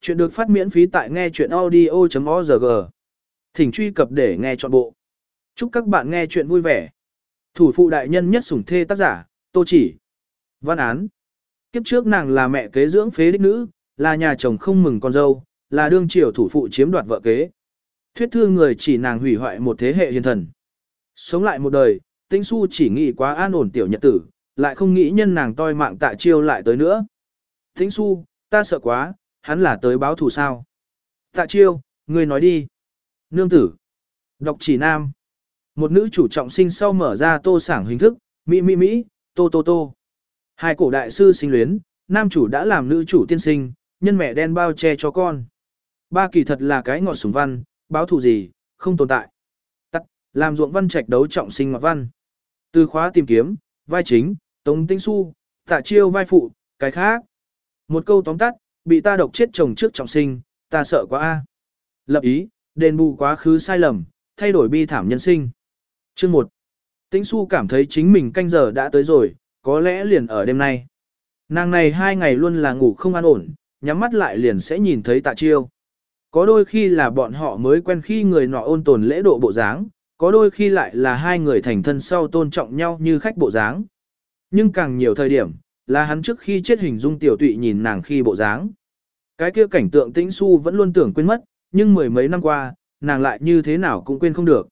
Chuyện được phát miễn phí tại nghe chuyện audio.org. Thỉnh truy cập để nghe trọn bộ. Chúc các bạn nghe chuyện vui vẻ. Thủ phụ đại nhân nhất sủng thê tác giả, Tô Chỉ. Văn án. Kiếp trước nàng là mẹ kế dưỡng phế đích nữ, là nhà chồng không mừng con dâu, là đương triều thủ phụ chiếm đoạt vợ kế. Thuyết thư người chỉ nàng hủy hoại một thế hệ hiền thần. Sống lại một đời, Tĩnh Xu chỉ nghĩ quá an ổn tiểu nhật tử, lại không nghĩ nhân nàng toi mạng tạ chiêu lại tới nữa. Tĩnh Xu, ta sợ quá, hắn là tới báo thù sao. Tạ chiêu, ngươi nói đi. Nương tử. Đọc chỉ nam. Một nữ chủ trọng sinh sau mở ra tô sảng hình thức, mỹ mỹ mỹ, tô tô tô. Hai cổ đại sư sinh luyến, nam chủ đã làm nữ chủ tiên sinh, nhân mẹ đen bao che cho con. Ba kỳ thật là cái ngọt sủng văn, báo thù gì, không tồn tại. Tắt, làm ruộng văn trạch đấu trọng sinh ngọt văn. Từ khóa tìm kiếm, vai chính, tống tinh su, tạ chiêu vai phụ, cái khác. Một câu tóm tắt, bị ta độc chết chồng trước trọng sinh, ta sợ quá a. Lập ý, đền bù quá khứ sai lầm, thay đổi bi thảm nhân sinh. Chương 1. Tĩnh Xu cảm thấy chính mình canh giờ đã tới rồi, có lẽ liền ở đêm nay. Nàng này hai ngày luôn là ngủ không an ổn, nhắm mắt lại liền sẽ nhìn thấy tạ chiêu. Có đôi khi là bọn họ mới quen khi người nọ ôn tồn lễ độ bộ dáng, có đôi khi lại là hai người thành thân sau tôn trọng nhau như khách bộ dáng. Nhưng càng nhiều thời điểm, là hắn trước khi chết hình dung tiểu tụy nhìn nàng khi bộ dáng. Cái kia cảnh tượng tĩnh su vẫn luôn tưởng quên mất, nhưng mười mấy năm qua, nàng lại như thế nào cũng quên không được.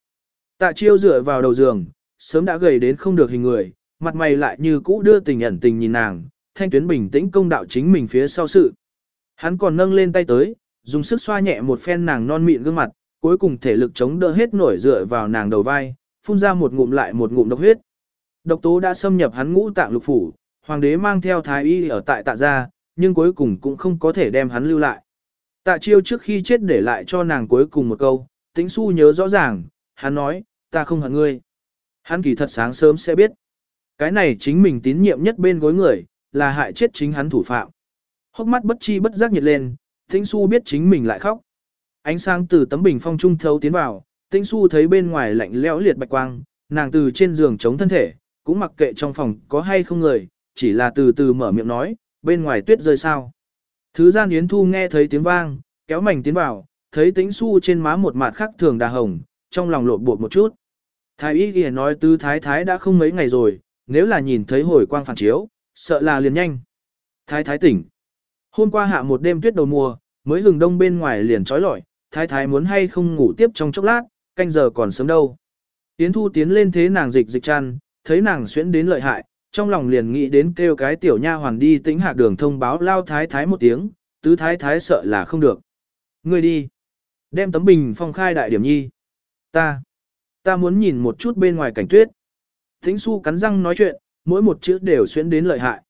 Tạ chiêu dựa vào đầu giường, sớm đã gầy đến không được hình người, mặt mày lại như cũ đưa tình ẩn tình nhìn nàng, thanh tuyến bình tĩnh công đạo chính mình phía sau sự. Hắn còn nâng lên tay tới, dùng sức xoa nhẹ một phen nàng non mịn gương mặt, cuối cùng thể lực chống đỡ hết nổi dựa vào nàng đầu vai, phun ra một ngụm lại một ngụm độc huyết. Độc tố đã xâm nhập hắn ngũ tạng lục phủ, hoàng đế mang theo thái y ở tại tạ gia, nhưng cuối cùng cũng không có thể đem hắn lưu lại. Tạ chiêu trước khi chết để lại cho nàng cuối cùng một câu, tĩnh su nhớ rõ ràng, hắn nói, ta không hận ngươi. Hắn kỳ thật sáng sớm sẽ biết. Cái này chính mình tín nhiệm nhất bên gối người, là hại chết chính hắn thủ phạm. Hốc mắt bất chi bất giác nhiệt lên, tĩnh su biết chính mình lại khóc. Ánh sáng từ tấm bình phong trung thấu tiến vào, tĩnh su thấy bên ngoài lạnh lẽo liệt bạch quang, nàng từ trên giường chống thân thể, cũng mặc kệ trong phòng có hay không người, chỉ là từ từ mở miệng nói, bên ngoài tuyết rơi sao. Thứ gian Yến Thu nghe thấy tiếng vang, kéo mảnh tiến vào, thấy tĩnh su trên má một mặt khác thường đà hồng, trong lòng lộn bột một chút. Thái y ghi nói tứ thái thái đã không mấy ngày rồi, nếu là nhìn thấy hồi quang phản chiếu, sợ là liền nhanh. Thái thái tỉnh. Hôm qua hạ một đêm tuyết đầu mùa, mới hừng đông bên ngoài liền trói lọi, thái thái muốn hay không ngủ tiếp trong chốc lát, canh giờ còn sớm đâu. Yến Thu tiến lên thế nàng dịch dịch chăn, thấy nàng xuyễn đến lợi hại, trong lòng liền nghĩ đến kêu cái tiểu nha hoàn đi tĩnh hạc đường thông báo lao thái thái một tiếng, tứ thái thái sợ là không được. Ngươi đi. Đem tấm bình phong khai đại điểm nhi. Ta. Ta muốn nhìn một chút bên ngoài cảnh tuyết. Tĩnh su cắn răng nói chuyện, mỗi một chữ đều xuyến đến lợi hại.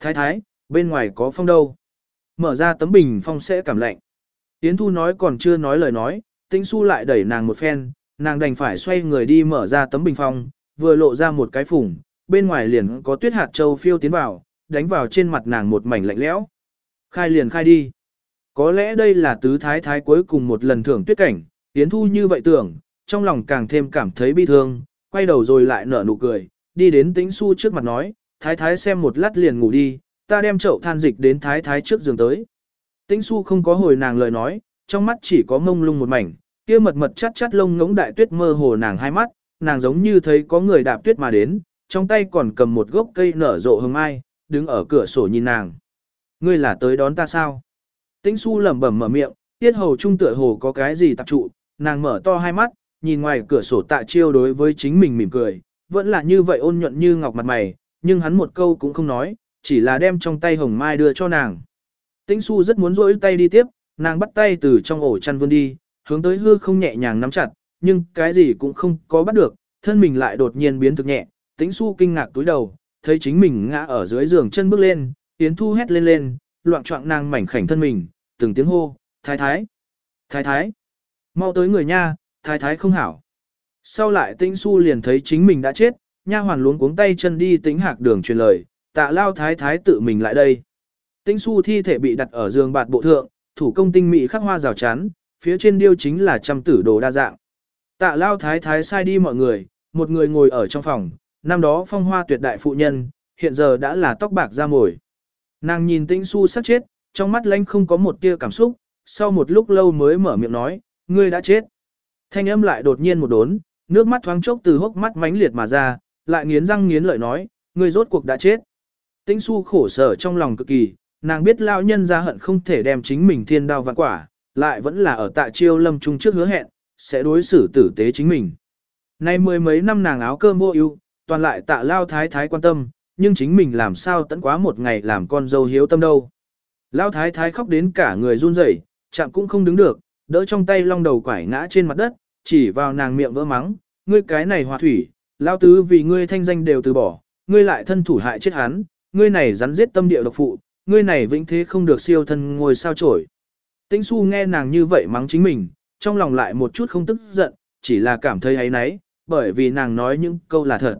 Thái thái, bên ngoài có phong đâu. Mở ra tấm bình phong sẽ cảm lạnh. tiến Thu nói còn chưa nói lời nói, Tĩnh su lại đẩy nàng một phen, nàng đành phải xoay người đi mở ra tấm bình phong, vừa lộ ra một cái phủng, bên ngoài liền có tuyết hạt châu phiêu tiến vào, đánh vào trên mặt nàng một mảnh lạnh lẽo. Khai liền khai đi. Có lẽ đây là tứ thái thái cuối cùng một lần thưởng tuyết cảnh, tiến thu như vậy tưởng, trong lòng càng thêm cảm thấy bi thương, quay đầu rồi lại nở nụ cười, đi đến tĩnh su trước mặt nói, thái thái xem một lát liền ngủ đi, ta đem chậu than dịch đến thái thái trước giường tới. Tĩnh su không có hồi nàng lời nói, trong mắt chỉ có mông lung một mảnh, kia mật mật chắt chắt lông ngỗng đại tuyết mơ hồ nàng hai mắt, nàng giống như thấy có người đạp tuyết mà đến, trong tay còn cầm một gốc cây nở rộ hồng mai, đứng ở cửa sổ nhìn nàng. Ngươi là tới đón ta sao? Tĩnh su lẩm bẩm mở miệng, tiết hầu trung tựa hồ có cái gì tập trụ, nàng mở to hai mắt, nhìn ngoài cửa sổ tạ chiêu đối với chính mình mỉm cười, vẫn là như vậy ôn nhuận như ngọc mặt mày, nhưng hắn một câu cũng không nói, chỉ là đem trong tay hồng mai đưa cho nàng. Tĩnh su rất muốn rỗi tay đi tiếp, nàng bắt tay từ trong ổ chăn vươn đi, hướng tới hư không nhẹ nhàng nắm chặt, nhưng cái gì cũng không có bắt được, thân mình lại đột nhiên biến thực nhẹ, tĩnh su kinh ngạc túi đầu, thấy chính mình ngã ở dưới giường chân bước lên, Yến Thu hét lên lên, loạn trọng nàng mảnh khảnh thân mình, từng tiếng hô, thái thái, thái thái, mau tới người nha, thái thái không hảo. Sau lại tĩnh su liền thấy chính mình đã chết, nha hoàn luống cuống tay chân đi tính hạc đường truyền lời, tạ lao thái thái tự mình lại đây. Tĩnh su thi thể bị đặt ở giường bạt bộ thượng, thủ công tinh mỹ khắc hoa rào chắn, phía trên điêu chính là trăm tử đồ đa dạng. Tạ lao thái thái sai đi mọi người, một người ngồi ở trong phòng, năm đó phong hoa tuyệt đại phụ nhân, hiện giờ đã là tóc bạc ra mồi. Nàng nhìn tĩnh su sắc chết, trong mắt lanh không có một tia cảm xúc, sau một lúc lâu mới mở miệng nói, ngươi đã chết. Thanh âm lại đột nhiên một đốn, nước mắt thoáng chốc từ hốc mắt mãnh liệt mà ra, lại nghiến răng nghiến lợi nói, ngươi rốt cuộc đã chết. Tĩnh su khổ sở trong lòng cực kỳ, nàng biết lao nhân ra hận không thể đem chính mình thiên đao vạn quả, lại vẫn là ở tại chiêu lâm trung trước hứa hẹn, sẽ đối xử tử tế chính mình. Nay mười mấy năm nàng áo cơm vô ưu, toàn lại tạ lao thái thái quan tâm, nhưng chính mình làm sao tận quá một ngày làm con dâu hiếu tâm đâu. Lao thái thái khóc đến cả người run rẩy, chạm cũng không đứng được, đỡ trong tay long đầu quải ngã trên mặt đất, chỉ vào nàng miệng vỡ mắng, ngươi cái này hòa thủy, lao tứ vì ngươi thanh danh đều từ bỏ, ngươi lại thân thủ hại chết hắn, ngươi này rắn giết tâm địa độc phụ, ngươi này vĩnh thế không được siêu thân ngồi sao trổi. Tĩnh su nghe nàng như vậy mắng chính mình, trong lòng lại một chút không tức giận, chỉ là cảm thấy ấy nấy, bởi vì nàng nói những câu là thật.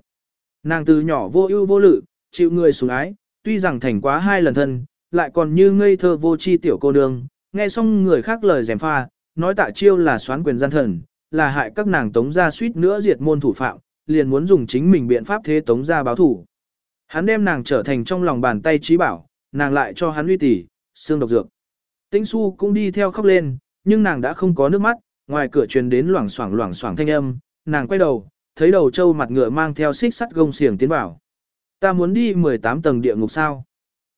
Nàng từ nhỏ vô ưu vô lự, chịu người sủng ái, tuy rằng thành quá hai lần thân, lại còn như ngây thơ vô chi tiểu cô nương, nghe xong người khác lời dèm pha, nói tạ chiêu là xoán quyền gian thần, là hại các nàng tống gia suýt nữa diệt môn thủ phạm, liền muốn dùng chính mình biện pháp thế tống gia báo thủ. Hắn đem nàng trở thành trong lòng bàn tay trí bảo, nàng lại cho hắn uy tỷ, xương độc dược. Tĩnh su cũng đi theo khóc lên, nhưng nàng đã không có nước mắt, ngoài cửa truyền đến loảng xoảng loảng xoảng thanh âm, nàng quay đầu, thấy đầu trâu mặt ngựa mang theo xích sắt gông xiềng tiến vào. Ta muốn đi 18 tầng địa ngục sao?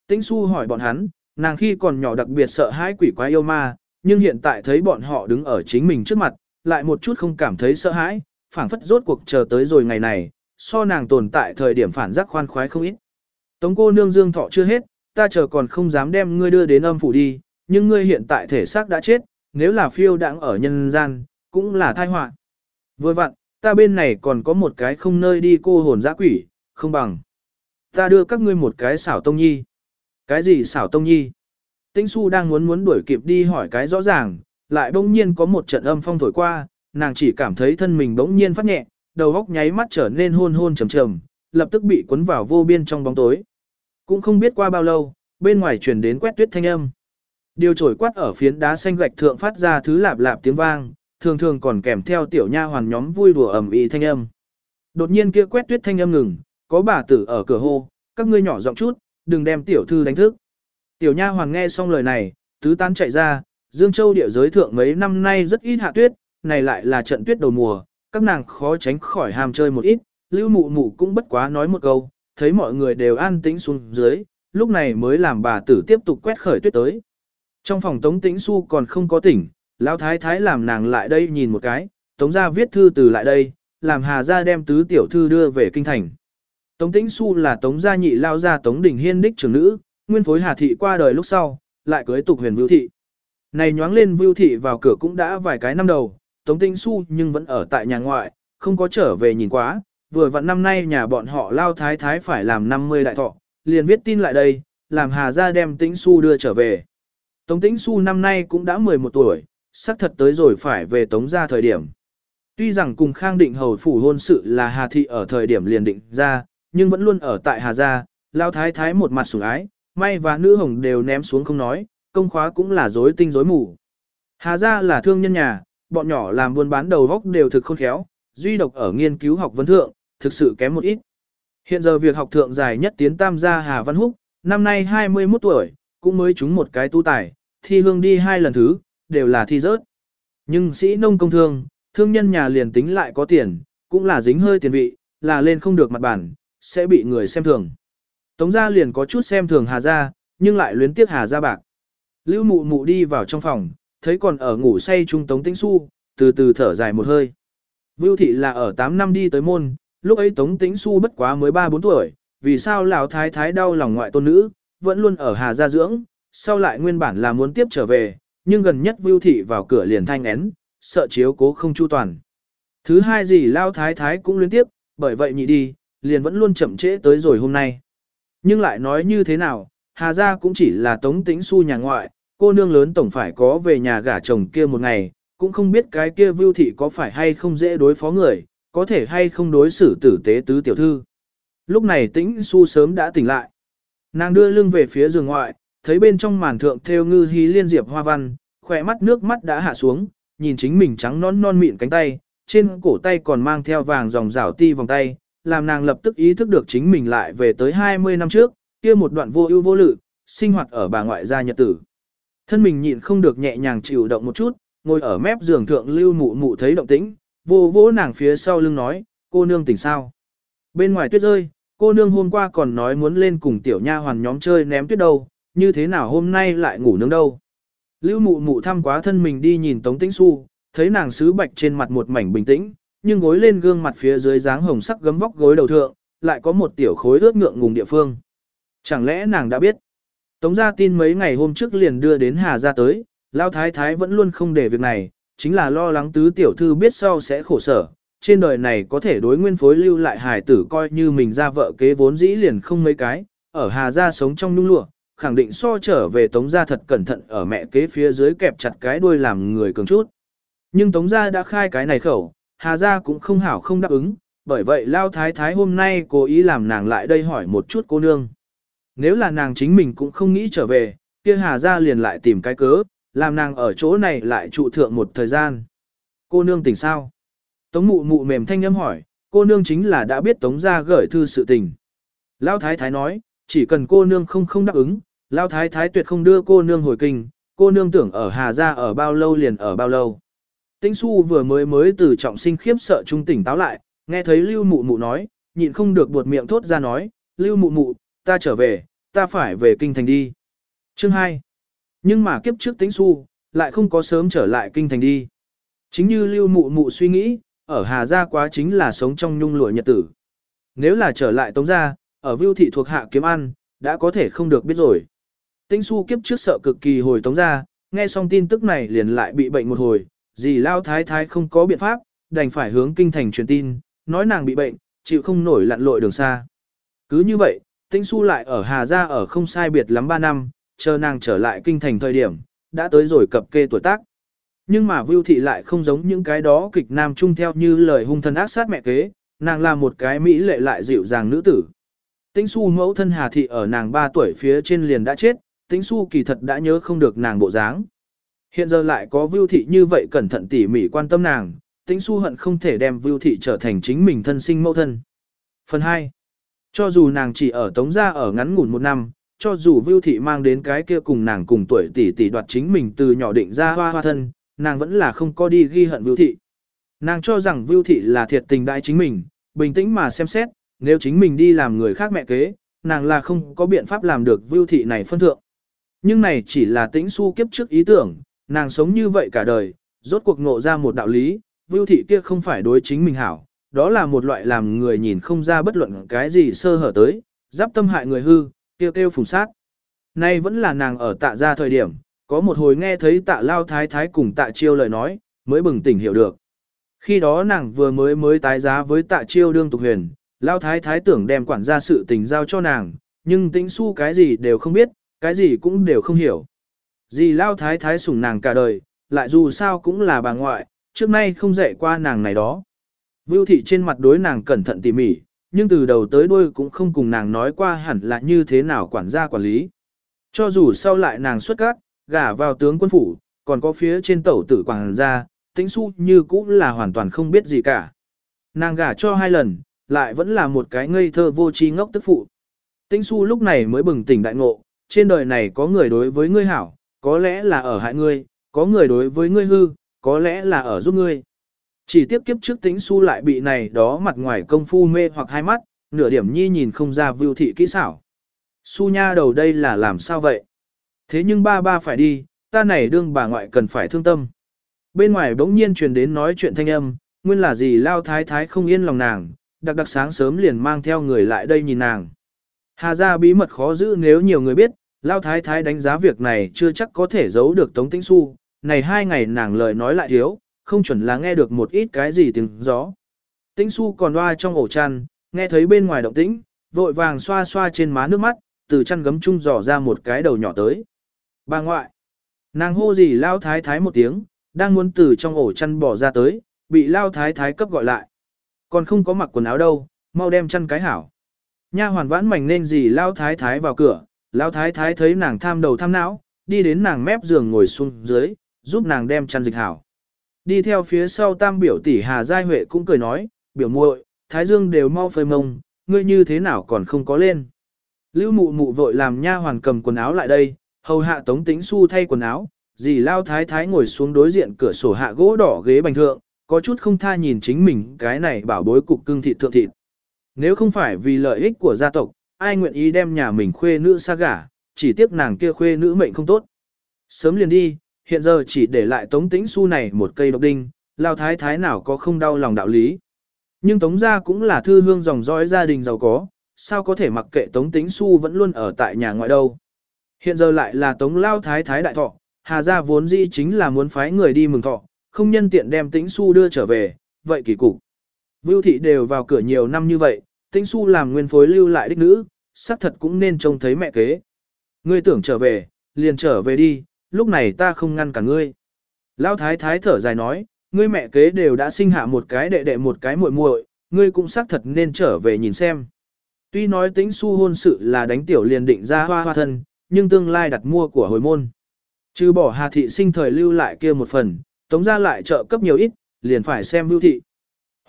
Tĩnh su hỏi bọn hắn, nàng khi còn nhỏ đặc biệt sợ hãi quỷ quái yêu ma, nhưng hiện tại thấy bọn họ đứng ở chính mình trước mặt, lại một chút không cảm thấy sợ hãi, phảng phất rốt cuộc chờ tới rồi ngày này, so nàng tồn tại thời điểm phản giác khoan khoái không ít. Tống cô nương dương thọ chưa hết, ta chờ còn không dám đem ngươi đưa đến âm phủ đi, nhưng ngươi hiện tại thể xác đã chết, nếu là phiêu đãng ở nhân gian, cũng là tai họa. Vừa vặn, ta bên này còn có một cái không nơi đi cô hồn dã quỷ, không bằng. Ta đưa các ngươi một cái xảo tông nhi. Cái gì xảo tông nhi? Tĩnh su đang muốn muốn đuổi kịp đi hỏi cái rõ ràng, lại bỗng nhiên có một trận âm phong thổi qua, nàng chỉ cảm thấy thân mình bỗng nhiên phát nhẹ, đầu óc nháy mắt trở nên hôn hôn trầm trầm, lập tức bị cuốn vào vô biên trong bóng tối. Cũng không biết qua bao lâu, bên ngoài truyền đến quét tuyết thanh âm. Điều trổi quát ở phiến đá xanh gạch thượng phát ra thứ lạp lạp tiếng vang, thường thường còn kèm theo tiểu nha hoàn nhóm vui đùa ầm ĩ thanh âm. Đột nhiên kia quét tuyết thanh âm ngừng, có bà tử ở cửa hô, các ngươi nhỏ giọng chút, đừng đem tiểu thư đánh thức. Tiểu nha hoàn nghe xong lời này, tứ tán chạy ra, Dương Châu địa giới thượng mấy năm nay rất ít hạ tuyết, này lại là trận tuyết đầu mùa, các nàng khó tránh khỏi ham chơi một ít, lưu mụ mụ cũng bất quá nói một câu, thấy mọi người đều an tĩnh xuống dưới, lúc này mới làm bà tử tiếp tục quét khởi tuyết tới. Trong phòng Tống Tĩnh Xu còn không có tỉnh, Lão Thái Thái làm nàng lại đây nhìn một cái, Tống gia viết thư từ lại đây, làm Hà gia đem tứ tiểu thư đưa về kinh thành. Tống Tĩnh Xu là Tống gia nhị lao gia Tống Đình Hiên đích trưởng nữ, nguyên phối Hà thị qua đời lúc sau, lại cưới tục huyền Vưu thị. Này nhoáng lên Vưu thị vào cửa cũng đã vài cái năm đầu, Tống Tĩnh Xu nhưng vẫn ở tại nhà ngoại, không có trở về nhìn quá, vừa vặn năm nay nhà bọn họ lao thái thái phải làm 50 đại thọ, liền viết tin lại đây, làm Hà gia đem Tĩnh Xu đưa trở về. Tống Tĩnh Xu năm nay cũng đã 11 tuổi, sắp thật tới rồi phải về Tống gia thời điểm. Tuy rằng cùng Khang Định hầu phủ hôn sự là Hà thị ở thời điểm liền định ra, nhưng vẫn luôn ở tại Hà gia, lao thái thái một mặt sủng ái, may và nữ hồng đều ném xuống không nói, công khóa cũng là rối tinh rối mù. Hà gia là thương nhân nhà, bọn nhỏ làm buôn bán đầu góc đều thực khôn khéo, duy độc ở nghiên cứu học vấn thượng, thực sự kém một ít. Hiện giờ việc học thượng dài nhất tiến tam gia Hà Văn Húc, năm nay 21 tuổi, cũng mới trúng một cái tu tài, thi hương đi hai lần thứ, đều là thi rớt. Nhưng sĩ nông công thương, thương nhân nhà liền tính lại có tiền, cũng là dính hơi tiền vị, là lên không được mặt bản, sẽ bị người xem thường. Tống gia liền có chút xem thường Hà gia, nhưng lại luyến tiếc Hà gia bạc. Lưu mụ mụ đi vào trong phòng, thấy còn ở ngủ say trung Tống Tĩnh Xu, từ từ thở dài một hơi. Vưu thị là ở 8 năm đi tới môn, lúc ấy Tống Tĩnh Xu bất quá mới 3-4 tuổi, vì sao lão thái thái đau lòng ngoại tôn nữ, vẫn luôn ở Hà gia dưỡng, sau lại nguyên bản là muốn tiếp trở về, nhưng gần nhất Vưu thị vào cửa liền thanh én, sợ chiếu cố không chu toàn. Thứ hai gì lao thái thái cũng liên tiếp, bởi vậy nhị đi, liền vẫn luôn chậm trễ tới rồi hôm nay. Nhưng lại nói như thế nào, Hà gia cũng chỉ là tống tĩnh su nhà ngoại, cô nương lớn tổng phải có về nhà gả chồng kia một ngày, cũng không biết cái kia Vưu thị có phải hay không dễ đối phó người, có thể hay không đối xử tử tế tứ tiểu thư. Lúc này tĩnh su sớm đã tỉnh lại. Nàng đưa lưng về phía giường ngoại, thấy bên trong màn thượng theo ngư hí liên diệp hoa văn, khỏe mắt nước mắt đã hạ xuống, nhìn chính mình trắng non non mịn cánh tay, trên cổ tay còn mang theo vàng dòng rảo ti vòng tay, làm nàng lập tức ý thức được chính mình lại về tới 20 năm trước, kia một đoạn vô ưu vô lự, sinh hoạt ở bà ngoại gia nhật tử. Thân mình nhịn không được nhẹ nhàng chịu động một chút, ngồi ở mép giường thượng lưu mụ mụ thấy động tĩnh, vô vỗ nàng phía sau lưng nói, cô nương tỉnh sao. Bên ngoài tuyết rơi, cô nương hôm qua còn nói muốn lên cùng tiểu nha hoàn nhóm chơi ném tuyết đâu, như thế nào hôm nay lại ngủ nướng đâu. Lưu mụ mụ thăm quá thân mình đi nhìn Tống Tĩnh Xu, thấy nàng sứ bạch trên mặt một mảnh bình tĩnh, nhưng gối lên gương mặt phía dưới dáng hồng sắc gấm vóc gối đầu thượng, lại có một tiểu khối ướt ngượng ngùng địa phương. Chẳng lẽ nàng đã biết? Tống gia tin mấy ngày hôm trước liền đưa đến Hà gia tới, Lao Thái Thái vẫn luôn không để việc này, chính là lo lắng tứ tiểu thư biết sau sẽ khổ sở. Trên đời này có thể đối nguyên phối lưu lại hài tử coi như mình ra vợ kế vốn dĩ liền không mấy cái, ở Hà gia sống trong nhung lụa, khẳng định so trở về Tống gia thật cẩn thận ở mẹ kế phía dưới kẹp chặt cái đuôi làm người cường chút. Nhưng Tống gia đã khai cái này khẩu, Hà gia cũng không hảo không đáp ứng, bởi vậy Lao Thái Thái hôm nay cố ý làm nàng lại đây hỏi một chút cô nương. Nếu là nàng chính mình cũng không nghĩ trở về, kia Hà gia liền lại tìm cái cớ, làm nàng ở chỗ này lại trụ thượng một thời gian. Cô nương tỉnh sao? Tống mụ mụ mềm thanh âm hỏi, cô nương chính là đã biết tống gia gửi thư sự tình. Lao thái thái nói, chỉ cần cô nương không không đáp ứng, Lao thái thái tuyệt không đưa cô nương hồi kinh, cô nương tưởng ở Hà Gia ở bao lâu liền ở bao lâu. Tĩnh su vừa mới mới từ trọng sinh khiếp sợ trung tỉnh táo lại, nghe thấy lưu mụ mụ nói, nhịn không được buột miệng thốt ra nói, lưu mụ mụ, ta trở về, ta phải về kinh thành đi. Chương 2 nhưng mà kiếp trước Tĩnh su, lại không có sớm trở lại kinh thành đi. Chính như lưu mụ mụ suy nghĩ, ở Hà Gia quá chính là sống trong nhung lụa nhật tử. Nếu là trở lại Tống Gia, ở Vưu Thị thuộc hạ kiếm ăn, đã có thể không được biết rồi. Tĩnh su kiếp trước sợ cực kỳ hồi Tống ra, nghe xong tin tức này liền lại bị bệnh một hồi, dì Lao Thái Thái không có biện pháp, đành phải hướng kinh thành truyền tin, nói nàng bị bệnh, chịu không nổi lặn lội đường xa. Cứ như vậy, Tĩnh su lại ở Hà Gia ở không sai biệt lắm 3 năm, chờ nàng trở lại kinh thành thời điểm, đã tới rồi cập kê tuổi tác. Nhưng mà Vưu Thị lại không giống những cái đó kịch nam chung theo như lời hung thân ác sát mẹ kế, nàng là một cái mỹ lệ lại dịu dàng nữ tử. Tĩnh su mẫu thân Hà Thị ở nàng 3 tuổi phía trên liền đã chết, Tĩnh su kỳ thật đã nhớ không được nàng bộ dáng. Hiện giờ lại có Vưu Thị như vậy cẩn thận tỉ mỉ quan tâm nàng, Tĩnh su hận không thể đem Vưu Thị trở thành chính mình thân sinh mẫu thân. Phần 2. Cho dù nàng chỉ ở Tống Gia ở ngắn ngủn một năm, cho dù Vưu Thị mang đến cái kia cùng nàng cùng tuổi tỷ tỷ đoạt chính mình từ nhỏ định ra hoa hoa thân, nàng vẫn là không có đi ghi hận Vưu Thị. Nàng cho rằng Vưu Thị là thiệt tình đại chính mình, bình tĩnh mà xem xét, nếu chính mình đi làm người khác mẹ kế, nàng là không có biện pháp làm được Vưu Thị này phân thượng. Nhưng này chỉ là tĩnh su kiếp trước ý tưởng, nàng sống như vậy cả đời, rốt cuộc ngộ ra một đạo lý, Vưu Thị kia không phải đối chính mình hảo, đó là một loại làm người nhìn không ra bất luận cái gì sơ hở tới, giáp tâm hại người hư, kêu kêu phùng sát. Nay vẫn là nàng ở tạ ra thời điểm, có một hồi nghe thấy tạ lao thái thái cùng tạ chiêu lời nói, mới bừng tỉnh hiểu được. Khi đó nàng vừa mới mới tái giá với tạ chiêu đương tục huyền, lao thái thái tưởng đem quản gia sự tình giao cho nàng, nhưng tĩnh su cái gì đều không biết, cái gì cũng đều không hiểu. Gì lao thái thái sủng nàng cả đời, lại dù sao cũng là bà ngoại, trước nay không dạy qua nàng này đó. Vưu thị trên mặt đối nàng cẩn thận tỉ mỉ, nhưng từ đầu tới đuôi cũng không cùng nàng nói qua hẳn là như thế nào quản gia quản lý. Cho dù sau lại nàng xuất các, gả vào tướng quân phủ, còn có phía trên tẩu tử quản gia, tĩnh su như cũng là hoàn toàn không biết gì cả. Nàng gả cho hai lần, lại vẫn là một cái ngây thơ vô tri ngốc tức phụ. Tĩnh su lúc này mới bừng tỉnh đại ngộ, trên đời này có người đối với ngươi hảo, có lẽ là ở hại ngươi, có người đối với ngươi hư, có lẽ là ở giúp ngươi. Chỉ tiếp kiếp trước tính su lại bị này đó mặt ngoài công phu mê hoặc hai mắt, nửa điểm nhi nhìn không ra vưu thị kỹ xảo. Su nha đầu đây là làm sao vậy? Thế nhưng ba ba phải đi, ta này đương bà ngoại cần phải thương tâm. Bên ngoài bỗng nhiên truyền đến nói chuyện thanh âm, nguyên là gì lao thái thái không yên lòng nàng, đặc đặc sáng sớm liền mang theo người lại đây nhìn nàng. Hà ra bí mật khó giữ nếu nhiều người biết, lao thái thái đánh giá việc này chưa chắc có thể giấu được tống tĩnh su, này hai ngày nàng lời nói lại thiếu, không chuẩn là nghe được một ít cái gì tiếng gió. Tĩnh su còn loa trong ổ chăn, nghe thấy bên ngoài động tĩnh, vội vàng xoa xoa trên má nước mắt, từ chăn gấm chung dò ra một cái đầu nhỏ tới. Bà ngoại, nàng hô gì lao thái thái một tiếng, đang muốn từ trong ổ chăn bỏ ra tới, bị lao thái thái cấp gọi lại. Còn không có mặc quần áo đâu, mau đem chăn cái hảo. Nha hoàn vãn mảnh nên gì lao thái thái vào cửa, Lão thái thái thấy nàng tham đầu tham não, đi đến nàng mép giường ngồi xuống dưới, giúp nàng đem chăn dịch hảo. Đi theo phía sau tam biểu tỷ Hà Giai Huệ cũng cười nói, biểu muội, Thái Dương đều mau phơi mông, ngươi như thế nào còn không có lên. Lưu mụ mụ vội làm nha hoàn cầm quần áo lại đây, hầu hạ tống tĩnh su thay quần áo, dì lao thái thái ngồi xuống đối diện cửa sổ hạ gỗ đỏ ghế bành thượng, có chút không tha nhìn chính mình cái này bảo bối cục cưng thịt thượng thịt. Nếu không phải vì lợi ích của gia tộc, ai nguyện ý đem nhà mình khuê nữ xa gả, chỉ tiếc nàng kia khuê nữ mệnh không tốt. Sớm liền đi, hiện giờ chỉ để lại tống tĩnh su này một cây độc đinh, lao thái thái nào có không đau lòng đạo lý. Nhưng tống gia cũng là thư hương dòng dõi gia đình giàu có, sao có thể mặc kệ tống tĩnh su vẫn luôn ở tại nhà ngoại đâu. Hiện giờ lại là tống lao thái thái đại thọ, hà gia vốn dĩ chính là muốn phái người đi mừng thọ, không nhân tiện đem tĩnh su đưa trở về, vậy kỳ cục. Vưu thị đều vào cửa nhiều năm như vậy, tĩnh su làm nguyên phối lưu lại đích nữ, xác thật cũng nên trông thấy mẹ kế. Ngươi tưởng trở về, liền trở về đi, lúc này ta không ngăn cả ngươi. Lão thái thái thở dài nói, ngươi mẹ kế đều đã sinh hạ một cái đệ đệ một cái muội muội, ngươi cũng xác thật nên trở về nhìn xem. Tuy nói tính su hôn sự là đánh tiểu liền định ra hoa hoa thân, nhưng tương lai đặt mua của hồi môn. Trừ bỏ hà thị sinh thời lưu lại kia một phần, tống ra lại trợ cấp nhiều ít, liền phải xem vưu thị.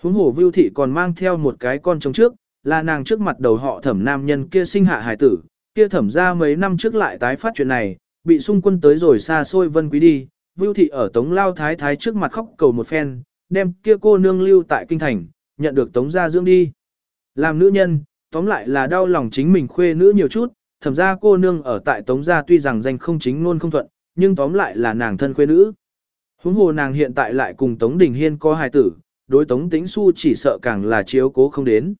Huống hồ vưu thị còn mang theo một cái con trống trước, là nàng trước mặt đầu họ thẩm nam nhân kia sinh hạ hải tử, kia thẩm ra mấy năm trước lại tái phát chuyện này, bị xung quân tới rồi xa xôi vân quý đi, Vưu thị ở Tống Lao Thái Thái trước mặt khóc cầu một phen, đem kia cô nương lưu tại kinh thành, nhận được Tống gia dưỡng đi. Làm nữ nhân, tóm lại là đau lòng chính mình khuê nữ nhiều chút, thẩm ra cô nương ở tại Tống gia tuy rằng danh không chính luôn không thuận, nhưng tóm lại là nàng thân khuê nữ. Huống hồ nàng hiện tại lại cùng Tống Đình Hiên có hài tử, đối Tống Tĩnh Xu chỉ sợ càng là chiếu cố không đến.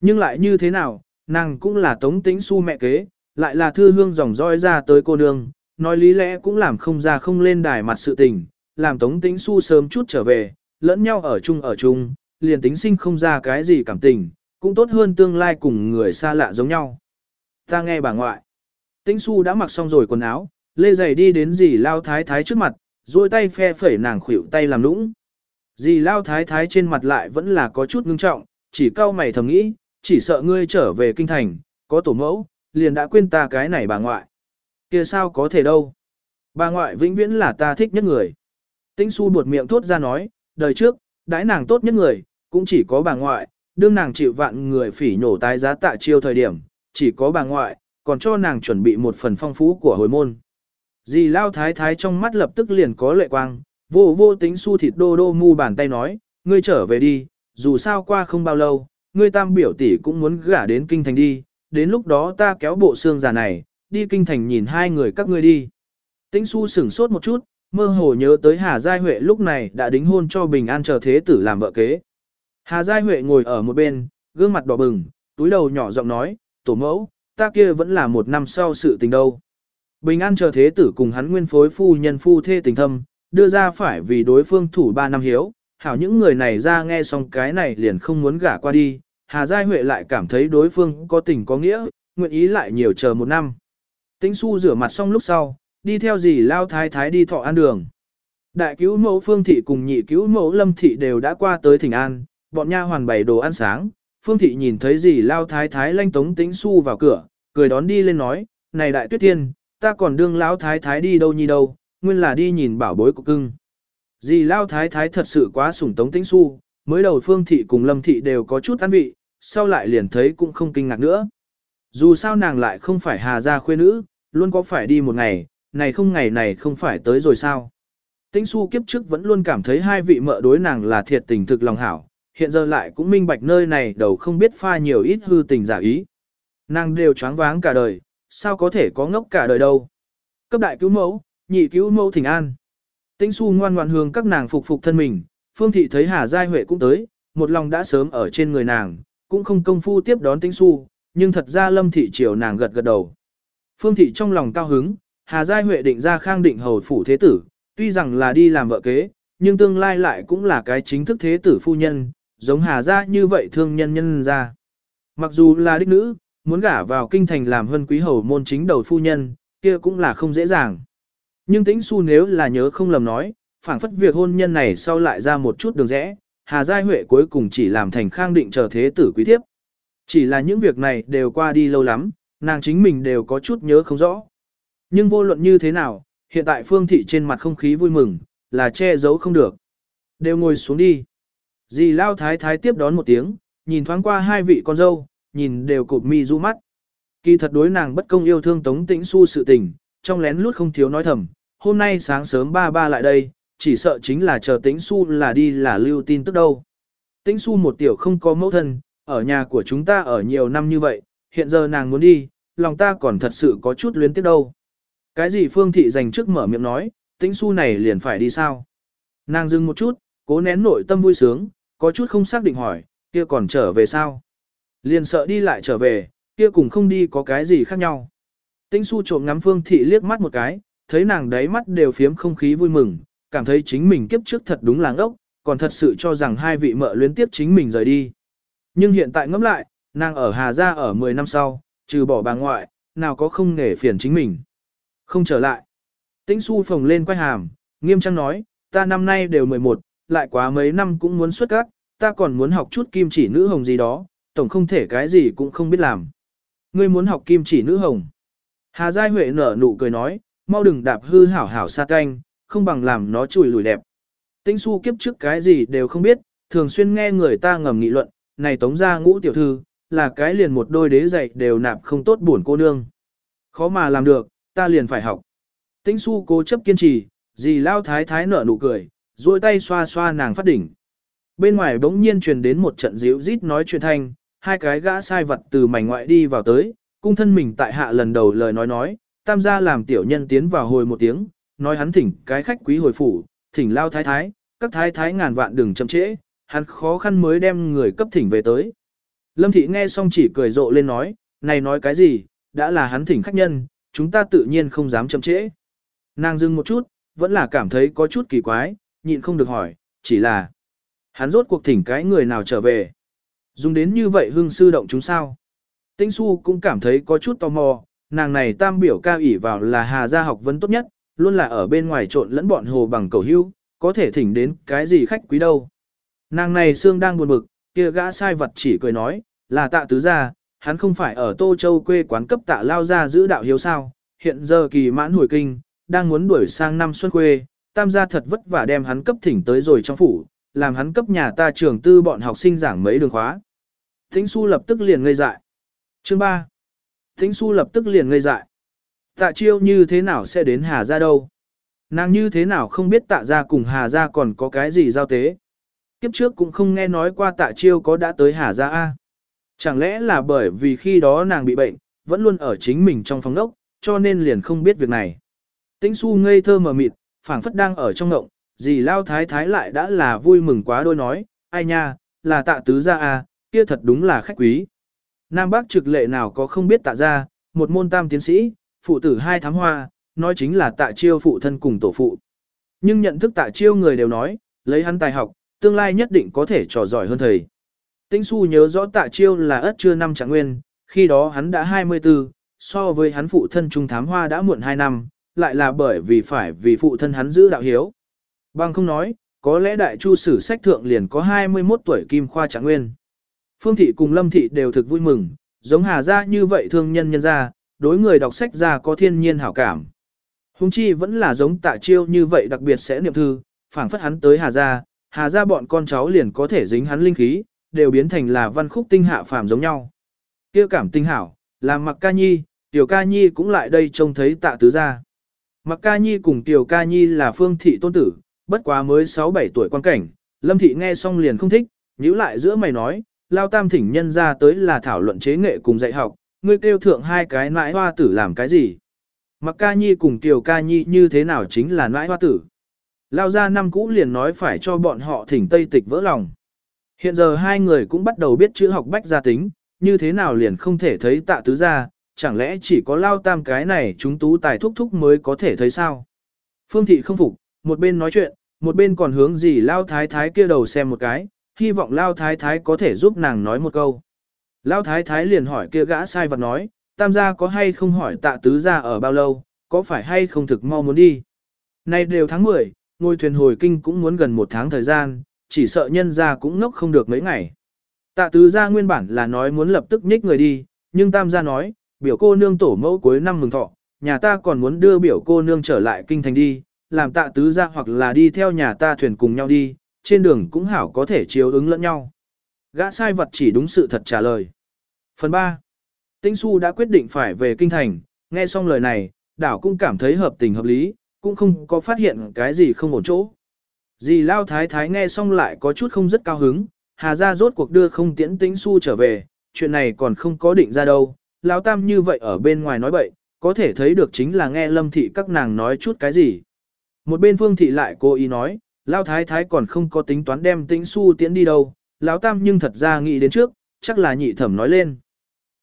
Nhưng lại như thế nào, nàng cũng là Tống Tĩnh su mẹ kế, lại là thư hương dòng roi ra tới cô nương, nói lý lẽ cũng làm không ra không lên đài mặt sự tình, làm Tống Tĩnh su sớm chút trở về, lẫn nhau ở chung ở chung, liền tính sinh không ra cái gì cảm tình, cũng tốt hơn tương lai cùng người xa lạ giống nhau. Ta nghe bà ngoại. Tĩnh su đã mặc xong rồi quần áo, lê giày đi đến dì lao thái thái trước mặt, duỗi tay phe phẩy nàng khuỷu tay làm lũng Dì lao thái thái trên mặt lại vẫn là có chút ngưng trọng, chỉ cau mày thầm nghĩ, chỉ sợ ngươi trở về kinh thành, có tổ mẫu, liền đã quên ta cái này bà ngoại kia sao có thể đâu. Bà ngoại vĩnh viễn là ta thích nhất người. Tĩnh su buột miệng thốt ra nói, đời trước, đãi nàng tốt nhất người, cũng chỉ có bà ngoại, đương nàng chịu vạn người phỉ nhổ tái giá tạ chiêu thời điểm, chỉ có bà ngoại, còn cho nàng chuẩn bị một phần phong phú của hồi môn. Dì lao thái thái trong mắt lập tức liền có lệ quang, vô vô tính su thịt đô đô mu bàn tay nói, ngươi trở về đi, dù sao qua không bao lâu, ngươi tam biểu tỷ cũng muốn gả đến kinh thành đi, đến lúc đó ta kéo bộ xương già này, đi kinh thành nhìn hai người các ngươi đi. Tĩnh su sửng sốt một chút, mơ hồ nhớ tới Hà Giai Huệ lúc này đã đính hôn cho Bình An chờ thế tử làm vợ kế. Hà Giai Huệ ngồi ở một bên, gương mặt đỏ bừng, túi đầu nhỏ giọng nói, tổ mẫu, ta kia vẫn là một năm sau sự tình đâu. Bình An chờ thế tử cùng hắn nguyên phối phu nhân phu thê tình thâm, đưa ra phải vì đối phương thủ ba năm hiếu, hảo những người này ra nghe xong cái này liền không muốn gả qua đi, Hà Giai Huệ lại cảm thấy đối phương có tình có nghĩa, nguyện ý lại nhiều chờ một năm. Tĩnh su rửa mặt xong lúc sau, đi theo dì lao thái thái đi thọ an đường. Đại cứu mẫu phương thị cùng nhị cứu mẫu lâm thị đều đã qua tới thỉnh an, bọn nha hoàn bày đồ ăn sáng. Phương thị nhìn thấy dì lao thái thái lanh tống tĩnh su vào cửa, cười đón đi lên nói, này đại tuyết thiên, ta còn đương Lão thái thái đi đâu nhi đâu, nguyên là đi nhìn bảo bối của cưng. Dì lao thái thái thật sự quá sủng tống tĩnh su, mới đầu phương thị cùng lâm thị đều có chút ăn vị, sau lại liền thấy cũng không kinh ngạc nữa. Dù sao nàng lại không phải hà gia khuê nữ, luôn có phải đi một ngày, này không ngày này không phải tới rồi sao. Tĩnh su kiếp trước vẫn luôn cảm thấy hai vị mợ đối nàng là thiệt tình thực lòng hảo, hiện giờ lại cũng minh bạch nơi này đầu không biết pha nhiều ít hư tình giả ý. Nàng đều choáng váng cả đời, sao có thể có ngốc cả đời đâu. Cấp đại cứu mẫu, nhị cứu mẫu thỉnh an. Tĩnh su ngoan ngoan hướng các nàng phục phục thân mình, phương thị thấy Hà Giai Huệ cũng tới, một lòng đã sớm ở trên người nàng, cũng không công phu tiếp đón Tĩnh su, nhưng thật ra lâm thị chiều nàng gật gật đầu. Phương thị trong lòng cao hứng, Hà Giai Huệ định ra khang định hầu phủ thế tử, tuy rằng là đi làm vợ kế, nhưng tương lai lại cũng là cái chính thức thế tử phu nhân, giống Hà Gia như vậy thương nhân nhân ra. Mặc dù là đích nữ, muốn gả vào kinh thành làm hân quý hầu môn chính đầu phu nhân, kia cũng là không dễ dàng. Nhưng tĩnh su nếu là nhớ không lầm nói, phảng phất việc hôn nhân này sau lại ra một chút đường rẽ, Hà Giai Huệ cuối cùng chỉ làm thành khang định chờ thế tử quý thiếp. Chỉ là những việc này đều qua đi lâu lắm, nàng chính mình đều có chút nhớ không rõ. Nhưng vô luận như thế nào, hiện tại phương thị trên mặt không khí vui mừng, là che giấu không được. Đều ngồi xuống đi. Dì lao thái thái tiếp đón một tiếng, nhìn thoáng qua hai vị con dâu, nhìn đều cụp mi du mắt. Kỳ thật đối nàng bất công yêu thương Tống Tĩnh Xu sự tình, trong lén lút không thiếu nói thầm, hôm nay sáng sớm ba ba lại đây, chỉ sợ chính là chờ Tĩnh Su là đi là lưu tin tức đâu. Tĩnh Su một tiểu không có mẫu thân, ở nhà của chúng ta ở nhiều năm như vậy, hiện giờ nàng muốn đi, lòng ta còn thật sự có chút luyến tiếc đâu. Cái gì Phương Thị dành trước mở miệng nói, Tĩnh Su này liền phải đi sao? Nàng dừng một chút, cố nén nội tâm vui sướng, có chút không xác định hỏi, kia còn trở về sao? Liền sợ đi lại trở về, kia cùng không đi có cái gì khác nhau. Tĩnh su trộm ngắm Phương Thị liếc mắt một cái, thấy nàng đáy mắt đều phiếm không khí vui mừng, cảm thấy chính mình kiếp trước thật đúng là ngốc, còn thật sự cho rằng hai vị mợ luyến tiếp chính mình rời đi. Nhưng hiện tại ngẫm lại, nàng ở Hà Gia ở 10 năm sau, trừ bỏ bà ngoại, nào có không nể phiền chính mình. Không trở lại. Tĩnh su phồng lên quay hàm, nghiêm trang nói, ta năm nay đều 11, lại quá mấy năm cũng muốn xuất các, ta còn muốn học chút kim chỉ nữ hồng gì đó, tổng không thể cái gì cũng không biết làm. Ngươi muốn học kim chỉ nữ hồng. Hà Giai Huệ nở nụ cười nói, mau đừng đạp hư hảo hảo sa canh, không bằng làm nó chùi lùi đẹp. Tĩnh su kiếp trước cái gì đều không biết, thường xuyên nghe người ta ngầm nghị luận, này tống ra ngũ tiểu thư, là cái liền một đôi đế dạy đều nạp không tốt buồn cô nương. Khó mà làm được, ta liền phải học. Tĩnh su cố chấp kiên trì, dì lao thái thái nở nụ cười, duỗi tay xoa xoa nàng phát đỉnh. Bên ngoài bỗng nhiên truyền đến một trận díu rít nói chuyện thanh, hai cái gã sai vật từ mảnh ngoại đi vào tới, cung thân mình tại hạ lần đầu lời nói nói, tam gia làm tiểu nhân tiến vào hồi một tiếng, nói hắn thỉnh cái khách quý hồi phủ, thỉnh lao thái thái, các thái thái ngàn vạn đừng chậm trễ, hắn khó khăn mới đem người cấp thỉnh về tới. Lâm thị nghe xong chỉ cười rộ lên nói, này nói cái gì, đã là hắn thỉnh khách nhân, chúng ta tự nhiên không dám chậm trễ. Nàng dừng một chút, vẫn là cảm thấy có chút kỳ quái, nhịn không được hỏi, chỉ là hắn rốt cuộc thỉnh cái người nào trở về. Dùng đến như vậy hương sư động chúng sao. Tĩnh su cũng cảm thấy có chút tò mò, nàng này tam biểu ca ủy vào là hà gia học vấn tốt nhất, luôn là ở bên ngoài trộn lẫn bọn hồ bằng cầu hưu, có thể thỉnh đến cái gì khách quý đâu. Nàng này xương đang buồn bực, kia gã sai vật chỉ cười nói, là tạ tứ gia, hắn không phải ở Tô Châu quê quán cấp tạ lao ra giữ đạo hiếu sao, hiện giờ kỳ mãn hồi kinh, đang muốn đuổi sang năm xuân quê, tam gia thật vất vả đem hắn cấp thỉnh tới rồi trong phủ, làm hắn cấp nhà ta trường tư bọn học sinh giảng mấy đường khóa. Thính su lập tức liền ngây dại. Chương 3. Thính su lập tức liền ngây dại. Tạ chiêu như thế nào sẽ đến Hà Gia đâu? Nàng như thế nào không biết tạ gia cùng Hà Gia còn có cái gì giao tế? Kiếp trước cũng không nghe nói qua tạ chiêu có đã tới Hà Gia A. Chẳng lẽ là bởi vì khi đó nàng bị bệnh, vẫn luôn ở chính mình trong phòng ốc, cho nên liền không biết việc này. Tĩnh su ngây thơ mờ mịt, phảng phất đang ở trong ngộng, dì lao thái thái lại đã là vui mừng quá đôi nói, ai nha, là tạ tứ gia a, kia thật đúng là khách quý. Nam Bắc trực lệ nào có không biết tạ gia, một môn tam tiến sĩ, phụ tử hai thám hoa, nói chính là tạ chiêu phụ thân cùng tổ phụ. Nhưng nhận thức tạ chiêu người đều nói, lấy hắn tài học, tương lai nhất định có thể trò giỏi hơn thầy. Tĩnh su nhớ rõ tạ chiêu là ất chưa năm trạng nguyên, khi đó hắn đã 24, so với hắn phụ thân trung thám hoa đã muộn 2 năm, lại là bởi vì phải vì phụ thân hắn giữ đạo hiếu. Bằng không nói, có lẽ đại chu sử sách thượng liền có 21 tuổi kim khoa trạng nguyên. Phương thị cùng lâm thị đều thực vui mừng, giống hà gia như vậy thương nhân nhân gia, đối người đọc sách ra có thiên nhiên hảo cảm. Hùng chi vẫn là giống tạ chiêu như vậy đặc biệt sẽ niệm thư, phảng phất hắn tới hà gia, hà gia bọn con cháu liền có thể dính hắn linh khí, đều biến thành là văn khúc tinh hạ phàm giống nhau. kia cảm tinh hảo, làm mặc ca nhi, tiểu ca nhi cũng lại đây trông thấy tạ tứ gia. Mặc ca nhi cùng tiểu ca nhi là phương thị tôn tử, bất quá mới 6-7 tuổi quan cảnh, lâm thị nghe xong liền không thích, nhíu lại giữa mày nói, lao tam thỉnh nhân ra tới là thảo luận chế nghệ cùng dạy học, ngươi kêu thượng hai cái nãi hoa tử làm cái gì. Mặc ca nhi cùng tiểu ca nhi như thế nào chính là nãi hoa tử. Lao ra năm cũ liền nói phải cho bọn họ thỉnh tây tịch vỡ lòng. Hiện giờ hai người cũng bắt đầu biết chữ học bách gia tính, như thế nào liền không thể thấy tạ tứ gia, chẳng lẽ chỉ có lao tam cái này chúng tú tài thúc thúc mới có thể thấy sao? Phương thị không phục, một bên nói chuyện, một bên còn hướng gì lao thái thái kia đầu xem một cái, hy vọng lao thái thái có thể giúp nàng nói một câu. Lão thái thái liền hỏi kia gã sai vật nói, tam gia có hay không hỏi tạ tứ gia ở bao lâu, có phải hay không thực mau muốn đi. Nay đều tháng 10, ngôi thuyền hồi kinh cũng muốn gần một tháng thời gian, chỉ sợ nhân gia cũng ngốc không được mấy ngày. Tạ tứ gia nguyên bản là nói muốn lập tức nhích người đi, nhưng tam gia nói, biểu cô nương tổ mẫu cuối năm mừng thọ, nhà ta còn muốn đưa biểu cô nương trở lại kinh thành đi, làm tạ tứ gia hoặc là đi theo nhà ta thuyền cùng nhau đi, trên đường cũng hảo có thể chiếu ứng lẫn nhau. Gã sai vật chỉ đúng sự thật trả lời. Phần 3. Tĩnh Xu đã quyết định phải về kinh thành, nghe xong lời này, đảo cũng cảm thấy hợp tình hợp lý, cũng không có phát hiện cái gì không ổn chỗ. Dì Lao Thái Thái nghe xong lại có chút không rất cao hứng, Hà ra rốt cuộc đưa không tiễn Tĩnh Xu trở về, chuyện này còn không có định ra đâu, Lão Tam như vậy ở bên ngoài nói bậy, có thể thấy được chính là nghe Lâm Thị các nàng nói chút cái gì. Một bên Phương Thị lại cố ý nói, Lao Thái Thái còn không có tính toán đem Tĩnh Xu tiễn đi đâu, Lão Tam nhưng thật ra nghĩ đến trước, chắc là nhị thẩm nói lên.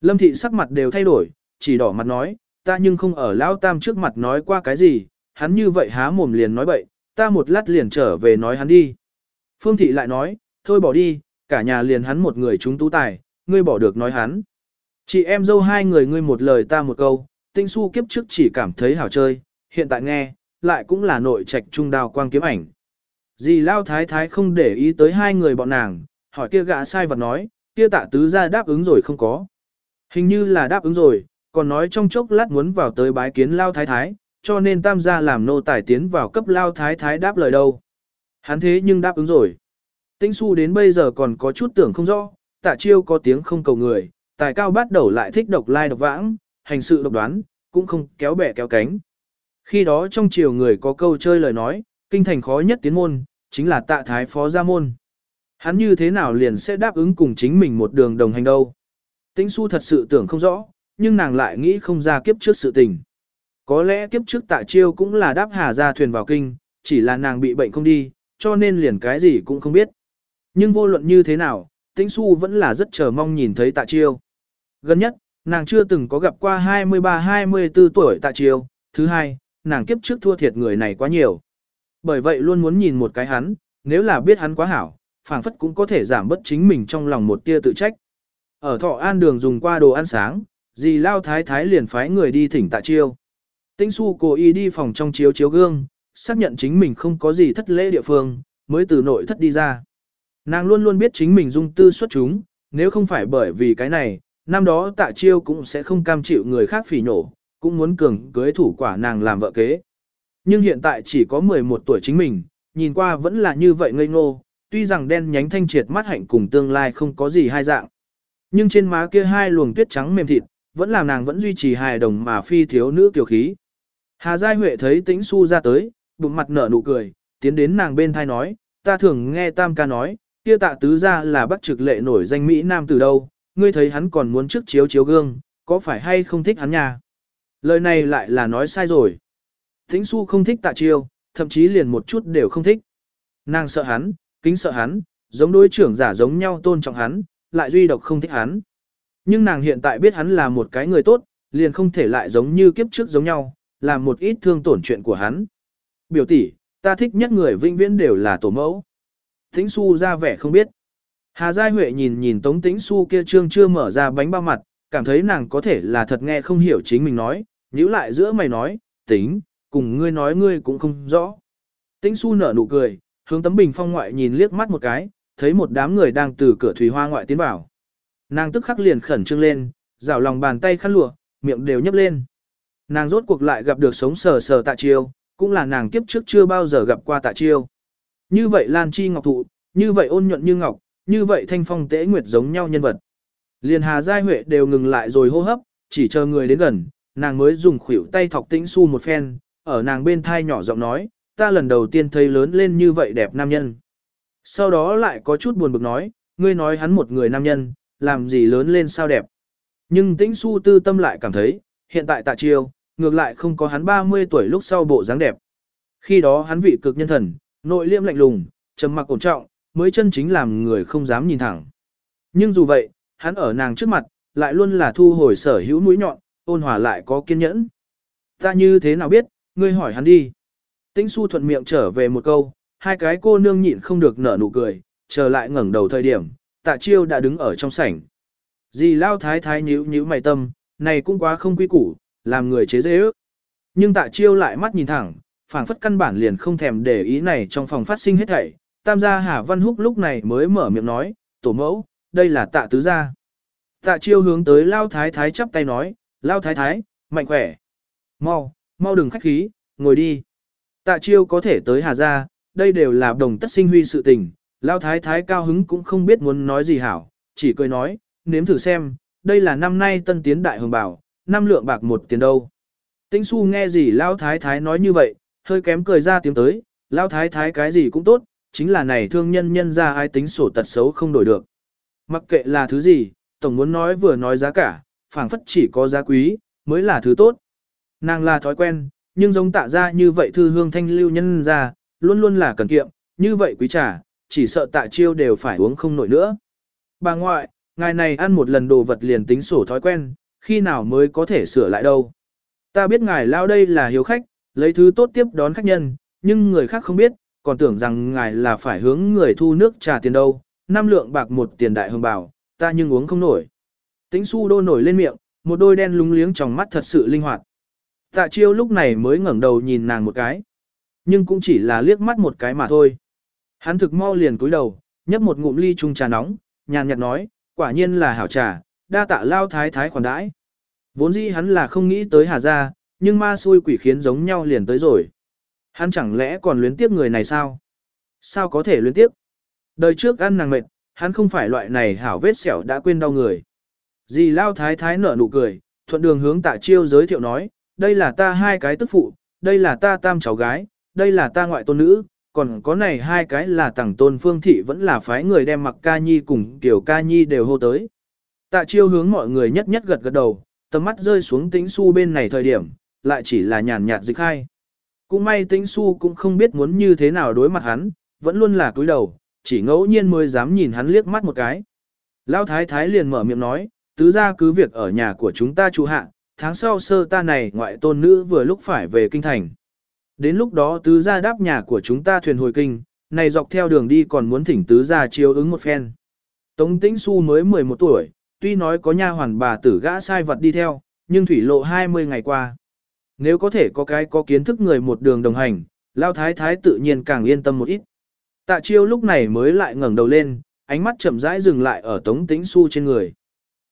Lâm Thị sắc mặt đều thay đổi, chỉ đỏ mặt nói, ta nhưng không ở Lão Tam trước mặt nói qua cái gì, hắn như vậy há mồm liền nói bậy, ta một lát liền trở về nói hắn đi. Phương Thị lại nói, thôi bỏ đi, cả nhà liền hắn một người chúng tú tài, ngươi bỏ được nói hắn. Chị em dâu hai người ngươi một lời ta một câu, tinh su kiếp trước chỉ cảm thấy hảo chơi, hiện tại nghe, lại cũng là nội trạch trung đào quang kiếm ảnh. Dì Lao Thái Thái không để ý tới hai người bọn nàng, hỏi kia gã sai vật nói, kia tạ tứ ra đáp ứng rồi không có. Hình như là đáp ứng rồi, còn nói trong chốc lát muốn vào tới bái kiến Lao Thái Thái, cho nên tam gia làm nô tài tiến vào cấp Lao Thái Thái đáp lời đâu. Hắn thế nhưng đáp ứng rồi. Tĩnh su đến bây giờ còn có chút tưởng không rõ, tạ chiêu có tiếng không cầu người, tài cao bắt đầu lại thích độc lai độc vãng, hành sự độc đoán, cũng không kéo bẻ kéo cánh. Khi đó trong triều người có câu chơi lời nói, kinh thành khó nhất tiến môn, chính là tạ thái phó gia môn. Hắn như thế nào liền sẽ đáp ứng cùng chính mình một đường đồng hành đâu. Tĩnh su thật sự tưởng không rõ, nhưng nàng lại nghĩ không ra kiếp trước sự tình. Có lẽ kiếp trước tạ chiêu cũng là đáp hà ra thuyền vào kinh, chỉ là nàng bị bệnh không đi, cho nên liền cái gì cũng không biết. Nhưng vô luận như thế nào, Tĩnh Su vẫn là rất chờ mong nhìn thấy Tạ Chiêu. Gần nhất, nàng chưa từng có gặp qua 23-24 tuổi Tạ Chiêu. Thứ hai, nàng kiếp trước thua thiệt người này quá nhiều. Bởi vậy luôn muốn nhìn một cái hắn, nếu là biết hắn quá hảo, phảng phất cũng có thể giảm bớt chính mình trong lòng một tia tự trách. Ở thọ an đường dùng qua đồ ăn sáng, dì Lao Thái Thái liền phái người đi thỉnh Tạ Chiêu. Tĩnh Su cố ý đi phòng trong chiếu chiếu gương, xác nhận chính mình không có gì thất lễ địa phương, mới từ nội thất đi ra. Nàng luôn luôn biết chính mình dung tư xuất chúng, nếu không phải bởi vì cái này, năm đó tạ chiêu cũng sẽ không cam chịu người khác phỉ nổ, cũng muốn cường cưới thủ quả nàng làm vợ kế. Nhưng hiện tại chỉ có 11 tuổi chính mình, nhìn qua vẫn là như vậy ngây ngô, tuy rằng đen nhánh thanh triệt mắt hạnh cùng tương lai không có gì hai dạng. Nhưng trên má kia hai luồng tuyết trắng mềm thịt, vẫn làm nàng vẫn duy trì hài đồng mà phi thiếu nữ kiều khí. Hà Giai Huệ thấy tĩnh su ra tới, bụng mặt nở nụ cười, tiến đến nàng bên thai nói, ta thường nghe tam ca nói, kia tạ tứ ra là bắt trực lệ nổi danh Mỹ Nam từ đâu, ngươi thấy hắn còn muốn trước chiếu chiếu gương, có phải hay không thích hắn nha? Lời này lại là nói sai rồi. Tĩnh su không thích tạ chiêu, thậm chí liền một chút đều không thích. Nàng sợ hắn, kính sợ hắn, giống đối trưởng giả giống nhau tôn trọng hắn, lại duy độc không thích hắn. Nhưng nàng hiện tại biết hắn là một cái người tốt, liền không thể lại giống như kiếp trước giống nhau, làm một ít thương tổn chuyện của hắn. Biểu tỷ, ta thích nhất người vinh viễn đều là tổ mẫu. Tĩnh Xu ra vẻ không biết. Hà Giai Huệ nhìn nhìn Tống Tĩnh Xu kia trương chưa mở ra bánh bao mặt, cảm thấy nàng có thể là thật nghe không hiểu chính mình nói, nhíu lại giữa mày nói, tính, cùng ngươi nói ngươi cũng không rõ. Tĩnh Xu nở nụ cười, hướng tấm bình phong ngoại nhìn liếc mắt một cái, thấy một đám người đang từ cửa thủy hoa ngoại tiến vào. Nàng tức khắc liền khẩn trương lên, rảo lòng bàn tay khăn lụa, miệng đều nhấp lên. Nàng rốt cuộc lại gặp được sống sờ sờ tạ chiêu, cũng là nàng kiếp trước chưa bao giờ gặp qua tạ chiêu. Như vậy Lan Chi Ngọc Thụ, như vậy ôn nhuận như ngọc, như vậy thanh phong tế nguyệt giống nhau nhân vật. Liền Hà Giai Huệ đều ngừng lại rồi hô hấp, chỉ chờ người đến gần, nàng mới dùng khuỷu tay thọc tĩnh su một phen, ở nàng bên thai nhỏ giọng nói, ta lần đầu tiên thấy lớn lên như vậy đẹp nam nhân. Sau đó lại có chút buồn bực nói, ngươi nói hắn một người nam nhân, làm gì lớn lên sao đẹp. Nhưng tĩnh su tư tâm lại cảm thấy, hiện tại tạ chiêu, ngược lại không có hắn 30 tuổi lúc sau bộ dáng đẹp. Khi đó hắn vị cực nhân thần, Nội liêm lạnh lùng, trầm mặc ổn trọng, mới chân chính làm người không dám nhìn thẳng. Nhưng dù vậy, hắn ở nàng trước mặt, lại luôn là thu hồi sở hữu mũi nhọn, ôn hòa lại có kiên nhẫn. Ta như thế nào biết, ngươi hỏi hắn đi. Tĩnh su thuận miệng trở về một câu, hai cái cô nương nhịn không được nở nụ cười, trở lại ngẩng đầu thời điểm, tạ chiêu đã đứng ở trong sảnh. Dì lao thái thái nhíu nhíu mày tâm, này cũng quá không quy củ, làm người chế dễ ước. Nhưng tạ chiêu lại mắt nhìn thẳng, phảng phất căn bản liền không thèm để ý này trong phòng phát sinh hết thảy. Tam gia Hà Văn Húc lúc này mới mở miệng nói, tổ mẫu, đây là tạ tứ gia. Tạ chiêu hướng tới Lao Thái Thái chắp tay nói, Lao Thái Thái, mạnh khỏe. Mau, mau đừng khách khí, ngồi đi. Tạ chiêu có thể tới Hà gia, đây đều là đồng tất sinh huy sự tình. Lao Thái Thái cao hứng cũng không biết muốn nói gì hảo, chỉ cười nói, nếm thử xem, đây là năm nay tân tiến đại hồng bảo, năm lượng bạc một tiền đâu. Tĩnh su nghe gì Lao Thái Thái nói như vậy, hơi kém cười ra tiếng tới, Lao Thái Thái cái gì cũng tốt, chính là này thương nhân nhân ra ai tính sổ tật xấu không đổi được. Mặc kệ là thứ gì, tổng muốn nói vừa nói giá cả, phảng phất chỉ có giá quý, mới là thứ tốt. Nàng là thói quen, nhưng giống tạ ra như vậy thư hương thanh lưu nhân ra, luôn luôn là cần kiệm, như vậy quý trà, chỉ sợ tạ chiêu đều phải uống không nổi nữa. Bà ngoại, ngài này ăn một lần đồ vật liền tính sổ thói quen, khi nào mới có thể sửa lại đâu. Ta biết ngài lao đây là hiếu khách, lấy thứ tốt tiếp đón khách nhân, nhưng người khác không biết, còn tưởng rằng ngài là phải hướng người thu nước trà tiền đâu, năm lượng bạc một tiền đại hồng bảo, ta nhưng uống không nổi. Tính su đô nổi lên miệng, một đôi đen lúng liếng trong mắt thật sự linh hoạt. Tạ chiêu lúc này mới ngẩng đầu nhìn nàng một cái. Nhưng cũng chỉ là liếc mắt một cái mà thôi. Hắn thực mau liền cúi đầu, nhấp một ngụm ly chung trà nóng, nhàn nhạt nói, quả nhiên là hảo trà, đa tạ lao thái thái khoản đãi. Vốn dĩ hắn là không nghĩ tới Hà Gia, nhưng ma xui quỷ khiến giống nhau liền tới rồi. Hắn chẳng lẽ còn luyến tiếp người này sao? Sao có thể luyến tiếp? Đời trước ăn nàng mệt, hắn không phải loại này hảo vết sẹo đã quên đau người. Dì lao thái thái nở nụ cười, thuận đường hướng tạ chiêu giới thiệu nói, đây là ta hai cái tức phụ, đây là ta tam cháu gái, đây là ta ngoại tôn nữ, còn có này hai cái là tàng tôn phương thị vẫn là phái người đem mặc ca nhi cùng tiểu ca nhi đều hô tới. Tạ chiêu hướng mọi người nhất nhất gật gật đầu, tầm mắt rơi xuống tĩnh su bên này thời điểm, lại chỉ là nhàn nhạt dịch hai. Cũng may tĩnh su cũng không biết muốn như thế nào đối mặt hắn, vẫn luôn là cúi đầu, chỉ ngẫu nhiên mới dám nhìn hắn liếc mắt một cái. Lão thái thái liền mở miệng nói, tứ ra cứ việc ở nhà của chúng ta chủ hạ, tháng sau sơ ta này ngoại tôn nữ vừa lúc phải về kinh thành. Đến lúc đó tứ gia đáp nhà của chúng ta thuyền hồi kinh, này dọc theo đường đi còn muốn thỉnh tứ gia chiếu ứng một phen. Tống Tĩnh Xu mới 11 tuổi, tuy nói có nha hoàn bà tử gã sai vật đi theo, nhưng thủy lộ 20 ngày qua. Nếu có thể có cái có kiến thức người một đường đồng hành, Lao Thái Thái tự nhiên càng yên tâm một ít. Tạ chiêu lúc này mới lại ngẩng đầu lên, ánh mắt chậm rãi dừng lại ở Tống Tĩnh Xu trên người.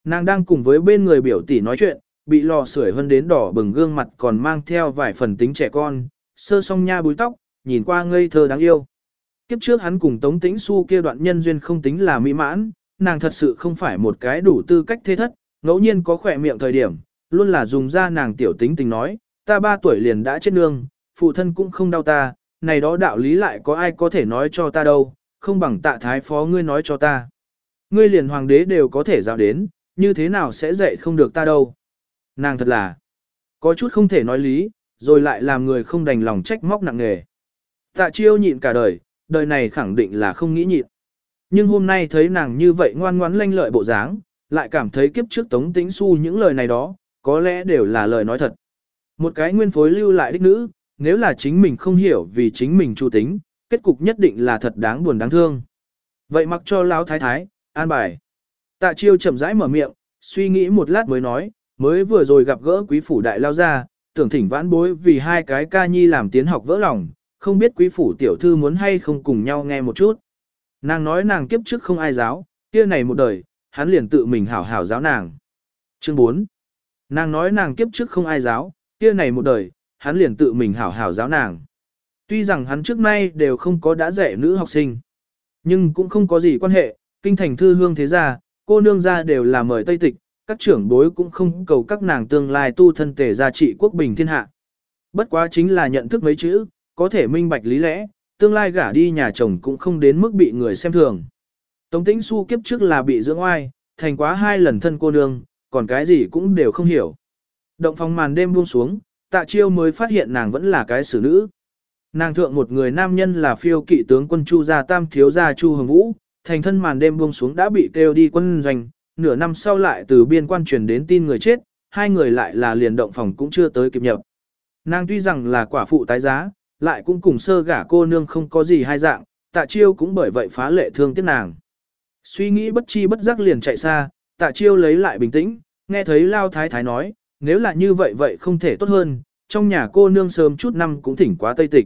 Nàng đang cùng với bên người biểu tỷ nói chuyện, bị lò sưởi hơn đến đỏ bừng gương mặt còn mang theo vài phần tính trẻ con, sơ song nha búi tóc, nhìn qua ngây thơ đáng yêu. Kiếp trước hắn cùng Tống Tĩnh Xu kia đoạn nhân duyên không tính là mỹ mãn, nàng thật sự không phải một cái đủ tư cách thế thất, ngẫu nhiên có khỏe miệng thời điểm, luôn là dùng ra nàng tiểu tính tình nói, ta ba tuổi liền đã chết nương, phụ thân cũng không đau ta, này đó đạo lý lại có ai có thể nói cho ta đâu, không bằng tạ thái phó ngươi nói cho ta. Ngươi liền hoàng đế đều có thể giao đến, như thế nào sẽ dạy không được ta đâu. Nàng thật là, có chút không thể nói lý, rồi lại làm người không đành lòng trách móc nặng nề. Tạ chiêu nhịn cả đời, đời này khẳng định là không nghĩ nhịn. Nhưng hôm nay thấy nàng như vậy ngoan ngoãn lanh lợi bộ dáng, lại cảm thấy kiếp trước tống tĩnh su những lời này đó, có lẽ đều là lời nói thật. Một cái nguyên phối lưu lại đích nữ, nếu là chính mình không hiểu vì chính mình chu tính, kết cục nhất định là thật đáng buồn đáng thương. Vậy mặc cho lão thái thái, an bài. Tạ chiêu chậm rãi mở miệng, suy nghĩ một lát mới nói, mới vừa rồi gặp gỡ quý phủ đại lao gia tưởng thỉnh vãn bối vì hai cái ca nhi làm tiến học vỡ lòng, không biết quý phủ tiểu thư muốn hay không cùng nhau nghe một chút. Nàng nói nàng kiếp trước không ai giáo, kia này một đời, hắn liền tự mình hảo hảo giáo nàng. Chương 4. Nàng nói nàng kiếp trước không ai giáo, kia này một đời, hắn liền tự mình hảo hảo giáo nàng. Tuy rằng hắn trước nay đều không có đã dạy nữ học sinh, nhưng cũng không có gì quan hệ, kinh thành thư hương thế gia, cô nương gia đều là mời Tây Tịch, các trưởng bối cũng không cầu các nàng tương lai tu thân tề gia trị quốc bình thiên hạ. Bất quá chính là nhận thức mấy chữ, có thể minh bạch lý lẽ, tương lai gả đi nhà chồng cũng không đến mức bị người xem thường. Tống tĩnh su kiếp trước là bị dưỡng oai, thành quá hai lần thân cô nương, còn cái gì cũng đều không hiểu. Động phòng màn đêm buông xuống, tạ chiêu mới phát hiện nàng vẫn là cái xử nữ. Nàng thượng một người nam nhân là phiêu kỵ tướng quân Chu gia tam thiếu gia Chu Hồng Vũ, thành thân màn đêm buông xuống đã bị kêu đi quân doanh, nửa năm sau lại từ biên quan truyền đến tin người chết, hai người lại là liền động phòng cũng chưa tới kịp nhập. Nàng tuy rằng là quả phụ tái giá, lại cũng cùng sơ gả cô nương không có gì hai dạng, tạ chiêu cũng bởi vậy phá lệ thương tiếc nàng. Suy nghĩ bất chi bất giác liền chạy xa, tạ chiêu lấy lại bình tĩnh, nghe thấy lao thái thái nói, nếu là như vậy vậy không thể tốt hơn, trong nhà cô nương sớm chút năm cũng thỉnh quá tây tịch.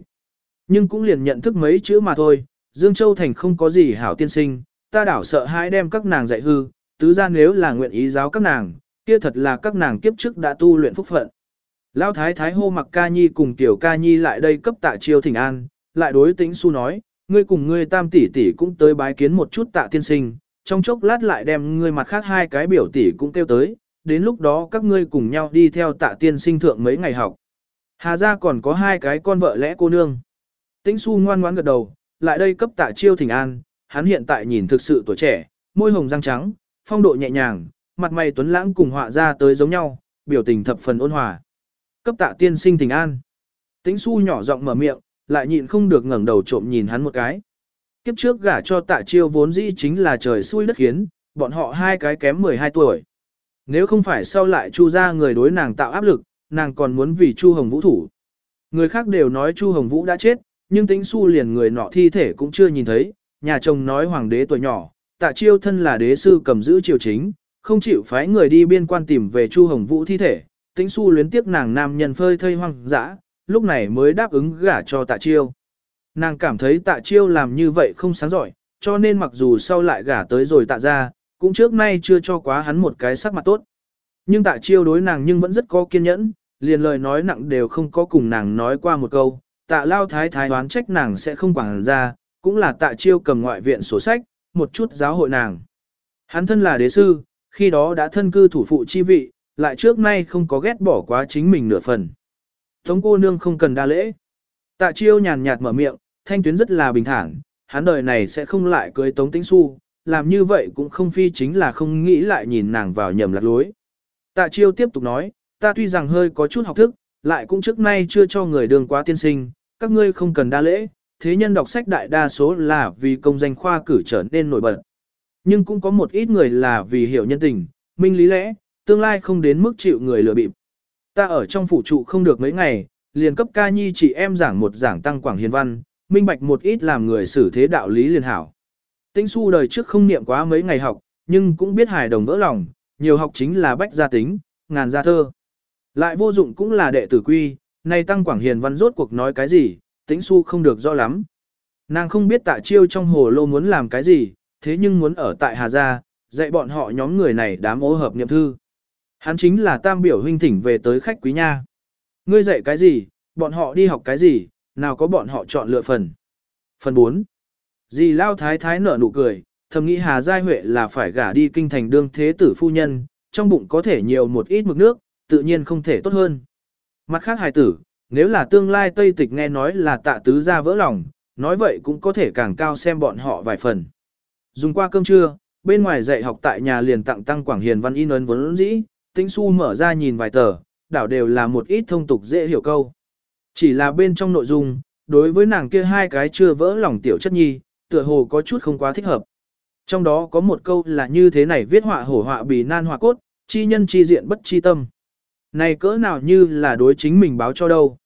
Nhưng cũng liền nhận thức mấy chữ mà thôi, Dương Châu Thành không có gì hảo tiên sinh, ta đảo sợ hãi đem các nàng dạy hư, tứ gia nếu là nguyện ý giáo các nàng, kia thật là các nàng kiếp trước đã tu luyện phúc phận. Lão thái thái hô mặc ca nhi cùng tiểu ca nhi lại đây cấp tạ chiêu thỉnh an, lại đối tĩnh su nói, ngươi cùng ngươi tam tỷ tỷ cũng tới bái kiến một chút tạ tiên sinh, trong chốc lát lại đem ngươi mặt khác hai cái biểu tỷ cũng kêu tới, đến lúc đó các ngươi cùng nhau đi theo tạ tiên sinh thượng mấy ngày học. Hà gia còn có hai cái con vợ lẽ cô nương. Tĩnh su ngoan ngoãn gật đầu, lại đây cấp tạ chiêu thỉnh an, hắn hiện tại nhìn thực sự tuổi trẻ, môi hồng răng trắng, phong độ nhẹ nhàng, mặt mày tuấn lãng cùng họa ra tới giống nhau, biểu tình thập phần ôn hòa. Cấp tạ tiên sinh thỉnh an. Tĩnh su nhỏ giọng mở miệng, lại nhịn không được ngẩng đầu trộm nhìn hắn một cái. Kiếp trước gả cho tạ chiêu vốn dĩ chính là trời xui đất khiến, bọn họ hai cái kém 12 tuổi. Nếu không phải sau lại chu ra người đối nàng tạo áp lực, nàng còn muốn vì chu hồng vũ thủ. Người khác đều nói chu hồng vũ đã chết, nhưng tĩnh su liền người nọ thi thể cũng chưa nhìn thấy, nhà chồng nói hoàng đế tuổi nhỏ, tạ chiêu thân là đế sư cầm giữ triều chính, không chịu phái người đi biên quan tìm về chu hồng vũ thi thể, tính su luyến tiếc nàng nam nhân phơi thây hoang dã, lúc này mới đáp ứng gả cho tạ chiêu. Nàng cảm thấy tạ chiêu làm như vậy không sáng giỏi, cho nên mặc dù sau lại gả tới rồi tạ ra, cũng trước nay chưa cho quá hắn một cái sắc mặt tốt. Nhưng tạ chiêu đối nàng nhưng vẫn rất có kiên nhẫn, liền lời nói nặng đều không có cùng nàng nói qua một câu, tạ lao thái thái đoán trách nàng sẽ không quảng ra, cũng là tạ chiêu cầm ngoại viện sổ sách, một chút giáo hội nàng. Hắn thân là đế sư, khi đó đã thân cư thủ phụ chi vị, lại trước nay không có ghét bỏ quá chính mình nửa phần. Tống cô nương không cần đa lễ. Tạ chiêu nhàn nhạt mở miệng, thanh tuyến rất là bình thản, hắn đời này sẽ không lại cưới tống tĩnh su, làm như vậy cũng không phi chính là không nghĩ lại nhìn nàng vào nhầm lạc lối. Tạ chiêu tiếp tục nói, ta tuy rằng hơi có chút học thức, lại cũng trước nay chưa cho người đường quá tiên sinh, các ngươi không cần đa lễ, thế nhân đọc sách đại đa số là vì công danh khoa cử trở nên nổi bật. Nhưng cũng có một ít người là vì hiểu nhân tình, minh lý lẽ, tương lai không đến mức chịu người lừa bịp. Ta ở trong phủ trụ không được mấy ngày, liền cấp ca nhi chị em giảng một giảng tăng quảng hiền văn, minh bạch một ít làm người xử thế đạo lý liền hảo. Tĩnh su đời trước không niệm quá mấy ngày học, nhưng cũng biết hài đồng vỡ lòng, nhiều học chính là bách gia tính, ngàn gia thơ. Lại vô dụng cũng là đệ tử quy, nay tăng quảng hiền văn rốt cuộc nói cái gì, tĩnh su không được rõ lắm. Nàng không biết tạ chiêu trong hồ lô muốn làm cái gì, thế nhưng muốn ở tại Hà Gia, dạy bọn họ nhóm người này đám ô hợp niệm thư. Hắn chính là tam biểu huynh thỉnh về tới khách quý nha. Ngươi dạy cái gì, bọn họ đi học cái gì, nào có bọn họ chọn lựa phần. Phần 4. Dì Lao Thái Thái nở nụ cười, thầm nghĩ Hà Giai Huệ là phải gả đi kinh thành đương thế tử phu nhân, trong bụng có thể nhiều một ít mực nước, tự nhiên không thể tốt hơn. Mặt khác hài tử, nếu là tương lai Tây Tịch nghe nói là tạ tứ ra vỡ lòng, nói vậy cũng có thể càng cao xem bọn họ vài phần. Dùng qua cơm trưa, bên ngoài dạy học tại nhà liền tặng tăng Quảng Hiền văn in ấn vốn dĩ, Tĩnh Xu mở ra nhìn vài tờ, đảo đều là một ít thông tục dễ hiểu câu. Chỉ là bên trong nội dung, đối với nàng kia hai cái chưa vỡ lòng tiểu chất nhi, tựa hồ có chút không quá thích hợp. Trong đó có một câu là như thế này viết họa hổ họa bì nan họa cốt, chi nhân chi diện bất chi tâm. Này cỡ nào như là đối chính mình báo cho đâu.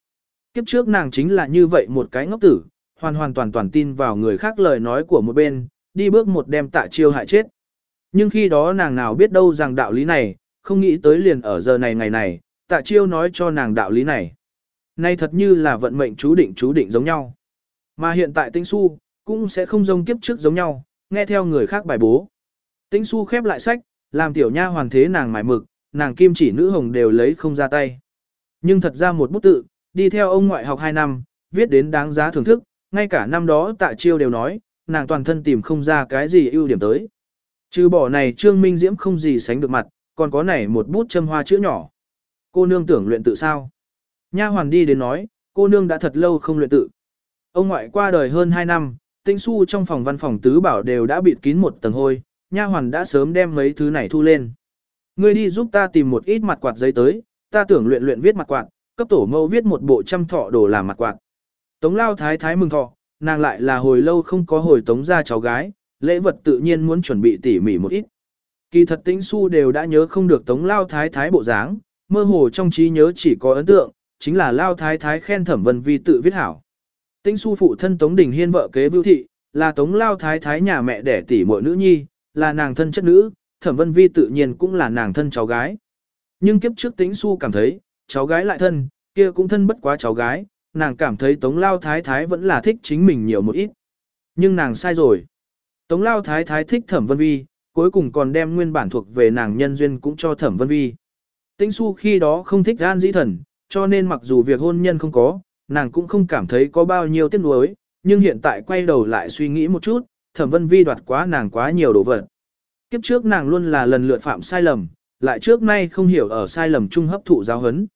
Kiếp trước nàng chính là như vậy một cái ngốc tử, hoàn hoàn toàn toàn tin vào người khác lời nói của một bên, đi bước một đem tạ chiêu hại chết. Nhưng khi đó nàng nào biết đâu rằng đạo lý này, không nghĩ tới liền ở giờ này ngày này, tạ chiêu nói cho nàng đạo lý này. Nay thật như là vận mệnh chú định chú định giống nhau. Mà hiện tại tinh su, cũng sẽ không giống kiếp trước giống nhau, nghe theo người khác bài bố. Tinh su khép lại sách, làm tiểu nha hoàn thế nàng mải mực, nàng kim chỉ nữ hồng đều lấy không ra tay. Nhưng thật ra một bút tự, đi theo ông ngoại học 2 năm, viết đến đáng giá thưởng thức, ngay cả năm đó tạ chiêu đều nói, nàng toàn thân tìm không ra cái gì ưu điểm tới. Trừ bỏ này Trương Minh Diễm không gì sánh được mặt, còn có này một bút châm hoa chữ nhỏ. Cô nương tưởng luyện tự sao? Nha hoàn đi đến nói, cô nương đã thật lâu không luyện tự. Ông ngoại qua đời hơn 2 năm, tinh su trong phòng văn phòng tứ bảo đều đã bịt kín một tầng hôi, nha hoàn đã sớm đem mấy thứ này thu lên. Ngươi đi giúp ta tìm một ít mặt quạt giấy tới, ta tưởng luyện luyện viết mặt quạt, cấp tổ mẫu viết một bộ trăm thọ đồ làm mặt quạt. Tống lao thái thái mừng thọ, nàng lại là hồi lâu không có hồi tống ra cháu gái, lễ vật tự nhiên muốn chuẩn bị tỉ mỉ một ít. Kỳ thật tĩnh su đều đã nhớ không được tống lao thái thái bộ dáng, mơ hồ trong trí nhớ chỉ có ấn tượng, chính là lao thái thái khen thẩm vân vi tự viết hảo. Tĩnh su phụ thân tống đình hiên vợ kế vưu thị, là tống lao thái thái nhà mẹ đẻ tỷ muội nữ nhi, là nàng thân chất nữ, thẩm vân vi tự nhiên cũng là nàng thân cháu gái. Nhưng kiếp trước tĩnh su cảm thấy, cháu gái lại thân, kia cũng thân bất quá cháu gái, nàng cảm thấy tống lao thái thái vẫn là thích chính mình nhiều một ít. Nhưng nàng sai rồi. Tống lao thái thái thích thẩm vân vi, cuối cùng còn đem nguyên bản thuộc về nàng nhân duyên cũng cho thẩm vân vi. Tĩnh su khi đó không thích gan dĩ thần, cho nên mặc dù việc hôn nhân không có, nàng cũng không cảm thấy có bao nhiêu tiếc nuối, nhưng hiện tại quay đầu lại suy nghĩ một chút, thẩm vân vi đoạt quá nàng quá nhiều đồ vật. Kiếp trước nàng luôn là lần lượt phạm sai lầm, lại trước nay không hiểu ở sai lầm chung hấp thụ giáo hấn.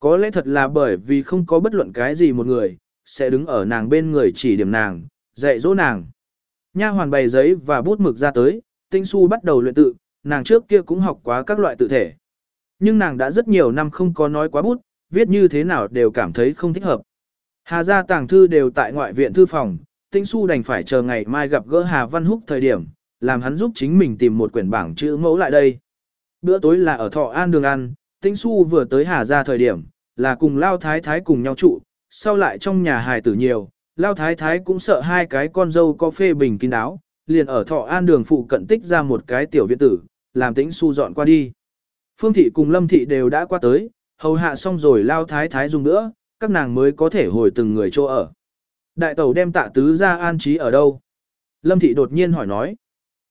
Có lẽ thật là bởi vì không có bất luận cái gì một người, sẽ đứng ở nàng bên người chỉ điểm nàng, dạy dỗ nàng. Nha hoàn bày giấy và bút mực ra tới, tinh su bắt đầu luyện tự, nàng trước kia cũng học quá các loại tự thể. Nhưng nàng đã rất nhiều năm không có nói quá bút, viết như thế nào đều cảm thấy không thích hợp. Hà gia tàng thư đều tại ngoại viện thư phòng, tinh su đành phải chờ ngày mai gặp gỡ Hà Văn Húc thời điểm, làm hắn giúp chính mình tìm một quyển bảng chữ mẫu lại đây. Bữa tối là ở Thọ An đường ăn, Tĩnh Xu vừa tới Hà gia thời điểm, là cùng Lao Thái Thái cùng nhau trụ, sau lại trong nhà hài tử nhiều, Lao Thái Thái cũng sợ hai cái con dâu có phê bình kín đáo, liền ở Thọ An đường phụ cận tích ra một cái tiểu viện tử, làm Tĩnh Xu dọn qua đi. Phương Thị cùng Lâm Thị đều đã qua tới, hầu hạ xong rồi Lao Thái Thái dùng nữa, các nàng mới có thể hồi từng người chỗ ở. Đại tẩu đem tạ tứ ra an trí ở đâu? Lâm Thị đột nhiên hỏi nói.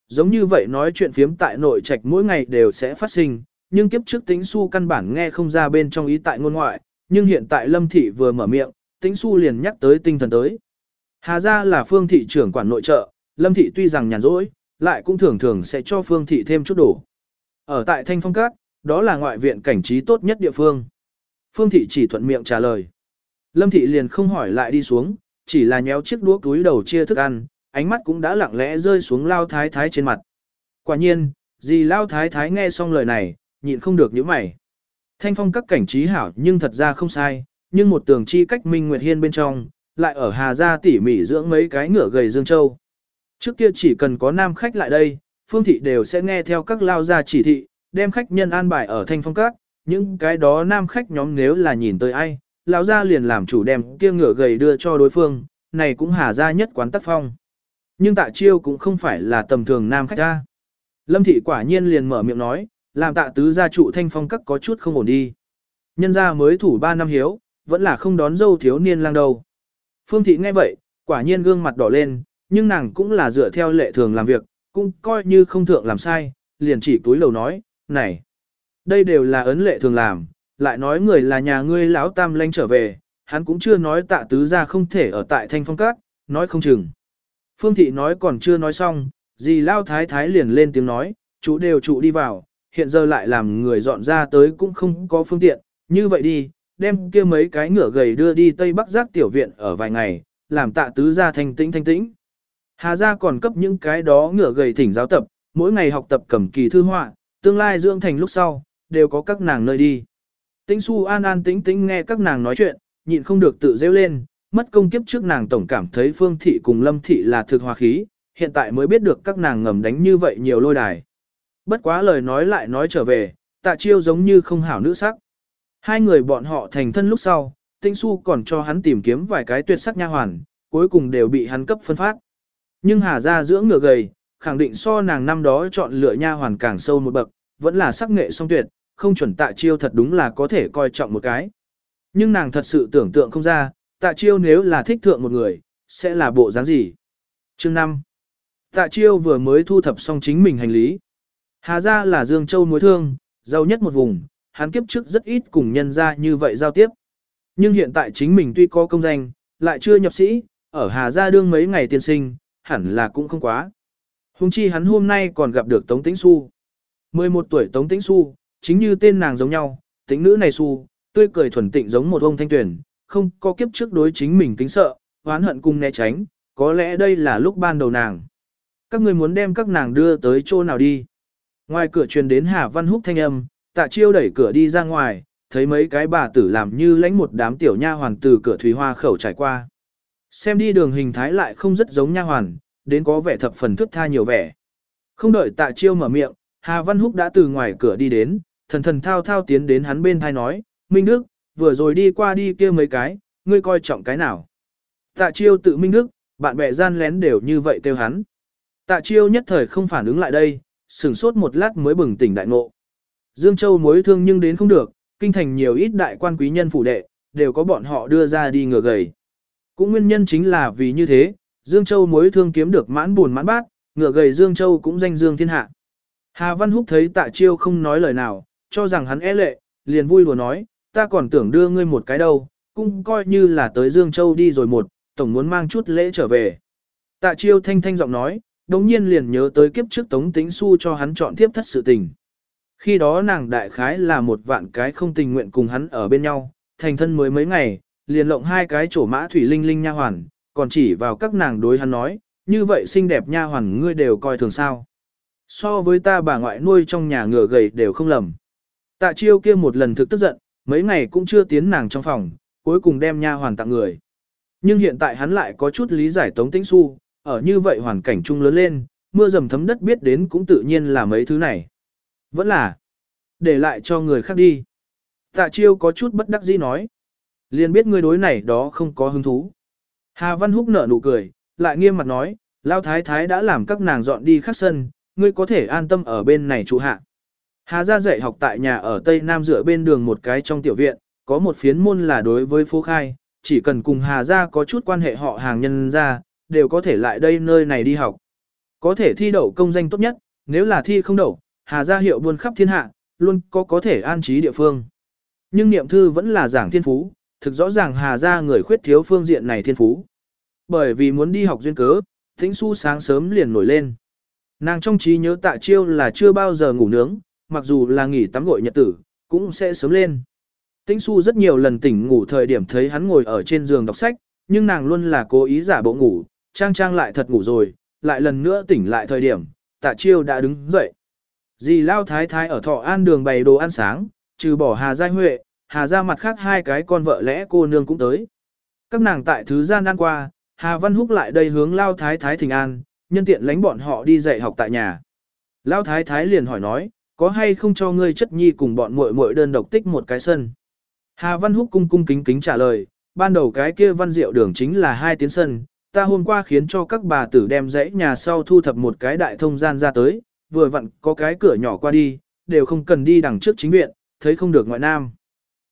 Giống như vậy nói chuyện phiếm tại nội trạch mỗi ngày đều sẽ phát sinh, nhưng kiếp trước tính su căn bản nghe không ra bên trong ý tại ngôn ngoại, nhưng hiện tại lâm thị vừa mở miệng, tính su liền nhắc tới tinh thần tới. Hà gia là phương thị trưởng quản nội trợ, lâm thị tuy rằng nhàn rỗi, lại cũng thường thường sẽ cho phương thị thêm chút đủ. Ở tại thanh phong cát, đó là ngoại viện cảnh trí tốt nhất địa phương. Phương thị chỉ thuận miệng trả lời. Lâm thị liền không hỏi lại đi xuống, chỉ là nhéo chiếc đũa túi đầu chia thức ăn, ánh mắt cũng đã lặng lẽ rơi xuống lao thái thái trên mặt. Quả nhiên, gì lao thái thái nghe xong lời này, nhịn không được những mày. Thanh phong các cảnh trí hảo nhưng thật ra không sai, nhưng một tường chi cách Minh Nguyệt Hiên bên trong, lại ở Hà Gia tỉ mỉ dưỡng mấy cái ngựa gầy Dương Châu. Trước kia chỉ cần có nam khách lại đây, phương thị đều sẽ nghe theo các lao gia chỉ thị, đem khách nhân an bài ở thanh phong các, những cái đó nam khách nhóm nếu là nhìn tới ai, lão gia liền làm chủ đem kia ngựa gầy đưa cho đối phương, này cũng Hà Gia nhất quán tác phong. Nhưng tạ chiêu cũng không phải là tầm thường nam khách ra. Lâm thị quả nhiên liền mở miệng nói, làm tạ tứ gia trụ thanh phong các có chút không ổn đi. Nhân gia mới thủ 3 năm hiếu, vẫn là không đón dâu thiếu niên lang đầu. Phương thị nghe vậy, quả nhiên gương mặt đỏ lên, nhưng nàng cũng là dựa theo lệ thường làm việc, cũng coi như không thượng làm sai, liền chỉ túi lầu nói, này, đây đều là ấn lệ thường làm, lại nói người là nhà ngươi lão tam lanh trở về, hắn cũng chưa nói tạ tứ gia không thể ở tại thanh phong các, nói không chừng. Phương thị nói còn chưa nói xong, dì lao thái thái liền lên tiếng nói, chú đều trụ đi vào, hiện giờ lại làm người dọn ra tới cũng không có phương tiện, như vậy đi, đem kia mấy cái ngựa gầy đưa đi Tây Bắc Giác tiểu viện ở vài ngày, làm tạ tứ gia thanh tĩnh thanh tĩnh. Hà gia còn cấp những cái đó ngựa gầy thỉnh giáo tập, mỗi ngày học tập cầm kỳ thư họa, tương lai dưỡng thành lúc sau, đều có các nàng nơi đi. Tĩnh su an an tĩnh tĩnh nghe các nàng nói chuyện, nhịn không được tự rêu lên, mất công kiếp trước nàng tổng cảm thấy phương thị cùng lâm thị là thực hòa khí, hiện tại mới biết được các nàng ngầm đánh như vậy nhiều lôi đài. Bất quá lời nói lại nói trở về, tạ chiêu giống như không hảo nữ sắc. Hai người bọn họ thành thân lúc sau, tinh su còn cho hắn tìm kiếm vài cái tuyệt sắc nha hoàn, cuối cùng đều bị hắn cấp phân phát. Nhưng hà gia dưỡng ngựa gầy, khẳng định so nàng năm đó chọn lựa nha hoàn càng sâu một bậc, vẫn là sắc nghệ song tuyệt, không chuẩn tạ chiêu thật đúng là có thể coi trọng một cái. Nhưng nàng thật sự tưởng tượng không ra, tạ chiêu nếu là thích thượng một người, sẽ là bộ dáng gì? Chương 5. Tạ chiêu vừa mới thu thập xong chính mình hành lý. Hà gia là Dương Châu mối thương, giàu nhất một vùng, hắn kiếp trước rất ít cùng nhân gia như vậy giao tiếp. Nhưng hiện tại chính mình tuy có công danh, lại chưa nhập sĩ, ở Hà gia đương mấy ngày tiên sinh, hẳn là cũng không quá. Hùng chi hắn hôm nay còn gặp được Tống Tĩnh Xu. 11 tuổi Tống Tĩnh Xu, chính như tên nàng giống nhau, tính nữ này Xu, tươi cười thuần tịnh giống một ông thanh tuyển, không có kiếp trước đối chính mình kính sợ, oán hận cùng né tránh, có lẽ đây là lúc ban đầu nàng. Các người muốn đem các nàng đưa tới chỗ nào đi. Ngoài cửa truyền đến Hà Văn Húc thanh âm, tạ chiêu đẩy cửa đi ra ngoài, thấy mấy cái bà tử làm như lãnh một đám tiểu nha hoàn từ cửa thủy hoa khẩu trải qua. Xem đi đường hình thái lại không rất giống nha hoàn, đến có vẻ thập phần thức tha nhiều vẻ. Không đợi tạ chiêu mở miệng, Hà Văn Húc đã từ ngoài cửa đi đến, thần thần thao thao tiến đến hắn bên thai nói, Minh Đức, vừa rồi đi qua đi kia mấy cái, ngươi coi trọng cái nào. Tạ chiêu tự minh đức, bạn bè gian lén đều như vậy kêu hắn. Tạ chiêu nhất thời không phản ứng lại đây, sửng sốt một lát mới bừng tỉnh đại ngộ. Dương Châu mối thương nhưng đến không được, kinh thành nhiều ít đại quan quý nhân phủ đệ, đều có bọn họ đưa ra đi ngừa gầy. Cũng nguyên nhân chính là vì như thế, Dương Châu mối thương kiếm được mãn buồn mãn bát, ngựa gầy Dương Châu cũng danh dương thiên hạ. Hà Văn Húc thấy tạ chiêu không nói lời nào, cho rằng hắn é e lệ, liền vui đùa nói, ta còn tưởng đưa ngươi một cái đâu, cũng coi như là tới Dương Châu đi rồi một, tổng muốn mang chút lễ trở về. Tạ chiêu thanh thanh giọng nói, đồng nhiên liền nhớ tới kiếp trước Tống Tĩnh Xu cho hắn chọn tiếp thất sự tình. Khi đó nàng đại khái là một vạn cái không tình nguyện cùng hắn ở bên nhau, thành thân mới mấy ngày, liền lộng hai cái chỗ mã thủy linh linh nha hoàn, còn chỉ vào các nàng đối hắn nói, như vậy xinh đẹp nha hoàn ngươi đều coi thường sao. So với ta bà ngoại nuôi trong nhà ngựa gầy đều không lầm. Tạ chiêu kia một lần thực tức giận, mấy ngày cũng chưa tiến nàng trong phòng, cuối cùng đem nha hoàn tặng người. Nhưng hiện tại hắn lại có chút lý giải Tống Tĩnh Xu, ở như vậy hoàn cảnh chung lớn lên, mưa dầm thấm đất biết đến cũng tự nhiên là mấy thứ này. Vẫn là, để lại cho người khác đi. Tạ chiêu có chút bất đắc dĩ nói. Liền biết ngươi đối này đó không có hứng thú. Hà Văn Húc nở nụ cười, lại nghiêm mặt nói, Lao Thái Thái đã làm các nàng dọn đi khác sân, ngươi có thể an tâm ở bên này trụ hạ. Hà gia dạy học tại nhà ở Tây Nam dựa bên đường một cái trong tiểu viện, có một phiến môn là đối với phố khai, chỉ cần cùng Hà gia có chút quan hệ họ hàng nhân gia, đều có thể lại đây nơi này đi học. Có thể thi đậu công danh tốt nhất, nếu là thi không đậu, Hà gia hiệu buôn khắp thiên hạ, luôn có có thể an trí địa phương. Nhưng niệm thư vẫn là giảng thiên phú, thực rõ ràng Hà gia người khuyết thiếu phương diện này thiên phú. Bởi vì muốn đi học duyên cớ, Tĩnh Xu sáng sớm liền nổi lên. Nàng trong trí nhớ tạ chiêu là chưa bao giờ ngủ nướng, mặc dù là nghỉ tắm gội nhật tử, cũng sẽ sớm lên. Tĩnh Xu rất nhiều lần tỉnh ngủ thời điểm thấy hắn ngồi ở trên giường đọc sách, nhưng nàng luôn là cố ý giả bộ ngủ, trang trang lại thật ngủ rồi, lại lần nữa tỉnh lại thời điểm, tạ chiêu đã đứng dậy. Dì Lao Thái Thái ở thọ an đường bày đồ ăn sáng, trừ bỏ Hà gia Huệ, Hà ra mặt khác hai cái con vợ lẽ cô nương cũng tới. Các nàng tại thứ gian ăn qua, Hà Văn Húc lại đây hướng Lao Thái Thái thỉnh an, nhân tiện lánh bọn họ đi dạy học tại nhà. Lao Thái Thái liền hỏi nói, có hay không cho ngươi chất nhi cùng bọn muội muội đơn độc tích một cái sân. Hà Văn Húc cung cung kính kính trả lời, ban đầu cái kia văn diệu đường chính là hai tiến sân, ta hôm qua khiến cho các bà tử đem dãy nhà sau thu thập một cái đại thông gian ra tới, vừa vặn có cái cửa nhỏ qua đi, đều không cần đi đằng trước chính viện, thấy không được ngoại nam.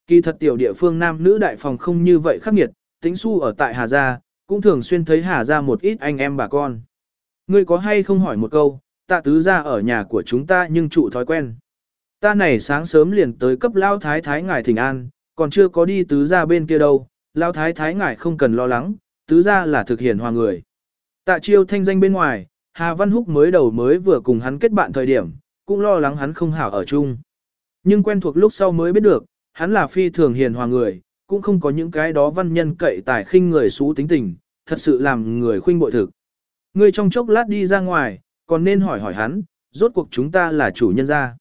Kỳ thật tiểu địa phương nam nữ đại phòng không như vậy khắc nghiệt, tính su ở tại Hà Gia, cũng thường xuyên thấy Hà Gia một ít anh em bà con. Ngươi có hay không hỏi một câu, tạ tứ gia ở nhà của chúng ta nhưng trụ thói quen. Ta này sáng sớm liền tới cấp lao thái thái ngài thỉnh an, còn chưa có đi tứ gia bên kia đâu, lao thái thái ngài không cần lo lắng, tứ gia là thực hiện hòa người. Tạ chiêu thanh danh bên ngoài, Hà Văn Húc mới đầu mới vừa cùng hắn kết bạn thời điểm, cũng lo lắng hắn không hảo ở chung. Nhưng quen thuộc lúc sau mới biết được, hắn là phi thường hiền hòa người, cũng không có những cái đó văn nhân cậy tài khinh người xú tính tình, thật sự làm người khuynh bội thực. Người trong chốc lát đi ra ngoài, còn nên hỏi hỏi hắn, rốt cuộc chúng ta là chủ nhân gia.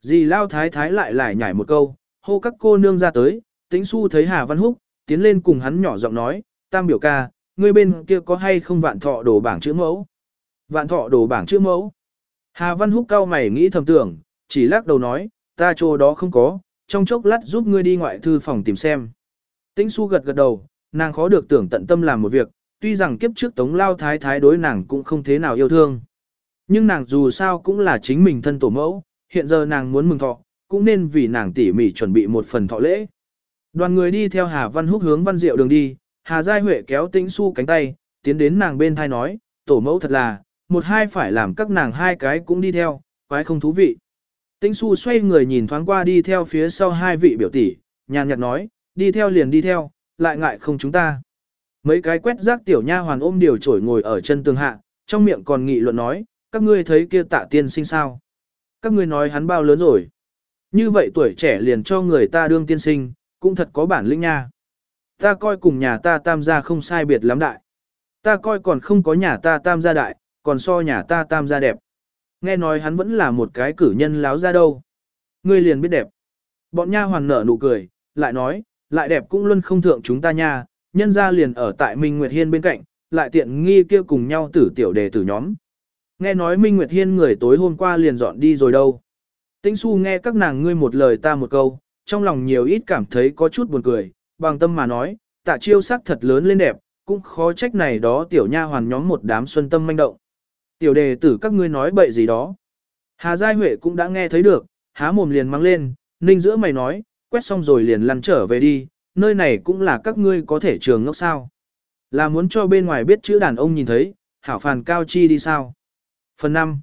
Dì Lao Thái Thái lại lại nhảy một câu, hô các cô nương ra tới, tính su thấy Hà Văn Húc, tiến lên cùng hắn nhỏ giọng nói, tam biểu ca, ngươi bên kia có hay không vạn thọ đồ bảng chữ mẫu? Vạn thọ đồ bảng chữ mẫu. Hà Văn Húc cao mày nghĩ thầm tưởng, chỉ lắc đầu nói, ta chỗ đó không có, trong chốc lát giúp ngươi đi ngoại thư phòng tìm xem. Tĩnh su gật gật đầu, nàng khó được tưởng tận tâm làm một việc, tuy rằng kiếp trước tống lao thái thái đối nàng cũng không thế nào yêu thương. Nhưng nàng dù sao cũng là chính mình thân tổ mẫu, hiện giờ nàng muốn mừng thọ, cũng nên vì nàng tỉ mỉ chuẩn bị một phần thọ lễ. Đoàn người đi theo Hà Văn Húc hướng Văn Diệu đường đi, Hà Giai Huệ kéo Tĩnh Su cánh tay, tiến đến nàng bên thai nói, tổ mẫu thật là, một hai phải làm các nàng hai cái cũng đi theo, quái không thú vị. Tĩnh Su xoay người nhìn thoáng qua đi theo phía sau hai vị biểu tỷ, nhàn nhạt nói, đi theo liền đi theo, lại ngại không chúng ta. Mấy cái quét rác tiểu nha hoàn ôm điều trổi ngồi ở chân tường hạ, trong miệng còn nghị luận nói, các ngươi thấy kia tạ tiên sinh sao? Các ngươi nói hắn bao lớn rồi? Như vậy tuổi trẻ liền cho người ta đương tiên sinh, cũng thật có bản lĩnh nha. Ta coi cùng nhà ta tam gia không sai biệt lắm đại. Ta coi còn không có nhà ta tam gia đại, còn so nhà ta tam gia đẹp. Nghe nói hắn vẫn là một cái cử nhân láo ra đâu. Ngươi liền biết đẹp. Bọn nha hoàn nở nụ cười, lại nói, lại đẹp cũng luôn không thượng chúng ta nha, nhân gia liền ở tại Minh Nguyệt Hiên bên cạnh, lại tiện nghi kia cùng nhau tử tiểu đề tử nhóm. Nghe nói Minh Nguyệt Hiên người tối hôm qua liền dọn đi rồi đâu. Tĩnh su nghe các nàng ngươi một lời ta một câu, trong lòng nhiều ít cảm thấy có chút buồn cười, bằng tâm mà nói, tạ chiêu sắc thật lớn lên đẹp, cũng khó trách này đó tiểu nha hoàn nhóm một đám xuân tâm manh động. Tiểu đề tử các ngươi nói bậy gì đó. Hà Giai Huệ cũng đã nghe thấy được, há mồm liền mang lên, ninh giữa mày nói, quét xong rồi liền lăn trở về đi, nơi này cũng là các ngươi có thể trường ngốc sao. Là muốn cho bên ngoài biết chữ đàn ông nhìn thấy, hảo phàn cao chi đi sao. Phần 5.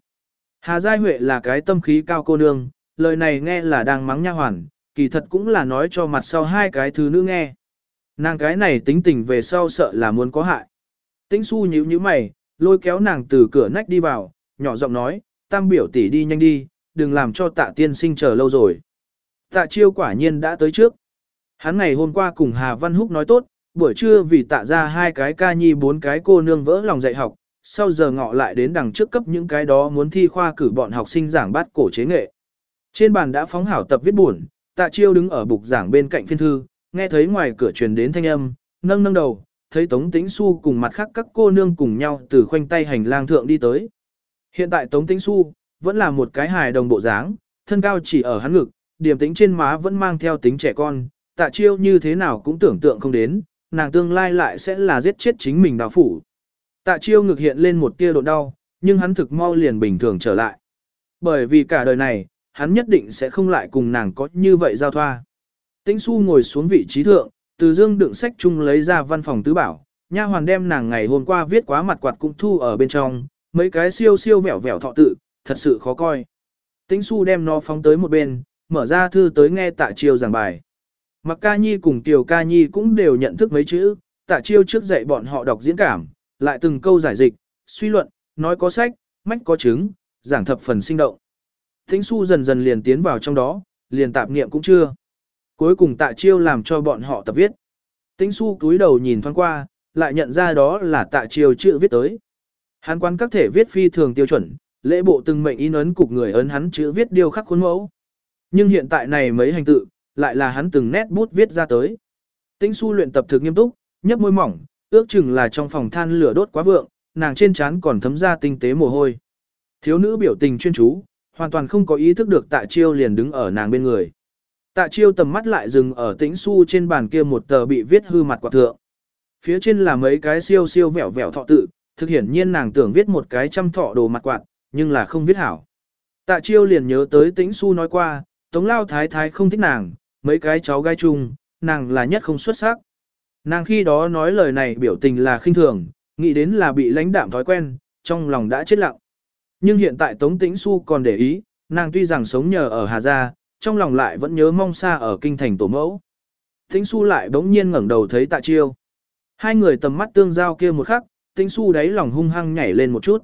Hà Giai Huệ là cái tâm khí cao cô nương, lời này nghe là đang mắng nha hoàn, kỳ thật cũng là nói cho mặt sau hai cái thứ nữ nghe. Nàng cái này tính tình về sau sợ là muốn có hại. Tĩnh su nhíu nhíu mày, lôi kéo nàng từ cửa nách đi vào, nhỏ giọng nói, tam biểu tỷ đi nhanh đi, đừng làm cho tạ tiên sinh chờ lâu rồi. Tạ chiêu quả nhiên đã tới trước. Hắn ngày hôm qua cùng Hà Văn Húc nói tốt, buổi trưa vì tạ ra hai cái ca nhi bốn cái cô nương vỡ lòng dạy học, sau giờ ngọ lại đến đằng trước cấp những cái đó muốn thi khoa cử bọn học sinh giảng bát cổ chế nghệ. Trên bàn đã phóng hảo tập viết buồn, tạ chiêu đứng ở bục giảng bên cạnh phiên thư, nghe thấy ngoài cửa truyền đến thanh âm, nâng nâng đầu, thấy Tống Tĩnh Xu cùng mặt khác các cô nương cùng nhau từ khoanh tay hành lang thượng đi tới. Hiện tại Tống Tĩnh Xu vẫn là một cái hài đồng bộ dáng, thân cao chỉ ở hắn ngực, điểm tính trên má vẫn mang theo tính trẻ con, tạ chiêu như thế nào cũng tưởng tượng không đến, nàng tương lai lại sẽ là giết chết chính mình đào phủ. Tạ chiêu ngực hiện lên một tia đột đau, nhưng hắn thực mau liền bình thường trở lại. Bởi vì cả đời này, hắn nhất định sẽ không lại cùng nàng có như vậy giao thoa. Tĩnh su ngồi xuống vị trí thượng, từ dương đựng sách chung lấy ra văn phòng tứ bảo, nha hoàn đem nàng ngày hôm qua viết quá mặt quạt cũng thu ở bên trong, mấy cái siêu siêu vẻo vẻo thọ tự, thật sự khó coi. Tĩnh su đem nó phóng tới một bên, mở ra thư tới nghe tạ chiêu giảng bài. Mặc ca nhi cùng tiểu ca nhi cũng đều nhận thức mấy chữ, tạ chiêu trước dạy bọn họ đọc diễn cảm, lại từng câu giải dịch, suy luận, nói có sách, mách có chứng, giảng thập phần sinh động. Thính su dần dần liền tiến vào trong đó, liền tạp niệm cũng chưa. Cuối cùng tạ chiêu làm cho bọn họ tập viết. Tĩnh su túi đầu nhìn thoáng qua, lại nhận ra đó là tạ chiêu chữ viết tới. Hán quan các thể viết phi thường tiêu chuẩn, lễ bộ từng mệnh in ấn cục người ấn hắn chữ viết điêu khắc khuôn mẫu. Nhưng hiện tại này mấy hành tự, lại là hắn từng nét bút viết ra tới. Tĩnh su luyện tập thực nghiêm túc, nhấp môi mỏng, ước chừng là trong phòng than lửa đốt quá vượng, nàng trên trán còn thấm ra tinh tế mồ hôi. Thiếu nữ biểu tình chuyên chú, hoàn toàn không có ý thức được tạ chiêu liền đứng ở nàng bên người. Tạ chiêu tầm mắt lại dừng ở tĩnh su trên bàn kia một tờ bị viết hư mặt quạt thượng. Phía trên là mấy cái siêu siêu vẹo vẹo thọ tự, thực hiển nhiên nàng tưởng viết một cái trăm thọ đồ mặt quạt, nhưng là không viết hảo. Tạ chiêu liền nhớ tới tĩnh su nói qua, tống lao thái thái không thích nàng, mấy cái cháu gai chung, nàng là nhất không xuất sắc. Nàng khi đó nói lời này biểu tình là khinh thường, nghĩ đến là bị lãnh đạm thói quen, trong lòng đã chết lặng. Nhưng hiện tại Tống Tĩnh Xu còn để ý, nàng tuy rằng sống nhờ ở Hà Gia, trong lòng lại vẫn nhớ mong xa ở kinh thành tổ mẫu. Tĩnh Xu lại bỗng nhiên ngẩng đầu thấy Tạ Chiêu. Hai người tầm mắt tương giao kia một khắc, Tĩnh Xu đáy lòng hung hăng nhảy lên một chút.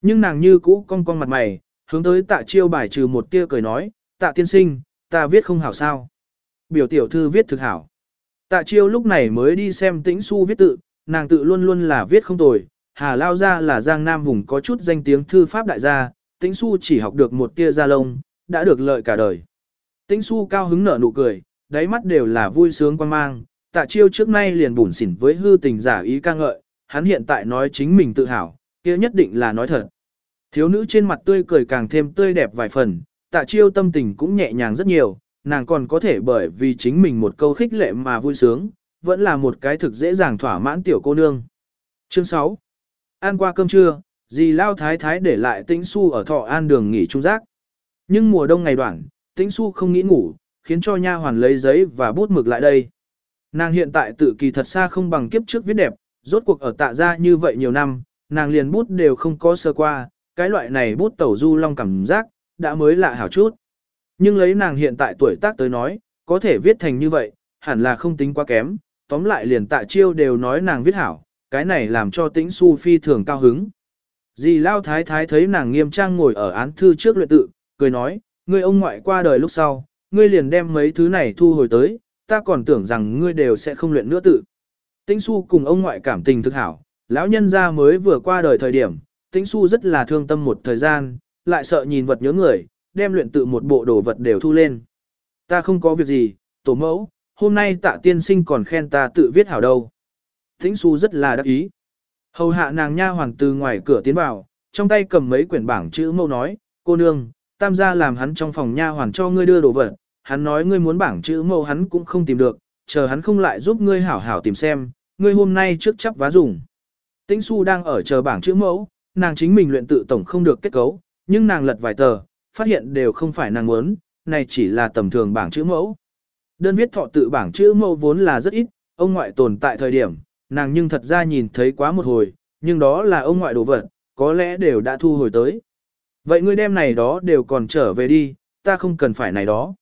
Nhưng nàng như cũ cong cong mặt mày, hướng tới Tạ Chiêu bài trừ một tia cười nói, Tạ tiên sinh, ta viết không hảo sao. Biểu tiểu thư viết thực hảo. Tạ Chiêu lúc này mới đi xem Tĩnh Xu viết tự, nàng tự luôn luôn là viết không tồi, Hà Lao Gia là Giang Nam vùng có chút danh tiếng thư pháp đại gia, Tĩnh Xu chỉ học được một tia gia lông, đã được lợi cả đời. Tĩnh Xu cao hứng nở nụ cười, đáy mắt đều là vui sướng quan mang, tạ chiêu trước nay liền bủn xỉn với hư tình giả ý ca ngợi, hắn hiện tại nói chính mình tự hào, kia nhất định là nói thật. Thiếu nữ trên mặt tươi cười càng thêm tươi đẹp vài phần, tạ chiêu tâm tình cũng nhẹ nhàng rất nhiều, nàng còn có thể bởi vì chính mình một câu khích lệ mà vui sướng, vẫn là một cái thực dễ dàng thỏa mãn tiểu cô nương. Chương 6 Ăn qua cơm trưa, dì Lao Thái Thái để lại tĩnh su ở thọ an đường nghỉ trung giác. Nhưng mùa đông ngày đoạn, tĩnh su không nghĩ ngủ, khiến cho nha hoàn lấy giấy và bút mực lại đây. Nàng hiện tại tự kỳ thật xa không bằng kiếp trước viết đẹp, rốt cuộc ở tạ ra như vậy nhiều năm, nàng liền bút đều không có sơ qua, cái loại này bút tẩu du long cảm giác, đã mới lạ hảo chút. Nhưng lấy nàng hiện tại tuổi tác tới nói, có thể viết thành như vậy, hẳn là không tính quá kém, tóm lại liền tạ chiêu đều nói nàng viết hảo, cái này làm cho tĩnh su phi thường cao hứng. Dì Lao Thái Thái thấy nàng nghiêm trang ngồi ở án thư trước luyện tự, cười nói, ngươi ông ngoại qua đời lúc sau, ngươi liền đem mấy thứ này thu hồi tới, ta còn tưởng rằng ngươi đều sẽ không luyện nữa tự. Tĩnh su cùng ông ngoại cảm tình thực hảo, lão nhân gia mới vừa qua đời thời điểm, tĩnh su rất là thương tâm một thời gian, lại sợ nhìn vật nhớ người, đem luyện tự một bộ đồ vật đều thu lên. Ta không có việc gì, tổ mẫu, hôm nay tạ tiên sinh còn khen ta tự viết hảo đâu. Thính su rất là đắc ý. Hầu hạ nàng nha hoàng từ ngoài cửa tiến vào, trong tay cầm mấy quyển bảng chữ mẫu nói, cô nương, tam gia làm hắn trong phòng nha hoàn cho ngươi đưa đồ vật, hắn nói ngươi muốn bảng chữ mẫu hắn cũng không tìm được, chờ hắn không lại giúp ngươi hảo hảo tìm xem, ngươi hôm nay trước chấp vá dùng. Tĩnh su đang ở chờ bảng chữ mẫu, nàng chính mình luyện tự tổng không được kết cấu, nhưng nàng lật vài tờ, phát hiện đều không phải nàng muốn, này chỉ là tầm thường bảng chữ mẫu. Đơn viết thọ tự bảng chữ mẫu vốn là rất ít, ông ngoại tồn tại thời điểm, nàng nhưng thật ra nhìn thấy quá một hồi, nhưng đó là ông ngoại đồ vật, có lẽ đều đã thu hồi tới. Vậy ngươi đem này đó đều còn trở về đi, ta không cần phải này đó.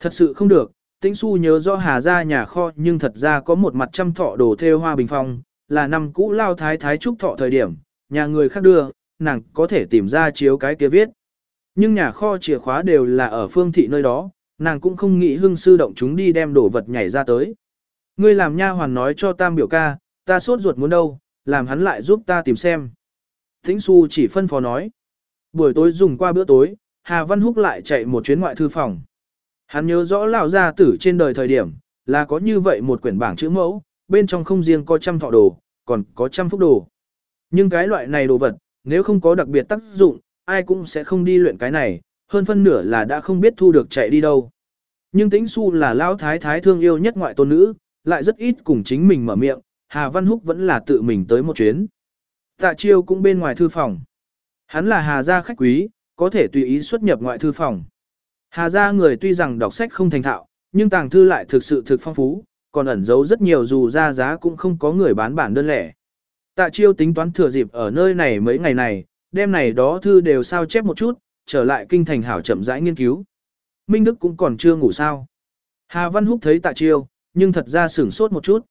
Thật sự không được, tĩnh su nhớ rõ hà ra nhà kho nhưng thật ra có một mặt trăm thọ đồ theo hoa bình phong, là năm cũ lao thái thái trúc thọ thời điểm, nhà người khác đưa, nàng có thể tìm ra chiếu cái kia viết. Nhưng nhà kho chìa khóa đều là ở phương thị nơi đó, nàng cũng không nghĩ hưng sư động chúng đi đem đồ vật nhảy ra tới. Ngươi làm nha hoàn nói cho tam biểu ca, ta sốt ruột muốn đâu, làm hắn lại giúp ta tìm xem. Thính su chỉ phân phó nói. Buổi tối dùng qua bữa tối, Hà Văn Húc lại chạy một chuyến ngoại thư phòng. Hắn nhớ rõ lão gia tử trên đời thời điểm, là có như vậy một quyển bảng chữ mẫu, bên trong không riêng có trăm thọ đồ, còn có trăm phúc đồ. Nhưng cái loại này đồ vật, nếu không có đặc biệt tác dụng, ai cũng sẽ không đi luyện cái này, hơn phân nửa là đã không biết thu được chạy đi đâu. Nhưng tĩnh su là lão thái thái thương yêu nhất ngoại tôn nữ, lại rất ít cùng chính mình mở miệng, Hà Văn Húc vẫn là tự mình tới một chuyến. Tạ chiêu cũng bên ngoài thư phòng. Hắn là Hà gia khách quý, có thể tùy ý xuất nhập ngoại thư phòng. Hà gia người tuy rằng đọc sách không thành thạo, nhưng tàng thư lại thực sự thực phong phú, còn ẩn giấu rất nhiều dù ra giá cũng không có người bán bản đơn lẻ. Tạ chiêu tính toán thừa dịp ở nơi này mấy ngày này, đêm này đó thư đều sao chép một chút, trở lại kinh thành hảo chậm rãi nghiên cứu. Minh Đức cũng còn chưa ngủ sao. Hà Văn Húc thấy tạ chiêu, nhưng thật ra sửng sốt một chút.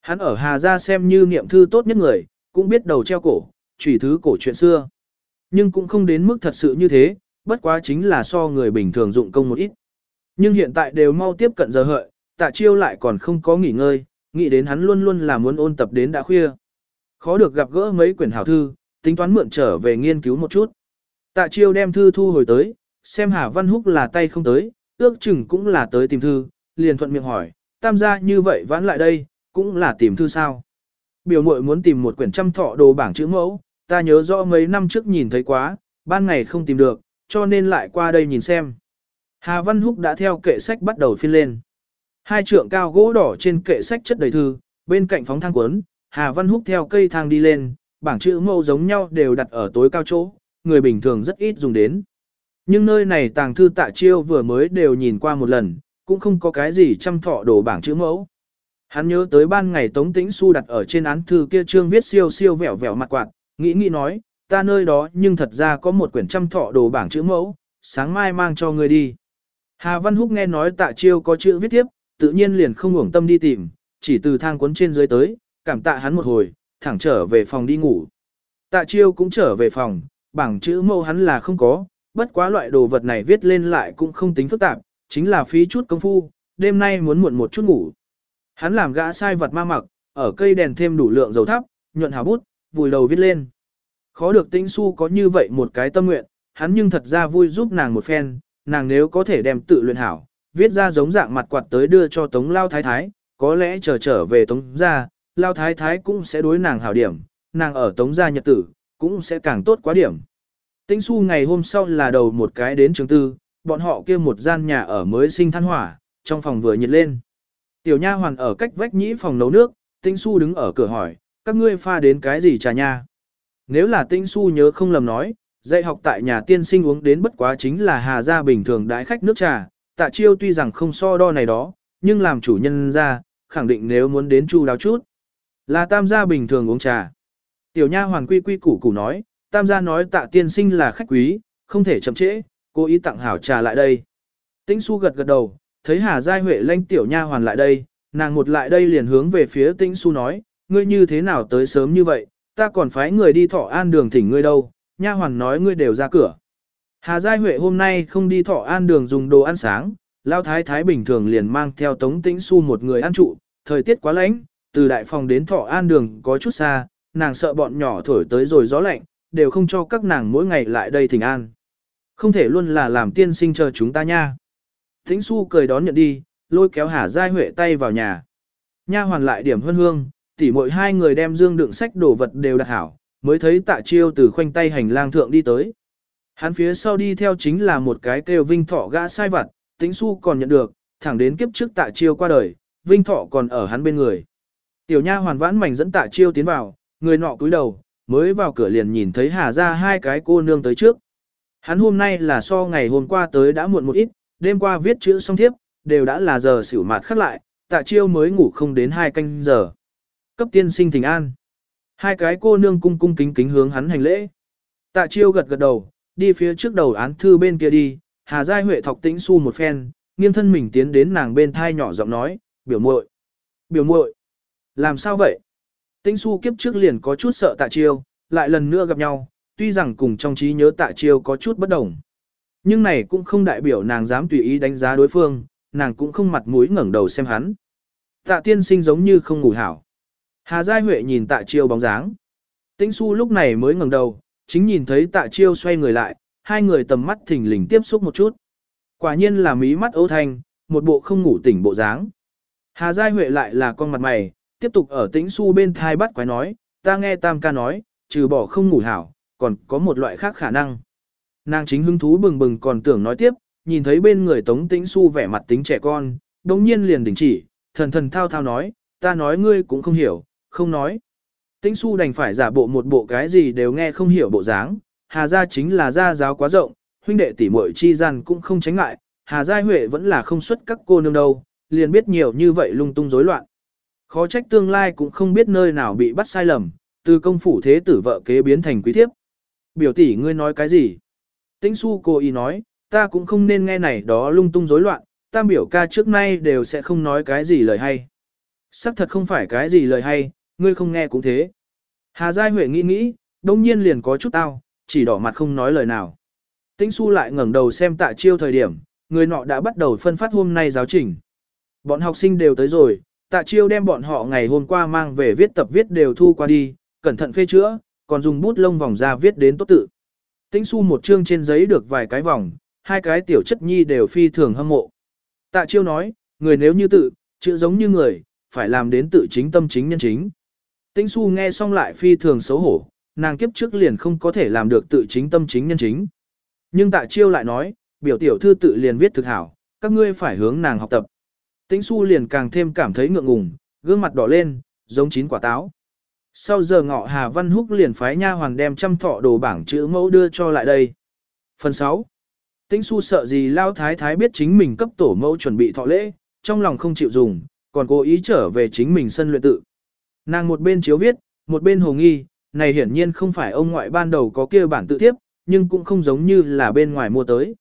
Hắn ở Hà Gia xem như niệm thư tốt nhất người, cũng biết đầu treo cổ, trùy thứ cổ chuyện xưa. Nhưng cũng không đến mức thật sự như thế, bất quá chính là so người bình thường dụng công một ít. Nhưng hiện tại đều mau tiếp cận giờ hợi, tạ chiêu lại còn không có nghỉ ngơi, nghĩ đến hắn luôn luôn là muốn ôn tập đến đã khuya. Khó được gặp gỡ mấy quyển hảo thư, tính toán mượn trở về nghiên cứu một chút. Tạ chiêu đem thư thu hồi tới, xem Hà Văn Húc là tay không tới, ước chừng cũng là tới tìm thư, liền thuận miệng hỏi, tam gia như vậy vãn lại đây, cũng là tìm thư sao. Biểu muội muốn tìm một quyển trăm thọ đồ bảng chữ mẫu, ta nhớ rõ mấy năm trước nhìn thấy quá, ban ngày không tìm được, cho nên lại qua đây nhìn xem. Hà Văn Húc đã theo kệ sách bắt đầu phiên lên. Hai trượng cao gỗ đỏ trên kệ sách chất đầy thư, bên cạnh phóng thang cuốn, Hà Văn Húc theo cây thang đi lên, bảng chữ mẫu giống nhau đều đặt ở tối cao chỗ, người bình thường rất ít dùng đến. Nhưng nơi này tàng thư tạ chiêu vừa mới đều nhìn qua một lần, cũng không có cái gì chăm thọ đồ bảng chữ mẫu. Hắn nhớ tới ban ngày Tống Tĩnh Xu đặt ở trên án thư kia trương viết siêu siêu vẹo vẹo mặt quạt, nghĩ nghĩ nói, ta nơi đó nhưng thật ra có một quyển trăm thọ đồ bảng chữ mẫu, sáng mai mang cho người đi. Hà Văn Húc nghe nói tạ chiêu có chữ viết tiếp, tự nhiên liền không uổng tâm đi tìm, chỉ từ thang cuốn trên dưới tới, cảm tạ hắn một hồi, thẳng trở về phòng đi ngủ. Tạ chiêu cũng trở về phòng, bảng chữ mâu hắn là không có, bất quá loại đồ vật này viết lên lại cũng không tính phức tạp, chính là phí chút công phu, đêm nay muốn muộn một chút ngủ. Hắn làm gã sai vật ma mặc, ở cây đèn thêm đủ lượng dầu thắp, nhuận hào bút, vùi đầu viết lên. Khó được tĩnh su có như vậy một cái tâm nguyện, hắn nhưng thật ra vui giúp nàng một phen, nàng nếu có thể đem tự luyện hảo, viết ra giống dạng mặt quạt tới đưa cho tống lao thái thái, có lẽ chờ trở về tống gia, lao thái thái cũng sẽ đối nàng hảo điểm, nàng ở tống gia nhật tử, cũng sẽ càng tốt quá điểm. Tĩnh su ngày hôm sau là đầu một cái đến trường tư, bọn họ kia một gian nhà ở mới sinh than hỏa, trong phòng vừa nhiệt lên. Tiểu nha hoàn ở cách vách nhĩ phòng nấu nước, Tĩnh su đứng ở cửa hỏi, các ngươi pha đến cái gì trà nha? Nếu là Tĩnh su nhớ không lầm nói, dạy học tại nhà tiên sinh uống đến bất quá chính là hà gia bình thường đãi khách nước trà, tạ chiêu tuy rằng không so đo này đó, nhưng làm chủ nhân ra, khẳng định nếu muốn đến chu đáo chút. Là tam gia bình thường uống trà. Tiểu nha hoàn quy quy củ củ nói, tam gia nói tạ tiên sinh là khách quý, không thể chậm trễ, cố ý tặng hảo trà lại đây. Tĩnh su gật gật đầu, thấy Hà Giai Huệ lanh tiểu nha hoàn lại đây, nàng một lại đây liền hướng về phía Tĩnh su nói, ngươi như thế nào tới sớm như vậy, ta còn phái người đi thọ an đường thỉnh ngươi đâu, nha hoàn nói ngươi đều ra cửa. Hà Giai Huệ hôm nay không đi thọ an đường dùng đồ ăn sáng, Lao Thái Thái bình thường liền mang theo Tống Tĩnh su một người ăn trụ, thời tiết quá lạnh, từ đại phòng đến thọ an đường có chút xa, nàng sợ bọn nhỏ thổi tới rồi gió lạnh, đều không cho các nàng mỗi ngày lại đây thỉnh an. Không thể luôn là làm tiên sinh chờ chúng ta nha. Thính su cười đón nhận đi, lôi kéo Hà Giai Huệ tay vào nhà. Nha hoàn lại điểm hương hương, tỉ mỗi hai người đem dương đựng sách đồ vật đều đặt hảo, mới thấy tạ chiêu từ khoanh tay hành lang thượng đi tới. Hắn phía sau đi theo chính là một cái kêu vinh thọ gã sai vặt, tính su còn nhận được, thẳng đến kiếp trước tạ chiêu qua đời, vinh thọ còn ở hắn bên người. Tiểu nha hoàn vãn mảnh dẫn tạ chiêu tiến vào, người nọ cúi đầu, mới vào cửa liền nhìn thấy hà ra hai cái cô nương tới trước. Hắn hôm nay là so ngày hôm qua tới đã muộn một ít, đêm qua viết chữ xong thiếp, đều đã là giờ xỉu mạt khắc lại, tạ chiêu mới ngủ không đến hai canh giờ. Cấp tiên sinh thỉnh an. Hai cái cô nương cung cung kính kính hướng hắn hành lễ. Tạ chiêu gật gật đầu, đi phía trước đầu án thư bên kia đi, Hà Giai Huệ thọc tĩnh su một phen, nghiêng thân mình tiến đến nàng bên thai nhỏ giọng nói, biểu muội, biểu muội, làm sao vậy? Tĩnh su kiếp trước liền có chút sợ tạ chiêu, lại lần nữa gặp nhau, tuy rằng cùng trong trí nhớ tạ chiêu có chút bất đồng. Nhưng này cũng không đại biểu nàng dám tùy ý đánh giá đối phương, nàng cũng không mặt mũi ngẩng đầu xem hắn. Tạ tiên sinh giống như không ngủ hảo. Hà Giai Huệ nhìn tạ chiêu bóng dáng. Tĩnh su lúc này mới ngẩng đầu, chính nhìn thấy tạ chiêu xoay người lại, hai người tầm mắt thình lình tiếp xúc một chút. Quả nhiên là mí mắt ấu thanh, một bộ không ngủ tỉnh bộ dáng. Hà Giai Huệ lại là con mặt mày, tiếp tục ở tĩnh su bên thai bắt quái nói, ta nghe tam ca nói, trừ bỏ không ngủ hảo, còn có một loại khác khả năng. Nàng chính hứng thú bừng bừng còn tưởng nói tiếp, nhìn thấy bên người tống tĩnh su vẻ mặt tính trẻ con, đồng nhiên liền đình chỉ, thần thần thao thao nói, ta nói ngươi cũng không hiểu, không nói. Tĩnh su đành phải giả bộ một bộ cái gì đều nghe không hiểu bộ dáng, hà gia chính là gia giáo quá rộng, huynh đệ tỷ muội chi gian cũng không tránh ngại, hà gia huệ vẫn là không xuất các cô nương đâu, liền biết nhiều như vậy lung tung rối loạn. Khó trách tương lai cũng không biết nơi nào bị bắt sai lầm, từ công phủ thế tử vợ kế biến thành quý thiếp. Biểu tỷ ngươi nói cái gì? Tĩnh su cô ý nói, ta cũng không nên nghe này đó lung tung rối loạn, tam biểu ca trước nay đều sẽ không nói cái gì lời hay. Sắc thật không phải cái gì lời hay, ngươi không nghe cũng thế. Hà Giai Huệ nghĩ nghĩ, đông nhiên liền có chút tao, chỉ đỏ mặt không nói lời nào. Tĩnh su lại ngẩng đầu xem tạ chiêu thời điểm, người nọ đã bắt đầu phân phát hôm nay giáo trình. Bọn học sinh đều tới rồi, tạ chiêu đem bọn họ ngày hôm qua mang về viết tập viết đều thu qua đi, cẩn thận phê chữa, còn dùng bút lông vòng ra viết đến tốt tự. Tĩnh su một chương trên giấy được vài cái vòng, hai cái tiểu chất nhi đều phi thường hâm mộ. Tạ chiêu nói, người nếu như tự, chữ giống như người, phải làm đến tự chính tâm chính nhân chính. Tĩnh su nghe xong lại phi thường xấu hổ, nàng kiếp trước liền không có thể làm được tự chính tâm chính nhân chính. Nhưng tạ chiêu lại nói, biểu tiểu thư tự liền viết thực hảo, các ngươi phải hướng nàng học tập. Tĩnh su liền càng thêm cảm thấy ngượng ngùng, gương mặt đỏ lên, giống chín quả táo. Sau giờ ngọ Hà Văn Húc liền phái nha hoàn đem trăm thọ đồ bảng chữ mẫu đưa cho lại đây. Phần 6. Tĩnh su sợ gì Lao Thái Thái biết chính mình cấp tổ mẫu chuẩn bị thọ lễ, trong lòng không chịu dùng, còn cố ý trở về chính mình sân luyện tự. Nàng một bên chiếu viết, một bên hồ nghi, này hiển nhiên không phải ông ngoại ban đầu có kia bản tự tiếp, nhưng cũng không giống như là bên ngoài mua tới.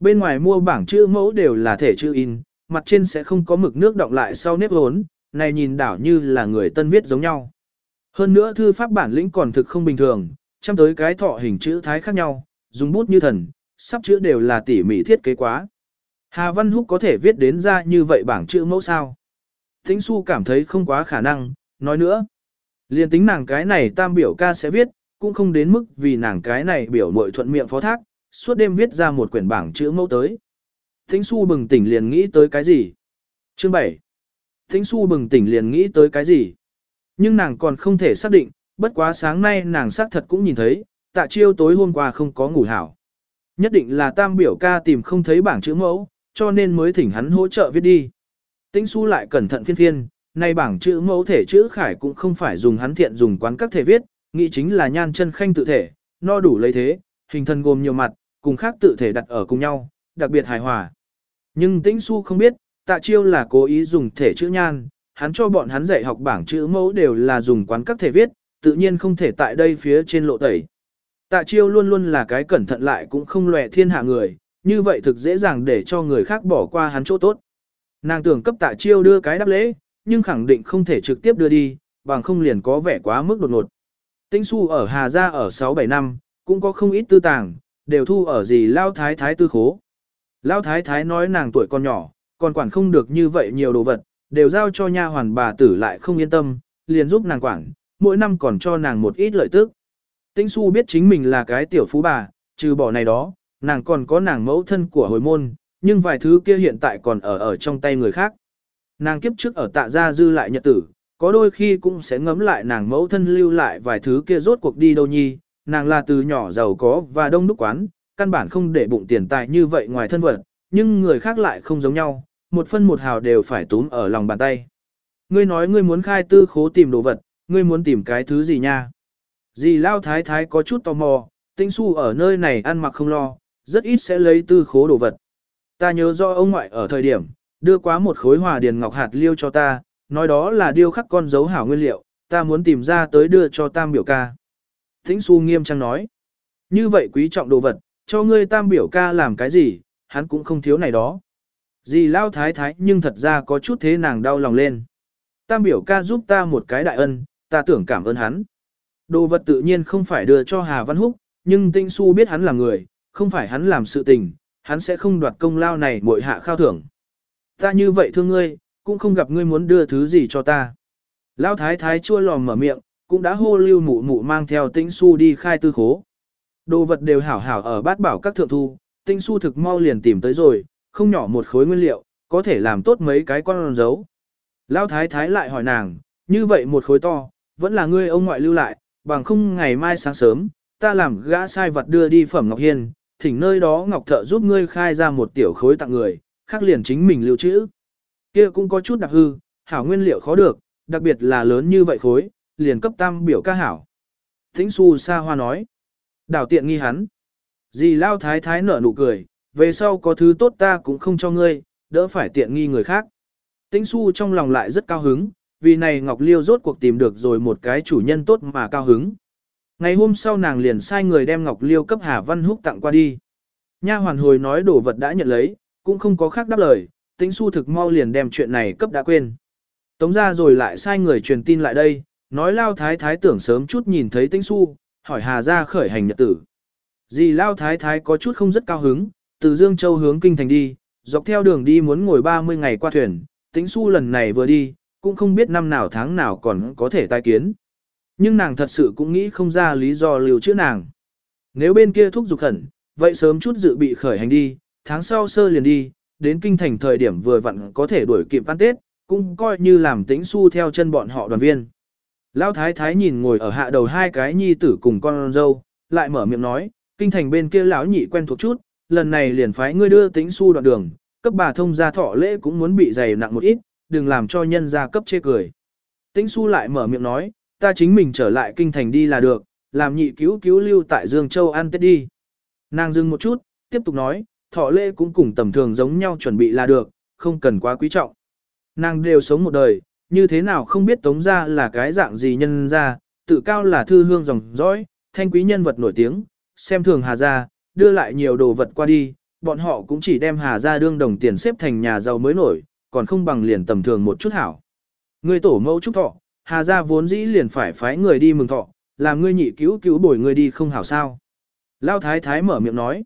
Bên ngoài mua bảng chữ mẫu đều là thể chữ in, mặt trên sẽ không có mực nước đọng lại sau nếp hốn, này nhìn đảo như là người tân viết giống nhau. Hơn nữa thư pháp bản lĩnh còn thực không bình thường, chăm tới cái thọ hình chữ thái khác nhau, dùng bút như thần, sắp chữ đều là tỉ mỉ thiết kế quá. Hà Văn Húc có thể viết đến ra như vậy bảng chữ mẫu sao. Thính su cảm thấy không quá khả năng, nói nữa. Liên tính nàng cái này tam biểu ca sẽ viết, cũng không đến mức vì nàng cái này biểu mội thuận miệng phó thác, suốt đêm viết ra một quyển bảng chữ mẫu tới. Thính su bừng tỉnh liền nghĩ tới cái gì? Chương 7. Thính su bừng tỉnh liền nghĩ tới cái gì? Nhưng nàng còn không thể xác định, bất quá sáng nay nàng xác thật cũng nhìn thấy, tạ chiêu tối hôm qua không có ngủ hảo. Nhất định là tam biểu ca tìm không thấy bảng chữ mẫu, cho nên mới thỉnh hắn hỗ trợ viết đi. Tĩnh su lại cẩn thận phiên phiên, nay bảng chữ mẫu thể chữ khải cũng không phải dùng hắn thiện dùng quán các thể viết, nghĩ chính là nhan chân khanh tự thể, no đủ lấy thế, hình thân gồm nhiều mặt, cùng khác tự thể đặt ở cùng nhau, đặc biệt hài hòa. Nhưng tĩnh su không biết, tạ chiêu là cố ý dùng thể chữ nhan, hắn cho bọn hắn dạy học bảng chữ mẫu đều là dùng quán các thể viết, tự nhiên không thể tại đây phía trên lộ tẩy. Tạ chiêu luôn luôn là cái cẩn thận lại cũng không lòe thiên hạ người, như vậy thực dễ dàng để cho người khác bỏ qua hắn chỗ tốt. Nàng tưởng cấp tạ chiêu đưa cái đáp lễ, nhưng khẳng định không thể trực tiếp đưa đi, bằng không liền có vẻ quá mức đột ngột. Tĩnh su ở Hà Gia ở 6-7 năm, cũng có không ít tư tàng, đều thu ở gì Lao Thái Thái tư khố. Lão Thái Thái nói nàng tuổi còn nhỏ, còn quản không được như vậy nhiều đồ vật, đều giao cho nha hoàn bà tử lại không yên tâm, liền giúp nàng quản, mỗi năm còn cho nàng một ít lợi tức. Tĩnh su biết chính mình là cái tiểu phú bà, trừ bỏ này đó, nàng còn có nàng mẫu thân của hồi môn, nhưng vài thứ kia hiện tại còn ở ở trong tay người khác. Nàng kiếp trước ở tạ gia dư lại nhật tử, có đôi khi cũng sẽ ngấm lại nàng mẫu thân lưu lại vài thứ kia rốt cuộc đi đâu nhi, nàng là từ nhỏ giàu có và đông đúc quán, căn bản không để bụng tiền tài như vậy ngoài thân vật, nhưng người khác lại không giống nhau, một phân một hào đều phải túm ở lòng bàn tay. Ngươi nói ngươi muốn khai tư khố tìm đồ vật, ngươi muốn tìm cái thứ gì nha? Dì Lao Thái Thái có chút tò mò, tinh su ở nơi này ăn mặc không lo, rất ít sẽ lấy tư khố đồ vật. Ta nhớ do ông ngoại ở thời điểm, đưa quá một khối hòa điền ngọc hạt liêu cho ta, nói đó là điêu khắc con dấu hảo nguyên liệu, ta muốn tìm ra tới đưa cho tam biểu ca. Tĩnh su nghiêm trang nói, như vậy quý trọng đồ vật, cho ngươi tam biểu ca làm cái gì, hắn cũng không thiếu này đó. Dì lao thái thái nhưng thật ra có chút thế nàng đau lòng lên. Tam biểu ca giúp ta một cái đại ân, ta tưởng cảm ơn hắn. Đồ vật tự nhiên không phải đưa cho Hà Văn Húc, nhưng Tinh Su biết hắn là người, không phải hắn làm sự tình, hắn sẽ không đoạt công lao này muội hạ khao thưởng. Ta như vậy thương ngươi, cũng không gặp ngươi muốn đưa thứ gì cho ta. Lão thái thái chua lòm mở miệng, cũng đã hô lưu mụ mụ mang theo Tinh Su đi khai tư khố. Đồ vật đều hảo hảo ở bát bảo các thượng thu, Tinh Su thực mau liền tìm tới rồi, không nhỏ một khối nguyên liệu, có thể làm tốt mấy cái con dấu. Lão thái thái lại hỏi nàng, như vậy một khối to, vẫn là ngươi ông ngoại lưu lại, bằng không ngày mai sáng sớm, ta làm gã sai vật đưa đi phẩm Ngọc Hiên, thỉnh nơi đó Ngọc Thợ giúp ngươi khai ra một tiểu khối tặng người, khác liền chính mình lưu trữ. Kia cũng có chút đặc hư, hảo nguyên liệu khó được, đặc biệt là lớn như vậy khối, liền cấp tam biểu ca hảo. Thính su xa hoa nói, đảo tiện nghi hắn. Dì lao thái thái nở nụ cười, về sau có thứ tốt ta cũng không cho ngươi, đỡ phải tiện nghi người khác. Tĩnh su trong lòng lại rất cao hứng, vì này Ngọc Liêu rốt cuộc tìm được rồi một cái chủ nhân tốt mà cao hứng. Ngày hôm sau nàng liền sai người đem Ngọc Liêu cấp Hà Văn Húc tặng qua đi. Nha hoàn hồi nói đồ vật đã nhận lấy, cũng không có khác đáp lời, Tĩnh su thực mau liền đem chuyện này cấp đã quên. Tống ra rồi lại sai người truyền tin lại đây, nói Lao Thái Thái tưởng sớm chút nhìn thấy Tĩnh su, hỏi Hà ra khởi hành nhật tử. Dì Lao Thái Thái có chút không rất cao hứng, từ Dương Châu hướng Kinh Thành đi, dọc theo đường đi muốn ngồi 30 ngày qua thuyền, Tĩnh su lần này vừa đi, cũng không biết năm nào tháng nào còn có thể tai kiến. Nhưng nàng thật sự cũng nghĩ không ra lý do lưu chữa nàng. Nếu bên kia thúc giục khẩn, vậy sớm chút dự bị khởi hành đi, tháng sau sơ liền đi, đến kinh thành thời điểm vừa vặn có thể đuổi kịp ăn Tết, cũng coi như làm tĩnh su theo chân bọn họ đoàn viên. Lão thái thái nhìn ngồi ở hạ đầu hai cái nhi tử cùng con dâu, lại mở miệng nói, kinh thành bên kia lão nhị quen thuộc chút, lần này liền phái ngươi đưa tĩnh su đoạn đường, cấp bà thông gia thọ lễ cũng muốn bị dày nặng một ít, đừng làm cho nhân gia cấp chê cười. Tĩnh su lại mở miệng nói, ta chính mình trở lại kinh thành đi là được, làm nhị cứu cứu lưu tại Dương Châu ăn tết đi. Nàng dừng một chút, tiếp tục nói, thọ lễ cũng cùng tầm thường giống nhau chuẩn bị là được, không cần quá quý trọng. Nàng đều sống một đời, như thế nào không biết tống ra là cái dạng gì nhân ra, tự cao là thư hương dòng dõi, thanh quý nhân vật nổi tiếng, xem thường hà ra, đưa lại nhiều đồ vật qua đi, bọn họ cũng chỉ đem hà ra đương đồng tiền xếp thành nhà giàu mới nổi, còn không bằng liền tầm thường một chút hảo. Ngươi tổ mẫu chúc thọ, hà ra vốn dĩ liền phải phái người đi mừng thọ, làm ngươi nhị cứu cứu bồi ngươi đi không hảo sao. Lao thái thái mở miệng nói.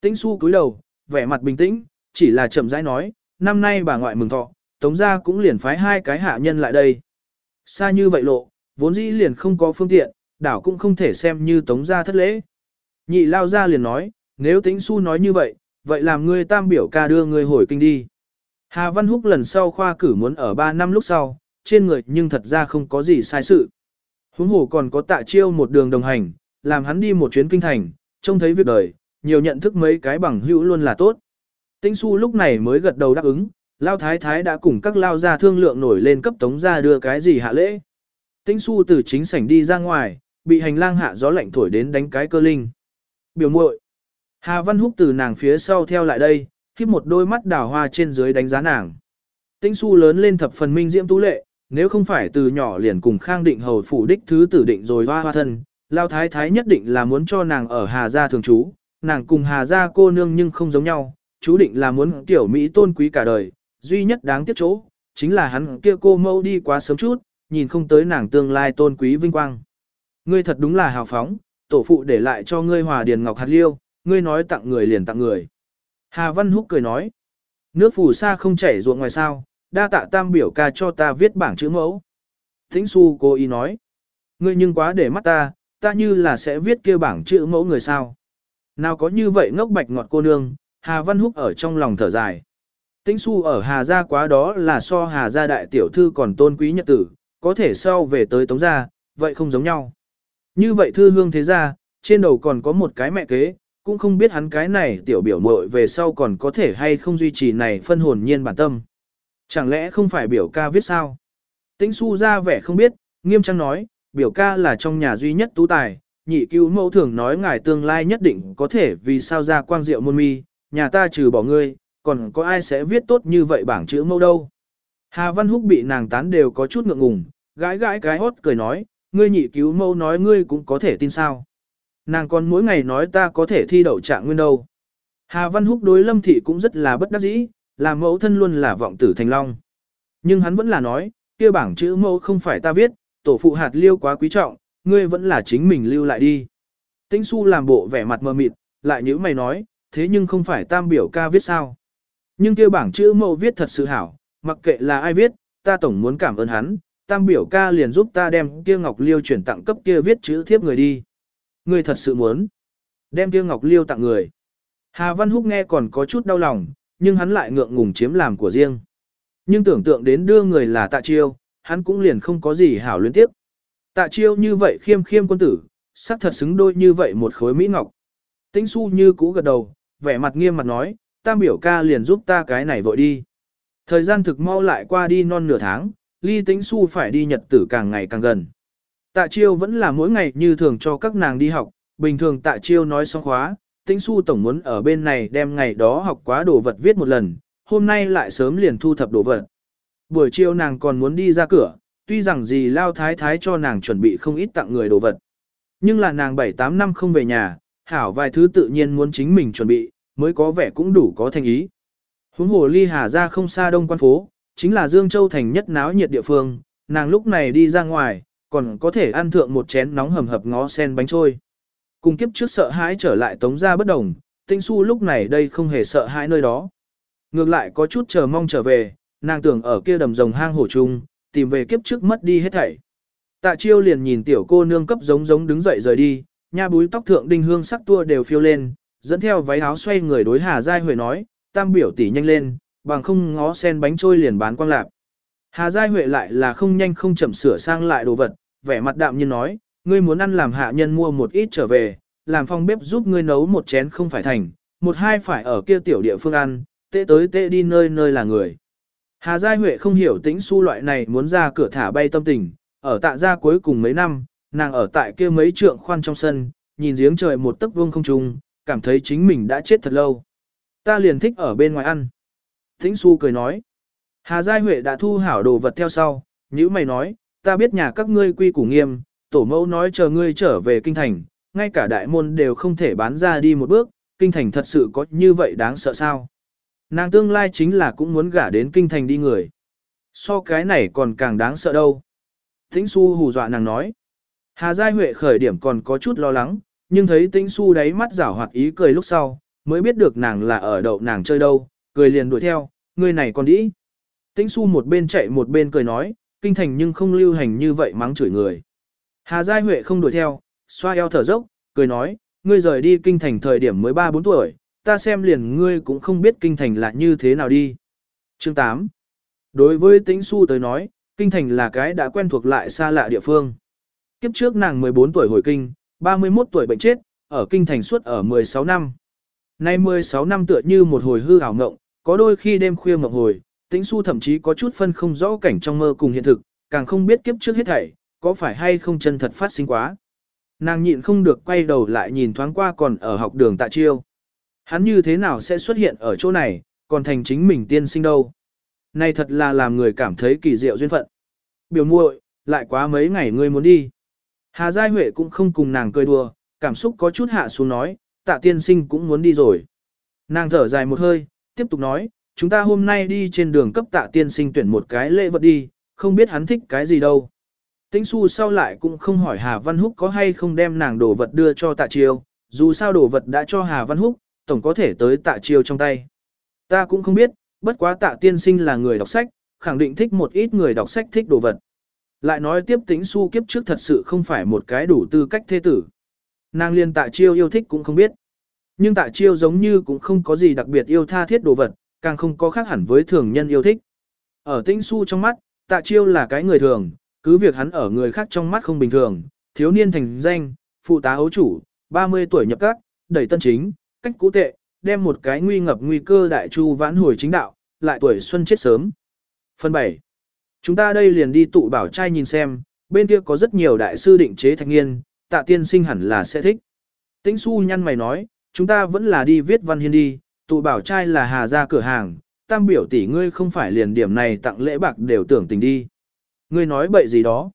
Tĩnh su cúi đầu, vẻ mặt bình tĩnh, chỉ là chậm rãi nói, năm nay bà ngoại mừng thọ, tống gia cũng liền phái hai cái hạ nhân lại đây. Xa như vậy lộ, vốn dĩ liền không có phương tiện, đảo cũng không thể xem như tống gia thất lễ. Nhị lao ra liền nói, nếu tĩnh su nói như vậy, vậy làm ngươi tam biểu ca đưa ngươi hồi kinh đi. Hà Văn Húc lần sau khoa cử muốn ở 3 năm lúc sau, trên người nhưng thật ra không có gì sai sự. Huống hồ còn có tạ chiêu một đường đồng hành, làm hắn đi một chuyến kinh thành, trông thấy việc đời, nhiều nhận thức mấy cái bằng hữu luôn là tốt. Tĩnh su lúc này mới gật đầu đáp ứng, Lao Thái Thái đã cùng các Lao gia thương lượng nổi lên cấp tống ra đưa cái gì hạ lễ. Tĩnh su từ chính sảnh đi ra ngoài, bị hành lang hạ gió lạnh thổi đến đánh cái cơ linh. Biểu muội Hà Văn Húc từ nàng phía sau theo lại đây, khiếp một đôi mắt đào hoa trên dưới đánh giá nàng. Tĩnh su lớn lên thập phần minh diễm tú lệ, nếu không phải từ nhỏ liền cùng khang định hầu phủ đích thứ tử định rồi hoa hoa thân, lao thái thái nhất định là muốn cho nàng ở Hà Gia thường trú, nàng cùng Hà Gia cô nương nhưng không giống nhau, chú định là muốn tiểu Mỹ tôn quý cả đời, duy nhất đáng tiếc chỗ, chính là hắn kia cô mâu đi quá sớm chút, nhìn không tới nàng tương lai tôn quý vinh quang. Ngươi thật đúng là hào phóng, tổ phụ để lại cho ngươi hòa điền ngọc hạt liêu, ngươi nói tặng người liền tặng người. Hà Văn Húc cười nói, nước phù sa không chảy ruộng ngoài sao, đa tạ tam biểu ca cho ta viết bảng chữ mẫu. Thính su cô ý nói, ngươi nhưng quá để mắt ta, ta như là sẽ viết kia bảng chữ mẫu người sao. Nào có như vậy ngốc bạch ngọt cô nương, Hà Văn Húc ở trong lòng thở dài. Tĩnh su ở Hà Gia quá đó là so Hà Gia đại tiểu thư còn tôn quý nhật tử, có thể sau về tới Tống Gia, vậy không giống nhau. Như vậy thư hương thế gia, trên đầu còn có một cái mẹ kế, cũng không biết hắn cái này tiểu biểu muội về sau còn có thể hay không duy trì này phân hồn nhiên bản tâm. Chẳng lẽ không phải biểu ca viết sao? Tĩnh su ra vẻ không biết, nghiêm trang nói, biểu ca là trong nhà duy nhất tú tài, nhị cứu mẫu thường nói ngài tương lai nhất định có thể vì sao ra quang diệu môn mi, nhà ta trừ bỏ ngươi, còn có ai sẽ viết tốt như vậy bảng chữ mẫu đâu. Hà Văn Húc bị nàng tán đều có chút ngượng ngùng, gãi gãi cái hốt cười nói, ngươi nhị cứu mẫu nói ngươi cũng có thể tin sao. Nàng còn mỗi ngày nói ta có thể thi đậu trạng nguyên đâu. Hà Văn Húc đối Lâm Thị cũng rất là bất đắc dĩ, là mẫu thân luôn là vọng tử thành long. Nhưng hắn vẫn là nói, kia bảng chữ mẫu không phải ta viết, tổ phụ hạt liêu quá quý trọng, ngươi vẫn là chính mình lưu lại đi. Tĩnh su làm bộ vẻ mặt mờ mịt, lại nhữ mày nói, thế nhưng không phải tam biểu ca viết sao. Nhưng kia bảng chữ mẫu viết thật sự hảo, mặc kệ là ai viết, ta tổng muốn cảm ơn hắn, tam biểu ca liền giúp ta đem kia ngọc liêu chuyển tặng cấp kia viết chữ thiếp người đi. Ngươi thật sự muốn đem kia ngọc liêu tặng người. Hà Văn Húc nghe còn có chút đau lòng, nhưng hắn lại ngượng ngùng chiếm làm của riêng. Nhưng tưởng tượng đến đưa người là tạ chiêu, hắn cũng liền không có gì hảo luyến tiếp. Tạ chiêu như vậy khiêm khiêm quân tử, sắc thật xứng đôi như vậy một khối mỹ ngọc. Tĩnh su như cũ gật đầu, vẻ mặt nghiêm mặt nói, tam biểu ca liền giúp ta cái này vội đi. Thời gian thực mau lại qua đi non nửa tháng, ly tĩnh su phải đi nhật tử càng ngày càng gần. Tạ chiêu vẫn là mỗi ngày như thường cho các nàng đi học, bình thường tạ chiêu nói xong khóa, tĩnh su tổng muốn ở bên này đem ngày đó học quá đồ vật viết một lần, hôm nay lại sớm liền thu thập đồ vật. Buổi chiều nàng còn muốn đi ra cửa, tuy rằng gì lao thái thái cho nàng chuẩn bị không ít tặng người đồ vật. Nhưng là nàng 7-8 năm không về nhà, hảo vài thứ tự nhiên muốn chính mình chuẩn bị, mới có vẻ cũng đủ có thành ý. Huống hồ ly hà ra không xa đông quan phố, chính là Dương Châu thành nhất náo nhiệt địa phương, nàng lúc này đi ra ngoài, còn có thể ăn thượng một chén nóng hầm hập ngó sen bánh trôi. Cùng kiếp trước sợ hãi trở lại tống ra bất đồng, tinh su lúc này đây không hề sợ hãi nơi đó. Ngược lại có chút chờ mong trở về, nàng tưởng ở kia đầm rồng hang hổ chung, tìm về kiếp trước mất đi hết thảy. Tạ chiêu liền nhìn tiểu cô nương cấp giống giống đứng dậy rời đi, nha búi tóc thượng đinh hương sắc tua đều phiêu lên, dẫn theo váy áo xoay người đối Hà Giai Huệ nói, tam biểu tỷ nhanh lên, bằng không ngó sen bánh trôi liền bán quang lạp. Hà Giai Huệ lại là không nhanh không chậm sửa sang lại đồ vật, vẻ mặt đạm nhiên nói, ngươi muốn ăn làm hạ nhân mua một ít trở về, làm phong bếp giúp ngươi nấu một chén không phải thành, một hai phải ở kia tiểu địa phương ăn, tệ tới tệ đi nơi nơi là người. Hà Giai Huệ không hiểu tính su loại này muốn ra cửa thả bay tâm tình, ở tạ gia cuối cùng mấy năm, nàng ở tại kia mấy trượng khoan trong sân, nhìn giếng trời một tấc vuông không trung, cảm thấy chính mình đã chết thật lâu. Ta liền thích ở bên ngoài ăn. Thính su cười nói. Hà Giai Huệ đã thu hảo đồ vật theo sau, như mày nói, ta biết nhà các ngươi quy củ nghiêm, tổ mẫu nói chờ ngươi trở về kinh thành, ngay cả đại môn đều không thể bán ra đi một bước, kinh thành thật sự có như vậy đáng sợ sao. Nàng tương lai chính là cũng muốn gả đến kinh thành đi người. So cái này còn càng đáng sợ đâu. Thính su hù dọa nàng nói. Hà Giai Huệ khởi điểm còn có chút lo lắng, nhưng thấy Tĩnh su đáy mắt rảo hoạt ý cười lúc sau, mới biết được nàng là ở đậu nàng chơi đâu, cười liền đuổi theo, người này còn đĩ. Tĩnh su một bên chạy một bên cười nói, kinh thành nhưng không lưu hành như vậy mắng chửi người. Hà Giai Huệ không đuổi theo, xoa eo thở dốc, cười nói, ngươi rời đi kinh thành thời điểm mới 3-4 tuổi, ta xem liền ngươi cũng không biết kinh thành là như thế nào đi. Chương 8 Đối với tĩnh su tới nói, kinh thành là cái đã quen thuộc lại xa lạ địa phương. Kiếp trước nàng 14 tuổi hồi kinh, 31 tuổi bệnh chết, ở kinh thành suốt ở 16 năm. Nay 16 năm tựa như một hồi hư ảo ngộng, có đôi khi đêm khuya ngộng hồi, tĩnh su thậm chí có chút phân không rõ cảnh trong mơ cùng hiện thực, càng không biết kiếp trước hết thảy, có phải hay không chân thật phát sinh quá. Nàng nhịn không được quay đầu lại nhìn thoáng qua còn ở học đường tạ chiêu. Hắn như thế nào sẽ xuất hiện ở chỗ này, còn thành chính mình tiên sinh đâu. Này thật là làm người cảm thấy kỳ diệu duyên phận. Biểu muội, lại quá mấy ngày ngươi muốn đi. Hà Giai Huệ cũng không cùng nàng cười đùa, cảm xúc có chút hạ xuống nói, tạ tiên sinh cũng muốn đi rồi. Nàng thở dài một hơi, tiếp tục nói, chúng ta hôm nay đi trên đường cấp tạ tiên sinh tuyển một cái lễ vật đi, không biết hắn thích cái gì đâu. Tĩnh su sau lại cũng không hỏi Hà Văn Húc có hay không đem nàng đồ vật đưa cho tạ chiêu, dù sao đồ vật đã cho Hà Văn Húc, tổng có thể tới tạ chiêu trong tay. Ta cũng không biết, bất quá tạ tiên sinh là người đọc sách, khẳng định thích một ít người đọc sách thích đồ vật. Lại nói tiếp tính su kiếp trước thật sự không phải một cái đủ tư cách thế tử. Nàng liên tạ chiêu yêu thích cũng không biết. Nhưng tạ chiêu giống như cũng không có gì đặc biệt yêu tha thiết đồ vật, càng không có khác hẳn với thường nhân yêu thích. Ở tĩnh su trong mắt, tạ chiêu là cái người thường, cứ việc hắn ở người khác trong mắt không bình thường, thiếu niên thành danh, phụ tá ấu chủ, 30 tuổi nhập các, đẩy tân chính, cách cũ tệ, đem một cái nguy ngập nguy cơ đại chu vãn hồi chính đạo, lại tuổi xuân chết sớm. Phần 7. Chúng ta đây liền đi tụ bảo trai nhìn xem, bên kia có rất nhiều đại sư định chế thạch nghiên, tạ tiên sinh hẳn là sẽ thích. Tĩnh su nhăn mày nói, chúng ta vẫn là đi viết văn hiên đi, tụ bảo trai là hà ra cửa hàng, tam biểu tỷ ngươi không phải liền điểm này tặng lễ bạc đều tưởng tình đi. Ngươi nói bậy gì đó.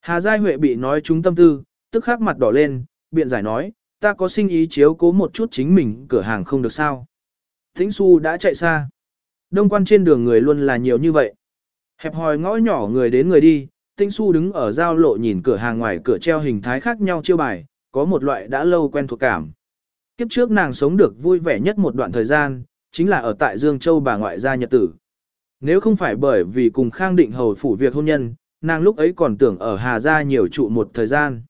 Hà Giai Huệ bị nói trúng tâm tư, tức khắc mặt đỏ lên, biện giải nói, ta có sinh ý chiếu cố một chút chính mình cửa hàng không được sao. Tĩnh su đã chạy xa. Đông quan trên đường người luôn là nhiều như vậy. Hẹp hòi ngõ nhỏ người đến người đi, Tĩnh Xu đứng ở giao lộ nhìn cửa hàng ngoài cửa treo hình thái khác nhau chiêu bài, có một loại đã lâu quen thuộc cảm. Kiếp trước nàng sống được vui vẻ nhất một đoạn thời gian, chính là ở tại Dương Châu bà ngoại gia nhật tử. Nếu không phải bởi vì cùng Khang Định Hầu phủ việc hôn nhân, nàng lúc ấy còn tưởng ở Hà Gia nhiều trụ một thời gian.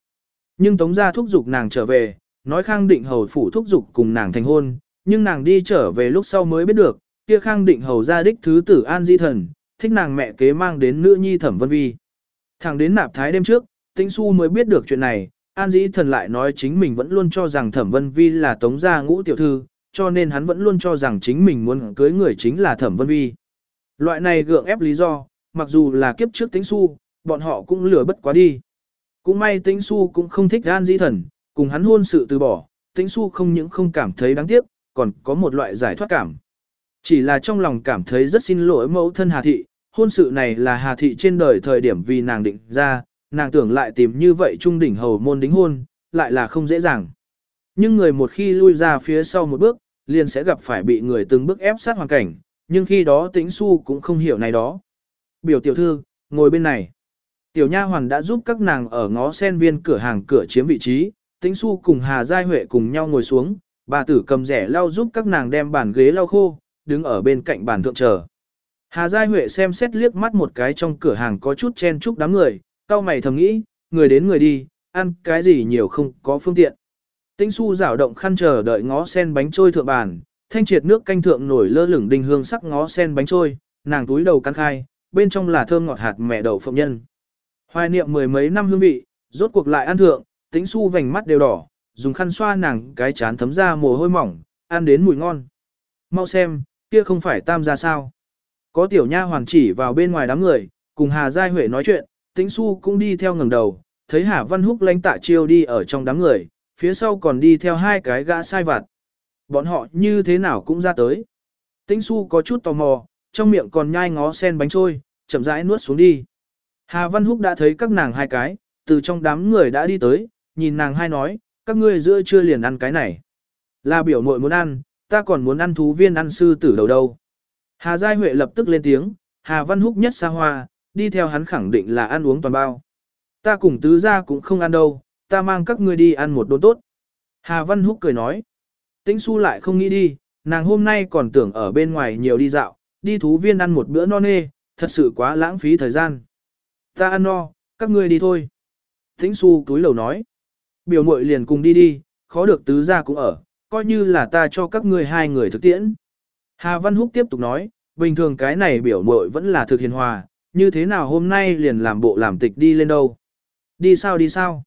Nhưng Tống Gia thúc giục nàng trở về, nói Khang Định Hầu phủ thúc giục cùng nàng thành hôn, nhưng nàng đi trở về lúc sau mới biết được, kia Khang Định Hầu gia đích thứ tử An Di Thần, thích nàng mẹ kế mang đến nữ nhi Thẩm Vân Vi. Thẳng đến nạp thái đêm trước, Tĩnh su mới biết được chuyện này, An Dĩ Thần lại nói chính mình vẫn luôn cho rằng Thẩm Vân Vi là Tống gia ngũ tiểu thư, cho nên hắn vẫn luôn cho rằng chính mình muốn cưới người chính là Thẩm Vân Vi. Loại này gượng ép lý do, mặc dù là kiếp trước Tĩnh su bọn họ cũng lừa bất quá đi. Cũng may Tĩnh su cũng không thích An Dĩ Thần, cùng hắn hôn sự từ bỏ, Tĩnh su không những không cảm thấy đáng tiếc, còn có một loại giải thoát cảm. Chỉ là trong lòng cảm thấy rất xin lỗi mẫu thân Hà Thị, hôn sự này là Hà Thị trên đời thời điểm vì nàng định ra, nàng tưởng lại tìm như vậy trung đỉnh hầu môn đính hôn, lại là không dễ dàng. Nhưng người một khi lui ra phía sau một bước, liền sẽ gặp phải bị người từng bước ép sát hoàn cảnh, nhưng khi đó tĩnh su cũng không hiểu này đó. Biểu tiểu thư, ngồi bên này. Tiểu nha hoàn đã giúp các nàng ở ngó sen viên cửa hàng cửa chiếm vị trí, tĩnh su cùng Hà Giai Huệ cùng nhau ngồi xuống, bà tử cầm rẻ lau giúp các nàng đem bàn ghế lau khô, đứng ở bên cạnh bàn thượng chờ. Hà Giai Huệ xem xét liếc mắt một cái trong cửa hàng có chút chen chúc đám người, cao mày thầm nghĩ, người đến người đi, ăn cái gì nhiều không có phương tiện. Tĩnh su rảo động khăn chờ đợi ngó sen bánh trôi thượng bàn, thanh triệt nước canh thượng nổi lơ lửng đình hương sắc ngó sen bánh trôi, nàng túi đầu căn khai, bên trong là thơm ngọt hạt mẹ đậu phộng nhân. Hoài niệm mười mấy năm hương vị, rốt cuộc lại ăn thượng, tĩnh su vành mắt đều đỏ, dùng khăn xoa nàng cái chán thấm ra mồ hôi mỏng, ăn đến mùi ngon. Mau xem, kia không phải tam gia sao. Có tiểu nha hoàng chỉ vào bên ngoài đám người, cùng Hà Giai Huệ nói chuyện, Tĩnh Xu cũng đi theo ngẩng đầu, thấy Hà Văn Húc lãnh tạ chiêu đi ở trong đám người, phía sau còn đi theo hai cái gã sai vặt. Bọn họ như thế nào cũng ra tới. Tĩnh Xu có chút tò mò, trong miệng còn nhai ngó sen bánh trôi, chậm rãi nuốt xuống đi. Hà Văn Húc đã thấy các nàng hai cái, từ trong đám người đã đi tới, nhìn nàng hai nói, các ngươi giữa chưa liền ăn cái này. Là biểu muội muốn ăn, ta còn muốn ăn thú viên ăn sư tử đầu đâu. Hà Giai Huệ lập tức lên tiếng, Hà Văn Húc nhất xa hoa, đi theo hắn khẳng định là ăn uống toàn bao. Ta cùng tứ gia cũng không ăn đâu, ta mang các ngươi đi ăn một đốn tốt. Hà Văn Húc cười nói. Tĩnh su lại không nghĩ đi, nàng hôm nay còn tưởng ở bên ngoài nhiều đi dạo, đi thú viên ăn một bữa no nê, thật sự quá lãng phí thời gian. Ta ăn no, các ngươi đi thôi. Tĩnh su túi lầu nói. Biểu muội liền cùng đi đi, khó được tứ gia cũng ở, coi như là ta cho các ngươi hai người thực tiễn. Hà Văn Húc tiếp tục nói, bình thường cái này biểu muội vẫn là thực hiền hòa, như thế nào hôm nay liền làm bộ làm tịch đi lên đâu. Đi sao đi sao?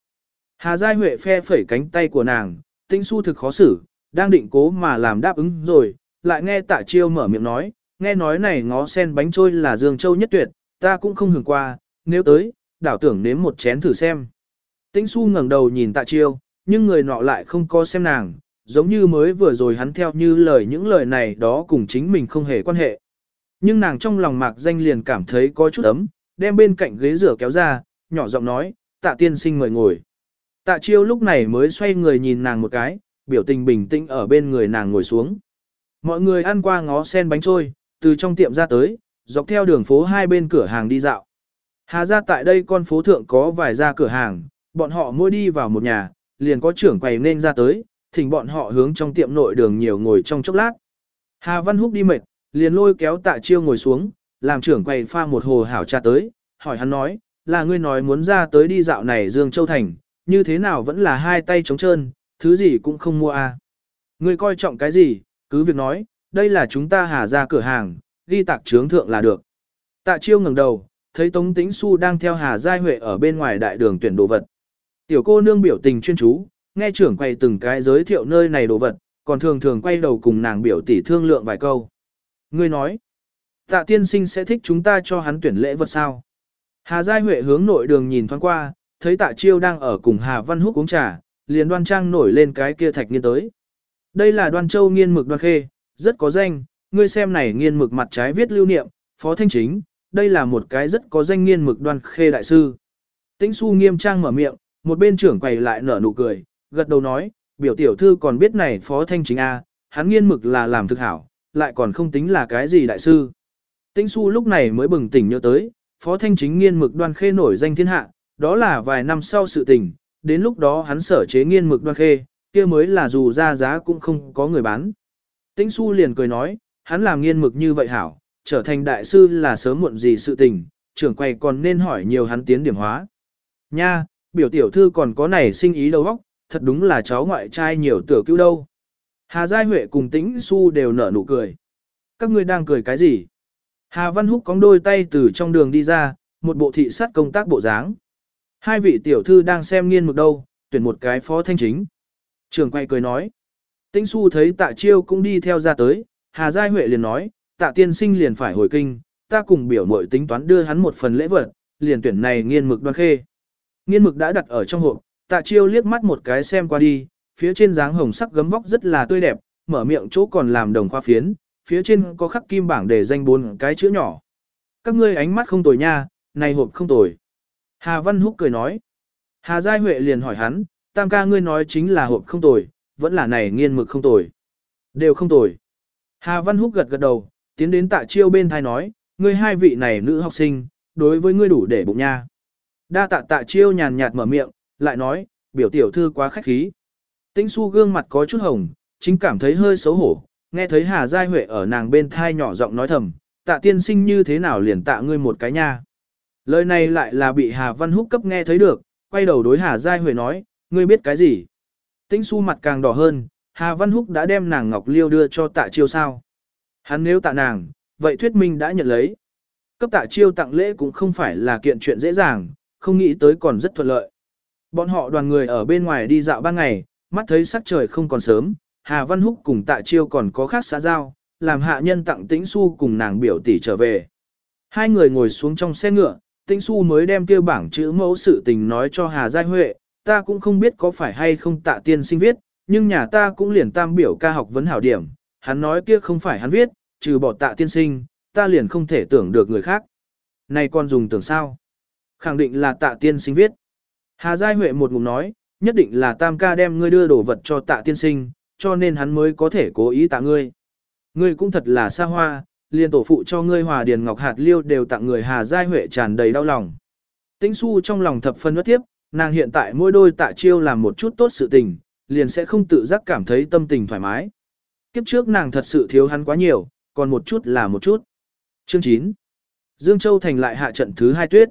Hà Giai Huệ phe phẩy cánh tay của nàng, tinh su thực khó xử, đang định cố mà làm đáp ứng rồi, lại nghe tạ chiêu mở miệng nói, nghe nói này ngó sen bánh trôi là Dương Châu nhất tuyệt, ta cũng không hưởng qua, nếu tới, đảo tưởng nếm một chén thử xem. Tĩnh su ngẩng đầu nhìn tạ chiêu, nhưng người nọ lại không có xem nàng, giống như mới vừa rồi hắn theo như lời những lời này đó cùng chính mình không hề quan hệ. Nhưng nàng trong lòng mạc danh liền cảm thấy có chút ấm, đem bên cạnh ghế rửa kéo ra, nhỏ giọng nói, tạ tiên sinh mời ngồi. Tạ chiêu lúc này mới xoay người nhìn nàng một cái, biểu tình bình tĩnh ở bên người nàng ngồi xuống. Mọi người ăn qua ngó sen bánh trôi, từ trong tiệm ra tới, dọc theo đường phố hai bên cửa hàng đi dạo. Hà ra tại đây con phố thượng có vài gia cửa hàng, bọn họ mua đi vào một nhà, liền có trưởng quầy nên ra tới, thỉnh bọn họ hướng trong tiệm nội đường nhiều ngồi trong chốc lát. Hà Văn Húc đi mệt, liền lôi kéo tạ chiêu ngồi xuống, làm trưởng quầy pha một hồ hảo trà tới, hỏi hắn nói, là ngươi nói muốn ra tới đi dạo này Dương Châu Thành, như thế nào vẫn là hai tay trống trơn, thứ gì cũng không mua à. Ngươi coi trọng cái gì, cứ việc nói, đây là chúng ta hà ra cửa hàng, ghi tạc trướng thượng là được. Tạ chiêu ngẩng đầu, thấy Tống Tĩnh Xu đang theo Hà Giai Huệ ở bên ngoài đại đường tuyển đồ vật. Tiểu cô nương biểu tình chuyên chú, nghe trưởng quay từng cái giới thiệu nơi này đồ vật, còn thường thường quay đầu cùng nàng biểu tỷ thương lượng vài câu. Ngươi nói, tạ tiên sinh sẽ thích chúng ta cho hắn tuyển lễ vật sao? Hà Giai Huệ hướng nội đường nhìn thoáng qua, thấy tạ chiêu đang ở cùng Hà Văn Húc uống trà, liền đoan trang nổi lên cái kia thạch nghiên tới. Đây là đoan châu nghiên mực đoan khê, rất có danh, ngươi xem này nghiên mực mặt trái viết lưu niệm, phó thanh chính, đây là một cái rất có danh nghiên mực đoan khê đại sư. Tĩnh su nghiêm trang mở miệng, một bên trưởng quầy lại nở nụ cười, gật đầu nói, biểu tiểu thư còn biết này phó thanh chính A, hắn nghiên mực là làm thực hảo, lại còn không tính là cái gì đại sư. Tĩnh su lúc này mới bừng tỉnh nhớ tới, Phó Thanh Chính nghiên mực đoan khê nổi danh thiên hạ, đó là vài năm sau sự tình, đến lúc đó hắn sở chế nghiên mực đoan khê, kia mới là dù ra giá cũng không có người bán. Tĩnh su liền cười nói, hắn làm nghiên mực như vậy hảo, trở thành đại sư là sớm muộn gì sự tình, trưởng quầy còn nên hỏi nhiều hắn tiến điểm hóa. Nha, biểu tiểu thư còn có này sinh ý đầu óc, thật đúng là cháu ngoại trai nhiều tử cứu đâu. Hà Giai Huệ cùng Tĩnh Xu đều nở nụ cười. Các ngươi đang cười cái gì? Hà Văn Húc cóng đôi tay từ trong đường đi ra, một bộ thị sát công tác bộ dáng. Hai vị tiểu thư đang xem nghiên mực đâu, tuyển một cái phó thanh chính. Trường quay cười nói. Tĩnh Xu thấy tạ chiêu cũng đi theo ra tới, Hà Giai Huệ liền nói, tạ tiên sinh liền phải hồi kinh, ta cùng biểu mội tính toán đưa hắn một phần lễ vật, liền tuyển này nghiên mực đoan khê. Nghiên mực đã đặt ở trong hộp, tạ chiêu liếc mắt một cái xem qua đi, phía trên dáng hồng sắc gấm vóc rất là tươi đẹp, mở miệng chỗ còn làm đồng khoa phiến, phía trên có khắc kim bảng để danh bốn cái chữ nhỏ. Các ngươi ánh mắt không tồi nha, này hộp không tồi. Hà Văn Húc cười nói. Hà Giai Huệ liền hỏi hắn, tam ca ngươi nói chính là hộp không tồi, vẫn là này nghiên mực không tồi. Đều không tồi. Hà Văn Húc gật gật đầu, tiến đến tạ chiêu bên thai nói, ngươi hai vị này nữ học sinh, đối với ngươi đủ để bụng nha. Đa tạ tạ chiêu nhàn nhạt mở miệng, lại nói, biểu tiểu thư quá khách khí. Tĩnh su gương mặt có chút hồng, chính cảm thấy hơi xấu hổ, nghe thấy Hà Giai Huệ ở nàng bên thai nhỏ giọng nói thầm, tạ tiên sinh như thế nào liền tạ ngươi một cái nha. Lời này lại là bị Hà Văn Húc cấp nghe thấy được, quay đầu đối Hà Giai Huệ nói, ngươi biết cái gì. Tĩnh su mặt càng đỏ hơn, Hà Văn Húc đã đem nàng Ngọc Liêu đưa cho tạ chiêu sao. Hắn nếu tạ nàng, vậy thuyết minh đã nhận lấy. Cấp tạ chiêu tặng lễ cũng không phải là kiện chuyện dễ dàng, không nghĩ tới còn rất thuận lợi. Bọn họ đoàn người ở bên ngoài đi dạo ban ngày, mắt thấy sắc trời không còn sớm, Hà Văn Húc cùng tạ chiêu còn có khác xã giao, làm hạ nhân tặng tĩnh su cùng nàng biểu tỷ trở về. Hai người ngồi xuống trong xe ngựa, tĩnh su mới đem kia bảng chữ mẫu sự tình nói cho Hà Giai Huệ, ta cũng không biết có phải hay không tạ tiên sinh viết, nhưng nhà ta cũng liền tam biểu ca học vấn hảo điểm, hắn nói kia không phải hắn viết, trừ bỏ tạ tiên sinh, ta liền không thể tưởng được người khác. Này con dùng tưởng sao? Khẳng định là tạ tiên sinh viết. Hà Giai Huệ một ngụm nói, nhất định là tam ca đem ngươi đưa đồ vật cho tạ tiên sinh, cho nên hắn mới có thể cố ý tạ ngươi. Ngươi cũng thật là xa hoa, liền tổ phụ cho ngươi hòa điền ngọc hạt liêu đều tặng người Hà Giai Huệ tràn đầy đau lòng. Tĩnh su trong lòng thập phân bất tiếp, nàng hiện tại mỗi đôi tạ chiêu làm một chút tốt sự tình, liền sẽ không tự giác cảm thấy tâm tình thoải mái. Kiếp trước nàng thật sự thiếu hắn quá nhiều, còn một chút là một chút. Chương 9 Dương Châu thành lại hạ trận thứ hai tuyết.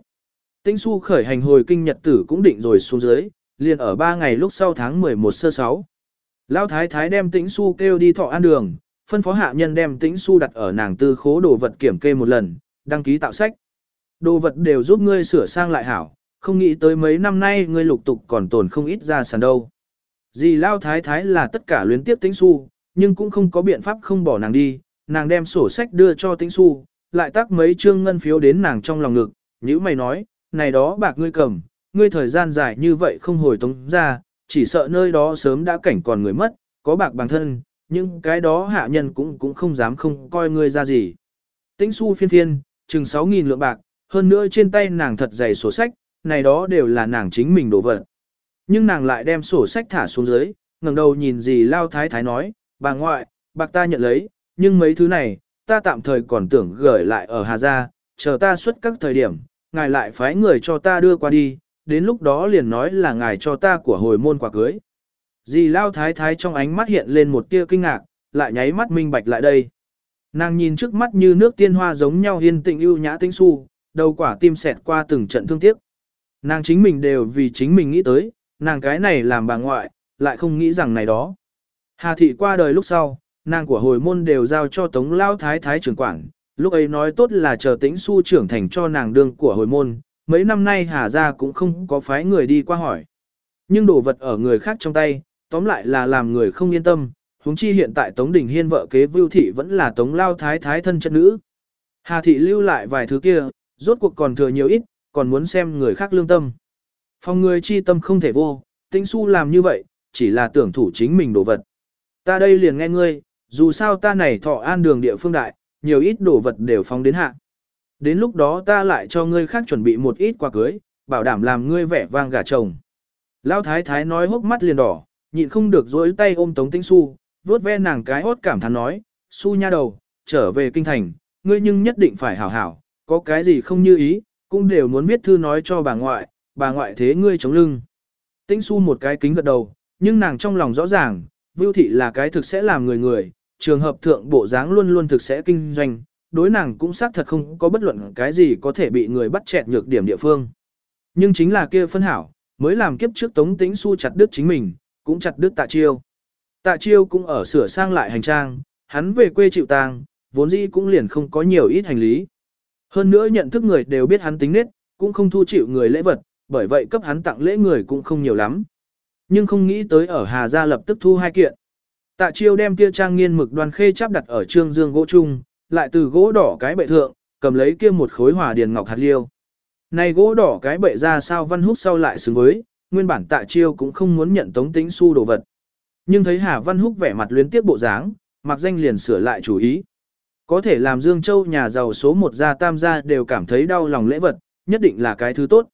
Tĩnh su khởi hành hồi kinh nhật tử cũng định rồi xuống dưới, liền ở 3 ngày lúc sau tháng 11 sơ 6. Lão thái thái đem tĩnh su kêu đi thọ an đường, phân phó hạ nhân đem tĩnh su đặt ở nàng tư khố đồ vật kiểm kê một lần, đăng ký tạo sách. Đồ vật đều giúp ngươi sửa sang lại hảo, không nghĩ tới mấy năm nay ngươi lục tục còn tồn không ít ra sàn đâu. Dì Lao thái thái là tất cả luyến tiếp tĩnh su, nhưng cũng không có biện pháp không bỏ nàng đi, nàng đem sổ sách đưa cho tĩnh su, lại tác mấy trương ngân phiếu đến nàng trong lòng ngực, như mày nói, này đó bạc ngươi cầm, ngươi thời gian dài như vậy không hồi tống ra, chỉ sợ nơi đó sớm đã cảnh còn người mất, có bạc bằng thân, nhưng cái đó hạ nhân cũng cũng không dám không coi ngươi ra gì. Tĩnh su phiên phiên, chừng 6.000 lượng bạc, hơn nữa trên tay nàng thật dày sổ sách, này đó đều là nàng chính mình đổ vật. Nhưng nàng lại đem sổ sách thả xuống dưới, ngẩng đầu nhìn gì lao thái thái nói, bà ngoại, bạc ta nhận lấy, nhưng mấy thứ này, ta tạm thời còn tưởng gửi lại ở Hà Gia, chờ ta xuất các thời điểm, ngài lại phái người cho ta đưa qua đi, đến lúc đó liền nói là ngài cho ta của hồi môn quà cưới. Dì lao thái thái trong ánh mắt hiện lên một tia kinh ngạc, lại nháy mắt minh bạch lại đây. Nàng nhìn trước mắt như nước tiên hoa giống nhau yên tĩnh ưu nhã tinh su, đầu quả tim xẹt qua từng trận thương tiếc. Nàng chính mình đều vì chính mình nghĩ tới, nàng cái này làm bà ngoại, lại không nghĩ rằng này đó. Hà thị qua đời lúc sau, nàng của hồi môn đều giao cho tống lao thái thái trưởng quản, lúc ấy nói tốt là chờ tĩnh su trưởng thành cho nàng đương của hồi môn, mấy năm nay Hà gia cũng không có phái người đi qua hỏi. Nhưng đồ vật ở người khác trong tay, tóm lại là làm người không yên tâm, huống chi hiện tại Tống Đình Hiên vợ kế Vưu Thị vẫn là Tống Lao Thái Thái thân chất nữ. Hà Thị lưu lại vài thứ kia, rốt cuộc còn thừa nhiều ít, còn muốn xem người khác lương tâm. Phòng người chi tâm không thể vô, tĩnh su làm như vậy, chỉ là tưởng thủ chính mình đồ vật. Ta đây liền nghe ngươi, dù sao ta này thọ an đường địa phương đại, nhiều ít đồ vật đều phóng đến hạ. Đến lúc đó ta lại cho ngươi khác chuẩn bị một ít quà cưới, bảo đảm làm ngươi vẻ vang gà chồng. Lão thái thái nói hốc mắt liền đỏ, nhịn không được dối tay ôm Tống Tĩnh Xu, vuốt ve nàng cái hốt cảm thán nói, Xu nha đầu, trở về kinh thành, ngươi nhưng nhất định phải hảo hảo, có cái gì không như ý, cũng đều muốn viết thư nói cho bà ngoại, bà ngoại thế ngươi chống lưng. Tĩnh su một cái kính gật đầu, nhưng nàng trong lòng rõ ràng, Vưu Thị là cái thực sẽ làm người người, trường hợp thượng bộ dáng luôn luôn thực sẽ kinh doanh, đối nàng cũng xác thật không có bất luận cái gì có thể bị người bắt chẹt nhược điểm địa phương. Nhưng chính là kia phân hảo, mới làm kiếp trước Tống Tĩnh Xu chặt đứt chính mình, cũng chặt đứt Tạ Chiêu. Tạ Chiêu cũng ở sửa sang lại hành trang, hắn về quê chịu tang, vốn dĩ cũng liền không có nhiều ít hành lý. Hơn nữa nhận thức người đều biết hắn tính nết, cũng không thu chịu người lễ vật, bởi vậy cấp hắn tặng lễ người cũng không nhiều lắm. Nhưng không nghĩ tới ở Hà Gia lập tức thu hai kiện. Tạ Chiêu đem kia trang nghiên mực đoan khê chắp đặt ở trương dương gỗ chung, lại từ gỗ đỏ cái bệ thượng, cầm lấy kia một khối hòa điền ngọc hạt liêu. Này gỗ đỏ cái bệ ra sao văn húc sau lại xứng với, nguyên bản tạ chiêu cũng không muốn nhận tống tính su đồ vật. Nhưng thấy Hà Văn Húc vẻ mặt luyến tiếp bộ dáng, mặc danh liền sửa lại chủ ý. Có thể làm Dương Châu nhà giàu số một gia tam gia đều cảm thấy đau lòng lễ vật, nhất định là cái thứ tốt.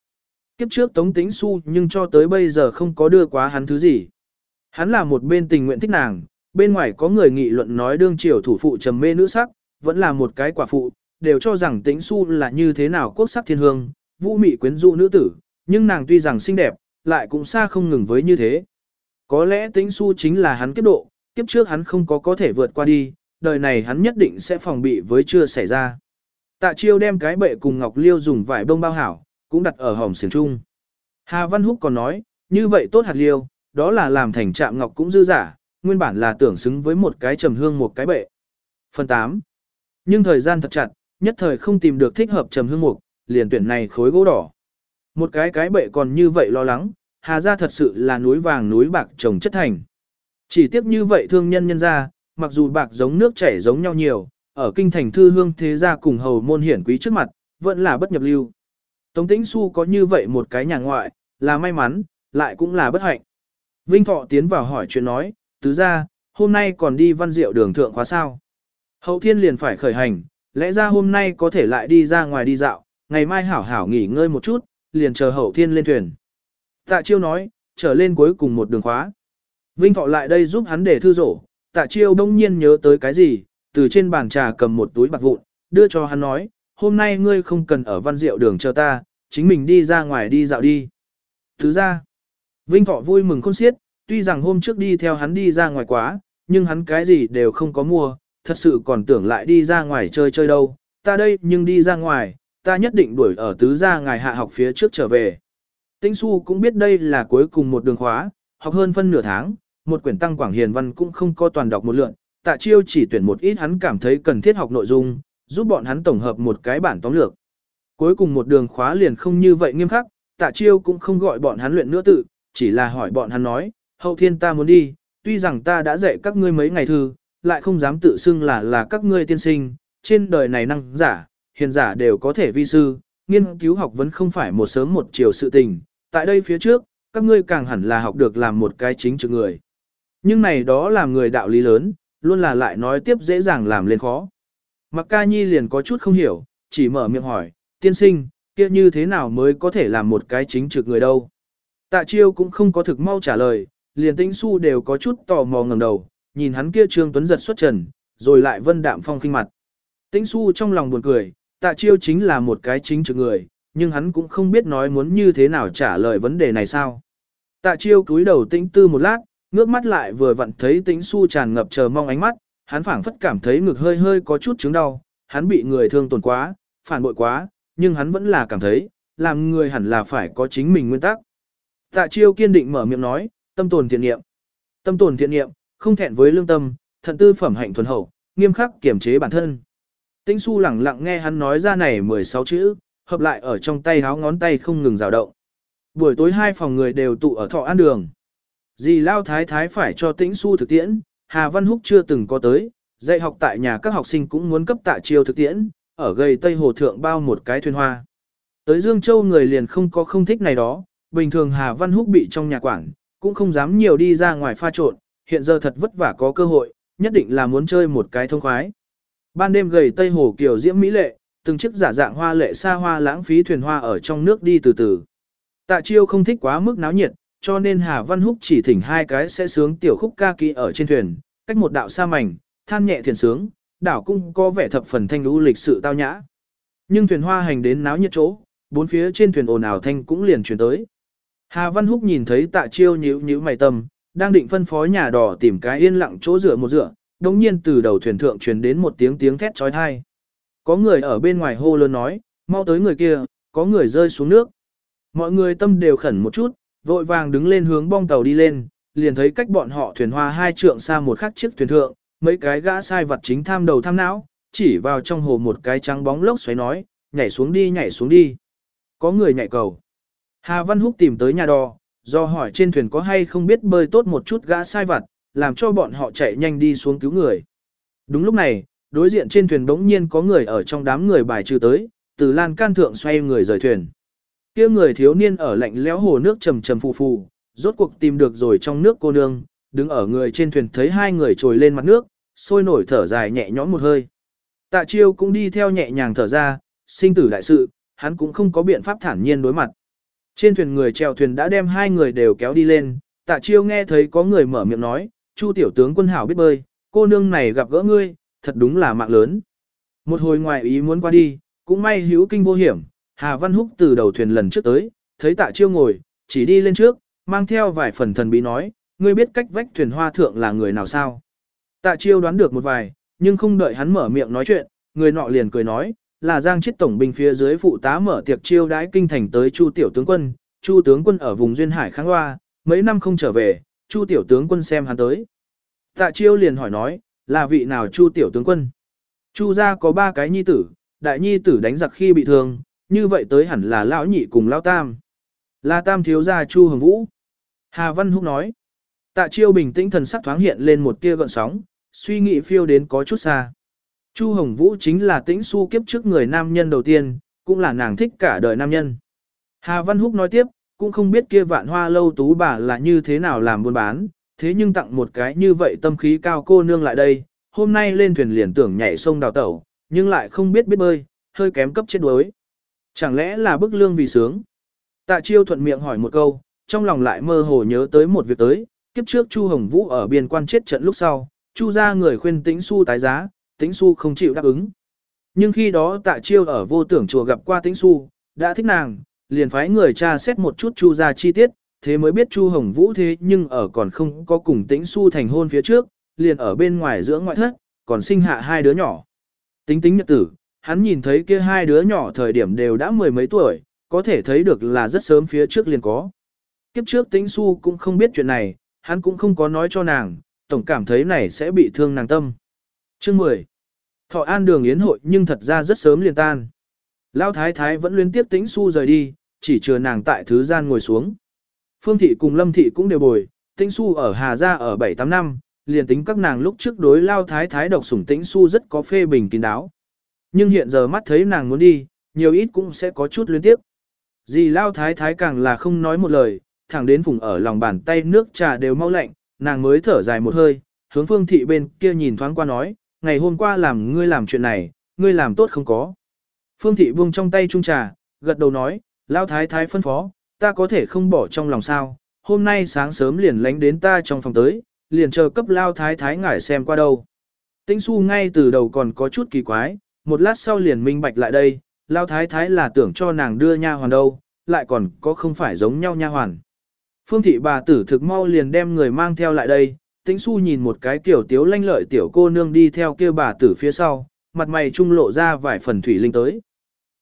Kiếp trước Tống Tĩnh Xu nhưng cho tới bây giờ không có đưa quá hắn thứ gì. Hắn là một bên tình nguyện thích nàng, bên ngoài có người nghị luận nói đương triều thủ phụ trầm mê nữ sắc, vẫn là một cái quả phụ, đều cho rằng Tĩnh Su là như thế nào quốc sắc thiên hương, vũ mị quyến rũ nữ tử, nhưng nàng tuy rằng xinh đẹp, lại cũng xa không ngừng với như thế. Có lẽ Tĩnh Su chính là hắn kiếp độ, kiếp trước hắn không có có thể vượt qua đi, đời này hắn nhất định sẽ phòng bị với chưa xảy ra. Tạ Chiêu đem cái bệ cùng Ngọc Liêu dùng vải bông bao hảo, cũng đặt ở hòm xiềng trung. Hà Văn Húc còn nói, như vậy tốt hạt liêu, đó là làm thành trạm ngọc cũng dư giả, nguyên bản là tưởng xứng với một cái trầm hương một cái bệ. Phần 8. Nhưng thời gian thật chặt, nhất thời không tìm được thích hợp trầm hương mục, liền tuyển này khối gỗ đỏ. Một cái cái bệ còn như vậy lo lắng, Hà gia thật sự là núi vàng núi bạc trồng chất thành. Chỉ tiếc như vậy thương nhân nhân ra, mặc dù bạc giống nước chảy giống nhau nhiều, ở kinh thành thư hương thế gia cùng hầu môn hiển quý trước mặt, vẫn là bất nhập lưu. Tống Tĩnh Xu có như vậy một cái nhà ngoại, là may mắn, lại cũng là bất hạnh. Vinh Thọ tiến vào hỏi chuyện nói, tứ ra, hôm nay còn đi văn diệu đường thượng khóa sao. Hậu thiên liền phải khởi hành, lẽ ra hôm nay có thể lại đi ra ngoài đi dạo, ngày mai hảo hảo nghỉ ngơi một chút, liền chờ hậu thiên lên thuyền. Tạ chiêu nói, trở lên cuối cùng một đường khóa. Vinh Thọ lại đây giúp hắn để thư rổ, tạ chiêu đông nhiên nhớ tới cái gì, từ trên bàn trà cầm một túi bạc vụn, đưa cho hắn nói, hôm nay ngươi không cần ở văn diệu đường chờ ta, chính mình đi ra ngoài đi dạo đi. Thứ ra, Vinh Thọ vui mừng khôn xiết, tuy rằng hôm trước đi theo hắn đi ra ngoài quá, nhưng hắn cái gì đều không có mua, thật sự còn tưởng lại đi ra ngoài chơi chơi đâu, ta đây nhưng đi ra ngoài, ta nhất định đuổi ở tứ gia ngài hạ học phía trước trở về. Tĩnh Xu cũng biết đây là cuối cùng một đường khóa, học hơn phân nửa tháng, một quyển tăng quảng hiền văn cũng không có toàn đọc một lượn, tạ chiêu chỉ tuyển một ít hắn cảm thấy cần thiết học nội dung, giúp bọn hắn tổng hợp một cái bản tóm lược. Cuối cùng một đường khóa liền không như vậy nghiêm khắc, tạ chiêu cũng không gọi bọn hắn luyện nữa tự, chỉ là hỏi bọn hắn nói, hậu thiên ta muốn đi, tuy rằng ta đã dạy các ngươi mấy ngày thư, lại không dám tự xưng là là các ngươi tiên sinh, trên đời này năng giả, hiền giả đều có thể vi sư, nghiên cứu học vẫn không phải một sớm một chiều sự tình, tại đây phía trước, các ngươi càng hẳn là học được làm một cái chính trực người. Nhưng này đó là người đạo lý lớn, luôn là lại nói tiếp dễ dàng làm lên khó. Mặc ca nhi liền có chút không hiểu, chỉ mở miệng hỏi, tiên sinh, kia như thế nào mới có thể làm một cái chính trực người đâu. Tạ chiêu cũng không có thực mau trả lời, liền tĩnh su đều có chút tò mò ngẩng đầu, nhìn hắn kia trương tuấn giật xuất trần, rồi lại vân đạm phong khinh mặt. Tĩnh su trong lòng buồn cười, tạ chiêu chính là một cái chính trực người, nhưng hắn cũng không biết nói muốn như thế nào trả lời vấn đề này sao. Tạ chiêu cúi đầu tĩnh tư một lát, ngước mắt lại vừa vặn thấy tĩnh su tràn ngập chờ mong ánh mắt, hắn phảng phất cảm thấy ngực hơi hơi có chút chứng đau, hắn bị người thương tổn quá, phản bội quá, nhưng hắn vẫn là cảm thấy, làm người hẳn là phải có chính mình nguyên tắc. Tạ chiêu kiên định mở miệng nói, tâm tồn thiện niệm. Tâm tồn thiện niệm, không thẹn với lương tâm, thận tư phẩm hạnh thuần hậu, nghiêm khắc kiểm chế bản thân. Tĩnh su lẳng lặng nghe hắn nói ra này 16 chữ, hợp lại ở trong tay háo ngón tay không ngừng rào động. Buổi tối hai phòng người đều tụ ở thọ an đường. Dì Lao Thái Thái phải cho tĩnh su thực tiễn, Hà Văn Húc chưa từng có tới, dạy học tại nhà các học sinh cũng muốn cấp tạ chiêu thực tiễn, ở gầy Tây Hồ Thượng bao một cái thuyền hoa. Tới Dương Châu người liền không có không thích này đó, bình thường Hà Văn Húc bị trong nhà quản, cũng không dám nhiều đi ra ngoài pha trộn, hiện giờ thật vất vả có cơ hội, nhất định là muốn chơi một cái thông khoái. Ban đêm gầy Tây Hồ Kiều Diễm Mỹ Lệ, từng chiếc giả dạng hoa lệ xa hoa lãng phí thuyền hoa ở trong nước đi từ từ. Tạ Chiêu không thích quá mức náo nhiệt, cho nên Hà Văn Húc chỉ thỉnh hai cái sẽ sướng tiểu khúc ca kỹ ở trên thuyền, cách một đạo xa mảnh, than nhẹ thiền sướng, đảo cũng có vẻ thập phần thanh lũ lịch sự tao nhã. Nhưng thuyền hoa hành đến náo nhiệt chỗ, bốn phía trên thuyền ồn ào thanh cũng liền chuyển tới. Hà Văn Húc nhìn thấy tạ chiêu nhíu nhíu mày tâm, đang định phân phó nhà đỏ tìm cái yên lặng chỗ rửa một rửa, đồng nhiên từ đầu thuyền thượng truyền đến một tiếng tiếng thét trói thai. Có người ở bên ngoài hô lớn nói, mau tới người kia, có người rơi xuống nước. Mọi người tâm đều khẩn một chút, vội vàng đứng lên hướng bong tàu đi lên, liền thấy cách bọn họ thuyền hoa hai trượng xa một khắc chiếc thuyền thượng, mấy cái gã sai vật chính tham đầu tham não, chỉ vào trong hồ một cái trắng bóng lốc xoáy nói, nhảy xuống đi nhảy xuống đi. Có người nhảy cầu. Hà Văn Húc tìm tới nhà đò, do hỏi trên thuyền có hay không biết bơi tốt một chút gã sai vật, làm cho bọn họ chạy nhanh đi xuống cứu người. Đúng lúc này, đối diện trên thuyền đống nhiên có người ở trong đám người bài trừ tới, từ lan can thượng xoay người rời thuyền. kia người thiếu niên ở lạnh lẽo hồ nước trầm trầm phù phù, rốt cuộc tìm được rồi trong nước cô nương, đứng ở người trên thuyền thấy hai người trồi lên mặt nước, sôi nổi thở dài nhẹ nhõm một hơi. Tạ chiêu cũng đi theo nhẹ nhàng thở ra, sinh tử đại sự, hắn cũng không có biện pháp thản nhiên đối mặt. Trên thuyền người chèo thuyền đã đem hai người đều kéo đi lên, tạ chiêu nghe thấy có người mở miệng nói, Chu tiểu tướng quân hảo biết bơi, cô nương này gặp gỡ ngươi, thật đúng là mạng lớn. Một hồi ngoài ý muốn qua đi, cũng may hữu kinh vô hiểm, Hà Văn Húc từ đầu thuyền lần trước tới, thấy tạ chiêu ngồi, chỉ đi lên trước, mang theo vài phần thần bí nói, ngươi biết cách vách thuyền hoa thượng là người nào sao? Tạ chiêu đoán được một vài, nhưng không đợi hắn mở miệng nói chuyện, người nọ liền cười nói, là Giang chết tổng binh phía dưới phụ tá mở tiệc chiêu đãi kinh thành tới Chu tiểu tướng quân, Chu tướng quân ở vùng duyên hải kháng hoa, mấy năm không trở về, Chu tiểu tướng quân xem hắn tới. Tạ chiêu liền hỏi nói, là vị nào Chu tiểu tướng quân? Chu gia có ba cái nhi tử, đại nhi tử đánh giặc khi bị thương, như vậy tới hẳn là lão nhị cùng lão tam. Là tam thiếu gia Chu Hồng Vũ. Hà Văn Húc nói. Tạ chiêu bình tĩnh thần sắc thoáng hiện lên một tia gợn sóng, suy nghĩ phiêu đến có chút xa. Chu Hồng Vũ chính là tĩnh su kiếp trước người nam nhân đầu tiên, cũng là nàng thích cả đời nam nhân. Hà Văn Húc nói tiếp, cũng không biết kia vạn hoa lâu tú bà là như thế nào làm buôn bán, thế nhưng tặng một cái như vậy tâm khí cao cô nương lại đây, hôm nay lên thuyền liền tưởng nhảy sông đào tẩu, nhưng lại không biết biết bơi, hơi kém cấp chết đuối. Chẳng lẽ là bức lương vì sướng? Tạ chiêu thuận miệng hỏi một câu, trong lòng lại mơ hồ nhớ tới một việc tới, kiếp trước Chu Hồng Vũ ở biên quan chết trận lúc sau, Chu ra người khuyên tĩnh su tái giá, tĩnh su không chịu đáp ứng. Nhưng khi đó tạ chiêu ở vô tưởng chùa gặp qua tĩnh su, đã thích nàng, liền phái người tra xét một chút Chu gia chi tiết, thế mới biết Chu Hồng Vũ thế nhưng ở còn không có cùng tĩnh su thành hôn phía trước, liền ở bên ngoài giữa ngoại thất, còn sinh hạ hai đứa nhỏ. Tính tính nhật tử, hắn nhìn thấy kia hai đứa nhỏ thời điểm đều đã mười mấy tuổi, có thể thấy được là rất sớm phía trước liền có. Kiếp trước tĩnh su cũng không biết chuyện này, hắn cũng không có nói cho nàng, tổng cảm thấy này sẽ bị thương nàng tâm. Chương 10. Thọ an đường yến hội nhưng thật ra rất sớm liền tan. Lão thái thái vẫn liên tiếp tĩnh su rời đi, chỉ chờ nàng tại thứ gian ngồi xuống. Phương thị cùng lâm thị cũng đều bồi, tĩnh su ở Hà Gia ở 7-8 năm, liền tính các nàng lúc trước đối lao thái thái độc sủng tĩnh su rất có phê bình kín đáo. Nhưng hiện giờ mắt thấy nàng muốn đi, nhiều ít cũng sẽ có chút liên tiếp. Dì lao thái thái càng là không nói một lời, thẳng đến vùng ở lòng bàn tay nước trà đều mau lạnh, nàng mới thở dài một hơi, hướng phương thị bên kia nhìn thoáng qua nói, ngày hôm qua làm ngươi làm chuyện này, ngươi làm tốt không có. Phương thị buông trong tay Trung trà, gật đầu nói, lao thái thái phân phó, ta có thể không bỏ trong lòng sao, hôm nay sáng sớm liền lánh đến ta trong phòng tới, liền chờ cấp lao thái thái ngải xem qua đâu. Tĩnh su ngay từ đầu còn có chút kỳ quái, một lát sau liền minh bạch lại đây, lao thái thái là tưởng cho nàng đưa nha hoàn đâu, lại còn có không phải giống nhau nha hoàn. Phương thị bà tử thực mau liền đem người mang theo lại đây, tĩnh su nhìn một cái kiểu tiếu lanh lợi tiểu cô nương đi theo kia bà tử phía sau, mặt mày trung lộ ra vài phần thủy linh tới.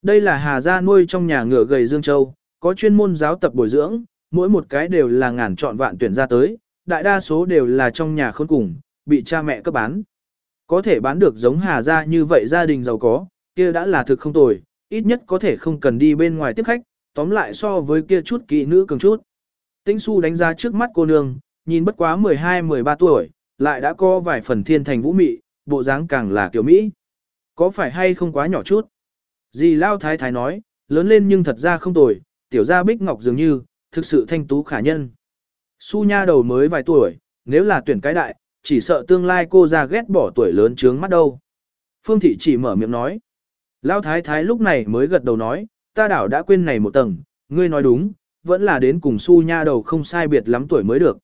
Đây là hà gia nuôi trong nhà ngựa gầy Dương Châu, có chuyên môn giáo tập bồi dưỡng, mỗi một cái đều là ngàn chọn vạn tuyển ra tới, đại đa số đều là trong nhà khôn cùng, bị cha mẹ cấp bán. Có thể bán được giống hà gia như vậy gia đình giàu có, kia đã là thực không tồi, ít nhất có thể không cần đi bên ngoài tiếp khách, tóm lại so với kia chút kỹ nữ cường chút. Tĩnh su đánh giá trước mắt cô nương, nhìn bất quá 12-13 tuổi, lại đã có vài phần thiên thành vũ mị, bộ dáng càng là kiểu Mỹ. Có phải hay không quá nhỏ chút? Dì Lao Thái Thái nói, lớn lên nhưng thật ra không tồi, tiểu gia bích ngọc dường như, thực sự thanh tú khả nhân. Su nha đầu mới vài tuổi, nếu là tuyển cái đại, chỉ sợ tương lai cô ra ghét bỏ tuổi lớn trướng mắt đâu. Phương thị chỉ mở miệng nói. Lao thái thái lúc này mới gật đầu nói, ta đảo đã quên này một tầng, ngươi nói đúng, vẫn là đến cùng su nha đầu không sai biệt lắm tuổi mới được.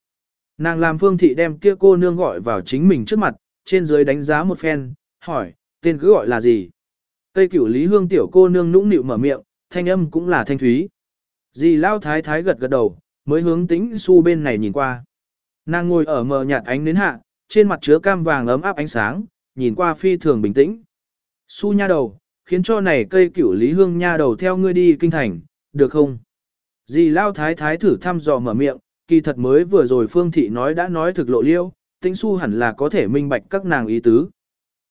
Nàng làm phương thị đem kia cô nương gọi vào chính mình trước mặt, trên dưới đánh giá một phen, hỏi, tên cứ gọi là gì? Tây cửu lý hương tiểu cô nương nũng nịu mở miệng, thanh âm cũng là thanh thúy. Dì lao thái thái gật gật đầu, mới hướng tĩnh su bên này nhìn qua. Nàng ngồi ở mờ nhạt ánh nến hạ, trên mặt chứa cam vàng ấm áp ánh sáng, nhìn qua phi thường bình tĩnh. Su nha đầu, khiến cho này cây cửu lý hương nha đầu theo ngươi đi kinh thành, được không? Dì lao thái thái thử thăm dò mở miệng, kỳ thật mới vừa rồi phương thị nói đã nói thực lộ liêu, tĩnh su hẳn là có thể minh bạch các nàng ý tứ.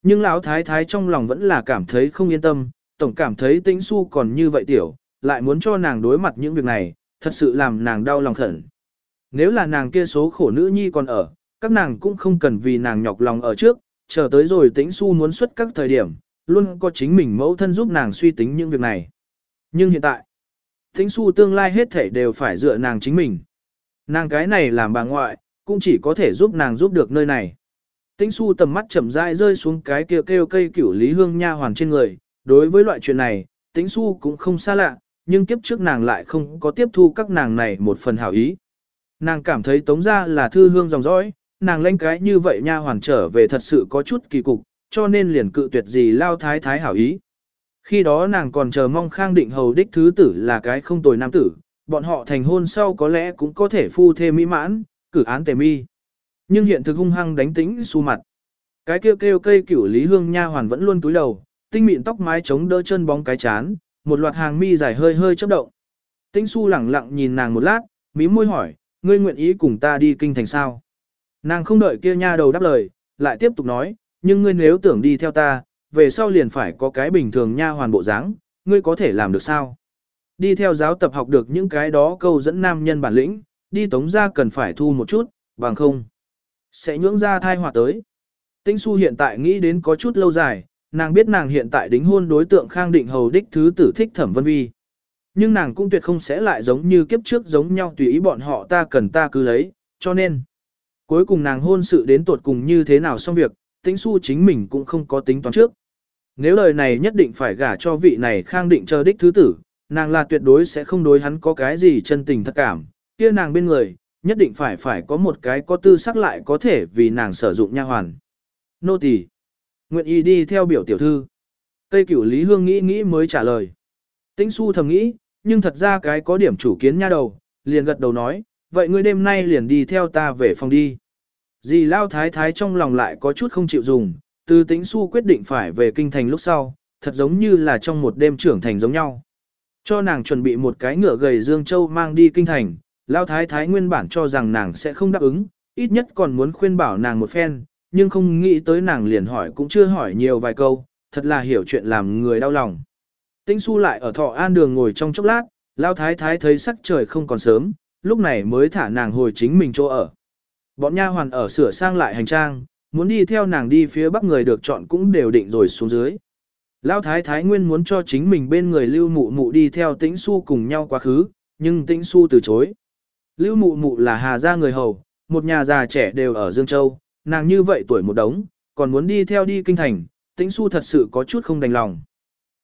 Nhưng lão thái thái trong lòng vẫn là cảm thấy không yên tâm, tổng cảm thấy tĩnh su còn như vậy tiểu, lại muốn cho nàng đối mặt những việc này, thật sự làm nàng đau lòng khẩn. Nếu là nàng kia số khổ nữ nhi còn ở, các nàng cũng không cần vì nàng nhọc lòng ở trước, chờ tới rồi tĩnh su muốn xuất các thời điểm, luôn có chính mình mẫu thân giúp nàng suy tính những việc này. Nhưng hiện tại, tĩnh su tương lai hết thể đều phải dựa nàng chính mình. Nàng cái này làm bà ngoại, cũng chỉ có thể giúp nàng giúp được nơi này. Tĩnh su tầm mắt chậm rãi rơi xuống cái kia kêu cây cửu lý hương nha hoàn trên người, đối với loại chuyện này, tĩnh su cũng không xa lạ, nhưng kiếp trước nàng lại không có tiếp thu các nàng này một phần hảo ý. Nàng cảm thấy tống ra là thư hương dòng dõi, nàng lên cái như vậy nha hoàn trở về thật sự có chút kỳ cục, cho nên liền cự tuyệt gì lao thái thái hảo ý. Khi đó nàng còn chờ mong khang định hầu đích thứ tử là cái không tồi nam tử, bọn họ thành hôn sau có lẽ cũng có thể phu thêm mỹ mãn, cử án tề mi. Nhưng hiện thực hung hăng đánh tính su mặt. Cái kêu kêu cây cửu lý hương nha hoàn vẫn luôn túi đầu, tinh mịn tóc mái chống đỡ chân bóng cái chán, một loạt hàng mi dài hơi hơi chớp động. Tĩnh su lẳng lặng nhìn nàng một lát, mí môi hỏi, ngươi nguyện ý cùng ta đi kinh thành sao? Nàng không đợi kia nha đầu đáp lời, lại tiếp tục nói, nhưng ngươi nếu tưởng đi theo ta, về sau liền phải có cái bình thường nha hoàn bộ dáng, ngươi có thể làm được sao? Đi theo giáo tập học được những cái đó câu dẫn nam nhân bản lĩnh, đi tống ra cần phải thu một chút, bằng không. Sẽ nhưỡng ra thai họa tới. Tĩnh su hiện tại nghĩ đến có chút lâu dài, nàng biết nàng hiện tại đính hôn đối tượng khang định hầu đích thứ tử thích thẩm vân vi. Nhưng nàng cũng tuyệt không sẽ lại giống như kiếp trước giống nhau tùy ý bọn họ ta cần ta cứ lấy, cho nên. Cuối cùng nàng hôn sự đến tột cùng như thế nào xong việc, tĩnh su chính mình cũng không có tính toán trước. Nếu lời này nhất định phải gả cho vị này khang định chờ đích thứ tử, nàng là tuyệt đối sẽ không đối hắn có cái gì chân tình thật cảm, kia nàng bên người, nhất định phải phải có một cái có tư sắc lại có thể vì nàng sử dụng nha hoàn. Nô tỳ nguyện ý đi theo biểu tiểu thư. Tây cửu Lý Hương nghĩ nghĩ mới trả lời. Tĩnh su thầm nghĩ, nhưng thật ra cái có điểm chủ kiến nha đầu, liền gật đầu nói, vậy ngươi đêm nay liền đi theo ta về phòng đi. Dì Lao Thái Thái trong lòng lại có chút không chịu dùng, từ tĩnh su quyết định phải về kinh thành lúc sau, thật giống như là trong một đêm trưởng thành giống nhau. Cho nàng chuẩn bị một cái ngựa gầy Dương Châu mang đi kinh thành, Lao Thái Thái nguyên bản cho rằng nàng sẽ không đáp ứng, ít nhất còn muốn khuyên bảo nàng một phen, nhưng không nghĩ tới nàng liền hỏi cũng chưa hỏi nhiều vài câu, thật là hiểu chuyện làm người đau lòng. Tĩnh su lại ở thọ an đường ngồi trong chốc lát, Lao Thái Thái thấy sắc trời không còn sớm, lúc này mới thả nàng hồi chính mình chỗ ở. Bọn nha hoàn ở sửa sang lại hành trang, muốn đi theo nàng đi phía bắc người được chọn cũng đều định rồi xuống dưới. Lão thái thái nguyên muốn cho chính mình bên người lưu mụ mụ đi theo tĩnh su cùng nhau quá khứ, nhưng tĩnh su từ chối. Lưu mụ mụ là hà gia người hầu, một nhà già trẻ đều ở Dương Châu, nàng như vậy tuổi một đống, còn muốn đi theo đi kinh thành, tĩnh su thật sự có chút không đành lòng.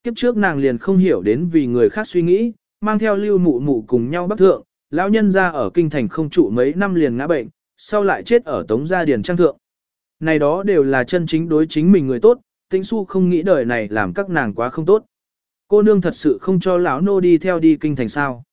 Kiếp trước nàng liền không hiểu đến vì người khác suy nghĩ, mang theo lưu mụ mụ cùng nhau bắc thượng, lão nhân ra ở kinh thành không trụ mấy năm liền ngã bệnh, sau lại chết ở tống gia điền trang thượng. Này đó đều là chân chính đối chính mình người tốt, tĩnh su không nghĩ đời này làm các nàng quá không tốt. Cô nương thật sự không cho lão nô đi theo đi kinh thành sao.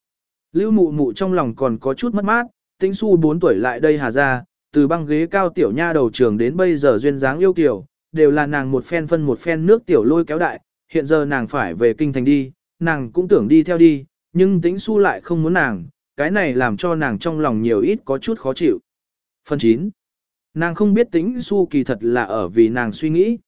Lưu mụ mụ trong lòng còn có chút mất mát, tĩnh su 4 tuổi lại đây hà ra, từ băng ghế cao tiểu nha đầu trường đến bây giờ duyên dáng yêu kiều, đều là nàng một phen phân một phen nước tiểu lôi kéo đại, hiện giờ nàng phải về kinh thành đi, nàng cũng tưởng đi theo đi, nhưng tĩnh su lại không muốn nàng, cái này làm cho nàng trong lòng nhiều ít có chút khó chịu. Phần 9. Nàng không biết tĩnh su kỳ thật là ở vì nàng suy nghĩ.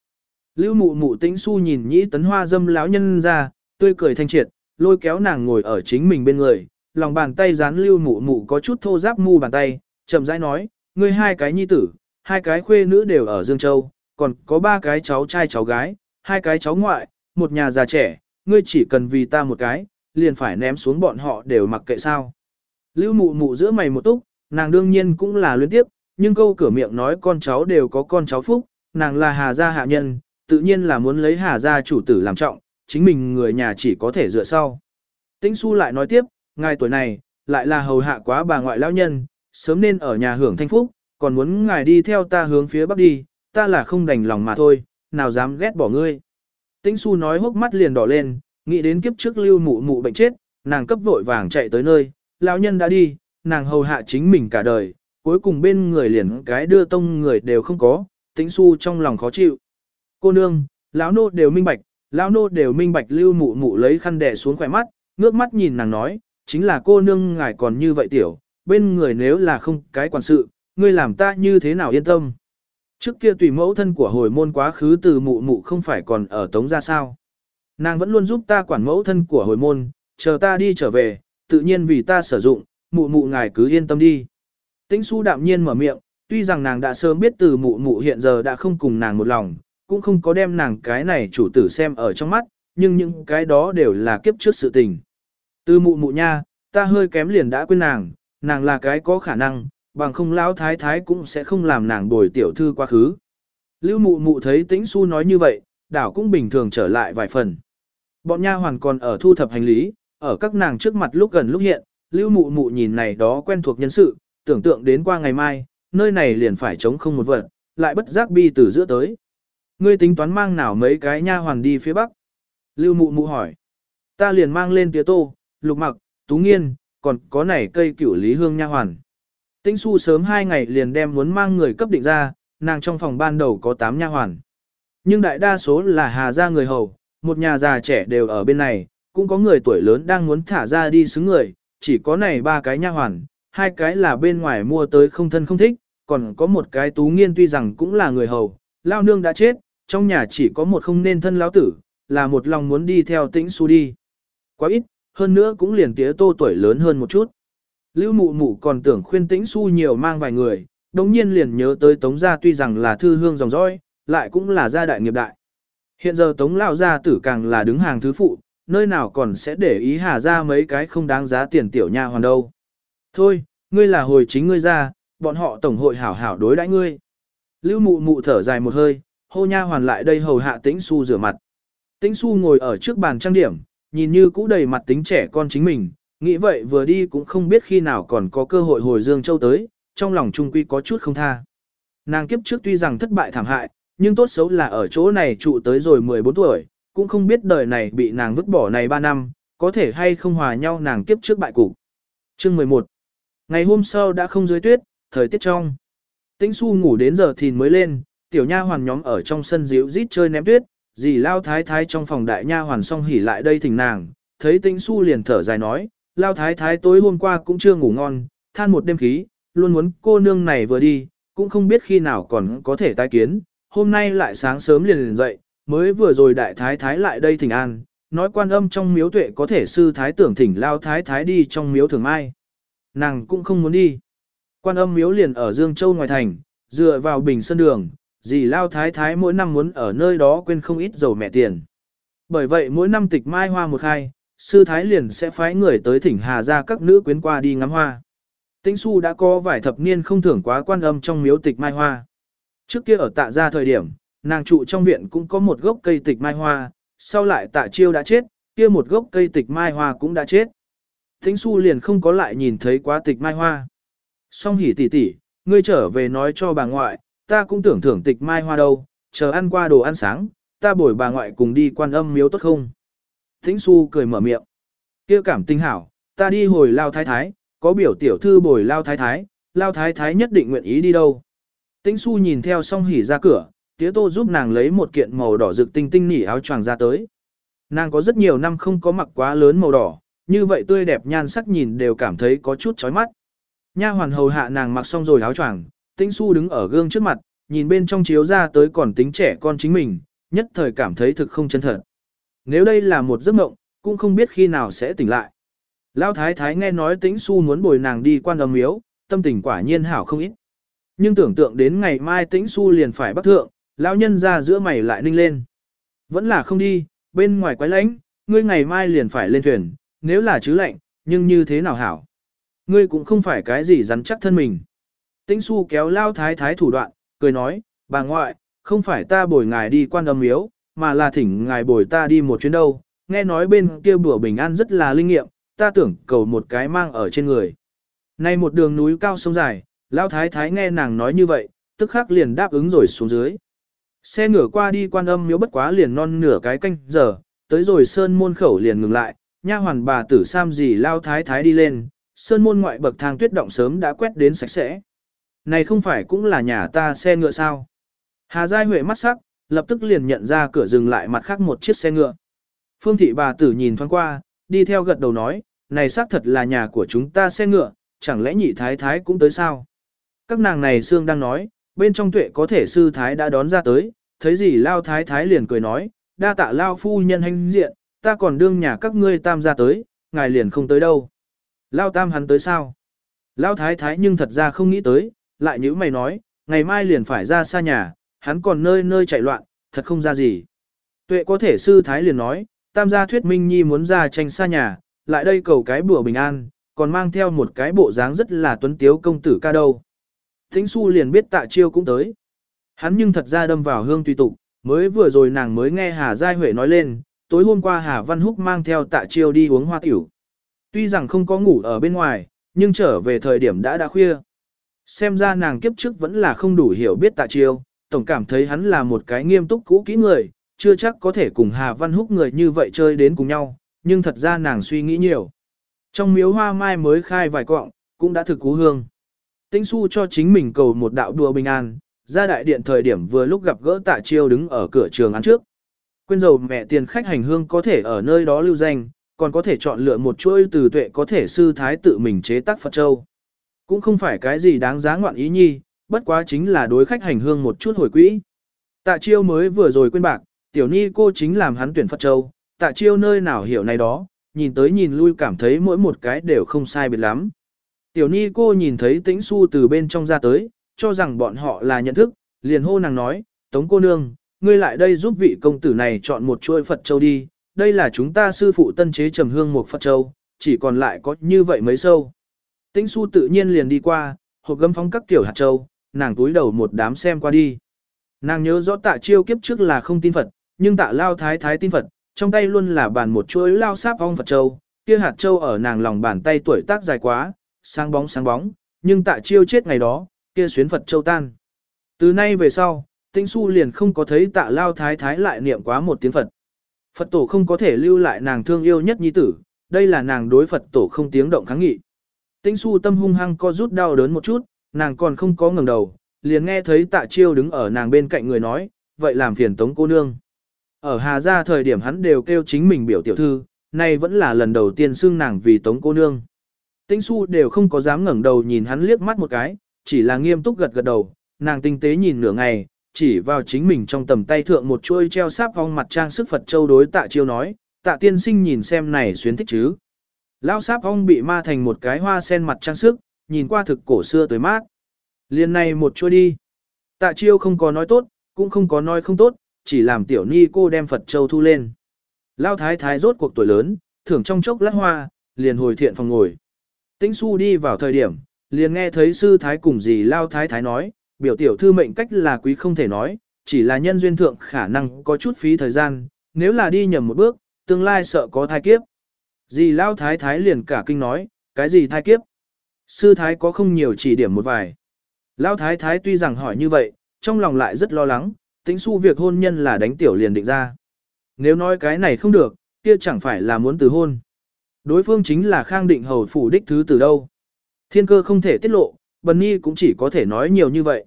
Lưu mụ mụ tĩnh su nhìn nhĩ tấn hoa dâm lão nhân ra, tươi cười thanh triệt, lôi kéo nàng ngồi ở chính mình bên người, lòng bàn tay dán lưu mụ mụ có chút thô giáp mu bàn tay, chậm rãi nói, ngươi hai cái nhi tử, hai cái khuê nữ đều ở Dương Châu, còn có ba cái cháu trai cháu gái, hai cái cháu ngoại, một nhà già trẻ, ngươi chỉ cần vì ta một cái, liền phải ném xuống bọn họ đều mặc kệ sao. Lưu mụ mụ giữa mày một túc, nàng đương nhiên cũng là luyến tiếp, nhưng câu cửa miệng nói con cháu đều có con cháu phúc, nàng là hà gia hạ nhân, tự nhiên là muốn lấy hà gia chủ tử làm trọng, chính mình người nhà chỉ có thể dựa sau. Tĩnh su lại nói tiếp, ngài tuổi này, lại là hầu hạ quá bà ngoại lão nhân, sớm nên ở nhà hưởng thanh phúc, còn muốn ngài đi theo ta hướng phía bắc đi, ta là không đành lòng mà thôi, nào dám ghét bỏ ngươi. Tĩnh su nói hốc mắt liền đỏ lên, Nghĩ đến kiếp trước lưu mụ mụ bệnh chết, nàng cấp vội vàng chạy tới nơi, lão nhân đã đi, nàng hầu hạ chính mình cả đời, cuối cùng bên người liền cái đưa tông người đều không có, tĩnh su trong lòng khó chịu. Cô nương, lão nô đều minh bạch, lão nô đều minh bạch lưu mụ mụ lấy khăn đè xuống khỏe mắt, ngước mắt nhìn nàng nói, chính là cô nương ngài còn như vậy tiểu, bên người nếu là không cái quản sự, ngươi làm ta như thế nào yên tâm. Trước kia tùy mẫu thân của hồi môn quá khứ từ mụ mụ không phải còn ở tống ra sao. Nàng vẫn luôn giúp ta quản mẫu thân của hồi môn, chờ ta đi trở về, tự nhiên vì ta sử dụng, mụ mụ ngài cứ yên tâm đi. Tĩnh su đạm nhiên mở miệng, tuy rằng nàng đã sớm biết từ mụ mụ hiện giờ đã không cùng nàng một lòng, cũng không có đem nàng cái này chủ tử xem ở trong mắt, nhưng những cái đó đều là kiếp trước sự tình. Từ mụ mụ nha, ta hơi kém liền đã quên nàng, nàng là cái có khả năng, bằng không lão thái thái cũng sẽ không làm nàng bồi tiểu thư quá khứ. Lưu mụ mụ thấy tĩnh su nói như vậy, đảo cũng bình thường trở lại vài phần. Bọn nha hoàn còn ở thu thập hành lý, ở các nàng trước mặt lúc gần lúc hiện, lưu mụ mụ nhìn này đó quen thuộc nhân sự, tưởng tượng đến qua ngày mai, nơi này liền phải trống không một vật, lại bất giác bi từ giữa tới. Ngươi tính toán mang nào mấy cái nha hoàn đi phía bắc? Lưu mụ mụ hỏi. Ta liền mang lên tía tô, lục mặc, tú nghiên, còn có này cây cửu lý hương nha hoàn. Tĩnh su sớm hai ngày liền đem muốn mang người cấp định ra, nàng trong phòng ban đầu có 8 nha hoàn. Nhưng đại đa số là hà gia người hầu, một nhà già trẻ đều ở bên này, cũng có người tuổi lớn đang muốn thả ra đi xứng người, chỉ có này ba cái nha hoàn, hai cái là bên ngoài mua tới không thân không thích, còn có một cái tú nghiên tuy rằng cũng là người hầu, lao nương đã chết, trong nhà chỉ có một không nên thân lão tử, là một lòng muốn đi theo tĩnh su đi. Quá ít, hơn nữa cũng liền tía tô tuổi lớn hơn một chút. Lưu mụ mụ còn tưởng khuyên tĩnh su nhiều mang vài người, đồng nhiên liền nhớ tới tống gia tuy rằng là thư hương dòng dõi, lại cũng là gia đại nghiệp đại. Hiện giờ tống lão gia tử càng là đứng hàng thứ phụ, nơi nào còn sẽ để ý hà ra mấy cái không đáng giá tiền tiểu nha hoàn đâu. Thôi, ngươi là hồi chính ngươi ra, bọn họ tổng hội hảo hảo đối đãi ngươi. Lưu mụ mụ thở dài một hơi, hô nha hoàn lại đây hầu hạ tĩnh su rửa mặt. Tĩnh su ngồi ở trước bàn trang điểm, nhìn như cũ đầy mặt tính trẻ con chính mình, nghĩ vậy vừa đi cũng không biết khi nào còn có cơ hội hồi Dương Châu tới, trong lòng trung quy có chút không tha. Nàng kiếp trước tuy rằng thất bại thảm hại, nhưng tốt xấu là ở chỗ này trụ tới rồi 14 tuổi, cũng không biết đời này bị nàng vứt bỏ này 3 năm, có thể hay không hòa nhau nàng kiếp trước bại cục. Chương 11 Ngày hôm sau đã không dưới tuyết, thời tiết trong. Tĩnh su ngủ đến giờ thì mới lên, tiểu nha hoàn nhóm ở trong sân díu rít chơi ném tuyết, dì lao thái thái trong phòng đại nha hoàn xong hỉ lại đây thỉnh nàng, thấy tĩnh su liền thở dài nói, lao thái thái tối hôm qua cũng chưa ngủ ngon, than một đêm khí, luôn muốn cô nương này vừa đi, cũng không biết khi nào còn có thể tái kiến, hôm nay lại sáng sớm liền liền dậy, mới vừa rồi đại thái thái lại đây thỉnh an, nói quan âm trong miếu tuệ có thể sư thái tưởng thỉnh lao thái thái đi trong miếu thường mai. Nàng cũng không muốn đi. Quan âm miếu liền ở Dương Châu ngoài thành, dựa vào bình sân đường, dì lao thái thái mỗi năm muốn ở nơi đó quên không ít dầu mẹ tiền. Bởi vậy mỗi năm tịch mai hoa một khai, sư thái liền sẽ phái người tới thỉnh hà ra các nữ quyến qua đi ngắm hoa. Tĩnh su đã có vài thập niên không thưởng quá quan âm trong miếu tịch mai hoa. Trước kia ở tạ gia thời điểm, nàng trụ trong viện cũng có một gốc cây tịch mai hoa, sau lại tạ chiêu đã chết, kia một gốc cây tịch mai hoa cũng đã chết. Tĩnh su liền không có lại nhìn thấy quá tịch mai hoa. Song hỉ tỷ tỷ, ngươi trở về nói cho bà ngoại, ta cũng tưởng thưởng tịch mai hoa đâu, chờ ăn qua đồ ăn sáng, ta bồi bà ngoại cùng đi quan âm miếu tốt không? Tĩnh su cười mở miệng. kia cảm tinh hảo, ta đi hồi lao thái thái, có biểu tiểu thư bồi lao thái thái, lao thái thái nhất định nguyện ý đi đâu. Tĩnh su nhìn theo song hỉ ra cửa, tía tô giúp nàng lấy một kiện màu đỏ rực tinh tinh nỉ áo choàng ra tới. Nàng có rất nhiều năm không có mặc quá lớn màu đỏ, như vậy tươi đẹp nhan sắc nhìn đều cảm thấy có chút chói mắt. Nha hoàn hầu hạ nàng mặc xong rồi áo choàng, Tĩnh Su đứng ở gương trước mặt, nhìn bên trong chiếu ra tới còn tính trẻ con chính mình, nhất thời cảm thấy thực không chân thật. Nếu đây là một giấc mộng, cũng không biết khi nào sẽ tỉnh lại. Lão thái thái nghe nói Tĩnh Su muốn bồi nàng đi quan âm miếu, tâm tình quả nhiên hảo không ít. Nhưng tưởng tượng đến ngày mai Tĩnh Su liền phải bắt thượng, lão nhân ra giữa mày lại ninh lên. Vẫn là không đi, bên ngoài quái lạnh, ngươi ngày mai liền phải lên thuyền, nếu là chứ lạnh, nhưng như thế nào hảo? Ngươi cũng không phải cái gì rắn chắc thân mình. Tĩnh su kéo lao thái thái thủ đoạn, cười nói, bà ngoại, không phải ta bồi ngài đi quan âm miếu, mà là thỉnh ngài bồi ta đi một chuyến đâu. Nghe nói bên kia bữa bình an rất là linh nghiệm, ta tưởng cầu một cái mang ở trên người. Nay một đường núi cao sông dài, lao thái thái nghe nàng nói như vậy, tức khắc liền đáp ứng rồi xuống dưới. Xe ngửa qua đi quan âm miếu bất quá liền non nửa cái canh giờ, tới rồi sơn môn khẩu liền ngừng lại, nha hoàn bà tử Sam gì lao thái thái đi lên, sơn môn ngoại bậc thang tuyết động sớm đã quét đến sạch sẽ. Này không phải cũng là nhà ta xe ngựa sao? Hà Giai Huệ mắt sắc, lập tức liền nhận ra cửa dừng lại mặt khác một chiếc xe ngựa. Phương thị bà tử nhìn thoáng qua, đi theo gật đầu nói, này xác thật là nhà của chúng ta xe ngựa, chẳng lẽ nhị thái thái cũng tới sao? Các nàng này xương đang nói, bên trong tuệ có thể sư thái đã đón ra tới, thấy gì lao thái thái liền cười nói, đa tạ lao phu nhân hành diện, ta còn đương nhà các ngươi tam ra tới, ngài liền không tới đâu. Lao tam hắn tới sao? Lao thái thái nhưng thật ra không nghĩ tới, lại như mày nói, ngày mai liền phải ra xa nhà, hắn còn nơi nơi chạy loạn, thật không ra gì. Tuệ có thể sư thái liền nói, tam gia thuyết minh nhi muốn ra tranh xa nhà, lại đây cầu cái bữa bình an, còn mang theo một cái bộ dáng rất là tuấn tiếu công tử ca đâu. Thính su liền biết tạ chiêu cũng tới. Hắn nhưng thật ra đâm vào hương tùy tục, mới vừa rồi nàng mới nghe Hà Giai Huệ nói lên, tối hôm qua Hà Văn Húc mang theo tạ chiêu đi uống hoa tiểu. Tuy rằng không có ngủ ở bên ngoài, nhưng trở về thời điểm đã đã khuya. Xem ra nàng kiếp trước vẫn là không đủ hiểu biết tạ chiêu, tổng cảm thấy hắn là một cái nghiêm túc cũ kỹ người, chưa chắc có thể cùng Hà Văn Húc người như vậy chơi đến cùng nhau, nhưng thật ra nàng suy nghĩ nhiều. Trong miếu hoa mai mới khai vài cọng, cũng đã thực cú hương. Tĩnh su cho chính mình cầu một đạo đùa bình an, ra đại điện thời điểm vừa lúc gặp gỡ tạ chiêu đứng ở cửa trường án trước. Quên dầu mẹ tiền khách hành hương có thể ở nơi đó lưu danh, còn có thể chọn lựa một chuỗi từ tuệ có thể sư thái tự mình chế tác Phật Châu. Cũng không phải cái gì đáng giá ngoạn ý nhi, bất quá chính là đối khách hành hương một chút hồi quỹ. Tạ chiêu mới vừa rồi quên bạc, tiểu ni cô chính làm hắn tuyển Phật Châu, tạ chiêu nơi nào hiểu này đó, nhìn tới nhìn lui cảm thấy mỗi một cái đều không sai biệt lắm. Tiểu ni cô nhìn thấy tĩnh su từ bên trong ra tới, cho rằng bọn họ là nhận thức, liền hô nàng nói, tống cô nương, ngươi lại đây giúp vị công tử này chọn một chuôi Phật Châu đi, đây là chúng ta sư phụ tân chế trầm hương một Phật Châu, chỉ còn lại có như vậy mấy sâu. Tĩnh su tự nhiên liền đi qua, hộp gấm phóng các tiểu hạt châu, nàng túi đầu một đám xem qua đi. Nàng nhớ rõ tạ chiêu kiếp trước là không tin Phật, nhưng tạ lao thái thái tin Phật, trong tay luôn là bàn một chuỗi lao sáp ong Phật Châu, kia hạt châu ở nàng lòng bàn tay tuổi tác dài quá, sáng bóng sáng bóng, nhưng tạ chiêu chết ngày đó, kia xuyến Phật Châu tan. Từ nay về sau, Tĩnh Su liền không có thấy tạ lao thái thái lại niệm quá một tiếng Phật. Phật tổ không có thể lưu lại nàng thương yêu nhất nhi tử, đây là nàng đối Phật tổ không tiếng động kháng nghị. Tĩnh Su tâm hung hăng co rút đau đớn một chút, nàng còn không có ngẩng đầu, liền nghe thấy tạ chiêu đứng ở nàng bên cạnh người nói, vậy làm phiền tống cô nương. Ở Hà Gia thời điểm hắn đều kêu chính mình biểu tiểu thư, nay vẫn là lần đầu tiên xưng nàng vì tống cô nương. Tĩnh su đều không có dám ngẩng đầu nhìn hắn liếc mắt một cái, chỉ là nghiêm túc gật gật đầu, nàng tinh tế nhìn nửa ngày, chỉ vào chính mình trong tầm tay thượng một chuôi treo sáp vong mặt trang sức Phật châu đối tạ chiêu nói, tạ tiên sinh nhìn xem này xuyến thích chứ. Lao sáp ong bị ma thành một cái hoa sen mặt trang sức, nhìn qua thực cổ xưa tới mát. Liên này một chua đi. Tạ chiêu không có nói tốt, cũng không có nói không tốt, chỉ làm tiểu ni cô đem Phật châu thu lên. Lao thái thái rốt cuộc tuổi lớn, thưởng trong chốc lát hoa, liền hồi thiện phòng ngồi. Tĩnh su đi vào thời điểm, liền nghe thấy sư thái cùng gì Lao thái thái nói, biểu tiểu thư mệnh cách là quý không thể nói, chỉ là nhân duyên thượng khả năng có chút phí thời gian, nếu là đi nhầm một bước, tương lai sợ có thai kiếp. Dì Lao thái thái liền cả kinh nói, cái gì thai kiếp? Sư thái có không nhiều chỉ điểm một vài. Lao thái thái tuy rằng hỏi như vậy, trong lòng lại rất lo lắng, tính su việc hôn nhân là đánh tiểu liền định ra. Nếu nói cái này không được, kia chẳng phải là muốn từ hôn. Đối phương chính là khang định hầu phủ đích thứ từ đâu. Thiên cơ không thể tiết lộ, bần nhi cũng chỉ có thể nói nhiều như vậy.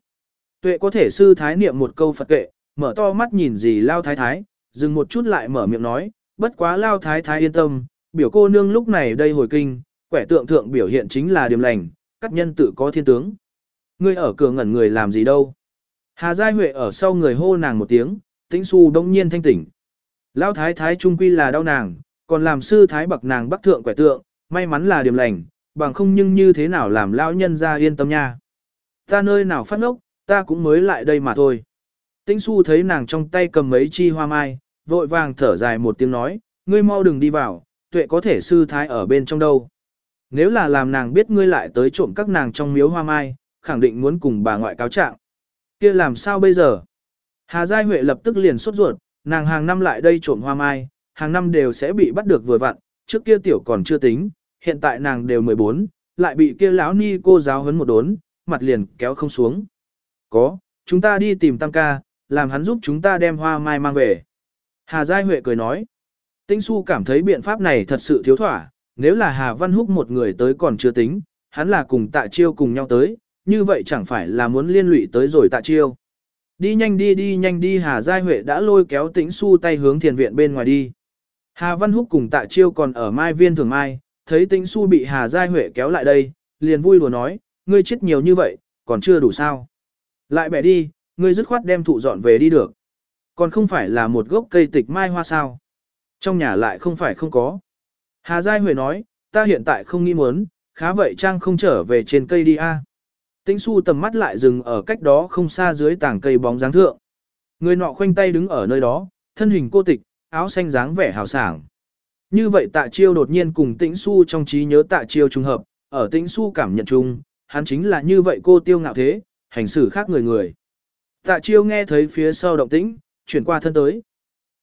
Tuệ có thể sư thái niệm một câu Phật kệ, mở to mắt nhìn gì lao thái thái, dừng một chút lại mở miệng nói, bất quá lao thái thái yên tâm, biểu cô nương lúc này đây hồi kinh, quẻ tượng thượng biểu hiện chính là điểm lành, các nhân tự có thiên tướng. Ngươi ở cửa ngẩn người làm gì đâu? Hà Giai Huệ ở sau người hô nàng một tiếng, tĩnh su đông nhiên thanh tỉnh. Lão thái thái trung quy là đau nàng, còn làm sư thái bậc nàng bắc thượng quẻ tượng, may mắn là điểm lành, bằng không nhưng như thế nào làm lão nhân ra yên tâm nha. Ta nơi nào phát ngốc, ta cũng mới lại đây mà thôi. Tĩnh su thấy nàng trong tay cầm mấy chi hoa mai, vội vàng thở dài một tiếng nói, ngươi mau đừng đi vào, tuệ có thể sư thái ở bên trong đâu. Nếu là làm nàng biết ngươi lại tới trộm các nàng trong miếu hoa mai, khẳng định muốn cùng bà ngoại cáo trạng. kia làm sao bây giờ? Hà Giai Huệ lập tức liền sốt ruột, nàng hàng năm lại đây trộm hoa mai, hàng năm đều sẽ bị bắt được vừa vặn, trước kia tiểu còn chưa tính, hiện tại nàng đều 14, lại bị kia lão ni cô giáo hấn một đốn, mặt liền kéo không xuống. Có, chúng ta đi tìm Tam ca, làm hắn giúp chúng ta đem hoa mai mang về. Hà Giai Huệ cười nói. Tĩnh Xu cảm thấy biện pháp này thật sự thiếu thỏa, nếu là Hà Văn Húc một người tới còn chưa tính, hắn là cùng tạ chiêu cùng nhau tới, như vậy chẳng phải là muốn liên lụy tới rồi tạ chiêu. Đi nhanh đi đi nhanh đi Hà Giai Huệ đã lôi kéo Tĩnh Xu tay hướng thiền viện bên ngoài đi. Hà Văn Húc cùng tạ chiêu còn ở mai viên thường mai, thấy Tĩnh Xu bị Hà Giai Huệ kéo lại đây, liền vui đùa nói, ngươi chết nhiều như vậy, còn chưa đủ sao. Lại bẻ đi, ngươi dứt khoát đem thụ dọn về đi được. Còn không phải là một gốc cây tịch mai hoa sao. Trong nhà lại không phải không có. Hà Giai Huệ nói, ta hiện tại không nghĩ muốn, khá vậy Trang không trở về trên cây đi a. Tĩnh su tầm mắt lại dừng ở cách đó không xa dưới tảng cây bóng dáng thượng. Người nọ khoanh tay đứng ở nơi đó, thân hình cô tịch, áo xanh dáng vẻ hào sảng. Như vậy tạ chiêu đột nhiên cùng tĩnh su trong trí nhớ tạ chiêu trùng hợp, ở tĩnh su cảm nhận chung, hắn chính là như vậy cô tiêu ngạo thế, hành xử khác người người. Tạ chiêu nghe thấy phía sau động tĩnh, chuyển qua thân tới.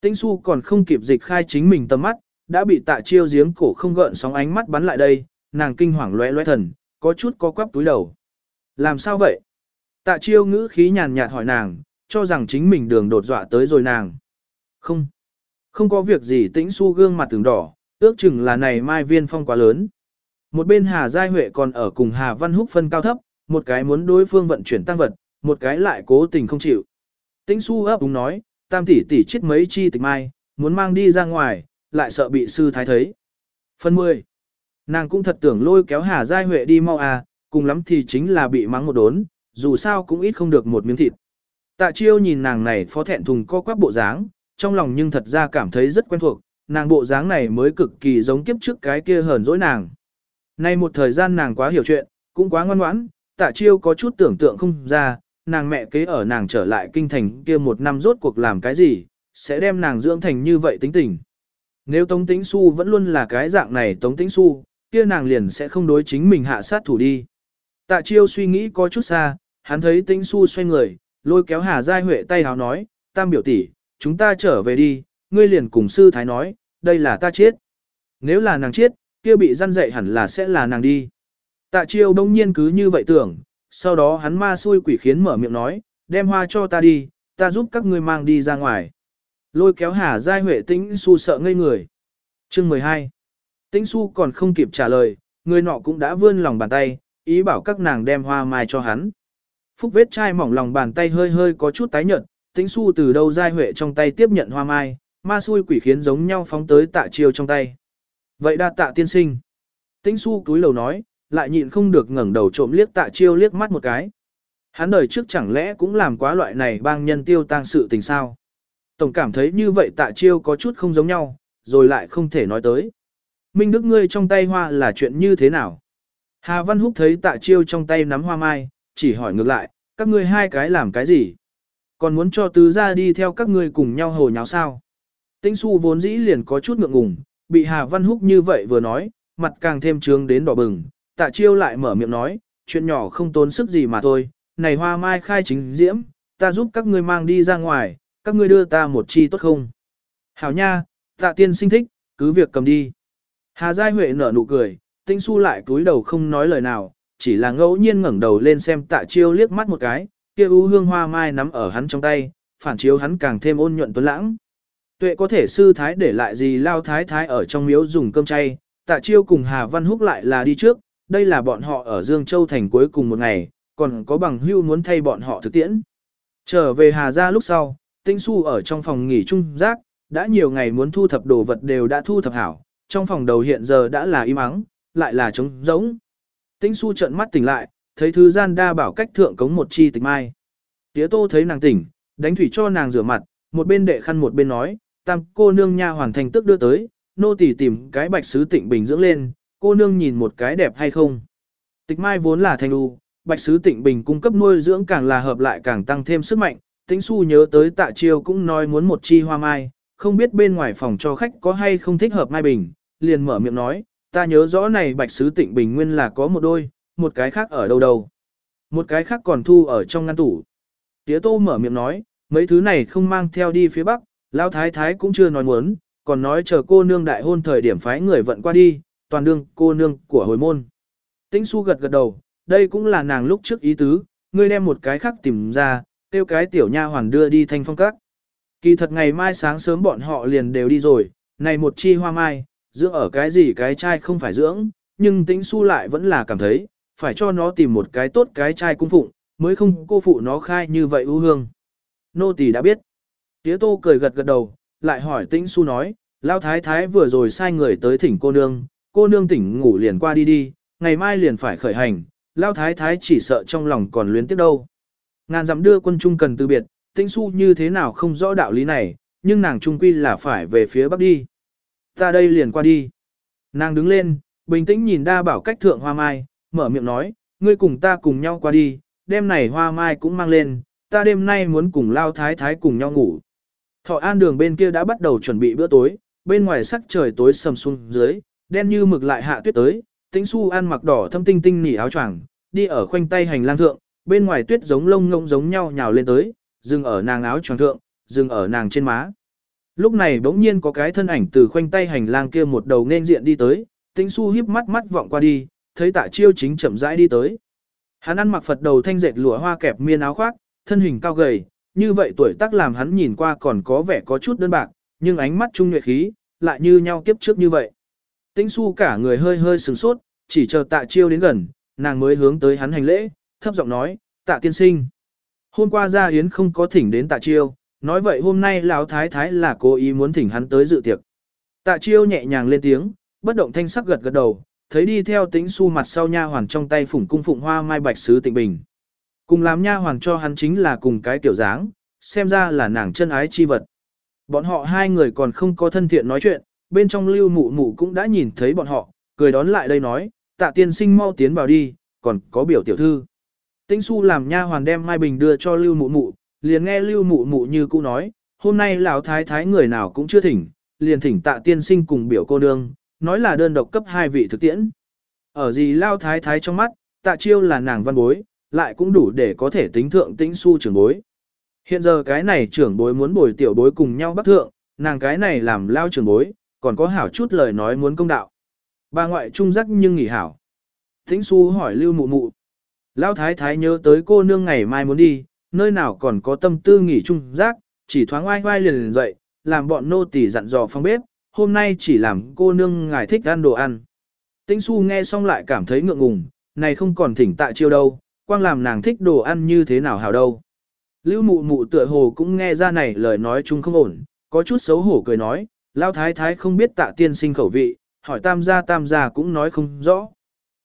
Tĩnh su còn không kịp dịch khai chính mình tầm mắt, đã bị tạ chiêu giếng cổ không gợn sóng ánh mắt bắn lại đây, nàng kinh hoàng loé loé thần, có chút có quắp túi đầu. Làm sao vậy? Tạ chiêu ngữ khí nhàn nhạt hỏi nàng, cho rằng chính mình đường đột dọa tới rồi nàng. Không. Không có việc gì tĩnh su gương mặt từng đỏ, ước chừng là này mai viên phong quá lớn. Một bên Hà Giai Huệ còn ở cùng Hà Văn Húc phân cao thấp, một cái muốn đối phương vận chuyển tăng vật, một cái lại cố tình không chịu. Tĩnh su ấp đúng nói, tam tỷ tỷ chết mấy chi tịch mai, muốn mang đi ra ngoài, lại sợ bị sư thái thấy. Phần 10. Nàng cũng thật tưởng lôi kéo Hà Giai Huệ đi mau à, cùng lắm thì chính là bị mắng một đốn, dù sao cũng ít không được một miếng thịt. Tạ chiêu nhìn nàng này phó thẹn thùng co quắp bộ dáng, trong lòng nhưng thật ra cảm thấy rất quen thuộc, nàng bộ dáng này mới cực kỳ giống kiếp trước cái kia hờn dỗi nàng. Nay một thời gian nàng quá hiểu chuyện, cũng quá ngoan ngoãn, tạ chiêu có chút tưởng tượng không ra, nàng mẹ kế ở nàng trở lại kinh thành kia một năm rốt cuộc làm cái gì, sẽ đem nàng dưỡng thành như vậy tính tình. Nếu Tống Tĩnh Xu vẫn luôn là cái dạng này Tống Tĩnh Xu, kia nàng liền sẽ không đối chính mình hạ sát thủ đi. Tạ chiêu suy nghĩ có chút xa, hắn thấy Tĩnh Xu xoay người, lôi kéo Hà Giai Huệ tay hào nói, tam biểu tỷ, chúng ta trở về đi, ngươi liền cùng sư thái nói, đây là ta chết. Nếu là nàng chết, kia bị răn dậy hẳn là sẽ là nàng đi. Tạ chiêu đông nhiên cứ như vậy tưởng, sau đó hắn ma xui quỷ khiến mở miệng nói, đem hoa cho ta đi, ta giúp các ngươi mang đi ra ngoài. Lôi kéo Hà Giai Huệ Tĩnh Su sợ ngây người. Chương 12. Tĩnh Su còn không kịp trả lời, người nọ cũng đã vươn lòng bàn tay, ý bảo các nàng đem hoa mai cho hắn. Phúc vết chai mỏng lòng bàn tay hơi hơi có chút tái nhợt, Tĩnh Su từ đâu Giai Huệ trong tay tiếp nhận hoa mai, ma xui quỷ khiến giống nhau phóng tới tạ chiêu trong tay. Vậy đa tạ tiên sinh. Tĩnh Su túi lầu nói, lại nhịn không được ngẩng đầu trộm liếc tạ chiêu liếc mắt một cái. Hắn đời trước chẳng lẽ cũng làm quá loại này bang nhân tiêu tang sự tình sao? Tổng cảm thấy như vậy tạ chiêu có chút không giống nhau, rồi lại không thể nói tới. Minh Đức ngươi trong tay hoa là chuyện như thế nào? Hà Văn Húc thấy tạ chiêu trong tay nắm hoa mai, chỉ hỏi ngược lại, các ngươi hai cái làm cái gì? Còn muốn cho tứ ra đi theo các ngươi cùng nhau hồ nháo sao? Tĩnh su vốn dĩ liền có chút ngượng ngùng, bị Hà Văn Húc như vậy vừa nói, mặt càng thêm trướng đến đỏ bừng, tạ chiêu lại mở miệng nói, chuyện nhỏ không tốn sức gì mà thôi, này hoa mai khai chính diễm, ta giúp các ngươi mang đi ra ngoài, các ngươi đưa ta một chi tốt không? Hảo nha, tạ tiên sinh thích, cứ việc cầm đi. Hà Giai Huệ nở nụ cười, tinh su lại cúi đầu không nói lời nào, chỉ là ngẫu nhiên ngẩng đầu lên xem tạ chiêu liếc mắt một cái, kia u hương hoa mai nắm ở hắn trong tay, phản chiếu hắn càng thêm ôn nhuận tuấn lãng. Tuệ có thể sư thái để lại gì lao thái thái ở trong miếu dùng cơm chay, tạ chiêu cùng Hà Văn Húc lại là đi trước, đây là bọn họ ở Dương Châu thành cuối cùng một ngày, còn có bằng hưu muốn thay bọn họ thực tiễn. Trở về Hà Gia lúc sau, Tinh Su ở trong phòng nghỉ trung giác, đã nhiều ngày muốn thu thập đồ vật đều đã thu thập hảo, trong phòng đầu hiện giờ đã là im ắng, lại là trống rỗng. Tinh Su trợn mắt tỉnh lại, thấy thứ gian đa bảo cách thượng cống một chi tịch mai. Tía Tô thấy nàng tỉnh, đánh thủy cho nàng rửa mặt, một bên đệ khăn một bên nói, tam cô nương nha hoàn thành tức đưa tới, nô tỳ tìm cái bạch sứ tịnh bình dưỡng lên, cô nương nhìn một cái đẹp hay không. Tịch mai vốn là thanh đu, bạch sứ tịnh bình cung cấp nuôi dưỡng càng là hợp lại càng tăng thêm sức mạnh, tĩnh su nhớ tới tạ chiêu cũng nói muốn một chi hoa mai, không biết bên ngoài phòng cho khách có hay không thích hợp mai bình, liền mở miệng nói, ta nhớ rõ này bạch sứ tịnh bình nguyên là có một đôi, một cái khác ở đâu đâu. Một cái khác còn thu ở trong ngăn tủ. Tía tô mở miệng nói, mấy thứ này không mang theo đi phía bắc, lao thái thái cũng chưa nói muốn, còn nói chờ cô nương đại hôn thời điểm phái người vận qua đi, toàn đương cô nương của hồi môn. Tĩnh su gật gật đầu, đây cũng là nàng lúc trước ý tứ, ngươi đem một cái khác tìm ra, tiêu cái tiểu nha hoàn đưa đi thanh phong các. Kỳ thật ngày mai sáng sớm bọn họ liền đều đi rồi, này một chi hoa mai, dưỡng ở cái gì cái chai không phải dưỡng, nhưng tĩnh su lại vẫn là cảm thấy, phải cho nó tìm một cái tốt cái chai cung phụng, mới không cô phụ nó khai như vậy ưu hương. Nô tỳ đã biết. Tía tô cười gật gật đầu, lại hỏi tĩnh su nói, lao thái thái vừa rồi sai người tới thỉnh cô nương, cô nương tỉnh ngủ liền qua đi đi, ngày mai liền phải khởi hành, lao thái thái chỉ sợ trong lòng còn luyến tiếc đâu. Ngàn dặm đưa quân trung cần từ biệt, tĩnh su như thế nào không rõ đạo lý này, nhưng nàng trung quy là phải về phía bắc đi. Ta đây liền qua đi. Nàng đứng lên, bình tĩnh nhìn đa bảo cách thượng hoa mai, mở miệng nói, ngươi cùng ta cùng nhau qua đi, đêm này hoa mai cũng mang lên, ta đêm nay muốn cùng lao thái thái cùng nhau ngủ. Thọ an đường bên kia đã bắt đầu chuẩn bị bữa tối, bên ngoài sắc trời tối sầm xuống dưới, đen như mực lại hạ tuyết tới, tĩnh su ăn mặc đỏ thâm tinh tinh nỉ áo choàng, đi ở khoanh tay hành lang thượng, bên ngoài tuyết giống lông ngỗng giống nhau nhào lên tới, dừng ở nàng áo choàng thượng, dừng ở nàng trên má. Lúc này bỗng nhiên có cái thân ảnh từ khoanh tay hành lang kia một đầu nên diện đi tới, tĩnh su híp mắt mắt vọng qua đi, thấy tạ chiêu chính chậm rãi đi tới. Hắn ăn mặc Phật đầu thanh dệt lụa hoa kẹp miên áo khoác, thân hình cao gầy, như vậy tuổi tác làm hắn nhìn qua còn có vẻ có chút đơn bạc, nhưng ánh mắt trung nhuệ khí, lại như nhau kiếp trước như vậy. Tĩnh su cả người hơi hơi sừng sốt, chỉ chờ tạ chiêu đến gần, nàng mới hướng tới hắn hành lễ, thấp giọng nói, tạ tiên sinh. Hôm qua gia yến không có thỉnh đến tạ chiêu, nói vậy hôm nay lão thái thái là cố ý muốn thỉnh hắn tới dự tiệc. Tạ chiêu nhẹ nhàng lên tiếng, bất động thanh sắc gật gật đầu, thấy đi theo tĩnh su mặt sau nha hoàn trong tay phủng cung phụng hoa mai bạch sứ tịnh bình. Cùng làm nha hoàn cho hắn chính là cùng cái tiểu dáng, xem ra là nàng chân ái chi vật. Bọn họ hai người còn không có thân thiện nói chuyện, bên trong lưu mụ mụ cũng đã nhìn thấy bọn họ, cười đón lại đây nói, tạ tiên sinh mau tiến vào đi, còn có biểu tiểu thư. Tĩnh su làm nha hoàn đem mai bình đưa cho lưu mụ mụ, liền nghe lưu mụ mụ như cũ nói, hôm nay lão thái thái người nào cũng chưa thỉnh, liền thỉnh tạ tiên sinh cùng biểu cô nương, nói là đơn độc cấp hai vị thực tiễn. Ở gì lao thái thái trong mắt, tạ chiêu là nàng văn bối, lại cũng đủ để có thể tính thượng tĩnh su trưởng bối. Hiện giờ cái này trưởng bối muốn bồi tiểu bối cùng nhau bắt thượng, nàng cái này làm lao trưởng bối, còn có hảo chút lời nói muốn công đạo. Bà ngoại trung giác nhưng nghỉ hảo. Thính su hỏi lưu mụ mụ. Lao thái thái nhớ tới cô nương ngày mai muốn đi, nơi nào còn có tâm tư nghỉ trung giác, chỉ thoáng oai oai liền, liền dậy, làm bọn nô tỳ dặn dò phong bếp, hôm nay chỉ làm cô nương ngài thích ăn đồ ăn. Tĩnh su nghe xong lại cảm thấy ngượng ngùng, này không còn thỉnh tại chiêu đâu, quang làm nàng thích đồ ăn như thế nào hảo đâu. Lưu mụ mụ tựa hồ cũng nghe ra này lời nói chung không ổn, có chút xấu hổ cười nói, lao thái thái không biết tạ tiên sinh khẩu vị, hỏi tam gia tam gia cũng nói không rõ.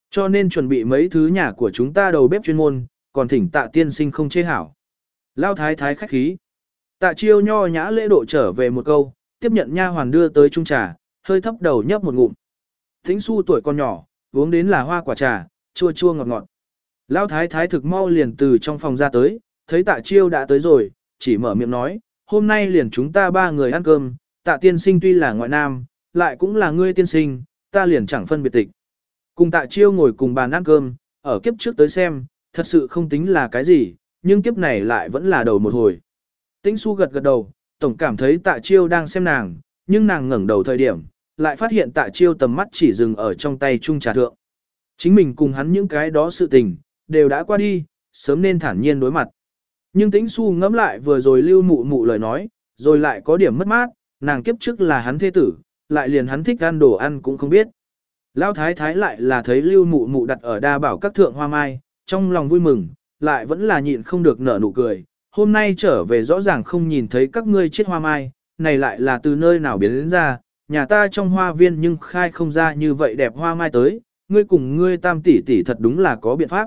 Cho nên chuẩn bị mấy thứ nhà của chúng ta đầu bếp chuyên môn, còn thỉnh tạ tiên sinh không chê hảo. Lao thái thái khách khí. Tạ chiêu nho nhã lễ độ trở về một câu, tiếp nhận nha hoàn đưa tới trung trà, hơi thấp đầu nhấp một ngụm. Thính su tuổi còn nhỏ, uống đến là hoa quả trà, chua chua ngọt ngọt. Lão thái thái thực mau liền từ trong phòng ra tới, thấy tạ chiêu đã tới rồi, chỉ mở miệng nói, hôm nay liền chúng ta ba người ăn cơm, tạ tiên sinh tuy là ngoại nam, lại cũng là ngươi tiên sinh, ta liền chẳng phân biệt tịch. Cùng tạ chiêu ngồi cùng bàn ăn cơm, ở kiếp trước tới xem, thật sự không tính là cái gì, nhưng kiếp này lại vẫn là đầu một hồi. Tĩnh su gật gật đầu, tổng cảm thấy tạ chiêu đang xem nàng, nhưng nàng ngẩng đầu thời điểm, lại phát hiện tạ chiêu tầm mắt chỉ dừng ở trong tay chung trà thượng. Chính mình cùng hắn những cái đó sự tình, đều đã qua đi, sớm nên thản nhiên đối mặt. Nhưng tĩnh su ngẫm lại vừa rồi lưu mụ mụ lời nói, rồi lại có điểm mất mát, nàng kiếp trước là hắn thế tử, lại liền hắn thích ăn đồ ăn cũng không biết. Lão thái thái lại là thấy lưu mụ mụ đặt ở đa bảo các thượng hoa mai, trong lòng vui mừng, lại vẫn là nhịn không được nở nụ cười, hôm nay trở về rõ ràng không nhìn thấy các ngươi chết hoa mai, này lại là từ nơi nào biến đến ra, nhà ta trong hoa viên nhưng khai không ra như vậy đẹp hoa mai tới, ngươi cùng ngươi tam tỷ tỷ thật đúng là có biện pháp.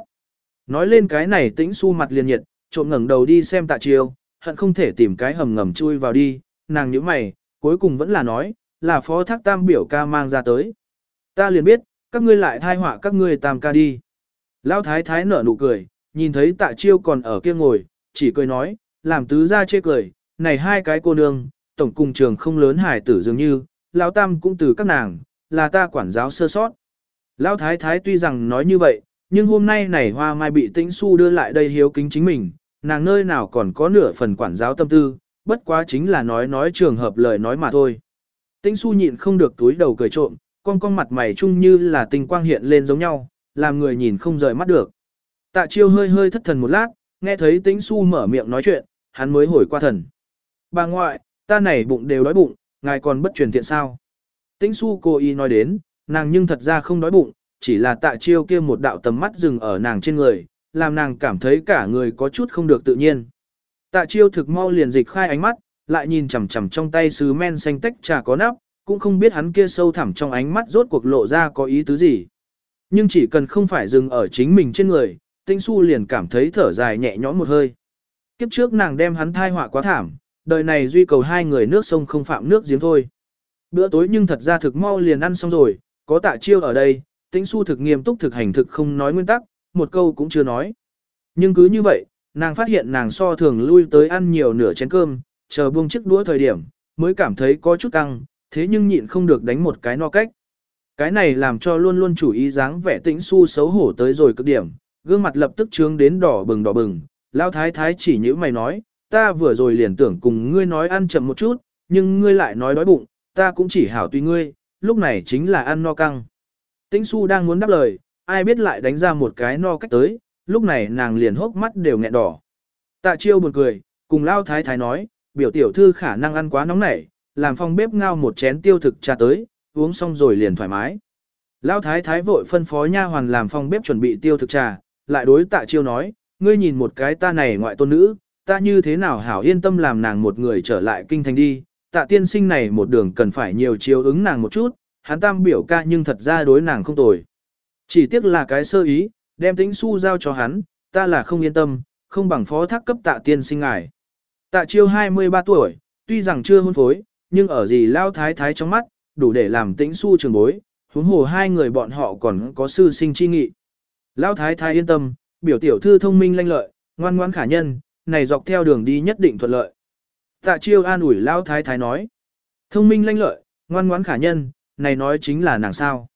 Nói lên cái này tĩnh su mặt liền nhiệt, trộm ngẩng đầu đi xem tạ chiêu, hận không thể tìm cái hầm ngầm chui vào đi, nàng nhíu mày, cuối cùng vẫn là nói, là phó thác tam biểu ca mang ra tới. Ta liền biết, các ngươi lại thai họa các ngươi tam ca đi. Lão thái thái nở nụ cười, nhìn thấy tạ chiêu còn ở kia ngồi, chỉ cười nói, làm tứ ra chê cười, này hai cái cô nương, tổng cùng trường không lớn hải tử dường như, lão tam cũng từ các nàng, là ta quản giáo sơ sót. Lão thái thái tuy rằng nói như vậy, nhưng hôm nay này hoa mai bị tĩnh su đưa lại đây hiếu kính chính mình, nàng nơi nào còn có nửa phần quản giáo tâm tư, bất quá chính là nói nói trường hợp lời nói mà thôi. Tĩnh su nhịn không được túi đầu cười trộm, con con mặt mày chung như là tình quang hiện lên giống nhau, làm người nhìn không rời mắt được. Tạ chiêu hơi hơi thất thần một lát, nghe thấy tĩnh su mở miệng nói chuyện, hắn mới hồi qua thần. Bà ngoại, ta này bụng đều đói bụng, ngài còn bất truyền thiện sao. Tĩnh su cô y nói đến, nàng nhưng thật ra không đói bụng, chỉ là tạ chiêu kia một đạo tầm mắt dừng ở nàng trên người, làm nàng cảm thấy cả người có chút không được tự nhiên. Tạ chiêu thực mau liền dịch khai ánh mắt, lại nhìn chằm chằm trong tay sứ men xanh tách trà có nắp, cũng không biết hắn kia sâu thẳm trong ánh mắt rốt cuộc lộ ra có ý tứ gì. Nhưng chỉ cần không phải dừng ở chính mình trên người, tinh su liền cảm thấy thở dài nhẹ nhõm một hơi. Kiếp trước nàng đem hắn thai họa quá thảm, đời này duy cầu hai người nước sông không phạm nước giếng thôi. Bữa tối nhưng thật ra thực mau liền ăn xong rồi, có tạ chiêu ở đây, tĩnh su thực nghiêm túc thực hành thực không nói nguyên tắc, một câu cũng chưa nói. Nhưng cứ như vậy, nàng phát hiện nàng so thường lui tới ăn nhiều nửa chén cơm, chờ buông chiếc đũa thời điểm, mới cảm thấy có chút căng, thế nhưng nhịn không được đánh một cái no cách. Cái này làm cho luôn luôn chủ ý dáng vẻ tĩnh su xấu hổ tới rồi cực điểm, gương mặt lập tức trướng đến đỏ bừng đỏ bừng, lao thái thái chỉ như mày nói, ta vừa rồi liền tưởng cùng ngươi nói ăn chậm một chút, nhưng ngươi lại nói đói bụng, ta cũng chỉ hảo tùy ngươi, lúc này chính là ăn no căng. Tĩnh su đang muốn đáp lời, ai biết lại đánh ra một cái no cách tới, lúc này nàng liền hốc mắt đều nghẹn đỏ. Tạ chiêu buồn cười, cùng lao thái thái nói, biểu tiểu thư khả năng ăn quá nóng nảy, làm phong bếp ngao một chén tiêu thực trà tới, uống xong rồi liền thoải mái. Lao thái thái vội phân phó nha hoàn làm phong bếp chuẩn bị tiêu thực trà, lại đối tạ chiêu nói, ngươi nhìn một cái ta này ngoại tôn nữ, ta như thế nào hảo yên tâm làm nàng một người trở lại kinh thành đi, tạ tiên sinh này một đường cần phải nhiều chiếu ứng nàng một chút, hắn tam biểu ca nhưng thật ra đối nàng không tồi. Chỉ tiếc là cái sơ ý, đem tĩnh su giao cho hắn, ta là không yên tâm, không bằng phó thác cấp tạ tiên sinh ngài. Tạ chiêu 23 tuổi, tuy rằng chưa hôn phối, nhưng ở gì lao thái thái trong mắt, đủ để làm tĩnh su trường bối, huống hồ hai người bọn họ còn có sư sinh chi nghị. Lao thái thái yên tâm, biểu tiểu thư thông minh lanh lợi, ngoan ngoan khả nhân, này dọc theo đường đi nhất định thuận lợi. Tạ chiêu an ủi Lao thái thái nói, thông minh lanh lợi, ngoan ngoãn khả nhân, này nói chính là nàng sao.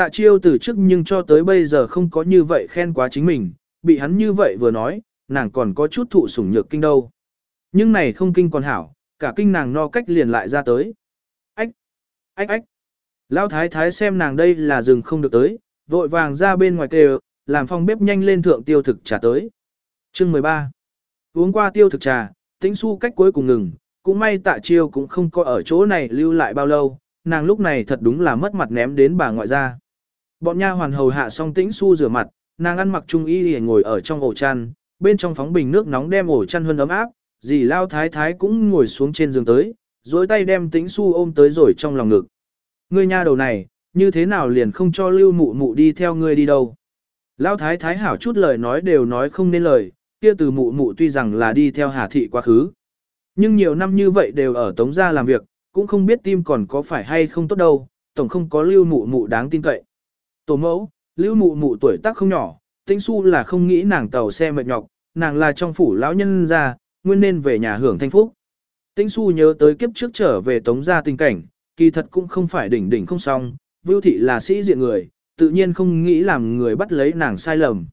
Tạ chiêu từ trước nhưng cho tới bây giờ không có như vậy khen quá chính mình, bị hắn như vậy vừa nói, nàng còn có chút thụ sủng nhược kinh đâu. Nhưng này không kinh còn hảo, cả kinh nàng no cách liền lại ra tới. Ách! Ách ách! Lão thái thái xem nàng đây là rừng không được tới, vội vàng ra bên ngoài kề, làm phòng bếp nhanh lên thượng tiêu thực trà tới. Chương 13 Uống qua tiêu thực trà, tĩnh su cách cuối cùng ngừng, cũng may tạ chiêu cũng không có ở chỗ này lưu lại bao lâu, nàng lúc này thật đúng là mất mặt ném đến bà ngoại ra. Bọn nha hoàn hầu hạ xong tĩnh su rửa mặt, nàng ăn mặc trung y liền ngồi ở trong ổ chăn, bên trong phóng bình nước nóng đem ổ chăn hơn ấm áp, dì lao thái thái cũng ngồi xuống trên giường tới, dối tay đem tĩnh su ôm tới rồi trong lòng ngực. Ngươi nha đầu này, như thế nào liền không cho lưu mụ mụ đi theo ngươi đi đâu. Lao thái thái hảo chút lời nói đều nói không nên lời, kia từ mụ mụ tuy rằng là đi theo hà thị quá khứ. Nhưng nhiều năm như vậy đều ở tống gia làm việc, cũng không biết tim còn có phải hay không tốt đâu, tổng không có lưu mụ mụ đáng tin cậy. Tổ mẫu, lưu mụ mụ tuổi tác không nhỏ, tĩnh su là không nghĩ nàng tàu xe mệt nhọc, nàng là trong phủ lão nhân ra, nguyên nên về nhà hưởng thanh phúc. Tĩnh su nhớ tới kiếp trước trở về tống gia tình cảnh, kỳ thật cũng không phải đỉnh đỉnh không xong, vưu thị là sĩ diện người, tự nhiên không nghĩ làm người bắt lấy nàng sai lầm.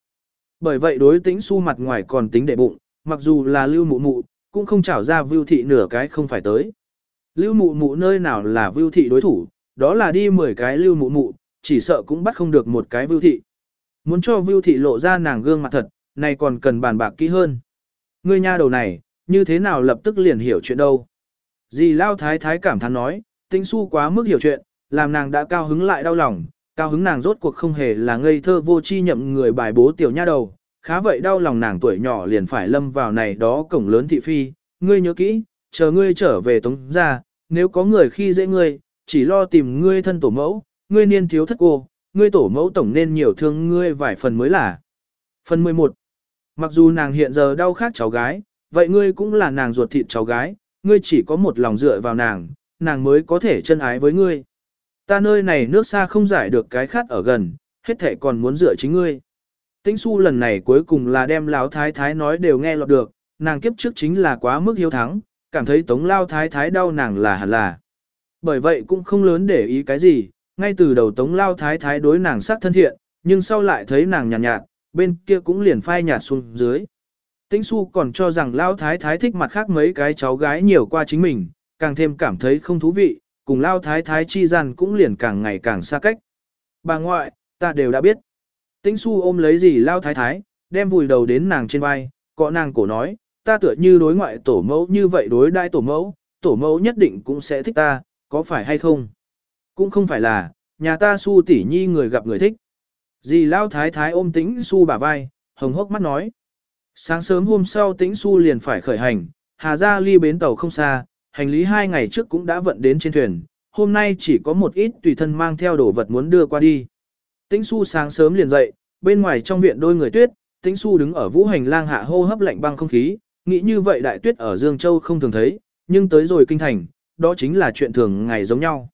Bởi vậy đối tĩnh su mặt ngoài còn tính để bụng, mặc dù là lưu mụ mụ, cũng không trảo ra vưu thị nửa cái không phải tới. Lưu mụ mụ nơi nào là vưu thị đối thủ, đó là đi 10 cái lưu mụ mụ, chỉ sợ cũng bắt không được một cái vưu thị. Muốn cho vưu thị lộ ra nàng gương mặt thật, này còn cần bàn bạc kỹ hơn. Ngươi nha đầu này, như thế nào lập tức liền hiểu chuyện đâu. Dì Lao Thái Thái cảm thán nói, tinh su quá mức hiểu chuyện, làm nàng đã cao hứng lại đau lòng, cao hứng nàng rốt cuộc không hề là ngây thơ vô chi nhậm người bài bố tiểu nha đầu, khá vậy đau lòng nàng tuổi nhỏ liền phải lâm vào này đó cổng lớn thị phi, ngươi nhớ kỹ, chờ ngươi trở về tống ra, nếu có người khi dễ ngươi, chỉ lo tìm ngươi thân tổ mẫu, ngươi niên thiếu thất cô, ngươi tổ mẫu tổng nên nhiều thương ngươi vài phần mới là. Phần 11 Mặc dù nàng hiện giờ đau khác cháu gái, vậy ngươi cũng là nàng ruột thịt cháu gái, ngươi chỉ có một lòng dựa vào nàng, nàng mới có thể chân ái với ngươi. Ta nơi này nước xa không giải được cái khát ở gần, hết thể còn muốn dựa chính ngươi. Tĩnh su lần này cuối cùng là đem lão thái thái nói đều nghe lọt được, nàng kiếp trước chính là quá mức hiếu thắng, cảm thấy tống lao thái thái đau nàng là hẳn là. Bởi vậy cũng không lớn để ý cái gì, ngay từ đầu tống lao thái thái đối nàng sắc thân thiện, nhưng sau lại thấy nàng nhàn nhạt, nhạt, bên kia cũng liền phai nhạt xuống dưới. Tĩnh su còn cho rằng lao thái thái thích mặt khác mấy cái cháu gái nhiều qua chính mình, càng thêm cảm thấy không thú vị, cùng lao thái thái chi gian cũng liền càng ngày càng xa cách. Bà ngoại, ta đều đã biết. Tĩnh su ôm lấy gì lao thái thái, đem vùi đầu đến nàng trên vai, cọ nàng cổ nói, ta tựa như đối ngoại tổ mẫu như vậy đối đai tổ mẫu, tổ mẫu nhất định cũng sẽ thích ta, có phải hay không? Cũng không phải là, nhà ta su tỷ nhi người gặp người thích. Dì lao thái thái ôm tĩnh su bả vai, hồng hốc mắt nói. Sáng sớm hôm sau tĩnh su liền phải khởi hành, hà ra ly bến tàu không xa, hành lý hai ngày trước cũng đã vận đến trên thuyền, hôm nay chỉ có một ít tùy thân mang theo đồ vật muốn đưa qua đi. Tĩnh su sáng sớm liền dậy, bên ngoài trong viện đôi người tuyết, tĩnh su đứng ở vũ hành lang hạ hô hấp lạnh băng không khí, nghĩ như vậy đại tuyết ở Dương Châu không thường thấy, nhưng tới rồi kinh thành, đó chính là chuyện thường ngày giống nhau.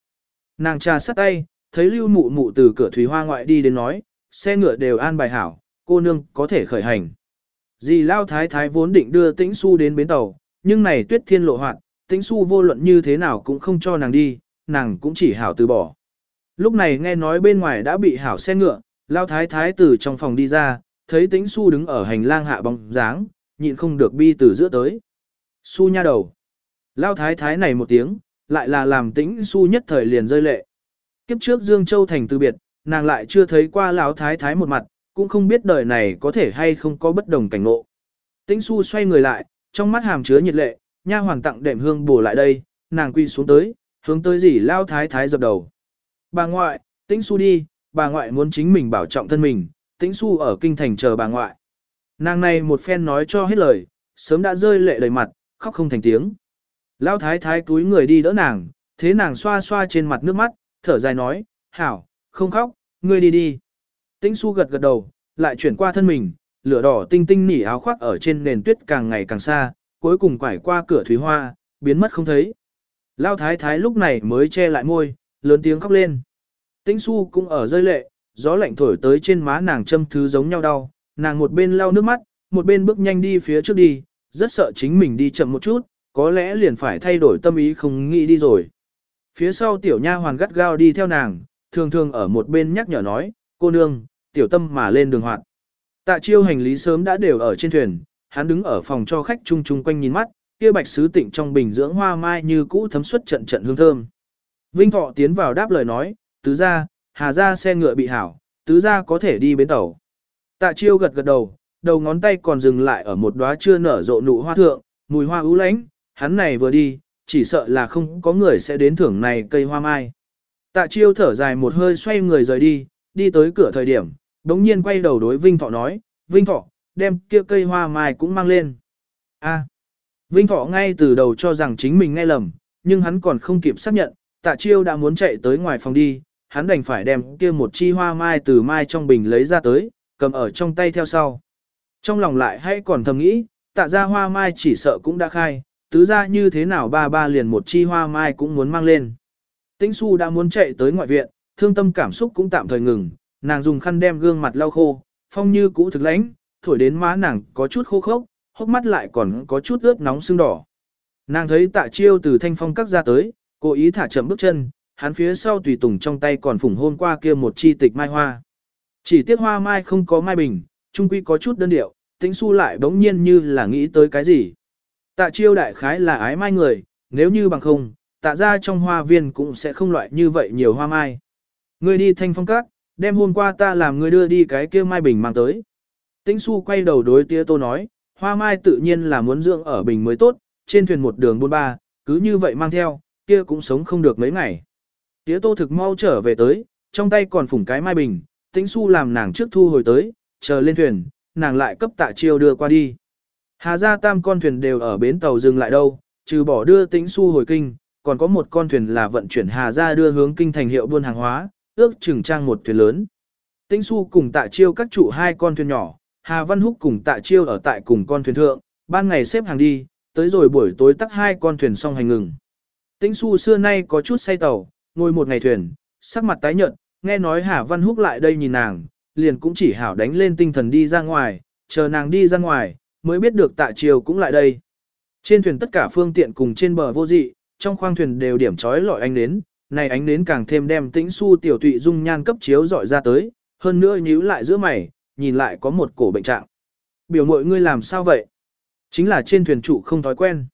Nàng trà sắt tay, thấy lưu mụ mụ từ cửa thủy hoa ngoại đi đến nói, xe ngựa đều an bài hảo, cô nương có thể khởi hành. Dì Lao Thái Thái vốn định đưa Tĩnh su đến bến tàu, nhưng này tuyết thiên lộ hoạt, Tĩnh su vô luận như thế nào cũng không cho nàng đi, nàng cũng chỉ hảo từ bỏ. Lúc này nghe nói bên ngoài đã bị hảo xe ngựa, Lao Thái Thái từ trong phòng đi ra, thấy Tĩnh su đứng ở hành lang hạ bóng dáng, nhịn không được bi từ giữa tới. su nha đầu. Lao Thái Thái này một tiếng, lại là làm Tĩnh su nhất thời liền rơi lệ. Kiếp trước Dương Châu thành từ biệt, nàng lại chưa thấy qua lão thái thái một mặt, cũng không biết đời này có thể hay không có bất đồng cảnh ngộ. Tĩnh su xoay người lại, trong mắt hàm chứa nhiệt lệ, nha hoàng tặng đệm hương bổ lại đây, nàng quy xuống tới, hướng tới gì lao thái thái dập đầu. Bà ngoại, Tĩnh su đi, bà ngoại muốn chính mình bảo trọng thân mình, Tĩnh su ở kinh thành chờ bà ngoại. Nàng này một phen nói cho hết lời, sớm đã rơi lệ đầy mặt, khóc không thành tiếng. Lao thái thái túi người đi đỡ nàng, thế nàng xoa xoa trên mặt nước mắt, thở dài nói, hảo, không khóc, ngươi đi đi. Tĩnh su gật gật đầu, lại chuyển qua thân mình, lửa đỏ tinh tinh nỉ áo khoác ở trên nền tuyết càng ngày càng xa, cuối cùng quải qua cửa thủy hoa, biến mất không thấy. Lao thái thái lúc này mới che lại môi, lớn tiếng khóc lên. Tĩnh su cũng ở rơi lệ, gió lạnh thổi tới trên má nàng châm thứ giống nhau đau, nàng một bên lau nước mắt, một bên bước nhanh đi phía trước đi, rất sợ chính mình đi chậm một chút, có lẽ liền phải thay đổi tâm ý không nghĩ đi rồi. Phía sau tiểu nha hoàn gắt gao đi theo nàng, thường thường ở một bên nhắc nhở nói, cô nương, tiểu tâm mà lên đường hoạt. Tạ chiêu hành lý sớm đã đều ở trên thuyền, hắn đứng ở phòng cho khách chung chung quanh nhìn mắt, kia bạch sứ tịnh trong bình dưỡng hoa mai như cũ thấm xuất trận trận hương thơm. Vinh Thọ tiến vào đáp lời nói, tứ ra, hà ra xe ngựa bị hảo, tứ ra có thể đi bến tàu. Tạ chiêu gật gật đầu, đầu ngón tay còn dừng lại ở một đóa chưa nở rộ nụ hoa thượng, mùi hoa ưu lãnh, hắn này vừa đi, chỉ sợ là không có người sẽ đến thưởng này cây hoa mai. Tạ chiêu thở dài một hơi xoay người rời đi, đi tới cửa thời điểm, đống nhiên quay đầu đối Vinh Thọ nói, Vinh Thọ, đem kia cây hoa mai cũng mang lên. A. Vinh Thọ ngay từ đầu cho rằng chính mình nghe lầm, nhưng hắn còn không kịp xác nhận, tạ chiêu đã muốn chạy tới ngoài phòng đi, hắn đành phải đem kia một chi hoa mai từ mai trong bình lấy ra tới, cầm ở trong tay theo sau. Trong lòng lại hay còn thầm nghĩ, tạ ra hoa mai chỉ sợ cũng đã khai, tứ ra như thế nào ba ba liền một chi hoa mai cũng muốn mang lên. Tĩnh Su đã muốn chạy tới ngoại viện, thương tâm cảm xúc cũng tạm thời ngừng, nàng dùng khăn đem gương mặt lau khô, phong như cũ thực lãnh, thổi đến má nàng có chút khô khốc, hốc mắt lại còn có chút ướt nóng sưng đỏ. Nàng thấy tạ chiêu từ thanh phong cắt ra tới, cố ý thả chậm bước chân, hắn phía sau tùy tùng trong tay còn phủng hôn qua kia một chi tịch mai hoa. Chỉ tiếc hoa mai không có mai bình, trung quy có chút đơn điệu, tĩnh su lại bỗng nhiên như là nghĩ tới cái gì. Tạ chiêu đại khái là ái mai người, nếu như bằng không, tạ ra trong hoa viên cũng sẽ không loại như vậy nhiều hoa mai. Ngươi đi thanh phong các, đem hôm qua ta làm ngươi đưa đi cái kia mai bình mang tới. Tĩnh su quay đầu đối tía tô nói, hoa mai tự nhiên là muốn dưỡng ở bình mới tốt, trên thuyền một đường buôn ba, cứ như vậy mang theo, kia cũng sống không được mấy ngày. Tía tô thực mau trở về tới, trong tay còn phủng cái mai bình, tĩnh su làm nàng trước thu hồi tới, chờ lên thuyền, nàng lại cấp tạ chiêu đưa qua đi. Hà ra tam con thuyền đều ở bến tàu dừng lại đâu, trừ bỏ đưa tĩnh su hồi kinh, còn có một con thuyền là vận chuyển Hà ra đưa hướng kinh thành hiệu buôn hàng hóa, ước chừng trang một thuyền lớn. Tĩnh su cùng tạ chiêu các trụ hai con thuyền nhỏ, Hà Văn Húc cùng tạ chiêu ở tại cùng con thuyền thượng, ban ngày xếp hàng đi, tới rồi buổi tối tắt hai con thuyền xong hành ngừng. Tĩnh su xưa nay có chút say tàu, ngồi một ngày thuyền, sắc mặt tái nhợt, nghe nói Hà Văn Húc lại đây nhìn nàng, liền cũng chỉ hảo đánh lên tinh thần đi ra ngoài, chờ nàng đi ra ngoài, mới biết được tạ triều cũng lại đây. Trên thuyền tất cả phương tiện cùng trên bờ vô dị, trong khoang thuyền đều điểm trói lọi ánh nến, này ánh nến càng thêm đem tĩnh su tiểu tụy dung nhan cấp chiếu dọi ra tới, hơn nữa nhíu lại giữa mày, nhìn lại có một cổ bệnh trạng. Biểu mội ngươi làm sao vậy? Chính là trên thuyền trụ không thói quen.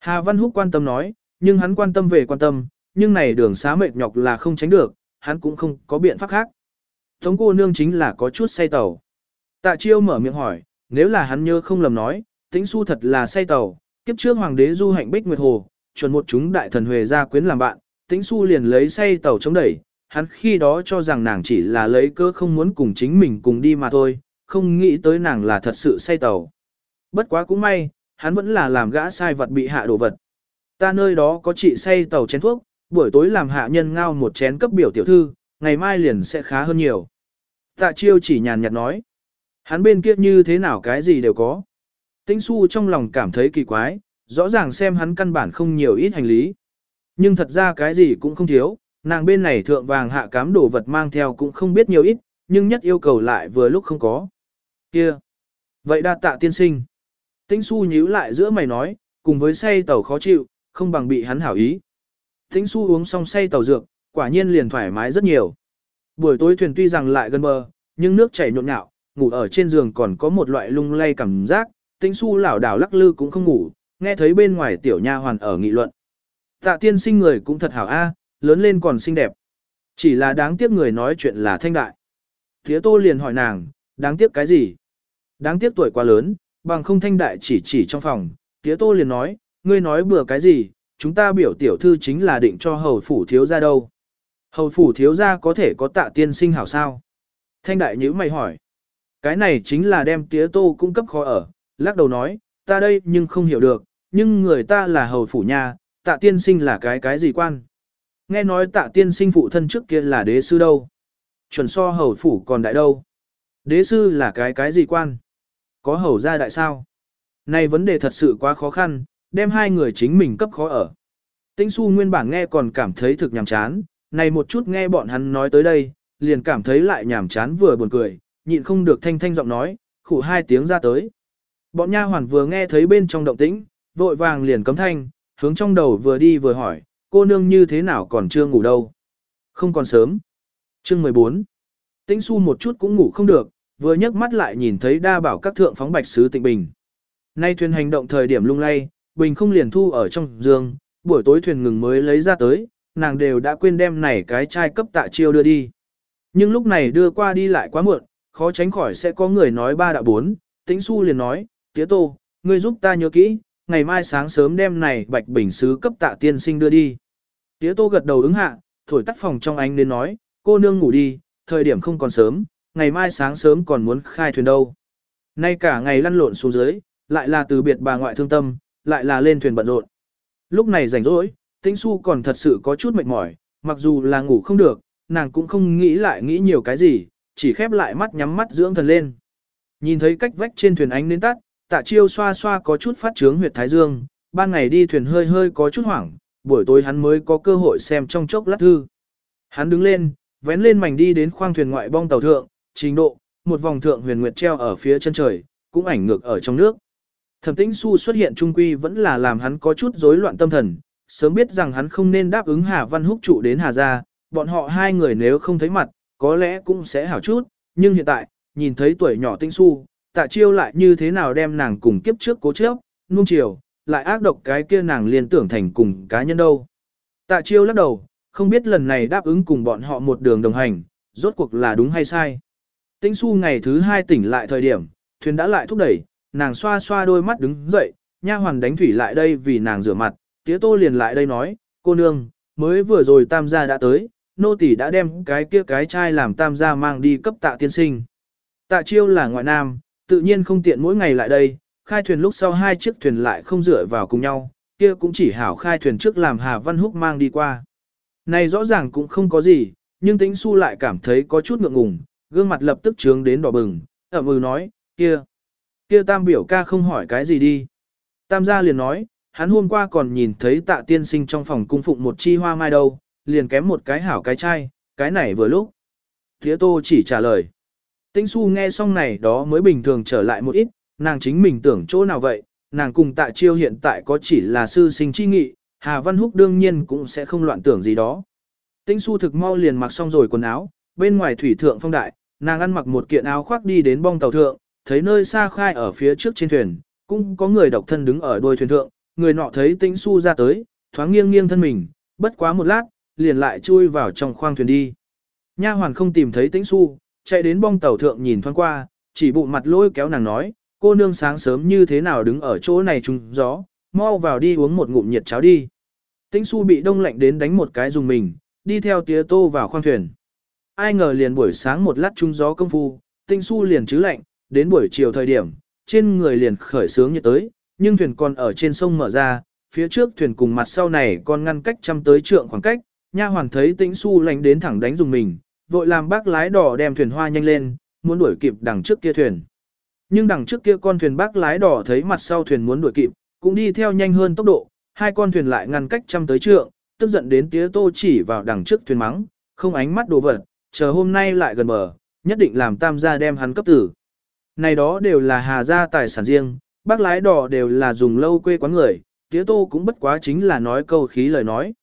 Hà Văn Húc quan tâm nói, nhưng hắn quan tâm về quan tâm, nhưng này đường xá mệt nhọc là không tránh được, hắn cũng không có biện pháp khác. Tống cô nương chính là có chút say tàu. Tạ chiêu mở miệng hỏi, nếu là hắn nhớ không lầm nói, tĩnh su thật là say tàu, kiếp trước hoàng đế du hạnh bích nguyệt hồ, chuẩn một chúng đại thần huề gia quyến làm bạn, tĩnh su liền lấy say tàu chống đẩy, hắn khi đó cho rằng nàng chỉ là lấy cơ không muốn cùng chính mình cùng đi mà thôi, không nghĩ tới nàng là thật sự say tàu. Bất quá cũng may, hắn vẫn là làm gã sai vật bị hạ đồ vật. Ta nơi đó có chị say tàu chén thuốc, buổi tối làm hạ nhân ngao một chén cấp biểu tiểu thư, ngày mai liền sẽ khá hơn nhiều. Tạ chiêu chỉ nhàn nhạt nói. Hắn bên kia như thế nào cái gì đều có. Tĩnh su trong lòng cảm thấy kỳ quái, rõ ràng xem hắn căn bản không nhiều ít hành lý. Nhưng thật ra cái gì cũng không thiếu, nàng bên này thượng vàng hạ cám đồ vật mang theo cũng không biết nhiều ít, nhưng nhất yêu cầu lại vừa lúc không có. Kia! Vậy đa tạ tiên sinh. Tĩnh su nhíu lại giữa mày nói, cùng với say tàu khó chịu, không bằng bị hắn hảo ý. Tĩnh su uống xong say tàu dược, quả nhiên liền thoải mái rất nhiều. Buổi tối thuyền tuy rằng lại gần bờ, nhưng nước chảy nhộn nhạo, ngủ ở trên giường còn có một loại lung lay cảm giác, tĩnh su lảo đảo lắc lư cũng không ngủ, nghe thấy bên ngoài tiểu nha hoàn ở nghị luận. Tạ tiên sinh người cũng thật hảo a, lớn lên còn xinh đẹp. Chỉ là đáng tiếc người nói chuyện là thanh đại. Thế tô liền hỏi nàng, đáng tiếc cái gì? Đáng tiếc tuổi quá lớn, bằng không thanh đại chỉ chỉ trong phòng. Thế tô liền nói, ngươi nói bừa cái gì, chúng ta biểu tiểu thư chính là định cho hầu phủ thiếu ra đâu. Hầu phủ thiếu ra có thể có tạ tiên sinh hảo sao? Thanh đại nhữ mày hỏi. Cái này chính là đem tía tô cung cấp khó ở, lắc đầu nói, ta đây nhưng không hiểu được, nhưng người ta là hầu phủ nhà, tạ tiên sinh là cái cái gì quan. Nghe nói tạ tiên sinh phụ thân trước kia là đế sư đâu. Chuẩn so hầu phủ còn đại đâu. Đế sư là cái cái gì quan. Có hầu gia đại sao. Này vấn đề thật sự quá khó khăn, đem hai người chính mình cấp khó ở. Tĩnh su nguyên bản nghe còn cảm thấy thực nhàm chán, này một chút nghe bọn hắn nói tới đây, liền cảm thấy lại nhàm chán vừa buồn cười, nhịn không được thanh thanh giọng nói, khủ hai tiếng ra tới. Bọn nha hoàn vừa nghe thấy bên trong động tĩnh, vội vàng liền cấm thanh, hướng trong đầu vừa đi vừa hỏi, cô nương như thế nào còn chưa ngủ đâu. Không còn sớm. Chương 14. Tĩnh su một chút cũng ngủ không được, vừa nhấc mắt lại nhìn thấy đa bảo các thượng phóng bạch sứ tịnh bình. Nay thuyền hành động thời điểm lung lay, bình không liền thu ở trong giường, buổi tối thuyền ngừng mới lấy ra tới, nàng đều đã quên đem này cái chai cấp tạ chiêu đưa đi. Nhưng lúc này đưa qua đi lại quá muộn, khó tránh khỏi sẽ có người nói ba đạo bốn, tĩnh su liền nói, tía tô, ngươi giúp ta nhớ kỹ, ngày mai sáng sớm đem này bạch bình sứ cấp tạ tiên sinh đưa đi. Tía tô gật đầu ứng hạ, thổi tắt phòng trong ánh đến nói, cô nương ngủ đi, thời điểm không còn sớm, ngày mai sáng sớm còn muốn khai thuyền đâu. Nay cả ngày lăn lộn xuống dưới, lại là từ biệt bà ngoại thương tâm, lại là lên thuyền bận rộn. Lúc này rảnh rỗi, tĩnh su còn thật sự có chút mệt mỏi, mặc dù là ngủ không được, nàng cũng không nghĩ lại nghĩ nhiều cái gì, chỉ khép lại mắt nhắm mắt dưỡng thần lên. Nhìn thấy cách vách trên thuyền ánh đến tắt, tạ chiêu xoa xoa có chút phát trướng huyệt thái dương, ban ngày đi thuyền hơi hơi có chút hoảng, buổi tối hắn mới có cơ hội xem trong chốc lát thư. Hắn đứng lên, vén lên mảnh đi đến khoang thuyền ngoại bong tàu thượng, trình độ, một vòng thượng huyền nguyệt treo ở phía chân trời, cũng ảnh ngược ở trong nước. Thẩm tĩnh su xuất hiện trung quy vẫn là làm hắn có chút rối loạn tâm thần, sớm biết rằng hắn không nên đáp ứng Hà Văn Húc trụ đến Hà Gia, bọn họ hai người nếu không thấy mặt, có lẽ cũng sẽ hảo chút, nhưng hiện tại, nhìn thấy tuổi nhỏ Tinh su, tạ chiêu lại như thế nào đem nàng cùng kiếp trước cố chấp, nung chiều, lại ác độc cái kia nàng liên tưởng thành cùng cá nhân đâu. Tạ chiêu lắc đầu, không biết lần này đáp ứng cùng bọn họ một đường đồng hành, rốt cuộc là đúng hay sai. Tinh su ngày thứ hai tỉnh lại thời điểm, thuyền đã lại thúc đẩy, nàng xoa xoa đôi mắt đứng dậy, nha hoàn đánh thủy lại đây vì nàng rửa mặt, tía tô liền lại đây nói, cô nương, mới vừa rồi tam gia đã tới, nô tỳ đã đem cái kia cái chai làm tam gia mang đi cấp tạ tiên sinh. Tạ chiêu là ngoại nam, tự nhiên không tiện mỗi ngày lại đây, khai thuyền lúc sau hai chiếc thuyền lại không dựa vào cùng nhau, kia cũng chỉ hảo khai thuyền trước làm Hà Văn Húc mang đi qua. Này rõ ràng cũng không có gì, nhưng tĩnh su lại cảm thấy có chút ngượng ngùng, gương mặt lập tức trướng đến đỏ bừng, ẩm ừ nói, kia, kia tam biểu ca không hỏi cái gì đi. Tam gia liền nói, hắn hôm qua còn nhìn thấy tạ tiên sinh trong phòng cung phụng một chi hoa mai đâu, liền kém một cái hảo cái chai, cái này vừa lúc. Tía tô chỉ trả lời. Tĩnh su nghe xong này đó mới bình thường trở lại một ít, nàng chính mình tưởng chỗ nào vậy, nàng cùng tạ chiêu hiện tại có chỉ là sư sinh chi nghị, Hà Văn Húc đương nhiên cũng sẽ không loạn tưởng gì đó. Tĩnh su thực mau liền mặc xong rồi quần áo, bên ngoài thủy thượng phong đại, nàng ăn mặc một kiện áo khoác đi đến bong tàu thượng, thấy nơi xa khai ở phía trước trên thuyền, cũng có người độc thân đứng ở đuôi thuyền thượng, người nọ thấy tĩnh su ra tới, thoáng nghiêng nghiêng thân mình, bất quá một lát, liền lại chui vào trong khoang thuyền đi. Nha hoàn không tìm thấy tĩnh su, chạy đến bong tàu thượng nhìn thoáng qua, chỉ bụng mặt lôi kéo nàng nói, cô nương sáng sớm như thế nào đứng ở chỗ này trùng gió, mau vào đi uống một ngụm nhiệt cháo đi. Tĩnh su bị đông lạnh đến đánh một cái dùng mình, đi theo tía tô vào khoang thuyền. Ai ngờ liền buổi sáng một lát trung gió công phu, Tĩnh su liền chứ lạnh, đến buổi chiều thời điểm, trên người liền khởi sướng nhiệt tới, nhưng thuyền còn ở trên sông mở ra, phía trước thuyền cùng mặt sau này còn ngăn cách trăm tới trượng khoảng cách, nha hoàn thấy Tĩnh su lành đến thẳng đánh dùng mình, vội làm bác lái đỏ đem thuyền hoa nhanh lên, muốn đuổi kịp đằng trước kia thuyền. Nhưng đằng trước kia con thuyền bác lái đỏ thấy mặt sau thuyền muốn đuổi kịp, cũng đi theo nhanh hơn tốc độ, hai con thuyền lại ngăn cách trăm tới trượng, tức giận đến tía tô chỉ vào đằng trước thuyền mắng, không ánh mắt đồ vật, chờ hôm nay lại gần bờ, nhất định làm tam gia đem hắn cấp tử. Này đó đều là hà gia tài sản riêng, bác lái đỏ đều là dùng lâu quê quán người, tía tô cũng bất quá chính là nói câu khí lời nói.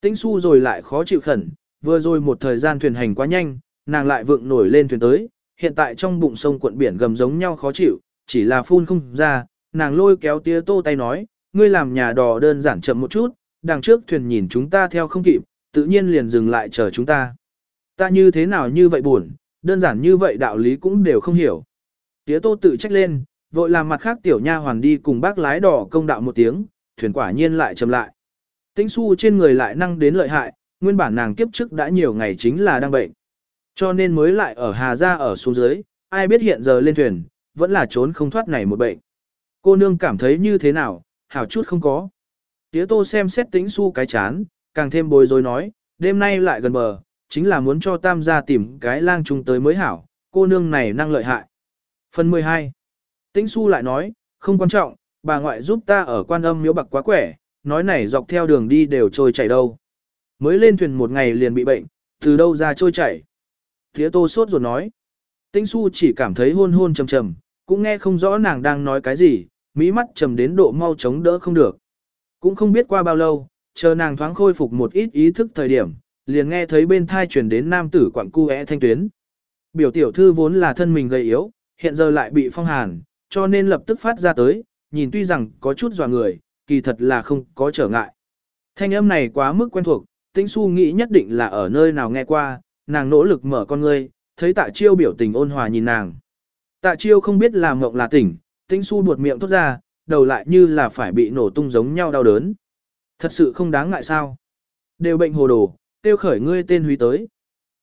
Tĩnh su rồi lại khó chịu khẩn, vừa rồi một thời gian thuyền hành quá nhanh, nàng lại vượng nổi lên thuyền tới, hiện tại trong bụng sông cuộn biển gầm giống nhau khó chịu, chỉ là phun không ra, nàng lôi kéo tía tô tay nói, ngươi làm nhà đò đơn giản chậm một chút, đằng trước thuyền nhìn chúng ta theo không kịp, tự nhiên liền dừng lại chờ chúng ta. Ta như thế nào như vậy buồn, đơn giản như vậy đạo lý cũng đều không hiểu. Tía tô tự trách lên, vội làm mặt khác tiểu nha hoàn đi cùng bác lái đỏ công đạo một tiếng, thuyền quả nhiên lại chậm lại. Tĩnh su trên người lại năng đến lợi hại, nguyên bản nàng kiếp trước đã nhiều ngày chính là đang bệnh. Cho nên mới lại ở Hà Gia ở xuống dưới, ai biết hiện giờ lên thuyền, vẫn là trốn không thoát này một bệnh. Cô nương cảm thấy như thế nào, hảo chút không có. Tía tô xem xét Tĩnh su cái chán, càng thêm bối rối nói, đêm nay lại gần bờ, chính là muốn cho tam gia tìm cái lang trung tới mới hảo, cô nương này năng lợi hại. Phần 12. Tĩnh su lại nói, không quan trọng, bà ngoại giúp ta ở quan âm miếu bạc quá quẻ, nói này dọc theo đường đi đều trôi chảy đâu. Mới lên thuyền một ngày liền bị bệnh, từ đâu ra trôi chảy. Thía tô sốt ruột nói. Tĩnh su chỉ cảm thấy hôn hôn trầm trầm, cũng nghe không rõ nàng đang nói cái gì, mỹ mắt trầm đến độ mau chống đỡ không được. Cũng không biết qua bao lâu, chờ nàng thoáng khôi phục một ít ý thức thời điểm, liền nghe thấy bên thai truyền đến nam tử quặng cu é thanh tuyến. Biểu tiểu thư vốn là thân mình gầy yếu, hiện giờ lại bị phong hàn, cho nên lập tức phát ra tới, nhìn tuy rằng có chút dò người, kỳ thật là không có trở ngại. Thanh âm này quá mức quen thuộc, tĩnh su nghĩ nhất định là ở nơi nào nghe qua, nàng nỗ lực mở con ngươi, thấy tạ chiêu biểu tình ôn hòa nhìn nàng. Tạ chiêu không biết là mộng là tỉnh, tĩnh su buột miệng thốt ra, đầu lại như là phải bị nổ tung giống nhau đau đớn. Thật sự không đáng ngại sao. Đều bệnh hồ đồ, tiêu khởi ngươi tên húy tới.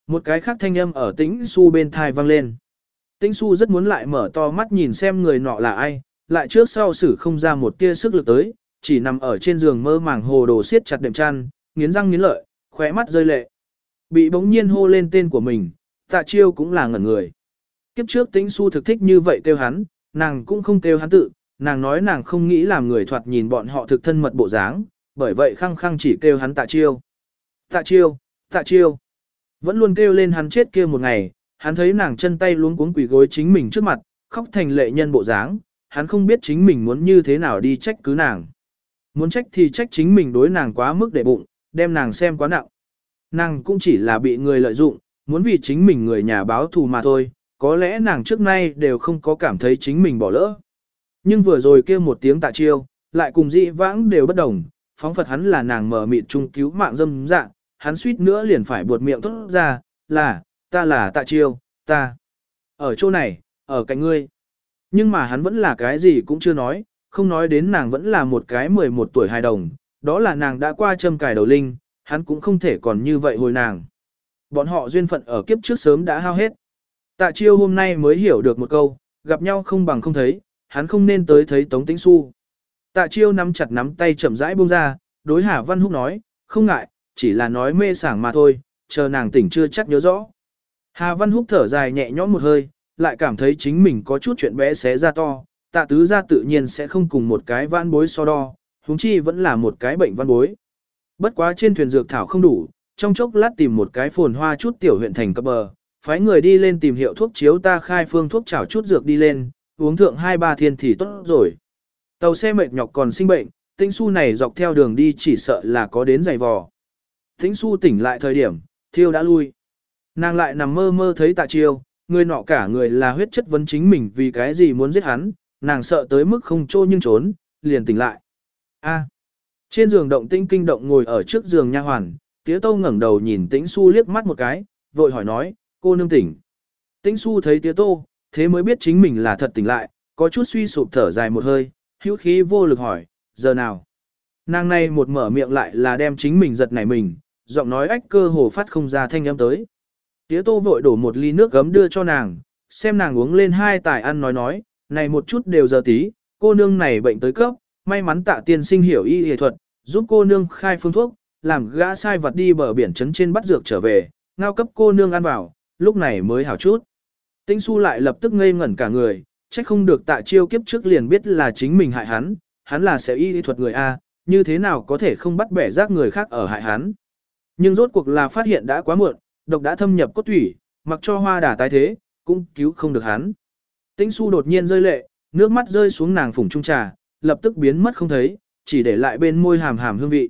Một cái khác thanh âm ở tĩnh su bên thai vang lên. Tĩnh su rất muốn lại mở to mắt nhìn xem người nọ là ai, lại trước sau xử không ra một tia sức lực tới, chỉ nằm ở trên giường mơ màng hồ đồ siết chặt đệm chăn, nghiến răng nghiến lợi, khóe mắt rơi lệ. Bị bỗng nhiên hô lên tên của mình, tạ chiêu cũng là ngẩn người. Kiếp trước tĩnh su thực thích như vậy kêu hắn, nàng cũng không kêu hắn tự, nàng nói nàng không nghĩ làm người thoạt nhìn bọn họ thực thân mật bộ dáng, bởi vậy khăng khăng chỉ kêu hắn tạ chiêu. Tạ chiêu, tạ chiêu. Vẫn luôn kêu lên hắn chết kia một ngày, hắn thấy nàng chân tay luống cuống quỳ gối chính mình trước mặt, khóc thành lệ nhân bộ dáng, hắn không biết chính mình muốn như thế nào đi trách cứ nàng. Muốn trách thì trách chính mình đối nàng quá mức để bụng, đem nàng xem quá nặng. Nàng cũng chỉ là bị người lợi dụng, muốn vì chính mình người nhà báo thù mà thôi, có lẽ nàng trước nay đều không có cảm thấy chính mình bỏ lỡ. Nhưng vừa rồi kêu một tiếng tạ chiêu, lại cùng dị vãng đều bất đồng, phóng phật hắn là nàng mở mịt trung cứu mạng dâm dạng, hắn suýt nữa liền phải buột miệng thốt ra, là, ta là tạ chiêu, ta. Ở chỗ này, ở cạnh ngươi. Nhưng mà hắn vẫn là cái gì cũng chưa nói, không nói đến nàng vẫn là một cái 11 tuổi hài đồng, đó là nàng đã qua châm cài đầu linh, hắn cũng không thể còn như vậy hồi nàng. Bọn họ duyên phận ở kiếp trước sớm đã hao hết. Tạ chiêu hôm nay mới hiểu được một câu, gặp nhau không bằng không thấy, hắn không nên tới thấy Tống Tĩnh Xu. Tạ chiêu nắm chặt nắm tay chậm rãi buông ra, đối Hà Văn Húc nói, không ngại, chỉ là nói mê sảng mà thôi, chờ nàng tỉnh chưa chắc nhớ rõ. Hà Văn Húc thở dài nhẹ nhõm một hơi, lại cảm thấy chính mình có chút chuyện bé xé ra to, tạ tứ gia tự nhiên sẽ không cùng một cái văn bối so đo, huống chi vẫn là một cái bệnh văn bối. Bất quá trên thuyền dược thảo không đủ, trong chốc lát tìm một cái phồn hoa chút tiểu huyện thành cấp bờ, phái người đi lên tìm hiệu thuốc chiếu ta khai phương thuốc chảo chút dược đi lên, uống thượng hai ba thiên thì tốt rồi. Tàu xe mệt nhọc còn sinh bệnh, tĩnh su này dọc theo đường đi chỉ sợ là có đến giày vò. Tĩnh su tỉnh lại thời điểm, thiêu đã lui. Nàng lại nằm mơ mơ thấy tạ chiêu, người nọ cả người là huyết chất vấn chính mình vì cái gì muốn giết hắn, nàng sợ tới mức không trô nhưng trốn, liền tỉnh lại. A. Trên giường động tĩnh kinh động ngồi ở trước giường nha hoàn, Tiếu tâu ngẩng đầu nhìn tĩnh su liếc mắt một cái, vội hỏi nói, cô nương tỉnh. Tĩnh su thấy Tiếu tô, thế mới biết chính mình là thật tỉnh lại, có chút suy sụp thở dài một hơi, hữu khí vô lực hỏi, giờ nào? Nàng này một mở miệng lại là đem chính mình giật nảy mình, giọng nói ách cơ hồ phát không ra thanh âm tới. Tiếu tô vội đổ một ly nước gấm đưa cho nàng, xem nàng uống lên hai tài ăn nói nói, này một chút đều giờ tí, cô nương này bệnh tới cấp, may mắn tạ tiên sinh hiểu y y thuật, giúp cô nương khai phương thuốc, làm gã sai vật đi bờ biển trấn trên bắt dược trở về, ngao cấp cô nương ăn vào, lúc này mới hảo chút. Tĩnh su lại lập tức ngây ngẩn cả người, trách không được tạ chiêu kiếp trước liền biết là chính mình hại hắn, hắn là sẽ y y thuật người A, như thế nào có thể không bắt bẻ rác người khác ở hại hắn. Nhưng rốt cuộc là phát hiện đã quá muộn, độc đã thâm nhập cốt thủy, mặc cho hoa đà tái thế, cũng cứu không được hắn. Tĩnh su đột nhiên rơi lệ, nước mắt rơi xuống nàng phủng trung trà, lập tức biến mất không thấy, chỉ để lại bên môi hàm hàm hương vị.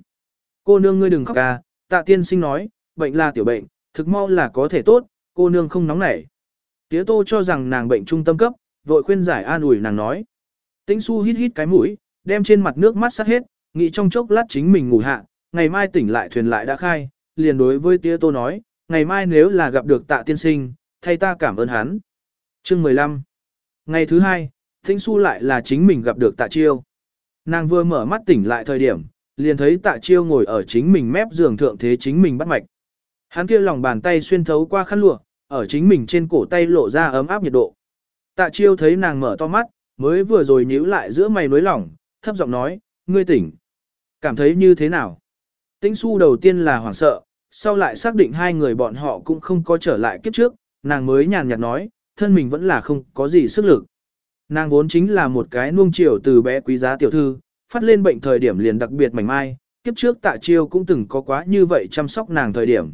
Cô nương ngươi đừng khóc ca, tạ tiên sinh nói, bệnh là tiểu bệnh, thực mau là có thể tốt, cô nương không nóng nảy. Tía tô cho rằng nàng bệnh trung tâm cấp, vội khuyên giải an ủi nàng nói. Tĩnh su hít hít cái mũi, đem trên mặt nước mắt sát hết, nghĩ trong chốc lát chính mình ngủ hạ, ngày mai tỉnh lại thuyền lại đã khai, liền đối với tía tô nói, ngày mai nếu là gặp được tạ tiên sinh, thay ta cảm ơn hắn. Chương 15 Ngày thứ hai, Tĩnh su lại là chính mình gặp được tạ chiêu. Nàng vừa mở mắt tỉnh lại thời điểm, liền thấy tạ chiêu ngồi ở chính mình mép giường thượng thế chính mình bắt mạch. Hắn kia lòng bàn tay xuyên thấu qua khăn lụa, ở chính mình trên cổ tay lộ ra ấm áp nhiệt độ. Tạ chiêu thấy nàng mở to mắt, mới vừa rồi nhíu lại giữa mày nối lỏng, thấp giọng nói, ngươi tỉnh. Cảm thấy như thế nào? Tĩnh su đầu tiên là hoảng sợ, sau lại xác định hai người bọn họ cũng không có trở lại kiếp trước, nàng mới nhàn nhạt nói, thân mình vẫn là không có gì sức lực. Nàng vốn chính là một cái nuông chiều từ bé quý giá tiểu thư, phát lên bệnh thời điểm liền đặc biệt mảnh mai, kiếp trước tạ chiêu cũng từng có quá như vậy chăm sóc nàng thời điểm.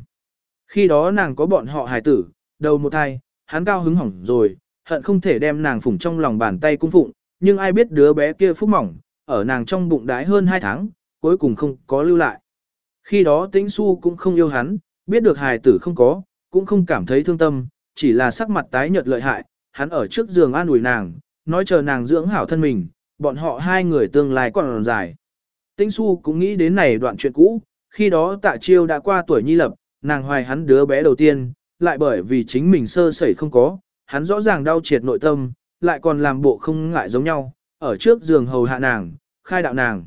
Khi đó nàng có bọn họ hài tử, đầu một thai, hắn cao hứng hỏng rồi, hận không thể đem nàng phủng trong lòng bàn tay cung phụng, nhưng ai biết đứa bé kia phúc mỏng, ở nàng trong bụng đái hơn 2 tháng, cuối cùng không có lưu lại. Khi đó tĩnh su cũng không yêu hắn, biết được hài tử không có, cũng không cảm thấy thương tâm, chỉ là sắc mặt tái nhợt lợi hại, hắn ở trước giường an ủi nàng, nói chờ nàng dưỡng hảo thân mình, bọn họ hai người tương lai còn dài. Tĩnh su cũng nghĩ đến này đoạn chuyện cũ, khi đó tạ chiêu đã qua tuổi nhi lập, nàng hoài hắn đứa bé đầu tiên, lại bởi vì chính mình sơ sẩy không có, hắn rõ ràng đau triệt nội tâm, lại còn làm bộ không ngại giống nhau, ở trước giường hầu hạ nàng, khai đạo nàng.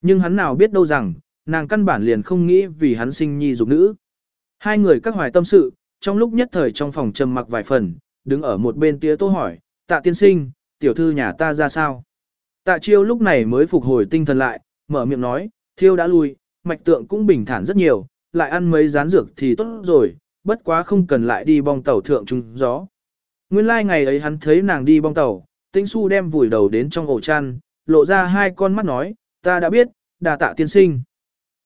Nhưng hắn nào biết đâu rằng, nàng căn bản liền không nghĩ vì hắn sinh nhi dục nữ. Hai người các hoài tâm sự, trong lúc nhất thời trong phòng trầm mặc vài phần, đứng ở một bên tía tô hỏi, tạ tiên sinh, tiểu thư nhà ta ra sao? Tạ chiêu lúc này mới phục hồi tinh thần lại, mở miệng nói, thiêu đã lui, mạch tượng cũng bình thản rất nhiều, lại ăn mấy rán dược thì tốt rồi, bất quá không cần lại đi bong tàu thượng trung gió. Nguyên lai like ngày ấy hắn thấy nàng đi bong tàu, tĩnh su đem vùi đầu đến trong ổ chăn, lộ ra hai con mắt nói, ta đã biết, đà tạ tiên sinh.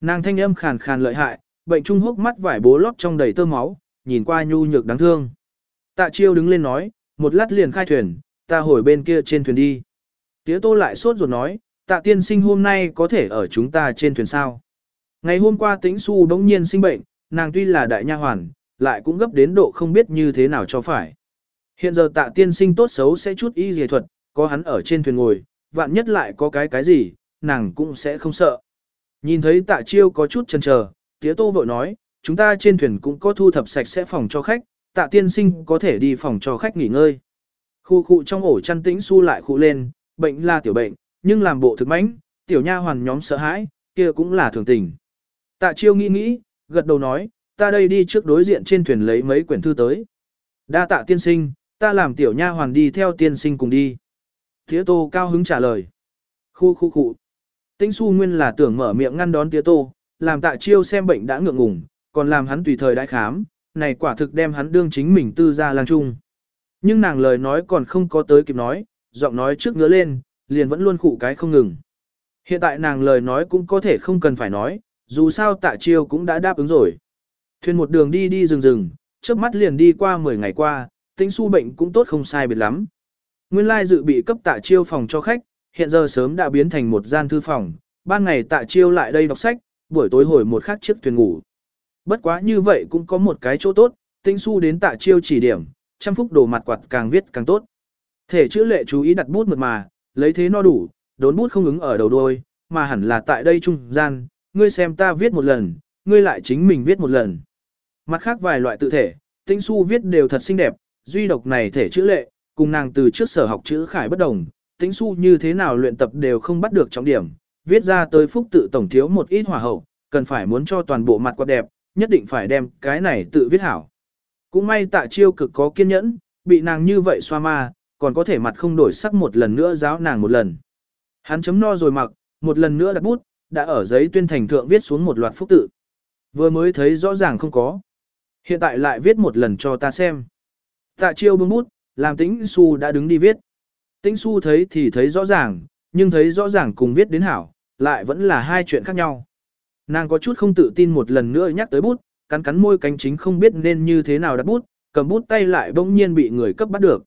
Nàng thanh âm khàn khàn lợi hại, bệnh trung hốc mắt vải bố lót trong đầy tơ máu, nhìn qua nhu nhược đáng thương. Tạ chiêu đứng lên nói, một lát liền khai thuyền, ta hồi bên kia trên thuyền đi. Tía tô lại sốt ruột nói, tạ tiên sinh hôm nay có thể ở chúng ta trên thuyền sao. Ngày hôm qua tĩnh su bỗng nhiên sinh bệnh, nàng tuy là đại nha hoàn, lại cũng gấp đến độ không biết như thế nào cho phải. Hiện giờ tạ tiên sinh tốt xấu sẽ chút y dề thuật, có hắn ở trên thuyền ngồi, vạn nhất lại có cái cái gì, nàng cũng sẽ không sợ. Nhìn thấy tạ chiêu có chút chần chờ, tía tô vội nói, chúng ta trên thuyền cũng có thu thập sạch sẽ phòng cho khách, tạ tiên sinh có thể đi phòng cho khách nghỉ ngơi. Khu khu trong ổ chăn tĩnh su lại khu lên, bệnh là tiểu bệnh, nhưng làm bộ thực mãnh, tiểu nha hoàn nhóm sợ hãi, kia cũng là thường tình. Tạ chiêu nghĩ nghĩ, gật đầu nói, ta đây đi trước đối diện trên thuyền lấy mấy quyển thư tới. Đa tạ tiên sinh, ta làm tiểu nha hoàn đi theo tiên sinh cùng đi. Tía tô cao hứng trả lời. Khu khu khu. Tĩnh su nguyên là tưởng mở miệng ngăn đón tía tô, làm tạ chiêu xem bệnh đã ngượng ngùng, còn làm hắn tùy thời đại khám, này quả thực đem hắn đương chính mình tư ra lang trung. Nhưng nàng lời nói còn không có tới kịp nói, giọng nói trước ngứa lên, liền vẫn luôn khụ cái không ngừng. Hiện tại nàng lời nói cũng có thể không cần phải nói, dù sao tạ chiêu cũng đã đáp ứng rồi. Thuyền một đường đi đi rừng rừng, trước mắt liền đi qua 10 ngày qua, tính su bệnh cũng tốt không sai biệt lắm. Nguyên lai dự bị cấp tạ chiêu phòng cho khách, hiện giờ sớm đã biến thành một gian thư phòng, ban ngày tạ chiêu lại đây đọc sách, buổi tối hồi một khắc chiếc thuyền ngủ. Bất quá như vậy cũng có một cái chỗ tốt, tinh su đến tạ chiêu chỉ điểm, trăm phúc đồ mặt quạt càng viết càng tốt. Thể chữ lệ chú ý đặt bút mượt mà, lấy thế no đủ, đốn bút không ứng ở đầu đôi, mà hẳn là tại đây trung gian, ngươi xem ta viết một lần, ngươi lại chính mình viết một lần. Mặt khác vài loại tự thể, tinh su viết đều thật xinh đẹp, duy độc này thể chữ lệ, cùng nàng từ trước sở học chữ khải bất đồng, tinh su như thế nào luyện tập đều không bắt được trọng điểm, viết ra tới phúc tự tổng thiếu một ít hòa hậu, cần phải muốn cho toàn bộ mặt quạt đẹp, nhất định phải đem cái này tự viết hảo. Cũng may tạ chiêu cực có kiên nhẫn, bị nàng như vậy xoa ma, còn có thể mặt không đổi sắc một lần nữa giáo nàng một lần. Hắn chấm no rồi mặc, một lần nữa đặt bút, đã ở giấy tuyên thành thượng viết xuống một loạt phúc tự. Vừa mới thấy rõ ràng không có. Hiện tại lại viết một lần cho ta xem. Tạ chiêu bưng bút, làm tĩnh su đã đứng đi viết. Tĩnh su thấy thì thấy rõ ràng, nhưng thấy rõ ràng cùng viết đến hảo, lại vẫn là hai chuyện khác nhau. Nàng có chút không tự tin một lần nữa nhắc tới bút, cắn cắn môi cánh chính không biết nên như thế nào đặt bút, cầm bút tay lại bỗng nhiên bị người cấp bắt được.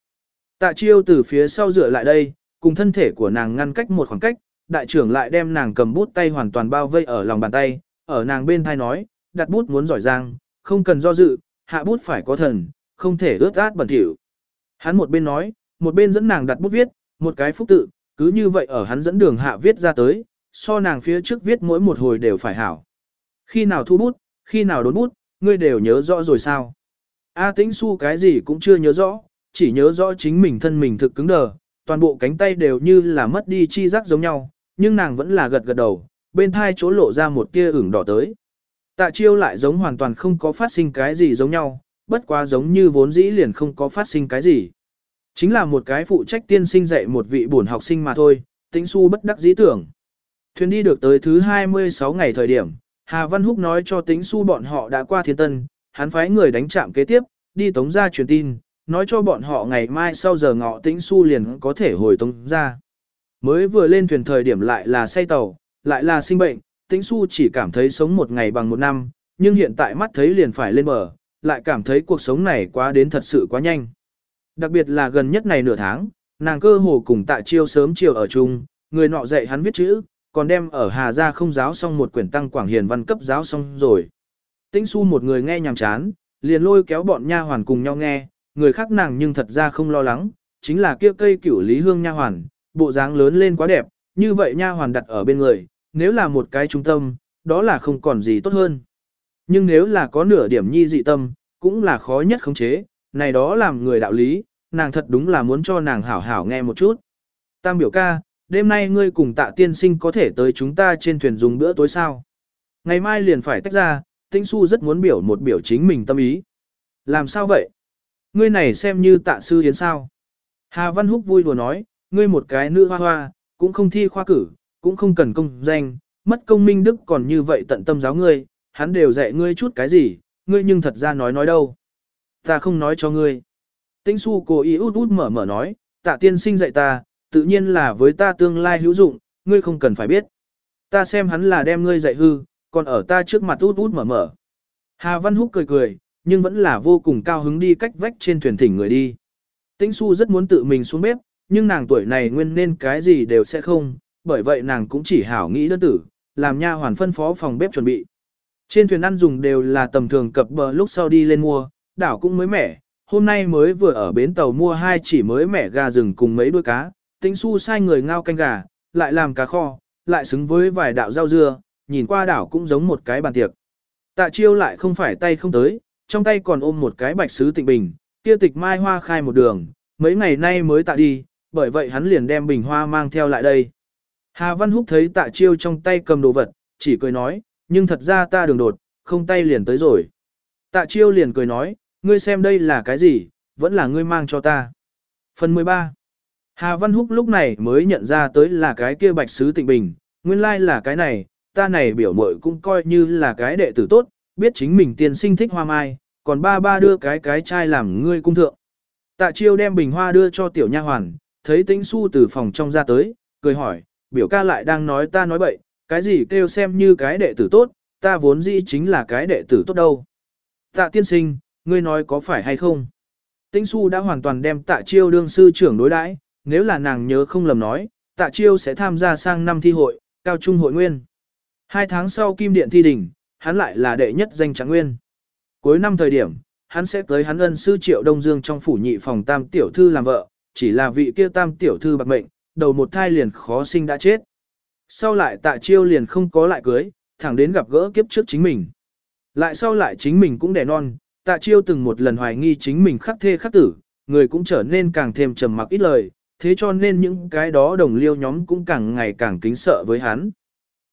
Tạ chiêu từ phía sau dựa lại đây, cùng thân thể của nàng ngăn cách một khoảng cách, đại trưởng lại đem nàng cầm bút tay hoàn toàn bao vây ở lòng bàn tay, ở nàng bên thai nói, đặt bút muốn giỏi giang, không cần do dự, hạ bút phải có thần, không thể ướt át bẩn thỉu. Hắn một bên nói, một bên dẫn nàng đặt bút viết, một cái phúc tự, cứ như vậy ở hắn dẫn đường hạ viết ra tới, so nàng phía trước viết mỗi một hồi đều phải hảo. Khi nào thu bút, khi nào đốn bút, ngươi đều nhớ rõ rồi sao? A tĩnh su cái gì cũng chưa nhớ rõ, chỉ nhớ rõ chính mình thân mình thực cứng đờ, toàn bộ cánh tay đều như là mất đi chi giác giống nhau, nhưng nàng vẫn là gật gật đầu, bên thai chỗ lộ ra một tia ửng đỏ tới. Tạ chiêu lại giống hoàn toàn không có phát sinh cái gì giống nhau, bất quá giống như vốn dĩ liền không có phát sinh cái gì. Chính là một cái phụ trách tiên sinh dạy một vị bổn học sinh mà thôi, tĩnh su bất đắc dĩ tưởng. Thuyền đi được tới thứ 26 ngày thời điểm, Hà Văn Húc nói cho tĩnh su bọn họ đã qua thiên tân, hắn phái người đánh chạm kế tiếp, đi tống ra truyền tin, nói cho bọn họ ngày mai sau giờ ngọ tĩnh su liền có thể hồi tống ra. Mới vừa lên thuyền thời điểm lại là say tàu, lại là sinh bệnh, tĩnh su chỉ cảm thấy sống một ngày bằng một năm, nhưng hiện tại mắt thấy liền phải lên bờ, lại cảm thấy cuộc sống này quá đến thật sự quá nhanh. Đặc biệt là gần nhất này nửa tháng, nàng cơ hồ cùng tạ chiêu sớm chiều ở chung, người nọ dạy hắn viết chữ, còn đem ở Hà Gia không giáo xong một quyển tăng quảng hiền văn cấp giáo xong rồi. Tĩnh su một người nghe nhàm chán, liền lôi kéo bọn nha hoàn cùng nhau nghe, người khác nàng nhưng thật ra không lo lắng, chính là kia cây cửu lý hương nha hoàn, bộ dáng lớn lên quá đẹp, như vậy nha hoàn đặt ở bên người, nếu là một cái trung tâm, đó là không còn gì tốt hơn. Nhưng nếu là có nửa điểm nhi dị tâm, cũng là khó nhất khống chế, này đó làm người đạo lý, nàng thật đúng là muốn cho nàng hảo hảo nghe một chút. Tam biểu ca, đêm nay ngươi cùng tạ tiên sinh có thể tới chúng ta trên thuyền dùng bữa tối sao. Ngày mai liền phải tách ra, Tĩnh Su rất muốn biểu một biểu chính mình tâm ý. Làm sao vậy? Ngươi này xem như tạ sư hiến sao? Hà Văn Húc vui đùa nói, ngươi một cái nữ hoa hoa, cũng không thi khoa cử, cũng không cần công danh, mất công minh đức còn như vậy tận tâm giáo ngươi, hắn đều dạy ngươi chút cái gì, ngươi nhưng thật ra nói nói đâu. Ta không nói cho ngươi. Tĩnh su cố ý út út mở mở nói, tạ tiên sinh dạy ta, tự nhiên là với ta tương lai hữu dụng, ngươi không cần phải biết. Ta xem hắn là đem ngươi dạy hư, còn ở ta trước mặt út út mở mở. Hà Văn Húc cười cười, nhưng vẫn là vô cùng cao hứng đi cách vách trên thuyền thỉnh người đi. Tĩnh su rất muốn tự mình xuống bếp, nhưng nàng tuổi này nguyên nên cái gì đều sẽ không, bởi vậy nàng cũng chỉ hảo nghĩ đơn tử, làm nha hoàn phân phó phòng bếp chuẩn bị. Trên thuyền ăn dùng đều là tầm thường cập bờ lúc sau đi lên mua, đảo cũng mới mẻ, hôm nay mới vừa ở bến tàu mua hai chỉ mới mẻ gà rừng cùng mấy đuôi cá, tĩnh su sai người ngao canh gà, lại làm cá kho, lại xứng với vài đạo rau dưa, nhìn qua đảo cũng giống một cái bàn tiệc. Tạ chiêu lại không phải tay không tới, trong tay còn ôm một cái bạch sứ tịnh bình, kia tịch mai hoa khai một đường, mấy ngày nay mới tạ đi, bởi vậy hắn liền đem bình hoa mang theo lại đây. Hà Văn Húc thấy tạ chiêu trong tay cầm đồ vật, chỉ cười nói, nhưng thật ra ta đường đột, không tay liền tới rồi. Tạ chiêu liền cười nói, ngươi xem đây là cái gì, vẫn là ngươi mang cho ta. Phần 13 Hà Văn Húc lúc này mới nhận ra tới là cái kia bạch sứ tịnh bình, nguyên lai like là cái này, ta này biểu mội cũng coi như là cái đệ tử tốt, biết chính mình tiền sinh thích hoa mai, còn ba ba đưa cái cái chai làm ngươi cung thượng. Tạ chiêu đem bình hoa đưa cho tiểu nha hoàn, thấy tĩnh su từ phòng trong ra tới, cười hỏi, biểu ca lại đang nói ta nói bậy, cái gì kêu xem như cái đệ tử tốt, ta vốn dĩ chính là cái đệ tử tốt đâu. Tạ tiên sinh, ngươi nói có phải hay không? Tĩnh su đã hoàn toàn đem tạ chiêu đương sư trưởng đối đãi, nếu là nàng nhớ không lầm nói, tạ chiêu sẽ tham gia sang năm thi hội, cao trung hội nguyên. Hai tháng sau kim điện thi đỉnh, hắn lại là đệ nhất danh tráng nguyên. Cuối năm thời điểm, hắn sẽ tới hắn ân sư triệu Đông Dương trong phủ nhị phòng tam tiểu thư làm vợ, chỉ là vị kia tam tiểu thư bạc mệnh, đầu một thai liền khó sinh đã chết. Sau lại tạ chiêu liền không có lại cưới, thẳng đến gặp gỡ kiếp trước chính mình. Lại sau lại chính mình cũng đẻ non, tạ chiêu từng một lần hoài nghi chính mình khắc thê khắc tử, người cũng trở nên càng thêm trầm mặc ít lời, thế cho nên những cái đó đồng liêu nhóm cũng càng ngày càng kính sợ với hắn.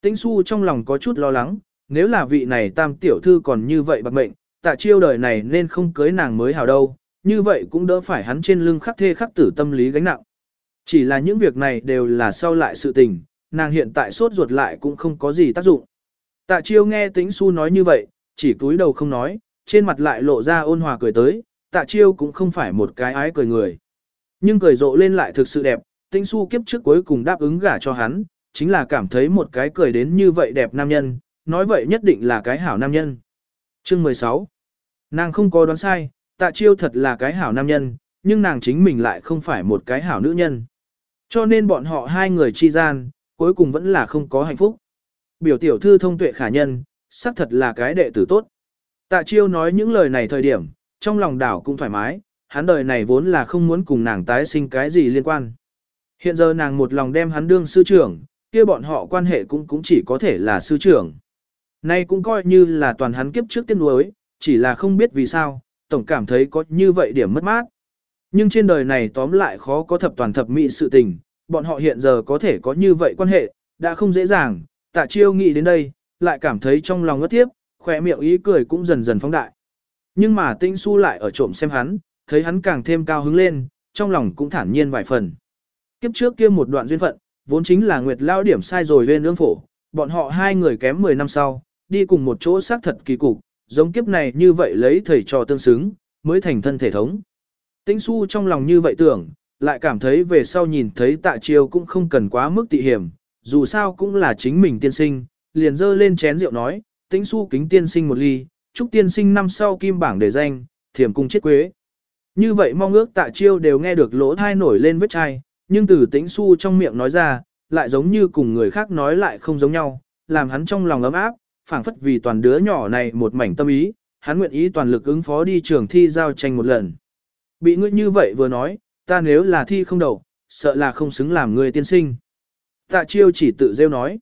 Tĩnh su trong lòng có chút lo lắng, nếu là vị này tam tiểu thư còn như vậy bạc mệnh, tạ chiêu đời này nên không cưới nàng mới hào đâu, như vậy cũng đỡ phải hắn trên lưng khắc thê khắc tử tâm lý gánh nặng. Chỉ là những việc này đều là sau lại sự tình, nàng hiện tại sốt ruột lại cũng không có gì tác dụng. Tạ chiêu nghe tĩnh su nói như vậy, chỉ cúi đầu không nói, trên mặt lại lộ ra ôn hòa cười tới, tạ chiêu cũng không phải một cái ái cười người. Nhưng cười rộ lên lại thực sự đẹp, tĩnh su kiếp trước cuối cùng đáp ứng gả cho hắn, chính là cảm thấy một cái cười đến như vậy đẹp nam nhân, nói vậy nhất định là cái hảo nam nhân. Chương 16 Nàng không có đoán sai, tạ chiêu thật là cái hảo nam nhân, nhưng nàng chính mình lại không phải một cái hảo nữ nhân. Cho nên bọn họ hai người chi gian, cuối cùng vẫn là không có hạnh phúc. Biểu tiểu thư thông tuệ khả nhân, xác thật là cái đệ tử tốt. Tạ chiêu nói những lời này thời điểm, trong lòng đảo cũng thoải mái, hắn đời này vốn là không muốn cùng nàng tái sinh cái gì liên quan. Hiện giờ nàng một lòng đem hắn đương sư trưởng, kia bọn họ quan hệ cũng cũng chỉ có thể là sư trưởng. Nay cũng coi như là toàn hắn kiếp trước tiên nuối, chỉ là không biết vì sao, tổng cảm thấy có như vậy điểm mất mát. Nhưng trên đời này tóm lại khó có thập toàn thập mỹ sự tình, bọn họ hiện giờ có thể có như vậy quan hệ, đã không dễ dàng, tạ chiêu nghĩ đến đây, lại cảm thấy trong lòng ngất tiếp, khỏe miệng ý cười cũng dần dần phóng đại. Nhưng mà tinh su lại ở trộm xem hắn, thấy hắn càng thêm cao hứng lên, trong lòng cũng thản nhiên vài phần. Kiếp trước kia một đoạn duyên phận, vốn chính là Nguyệt Lao điểm sai rồi lên ương phổ, bọn họ hai người kém 10 năm sau, đi cùng một chỗ xác thật kỳ cục, giống kiếp này như vậy lấy thầy trò tương xứng, mới thành thân thể thống. Tĩnh su trong lòng như vậy tưởng, lại cảm thấy về sau nhìn thấy tạ chiêu cũng không cần quá mức tị hiểm, dù sao cũng là chính mình tiên sinh, liền dơ lên chén rượu nói, tĩnh su kính tiên sinh một ly, chúc tiên sinh năm sau kim bảng để danh, thiểm cung chết quế. Như vậy mong ước tạ chiêu đều nghe được lỗ thai nổi lên vết chai, nhưng từ tĩnh su trong miệng nói ra, lại giống như cùng người khác nói lại không giống nhau, làm hắn trong lòng ấm áp, phảng phất vì toàn đứa nhỏ này một mảnh tâm ý, hắn nguyện ý toàn lực ứng phó đi trường thi giao tranh một lần. Bị ngươi như vậy vừa nói, ta nếu là thi không đầu, sợ là không xứng làm người tiên sinh. Tạ chiêu chỉ tự rêu nói.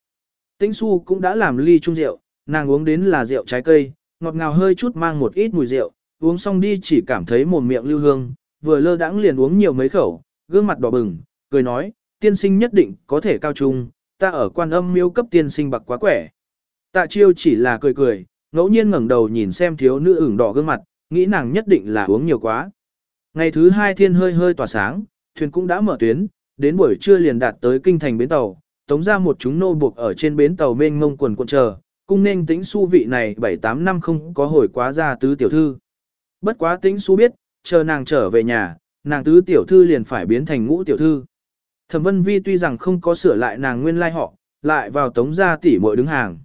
Tĩnh su cũng đã làm ly chung rượu, nàng uống đến là rượu trái cây, ngọt ngào hơi chút mang một ít mùi rượu, uống xong đi chỉ cảm thấy mồm miệng lưu hương, vừa lơ đãng liền uống nhiều mấy khẩu, gương mặt đỏ bừng, cười nói, tiên sinh nhất định có thể cao trung, ta ở quan âm miêu cấp tiên sinh bạc quá quẻ. Tạ chiêu chỉ là cười cười, ngẫu nhiên ngẩng đầu nhìn xem thiếu nữ ửng đỏ gương mặt, nghĩ nàng nhất định là uống nhiều quá. Ngày thứ hai thiên hơi hơi tỏa sáng, thuyền cũng đã mở tuyến, đến buổi trưa liền đạt tới kinh thành bến tàu, tống ra một chúng nô buộc ở trên bến tàu mênh mông quần cuộn chờ, cung nên tính su vị này 7-8 năm không có hồi quá ra tứ tiểu thư. Bất quá tính su biết, chờ nàng trở về nhà, nàng tứ tiểu thư liền phải biến thành ngũ tiểu thư. Thẩm Vân Vi tuy rằng không có sửa lại nàng nguyên lai họ, lại vào tống gia tỷ muội đứng hàng.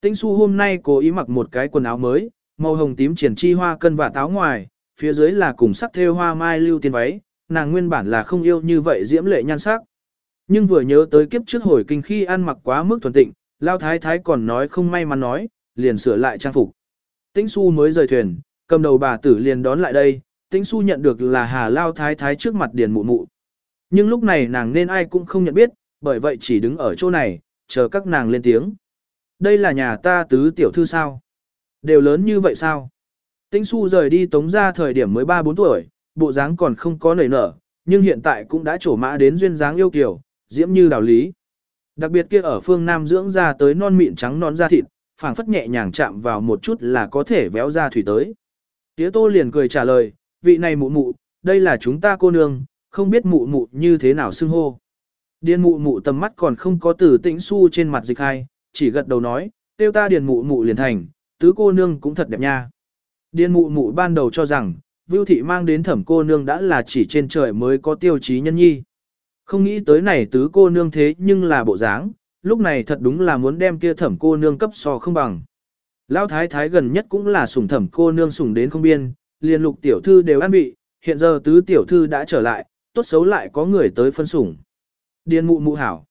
Tĩnh Su hôm nay cố ý mặc một cái quần áo mới, màu hồng tím triển chi hoa cân và táo ngoài, phía dưới là cùng sắc thêu hoa mai lưu tiên váy, nàng nguyên bản là không yêu như vậy diễm lệ nhan sắc. Nhưng vừa nhớ tới kiếp trước hồi kinh khi ăn mặc quá mức thuần tịnh, Lao Thái Thái còn nói không may mắn nói, liền sửa lại trang phục. Tĩnh Su mới rời thuyền, cầm đầu bà tử liền đón lại đây, Tĩnh Su nhận được là Hà Lao Thái Thái trước mặt điền mụ mụ. Nhưng lúc này nàng nên ai cũng không nhận biết, bởi vậy chỉ đứng ở chỗ này, chờ các nàng lên tiếng. Đây là nhà ta tứ tiểu thư sao? Đều lớn như vậy sao? Tĩnh su rời đi tống ra thời điểm mới 3-4 tuổi, bộ dáng còn không có nảy nở, nhưng hiện tại cũng đã trổ mã đến duyên dáng yêu kiều, diễm như đào lý. Đặc biệt kia ở phương Nam dưỡng ra tới non mịn trắng non da thịt, phảng phất nhẹ nhàng chạm vào một chút là có thể véo ra thủy tới. Tía tô liền cười trả lời, vị này mụ mụ, đây là chúng ta cô nương, không biết mụ mụ như thế nào xưng hô. Điên mụ mụ tầm mắt còn không có tử tĩnh su trên mặt dịch hai, chỉ gật đầu nói, tiêu ta điền mụ mụ liền thành, tứ cô nương cũng thật đẹp nha. Điền mụ mụ ban đầu cho rằng, Vưu thị mang đến thẩm cô nương đã là chỉ trên trời mới có tiêu chí nhân nhi. Không nghĩ tới này tứ cô nương thế nhưng là bộ dáng, lúc này thật đúng là muốn đem kia thẩm cô nương cấp so không bằng. Lão thái thái gần nhất cũng là sủng thẩm cô nương sủng đến không biên, liền lục tiểu thư đều ăn vị, hiện giờ tứ tiểu thư đã trở lại, tốt xấu lại có người tới phân sủng. Điền mụ mụ hảo.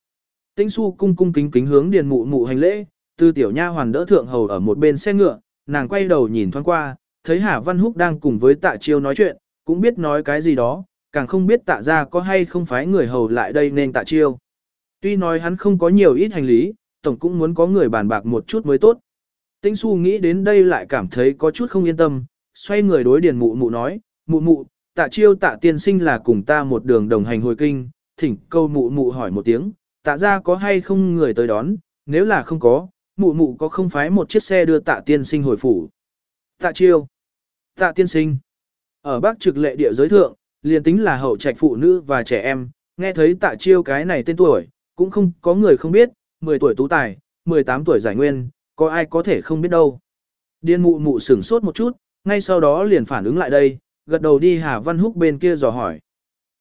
Tĩnh su cung cung kính kính hướng điền mụ mụ hành lễ, tư tiểu nha hoàn đỡ thượng hầu ở một bên xe ngựa, nàng quay đầu nhìn thoáng qua, thấy Hà Văn Húc đang cùng với tạ chiêu nói chuyện, cũng biết nói cái gì đó, càng không biết tạ ra có hay không phải người hầu lại đây nên tạ chiêu. Tuy nói hắn không có nhiều ít hành lý, tổng cũng muốn có người bàn bạc một chút mới tốt. Tĩnh su nghĩ đến đây lại cảm thấy có chút không yên tâm, xoay người đối điền mụ mụ nói, mụ mụ, tạ chiêu tạ tiên sinh là cùng ta một đường đồng hành hồi kinh, thỉnh câu mụ mụ hỏi một tiếng, tạ ra có hay không người tới đón, nếu là không có, mụ mụ có không phái một chiếc xe đưa tạ tiên sinh hồi phủ. Tạ chiêu. Tạ tiên sinh. Ở Bắc trực lệ địa giới thượng, liền tính là hậu trạch phụ nữ và trẻ em, nghe thấy tạ chiêu cái này tên tuổi, cũng không có người không biết, 10 tuổi tú tài, 18 tuổi giải nguyên, có ai có thể không biết đâu. Điên mụ mụ sửng sốt một chút, ngay sau đó liền phản ứng lại đây, gật đầu đi Hà Văn Húc bên kia dò hỏi.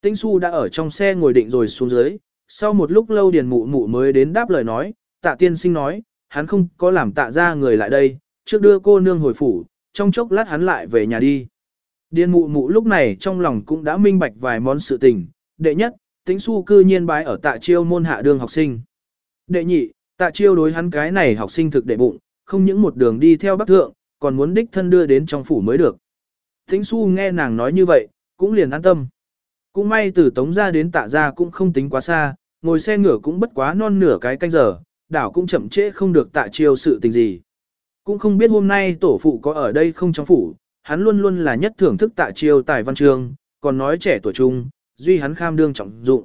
Tĩnh Xu đã ở trong xe ngồi định rồi xuống dưới, sau một lúc lâu điền mụ mụ mới đến đáp lời nói, tạ tiên sinh nói, hắn không có làm tạ ra người lại đây, trước đưa cô nương hồi phủ, trong chốc lát hắn lại về nhà đi. Điền mụ mụ lúc này trong lòng cũng đã minh bạch vài món sự tình, đệ nhất, tĩnh Xu cư nhiên bái ở tạ chiêu môn hạ đường học sinh. Đệ nhị, tạ chiêu đối hắn cái này học sinh thực đệ bụng, không những một đường đi theo bác thượng, còn muốn đích thân đưa đến trong phủ mới được. Thính su nghe nàng nói như vậy, cũng liền an tâm. Cũng may từ tống ra đến tạ ra cũng không tính quá xa, ngồi xe ngửa cũng bất quá non nửa cái canh giờ, đảo cũng chậm trễ không được tạ chiêu sự tình gì. Cũng không biết hôm nay tổ phụ có ở đây không trong phủ, hắn luôn luôn là nhất thưởng thức tạ chiêu tài văn trường, còn nói trẻ tuổi trung, duy hắn kham đương trọng dụng.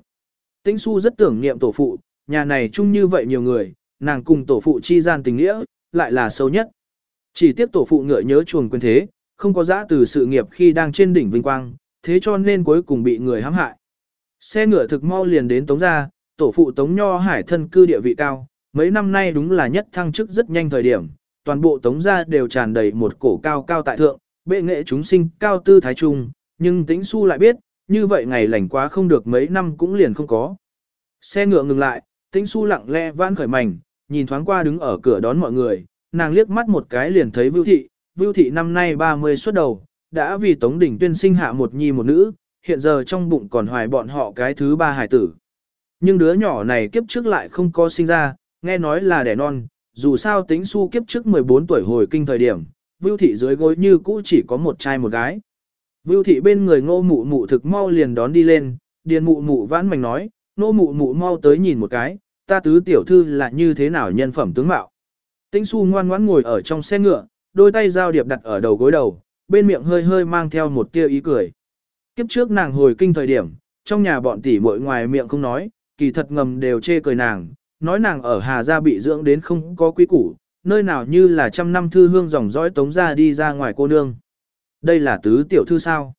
Tĩnh su rất tưởng niệm tổ phụ, nhà này chung như vậy nhiều người, nàng cùng tổ phụ chi gian tình nghĩa, lại là sâu nhất. Chỉ tiếp tổ phụ ngựa nhớ chuồng quyền thế, không có giã từ sự nghiệp khi đang trên đỉnh vinh quang, thế cho nên cuối cùng bị người hãm hại. Xe ngựa thực mau liền đến Tống gia, tổ phụ Tống Nho Hải thân cư địa vị cao, mấy năm nay đúng là nhất thăng chức rất nhanh thời điểm, toàn bộ Tống gia đều tràn đầy một cổ cao cao tại thượng, bệ nghệ chúng sinh cao tư thái trung, nhưng Tĩnh Xu lại biết, như vậy ngày lành quá không được mấy năm cũng liền không có. Xe ngựa ngừng lại, Tĩnh Xu lặng lẽ vãn khởi mảnh, nhìn thoáng qua đứng ở cửa đón mọi người, nàng liếc mắt một cái liền thấy Vưu Thị, Vưu Thị năm nay 30 xuất đầu, đã vì Tống Đình tuyên sinh hạ một nhi một nữ, hiện giờ trong bụng còn hoài bọn họ cái thứ ba hải tử. Nhưng đứa nhỏ này kiếp trước lại không có sinh ra, nghe nói là đẻ non, dù sao tính su kiếp trước 14 tuổi hồi kinh thời điểm, Vưu Thị dưới gối như cũ chỉ có một trai một gái. Vưu Thị bên người ngô mụ mụ thực mau liền đón đi lên, điền mụ mụ vãn mảnh nói, ngô mụ mụ mau tới nhìn một cái, ta tứ tiểu thư là như thế nào nhân phẩm tướng mạo. Tĩnh su ngoan ngoãn ngồi ở trong xe ngựa, đôi tay giao điệp đặt ở đầu gối đầu, bên miệng hơi hơi mang theo một tia ý cười. Kiếp trước nàng hồi kinh thời điểm, trong nhà bọn tỷ muội ngoài miệng không nói, kỳ thật ngầm đều chê cười nàng, nói nàng ở Hà Gia bị dưỡng đến không có quý củ, nơi nào như là trăm năm thư hương dòng dõi tống ra đi ra ngoài cô nương. Đây là tứ tiểu thư sao?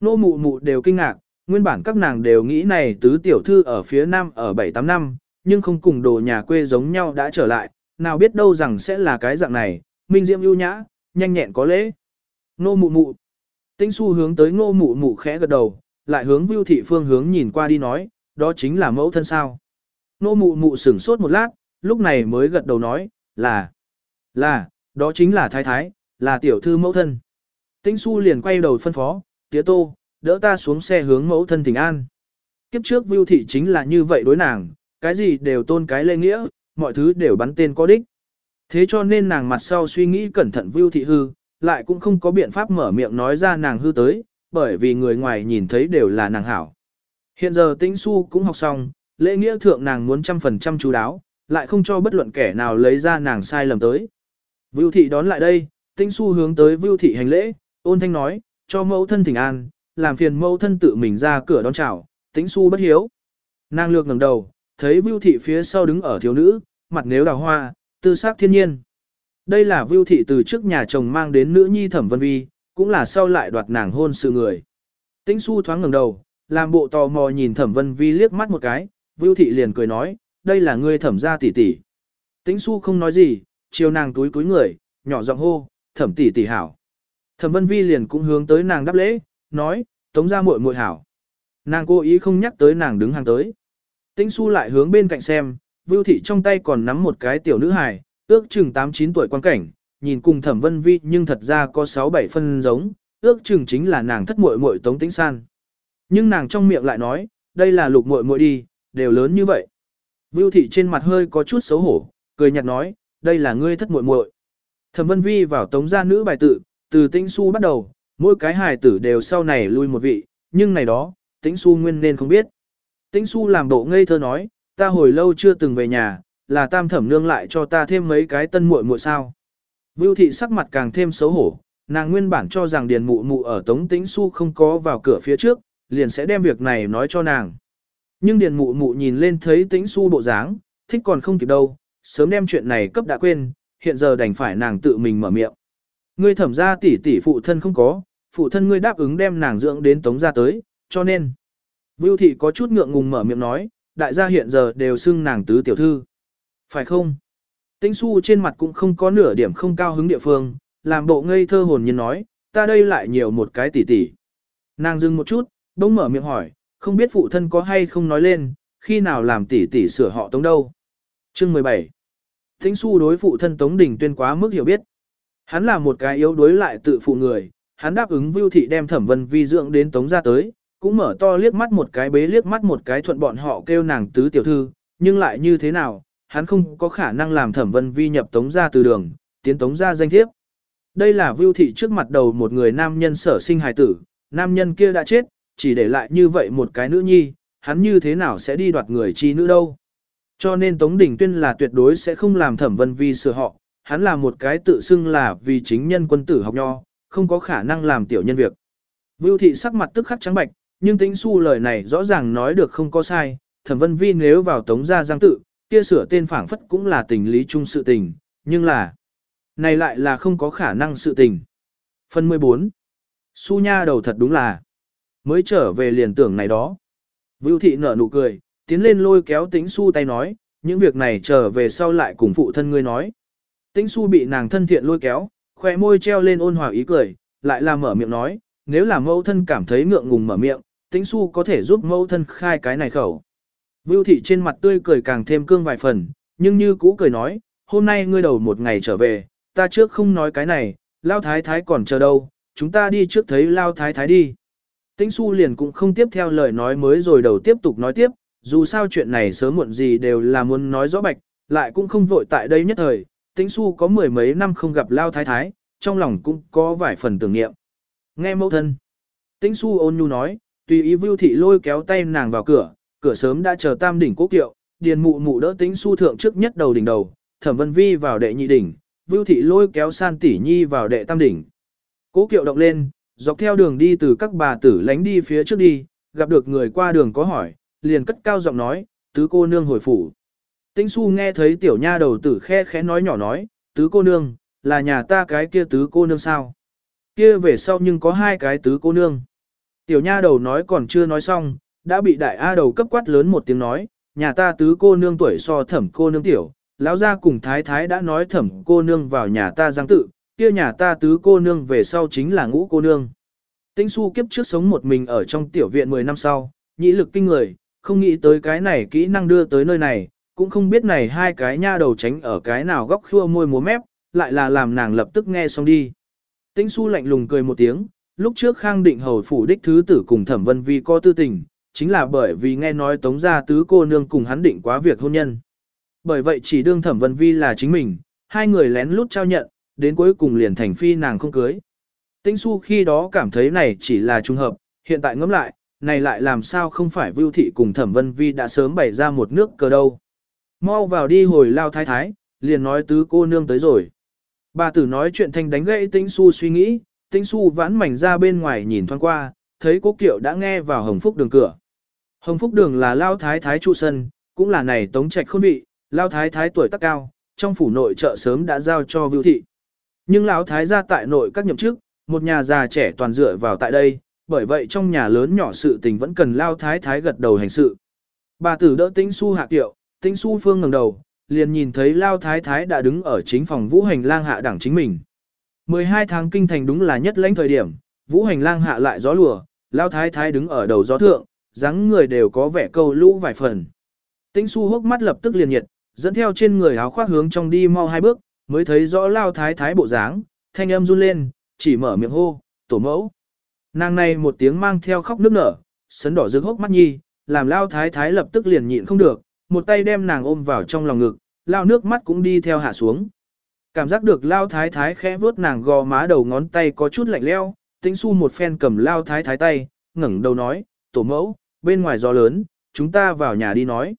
Nô mụ mụ đều kinh ngạc, nguyên bản các nàng đều nghĩ này tứ tiểu thư ở phía nam ở 7-8 năm, nhưng không cùng đồ nhà quê giống nhau đã trở lại, nào biết đâu rằng sẽ là cái dạng này, minh diệm ưu nhã, nhanh nhẹn có lễ. Nô mụ mụ. Tĩnh su hướng tới ngô mụ mụ khẽ gật đầu, lại hướng vưu thị phương hướng nhìn qua đi nói, đó chính là mẫu thân sao. Nô mụ mụ sửng sốt một lát, lúc này mới gật đầu nói, là, là, đó chính là thái thái, là tiểu thư mẫu thân. Tĩnh su liền quay đầu phân phó, tía tô, đỡ ta xuống xe hướng mẫu thân tình an. Kiếp trước vưu thị chính là như vậy đối nàng, cái gì đều tôn cái lê nghĩa, mọi thứ đều bắn tên có đích. Thế cho nên nàng mặt sau suy nghĩ cẩn thận vưu thị hư, lại cũng không có biện pháp mở miệng nói ra nàng hư tới, bởi vì người ngoài nhìn thấy đều là nàng hảo. Hiện giờ tĩnh su cũng học xong, lễ nghĩa thượng nàng muốn trăm phần trăm chú đáo, lại không cho bất luận kẻ nào lấy ra nàng sai lầm tới. Vưu thị đón lại đây, tĩnh su hướng tới vưu thị hành lễ, ôn thanh nói, cho mẫu thân thỉnh an, làm phiền mẫu thân tự mình ra cửa đón chào, tĩnh su bất hiếu. Nàng lược ngẩng đầu, thấy vưu thị phía sau đứng ở thiếu nữ, mặt nếu đào hoa, tư sắc thiên nhiên. Đây là Vưu Thị từ trước nhà chồng mang đến nữ nhi Thẩm Vân Vi, cũng là sau lại đoạt nàng hôn sự người. Tĩnh Xu thoáng ngẩng đầu, làm bộ tò mò nhìn Thẩm Vân Vi liếc mắt một cái, Vưu Thị liền cười nói, đây là ngươi thẩm gia tỷ tỷ. Tĩnh Xu không nói gì, chiều nàng túi túi người, nhỏ giọng hô, thẩm tỷ tỷ hảo. Thẩm Vân Vi liền cũng hướng tới nàng đáp lễ, nói, tống gia muội muội hảo. Nàng cố ý không nhắc tới nàng đứng hàng tới. Tĩnh Su lại hướng bên cạnh xem, Vưu Thị trong tay còn nắm một cái tiểu nữ hài, ước chừng 8-9 tuổi quan cảnh, nhìn cùng thẩm vân vi nhưng thật ra có 6-7 phân giống, ước chừng chính là nàng thất muội muội tống tĩnh san. Nhưng nàng trong miệng lại nói, đây là lục muội muội đi, đều lớn như vậy. Vưu thị trên mặt hơi có chút xấu hổ, cười nhạt nói, đây là ngươi thất muội muội. Thẩm Vân Vi vào tống gia nữ bài tự, từ Tĩnh Su bắt đầu, mỗi cái hài tử đều sau này lui một vị, nhưng này đó, Tĩnh Su nguyên nên không biết. Tĩnh Su làm bộ ngây thơ nói, ta hồi lâu chưa từng về nhà, là tam thẩm nương lại cho ta thêm mấy cái tân muội muội sao. Vưu thị sắc mặt càng thêm xấu hổ, nàng nguyên bản cho rằng điền mụ mụ ở Tống Tĩnh Su không có vào cửa phía trước, liền sẽ đem việc này nói cho nàng. Nhưng điền mụ mụ nhìn lên thấy Tĩnh Su bộ dáng, thích còn không kịp đâu, sớm đem chuyện này cấp đã quên, hiện giờ đành phải nàng tự mình mở miệng. Ngươi thẩm ra tỷ tỷ phụ thân không có, phụ thân ngươi đáp ứng đem nàng dưỡng đến tống ra tới, cho nên. Vưu thị có chút ngượng ngùng mở miệng nói, đại gia hiện giờ đều xưng nàng tứ tiểu thư. Phải không? Tĩnh su trên mặt cũng không có nửa điểm không cao hứng địa phương, làm bộ ngây thơ hồn nhiên nói, ta đây lại nhiều một cái tỷ tỷ. Nàng dừng một chút, bỗng mở miệng hỏi, không biết phụ thân có hay không nói lên, khi nào làm tỷ tỷ sửa họ tống đâu. Chương 17 Tĩnh su đối phụ thân Tống Đình Tuyên quá mức hiểu biết. Hắn là một cái yếu đuối lại tự phụ người, hắn đáp ứng Vưu Thị đem Thẩm Vân Vi dưỡng đến Tống ra tới, cũng mở to liếc mắt một cái bế liếc mắt một cái thuận bọn họ kêu nàng tứ tiểu thư, nhưng lại như thế nào, hắn không có khả năng làm Thẩm Vân Vi nhập Tống ra từ đường, tiến Tống ra danh thiếp. Đây là Vưu Thị trước mặt đầu một người nam nhân sở sinh hài tử, nam nhân kia đã chết, chỉ để lại như vậy một cái nữ nhi, hắn như thế nào sẽ đi đoạt người chi nữ đâu. Cho nên Tống Đình Tuyên là tuyệt đối sẽ không làm Thẩm Vân Vi sửa họ, hắn là một cái tự xưng là vì chính nhân quân tử học nho, không có khả năng làm tiểu nhân việc. Vưu thị sắc mặt tức khắc trắng bạch, nhưng tính su lời này rõ ràng nói được không có sai, thẩm vân vi nếu vào tống gia giang tự, kia sửa tên phảng phất cũng là tình lý chung sự tình, nhưng là, này lại là không có khả năng sự tình. Phần 14. Su nha đầu thật đúng là, mới trở về liền tưởng này đó. Vưu thị nở nụ cười, tiến lên lôi kéo tính su tay nói, những việc này trở về sau lại cùng phụ thân ngươi nói. Tĩnh su bị nàng thân thiện lôi kéo, khoe môi treo lên ôn hòa ý cười, lại là mở miệng nói, nếu là mẫu thân cảm thấy ngượng ngùng mở miệng, tĩnh su có thể giúp mẫu thân khai cái này khẩu. Vưu thị trên mặt tươi cười càng thêm cương vài phần, nhưng như cũ cười nói, hôm nay ngươi đầu một ngày trở về, ta trước không nói cái này, lao thái thái còn chờ đâu, chúng ta đi trước thấy lao thái thái đi. Tĩnh su liền cũng không tiếp theo lời nói mới rồi đầu tiếp tục nói tiếp, dù sao chuyện này sớm muộn gì đều là muốn nói rõ bạch, lại cũng không vội tại đây nhất thời, tĩnh su có mười mấy năm không gặp lao thái thái, trong lòng cũng có vài phần tưởng niệm. Nghe mẫu thân. Tĩnh su ôn nhu nói, tùy ý vưu thị lôi kéo tay nàng vào cửa, cửa sớm đã chờ tam đỉnh cố kiệu, điền mụ mụ đỡ tĩnh su thượng trước nhất đầu đỉnh đầu, thẩm vân vi vào đệ nhị đỉnh, vưu thị lôi kéo san tỷ nhi vào đệ tam đỉnh. Cố kiệu động lên, dọc theo đường đi từ các bà tử lánh đi phía trước đi, gặp được người qua đường có hỏi, liền cất cao giọng nói, tứ cô nương hồi phủ. Tĩnh su nghe thấy tiểu nha đầu tử khe khẽ nói nhỏ nói, tứ cô nương, là nhà ta cái kia tứ cô nương sao? Kia về sau nhưng có hai cái tứ cô nương. Tiểu nha đầu nói còn chưa nói xong, đã bị đại A đầu cấp quát lớn một tiếng nói, nhà ta tứ cô nương tuổi so thẩm cô nương tiểu, lão gia cùng thái thái đã nói thẩm cô nương vào nhà ta giang tự, kia nhà ta tứ cô nương về sau chính là ngũ cô nương. Tĩnh su kiếp trước sống một mình ở trong tiểu viện 10 năm sau, nhĩ lực kinh người, không nghĩ tới cái này kỹ năng đưa tới nơi này, cũng không biết này hai cái nha đầu tránh ở cái nào góc khua môi múa mép, lại là làm nàng lập tức nghe xong đi. Tĩnh su lạnh lùng cười một tiếng, lúc trước khang định hầu phủ đích thứ tử cùng thẩm vân vi có tư tình, chính là bởi vì nghe nói tống gia tứ cô nương cùng hắn định quá việc hôn nhân. Bởi vậy chỉ đương thẩm vân vi là chính mình, hai người lén lút trao nhận, đến cuối cùng liền thành phi nàng không cưới. Tĩnh su khi đó cảm thấy này chỉ là trùng hợp, hiện tại ngẫm lại, này lại làm sao không phải Vưu Thị cùng Thẩm Vân Vi đã sớm bày ra một nước cờ đâu. Mau vào đi hồi lao thái thái, liền nói tứ cô nương tới rồi. Bà tử nói chuyện thanh đánh gãy tĩnh su suy nghĩ, tĩnh su vãn mảnh ra bên ngoài nhìn thoáng qua, thấy cố kiệu đã nghe vào hồng phúc đường cửa. Hồng phúc đường là lao thái thái trụ sân, cũng là này tống trạch khôn vị, lao thái thái tuổi tác cao, trong phủ nội trợ sớm đã giao cho vưu thị. Nhưng lão thái gia tại nội các nhậm chức, một nhà già trẻ toàn dựa vào tại đây, bởi vậy trong nhà lớn nhỏ sự tình vẫn cần lao thái thái gật đầu hành sự. Bà tử đỡ tĩnh su hạ kiệu, tĩnh su phương ngẩng đầu, liền nhìn thấy lao thái thái đã đứng ở chính phòng vũ hành lang hạ đẳng chính mình. 12 tháng kinh thành đúng là nhất lãnh thời điểm, vũ hành lang hạ lại gió lùa, lao thái thái đứng ở đầu gió thượng, dáng người đều có vẻ câu lũ vài phần. Tĩnh su hốc mắt lập tức liền nhiệt, dẫn theo trên người áo khoác hướng trong đi mau hai bước, mới thấy rõ lao thái thái bộ dáng, thanh âm run lên, chỉ mở miệng hô, tổ mẫu. Nàng này một tiếng mang theo khóc nước nở, sấn đỏ rực hốc mắt nhi, làm lao thái thái lập tức liền nhịn không được, một tay đem nàng ôm vào trong lòng ngực, lao nước mắt cũng đi theo hạ xuống. Cảm giác được lao thái thái khẽ vuốt nàng gò má đầu ngón tay có chút lạnh leo, tĩnh su một phen cầm lao thái thái tay, ngẩng đầu nói, tổ mẫu, bên ngoài gió lớn, chúng ta vào nhà đi nói.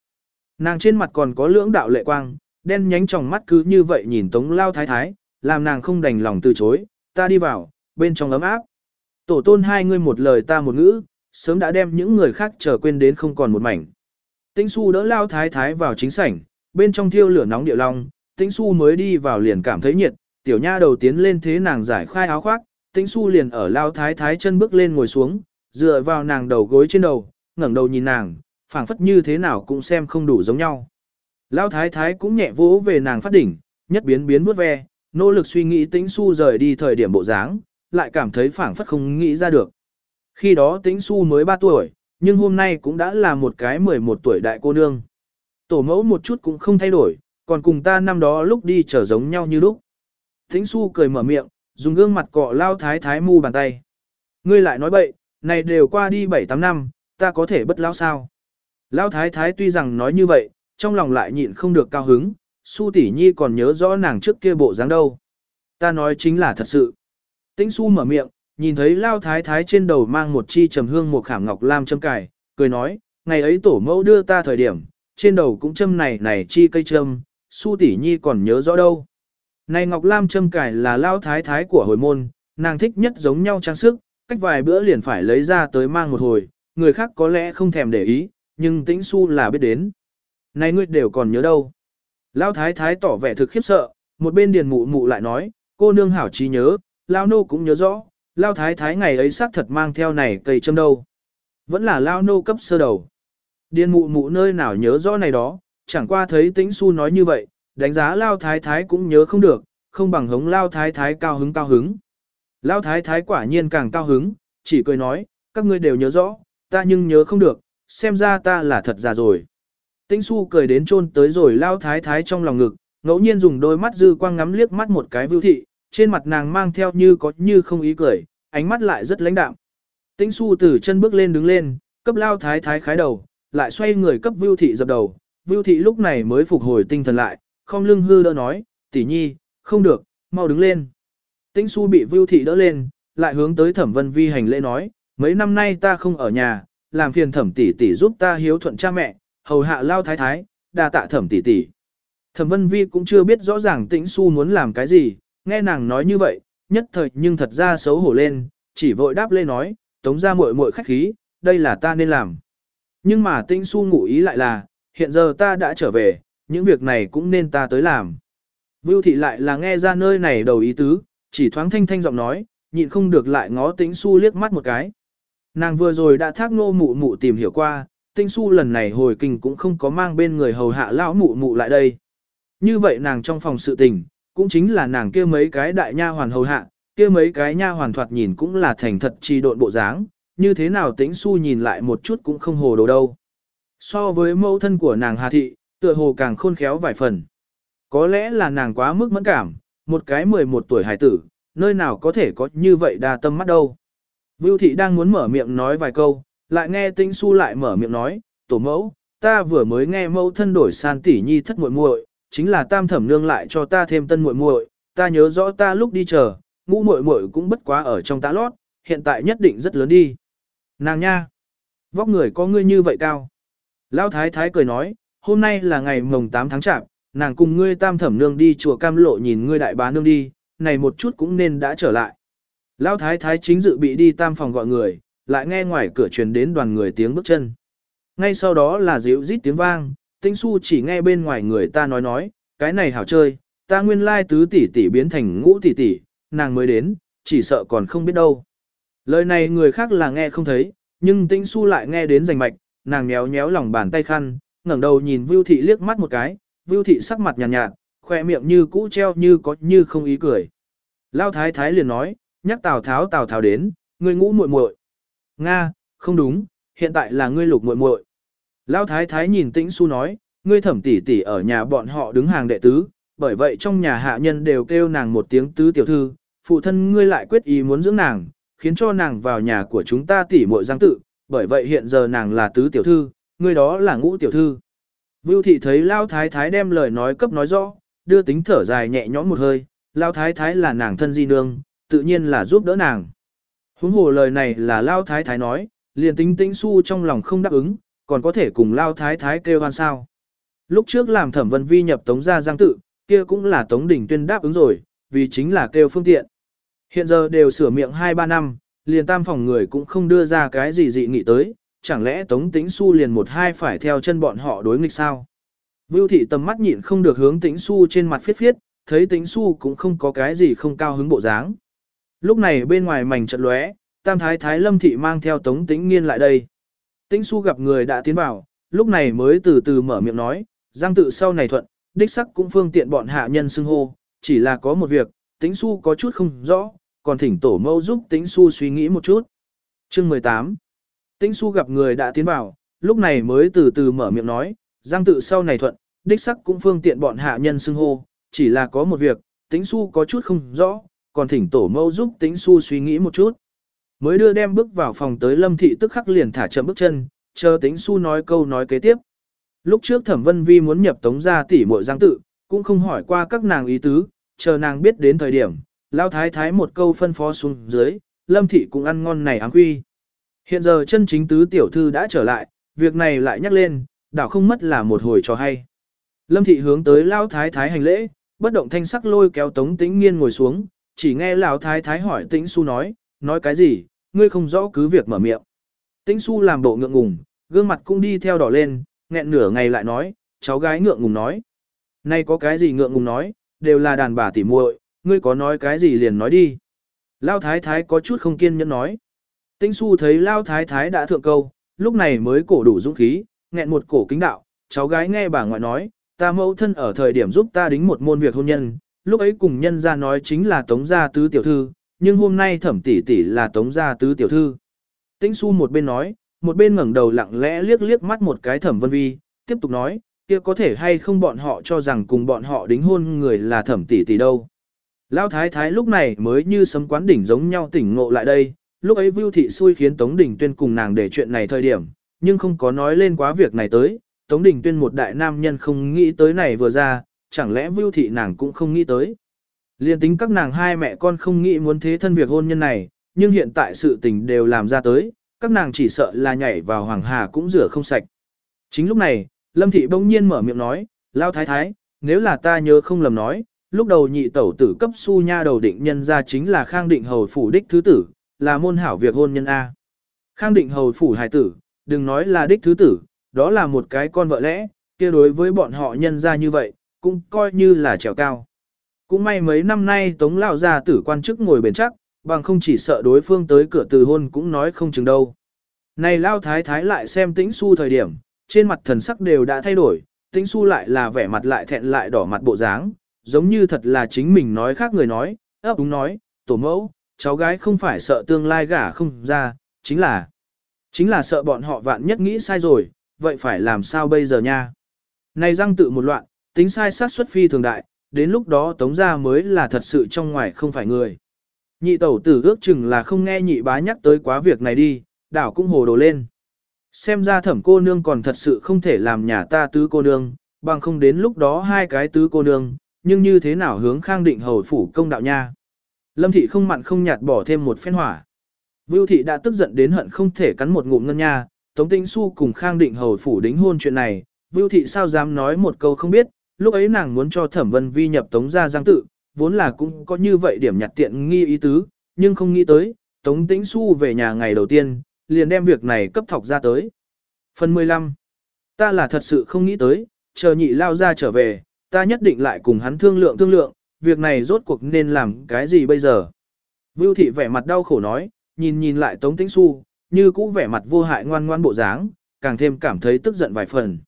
Nàng trên mặt còn có lưỡng đạo lệ quang, đen nhánh trong mắt cứ như vậy nhìn tống lao thái thái, làm nàng không đành lòng từ chối, ta đi vào, bên trong ấm áp. Tổ tôn hai ngươi một lời ta một ngữ, sớm đã đem những người khác trở quên đến không còn một mảnh. Tĩnh su đỡ lao thái thái vào chính sảnh, bên trong thiêu lửa nóng điệu long, tĩnh su mới đi vào liền cảm thấy nhiệt, tiểu nha đầu tiến lên thế nàng giải khai áo khoác, tĩnh su liền ở lao thái thái chân bước lên ngồi xuống, dựa vào nàng đầu gối trên đầu, ngẩng đầu nhìn nàng, phảng phất như thế nào cũng xem không đủ giống nhau. Lao thái thái cũng nhẹ vỗ về nàng phát đỉnh, nhất biến biến vuốt ve, nỗ lực suy nghĩ tĩnh su rời đi thời điểm bộ dáng, lại cảm thấy phảng phất không nghĩ ra được. Khi đó tĩnh su mới 3 tuổi, nhưng hôm nay cũng đã là một cái 11 tuổi đại cô nương. Tổ mẫu một chút cũng không thay đổi, còn cùng ta năm đó lúc đi trở giống nhau như lúc. Thính su cười mở miệng, dùng gương mặt cọ lao thái thái mu bàn tay. Ngươi lại nói bậy, này đều qua đi 7-8 năm, ta có thể bất lao sao. Lao thái thái tuy rằng nói như vậy, trong lòng lại nhịn không được cao hứng, su tỷ nhi còn nhớ rõ nàng trước kia bộ dáng đâu. Ta nói chính là thật sự. Tĩnh su mở miệng, nhìn thấy lao thái thái trên đầu mang một chi trầm hương một khảm ngọc lam châm cài, cười nói, ngày ấy tổ mẫu đưa ta thời điểm, trên đầu cũng châm này này chi cây châm, su tỷ nhi còn nhớ rõ đâu. Này ngọc lam châm Cải là lao thái thái của hồi môn, nàng thích nhất giống nhau trang sức, cách vài bữa liền phải lấy ra tới mang một hồi, người khác có lẽ không thèm để ý, nhưng tĩnh su là biết đến. Này ngươi đều còn nhớ đâu. Lao thái thái tỏ vẻ thực khiếp sợ, một bên điền mụ mụ lại nói, cô nương hảo trí nhớ, Lao nô cũng nhớ rõ, Lao thái thái ngày ấy xác thật mang theo này cây châm đâu. Vẫn là Lao nô cấp sơ đầu. Điền mụ mụ nơi nào nhớ rõ này đó, chẳng qua thấy tĩnh su nói như vậy, đánh giá Lao thái thái cũng nhớ không được, không bằng hống Lao thái thái cao hứng cao hứng. Lao thái thái quả nhiên càng cao hứng, chỉ cười nói, các ngươi đều nhớ rõ, ta nhưng nhớ không được, xem ra ta là thật già rồi. Tĩnh su cười đến chôn tới rồi lao thái thái trong lòng ngực, ngẫu nhiên dùng đôi mắt dư quang ngắm liếc mắt một cái vưu thị, trên mặt nàng mang theo như có như không ý cười, ánh mắt lại rất lãnh đạm. Tĩnh su từ chân bước lên đứng lên, cấp lao thái thái khái đầu, lại xoay người cấp vưu thị dập đầu, vưu thị lúc này mới phục hồi tinh thần lại, không lưng hư đỡ nói, tỷ nhi, không được, mau đứng lên. Tĩnh su bị vưu thị đỡ lên, lại hướng tới thẩm vân vi hành lễ nói, mấy năm nay ta không ở nhà, làm phiền thẩm tỷ tỷ giúp ta hiếu thuận cha mẹ, hầu hạ lao thái thái, đa tạ thẩm tỷ tỷ. Thẩm Vân Vi cũng chưa biết rõ ràng Tĩnh Su muốn làm cái gì, nghe nàng nói như vậy, nhất thời nhưng thật ra xấu hổ lên, chỉ vội đáp lên nói, tống ra muội muội khách khí, đây là ta nên làm. Nhưng mà Tĩnh Su ngụ ý lại là, hiện giờ ta đã trở về, những việc này cũng nên ta tới làm. Vưu thị lại là nghe ra nơi này đầu ý tứ, chỉ thoáng thanh thanh giọng nói, nhịn không được lại ngó Tĩnh Su liếc mắt một cái. Nàng vừa rồi đã thác nô mụ mụ tìm hiểu qua, Tĩnh su lần này hồi kinh cũng không có mang bên người hầu hạ lão mụ mụ lại đây. Như vậy nàng trong phòng sự tình, cũng chính là nàng kia mấy cái đại nha hoàn hầu hạ, kia mấy cái nha hoàn thoạt nhìn cũng là thành thật trì độn bộ dáng, như thế nào tĩnh su nhìn lại một chút cũng không hồ đồ đâu. So với mẫu thân của nàng Hà Thị, tựa hồ càng khôn khéo vài phần. Có lẽ là nàng quá mức mẫn cảm, một cái 11 tuổi hải tử, nơi nào có thể có như vậy đa tâm mắt đâu. Vưu Thị đang muốn mở miệng nói vài câu, lại nghe Tĩnh Su lại mở miệng nói, tổ mẫu, ta vừa mới nghe mẫu thân đổi san tỷ nhi thất muội muội, chính là tam thẩm nương lại cho ta thêm tân muội muội, ta nhớ rõ ta lúc đi chờ, ngũ muội muội cũng bất quá ở trong tá lót, hiện tại nhất định rất lớn đi. Nàng nha, vóc người có ngươi như vậy cao. Lão thái thái cười nói, hôm nay là ngày mồng 8 tháng chạp, nàng cùng ngươi tam thẩm nương đi chùa cam lộ nhìn ngươi đại bá nương đi, này một chút cũng nên đã trở lại. Lão thái thái chính dự bị đi tam phòng gọi người, lại nghe ngoài cửa truyền đến đoàn người tiếng bước chân. Ngay sau đó là dịu rít tiếng vang, Tĩnh Su chỉ nghe bên ngoài người ta nói nói, cái này hảo chơi, ta nguyên lai tứ tỷ tỷ biến thành ngũ tỷ tỷ, nàng mới đến, chỉ sợ còn không biết đâu. Lời này người khác là nghe không thấy, nhưng Tĩnh Su lại nghe đến rành mạch, nàng méo méo lòng bàn tay khăn, ngẩng đầu nhìn Vưu Thị liếc mắt một cái, Vưu Thị sắc mặt nhàn nhạt, nhạt, khoe miệng như cũ treo như có như không ý cười. Lao Thái Thái liền nói, nhắc Tào Tháo Tào Tháo đến, người ngũ muội muội. Nga, không đúng, hiện tại là ngươi lục muội muội. Lão thái thái nhìn tĩnh su nói, ngươi thẩm tỷ tỷ ở nhà bọn họ đứng hàng đệ tứ, bởi vậy trong nhà hạ nhân đều kêu nàng một tiếng tứ tiểu thư, phụ thân ngươi lại quyết ý muốn dưỡng nàng, khiến cho nàng vào nhà của chúng ta tỷ muội giang tự, bởi vậy hiện giờ nàng là tứ tiểu thư, người đó là ngũ tiểu thư. Vưu thị thấy Lão thái thái đem lời nói cấp nói rõ, đưa tính thở dài nhẹ nhõm một hơi, Lão thái thái là nàng thân di nương, tự nhiên là giúp đỡ nàng. Huống hồ lời này là Lao Thái Thái nói, liền tính tĩnh su trong lòng không đáp ứng, còn có thể cùng Lao Thái Thái kêu hoan sao. Lúc trước làm thẩm vân vi nhập tống gia giang tự, kia cũng là tống đỉnh tuyên đáp ứng rồi, vì chính là kêu phương tiện. Hiện giờ đều sửa miệng 2-3 năm, liền tam phòng người cũng không đưa ra cái gì dị nghị tới, chẳng lẽ tống tĩnh su liền một hai phải theo chân bọn họ đối nghịch sao. Vưu thị tầm mắt nhịn không được hướng tĩnh su trên mặt phiết phiết, thấy tĩnh su cũng không có cái gì không cao hứng bộ dáng. Lúc này bên ngoài mảnh trận lóe, tam thái thái lâm thị mang theo tống tĩnh nghiên lại đây. Tĩnh su gặp người đã tiến vào, lúc này mới từ từ mở miệng nói, giang tự sau này thuận, đích sắc cũng phương tiện bọn hạ nhân xưng hô, chỉ là có một việc, tĩnh su có chút không rõ, còn thỉnh tổ mẫu giúp tĩnh su suy nghĩ một chút. Chương 18 Tĩnh su gặp người đã tiến vào, lúc này mới từ từ mở miệng nói, giang tự sau này thuận, đích sắc cũng phương tiện bọn hạ nhân xưng hô, chỉ là có một việc, tĩnh su có chút không rõ, còn thỉnh tổ mẫu giúp tĩnh su suy nghĩ một chút. Mới đưa đem bước vào phòng tới lâm thị tức khắc liền thả chậm bước chân, chờ tĩnh su nói câu nói kế tiếp. Lúc trước thẩm vân vi muốn nhập tống gia tỷ muội giang tự, cũng không hỏi qua các nàng ý tứ, chờ nàng biết đến thời điểm, lao thái thái một câu phân phó xuống dưới, lâm thị cũng ăn ngon này áng quy. Hiện giờ chân chính tứ tiểu thư đã trở lại, việc này lại nhắc lên, đảo không mất là một hồi cho hay. Lâm thị hướng tới lao thái thái hành lễ, bất động thanh sắc lôi kéo tống tĩnh nghiên ngồi xuống, chỉ nghe lão thái thái hỏi tĩnh su nói, nói cái gì, ngươi không rõ cứ việc mở miệng. Tĩnh su làm bộ ngượng ngùng, gương mặt cũng đi theo đỏ lên, nghẹn nửa ngày lại nói, cháu gái ngượng ngùng nói. Nay có cái gì ngượng ngùng nói, đều là đàn bà tỉ muội, ngươi có nói cái gì liền nói đi. Lao thái thái có chút không kiên nhẫn nói. Tĩnh su thấy Lao thái thái đã thượng câu, lúc này mới cổ đủ dũng khí, nghẹn một cổ kính đạo, cháu gái nghe bà ngoại nói, ta mẫu thân ở thời điểm giúp ta đính một môn việc hôn nhân, lúc ấy cùng nhân ra nói chính là tống gia tứ tiểu thư, nhưng hôm nay thẩm tỷ tỷ là tống gia tứ tiểu thư. Tĩnh su một bên nói, một bên ngẩng đầu lặng lẽ liếc liếc mắt một cái thẩm vân vi, tiếp tục nói, kia có thể hay không bọn họ cho rằng cùng bọn họ đính hôn người là thẩm tỷ tỷ đâu. Lão thái thái lúc này mới như sấm quán đỉnh giống nhau tỉnh ngộ lại đây, lúc ấy Vưu thị xui khiến Tống Đình Tuyên cùng nàng để chuyện này thời điểm, nhưng không có nói lên quá việc này tới, Tống Đình Tuyên một đại nam nhân không nghĩ tới này vừa ra, chẳng lẽ Vưu thị nàng cũng không nghĩ tới. Liên tính các nàng hai mẹ con không nghĩ muốn thế thân việc hôn nhân này, nhưng hiện tại sự tình đều làm ra tới, các nàng chỉ sợ là nhảy vào hoàng hà cũng rửa không sạch. Chính lúc này, Lâm Thị bỗng nhiên mở miệng nói, Lão Thái Thái, nếu là ta nhớ không lầm nói, lúc đầu nhị tẩu tử cấp su nha đầu định nhân ra chính là Khang Định Hầu Phủ Đích Thứ Tử, là môn hảo việc hôn nhân A. Khang Định Hầu Phủ Hải Tử, đừng nói là Đích Thứ Tử, đó là một cái con vợ lẽ, kia đối với bọn họ nhân ra như vậy, cũng coi như là trèo cao. Cũng may mấy năm nay Tống Lão gia tử quan chức ngồi bền chắc, bằng không chỉ sợ đối phương tới cửa từ hôn cũng nói không chừng đâu. Này Lao Thái Thái lại xem tĩnh su thời điểm, trên mặt thần sắc đều đã thay đổi, tĩnh su lại là vẻ mặt lại thẹn lại đỏ mặt bộ dáng, giống như thật là chính mình nói khác người nói, ấp đúng nói, tổ mẫu, cháu gái không phải sợ tương lai gả không ra, chính là, chính là sợ bọn họ vạn nhất nghĩ sai rồi, vậy phải làm sao bây giờ nha. Này răng tự một loạn, tính sai sát xuất phi thường đại, đến lúc đó tống ra mới là thật sự trong ngoài không phải người. Nhị tẩu tử ước chừng là không nghe nhị bá nhắc tới quá việc này đi, đảo cũng hồ đồ lên. Xem ra thẩm cô nương còn thật sự không thể làm nhà ta tứ cô nương, bằng không đến lúc đó hai cái tứ cô nương, nhưng như thế nào hướng khang định hầu phủ công đạo nha. Lâm thị không mặn không nhạt bỏ thêm một phen hỏa. Vưu thị đã tức giận đến hận không thể cắn một ngụm ngân nha, Tống tĩnh Xu cùng Khang Định Hầu phủ đính hôn chuyện này, Vưu thị sao dám nói một câu không biết, lúc ấy nàng muốn cho Thẩm Vân Vi nhập Tống gia giang tự, vốn là cũng có như vậy điểm nhặt tiện nghi ý tứ, nhưng không nghĩ tới, Tống Tĩnh Xu về nhà ngày đầu tiên, liền đem việc này cấp thọc ra tới. Phần 15. Ta là thật sự không nghĩ tới, chờ nhị lao ra trở về, ta nhất định lại cùng hắn thương lượng thương lượng, việc này rốt cuộc nên làm cái gì bây giờ. Vưu thị vẻ mặt đau khổ nói, nhìn nhìn lại Tống Tĩnh Xu, như cũ vẻ mặt vô hại ngoan ngoan bộ dáng, càng thêm cảm thấy tức giận vài phần.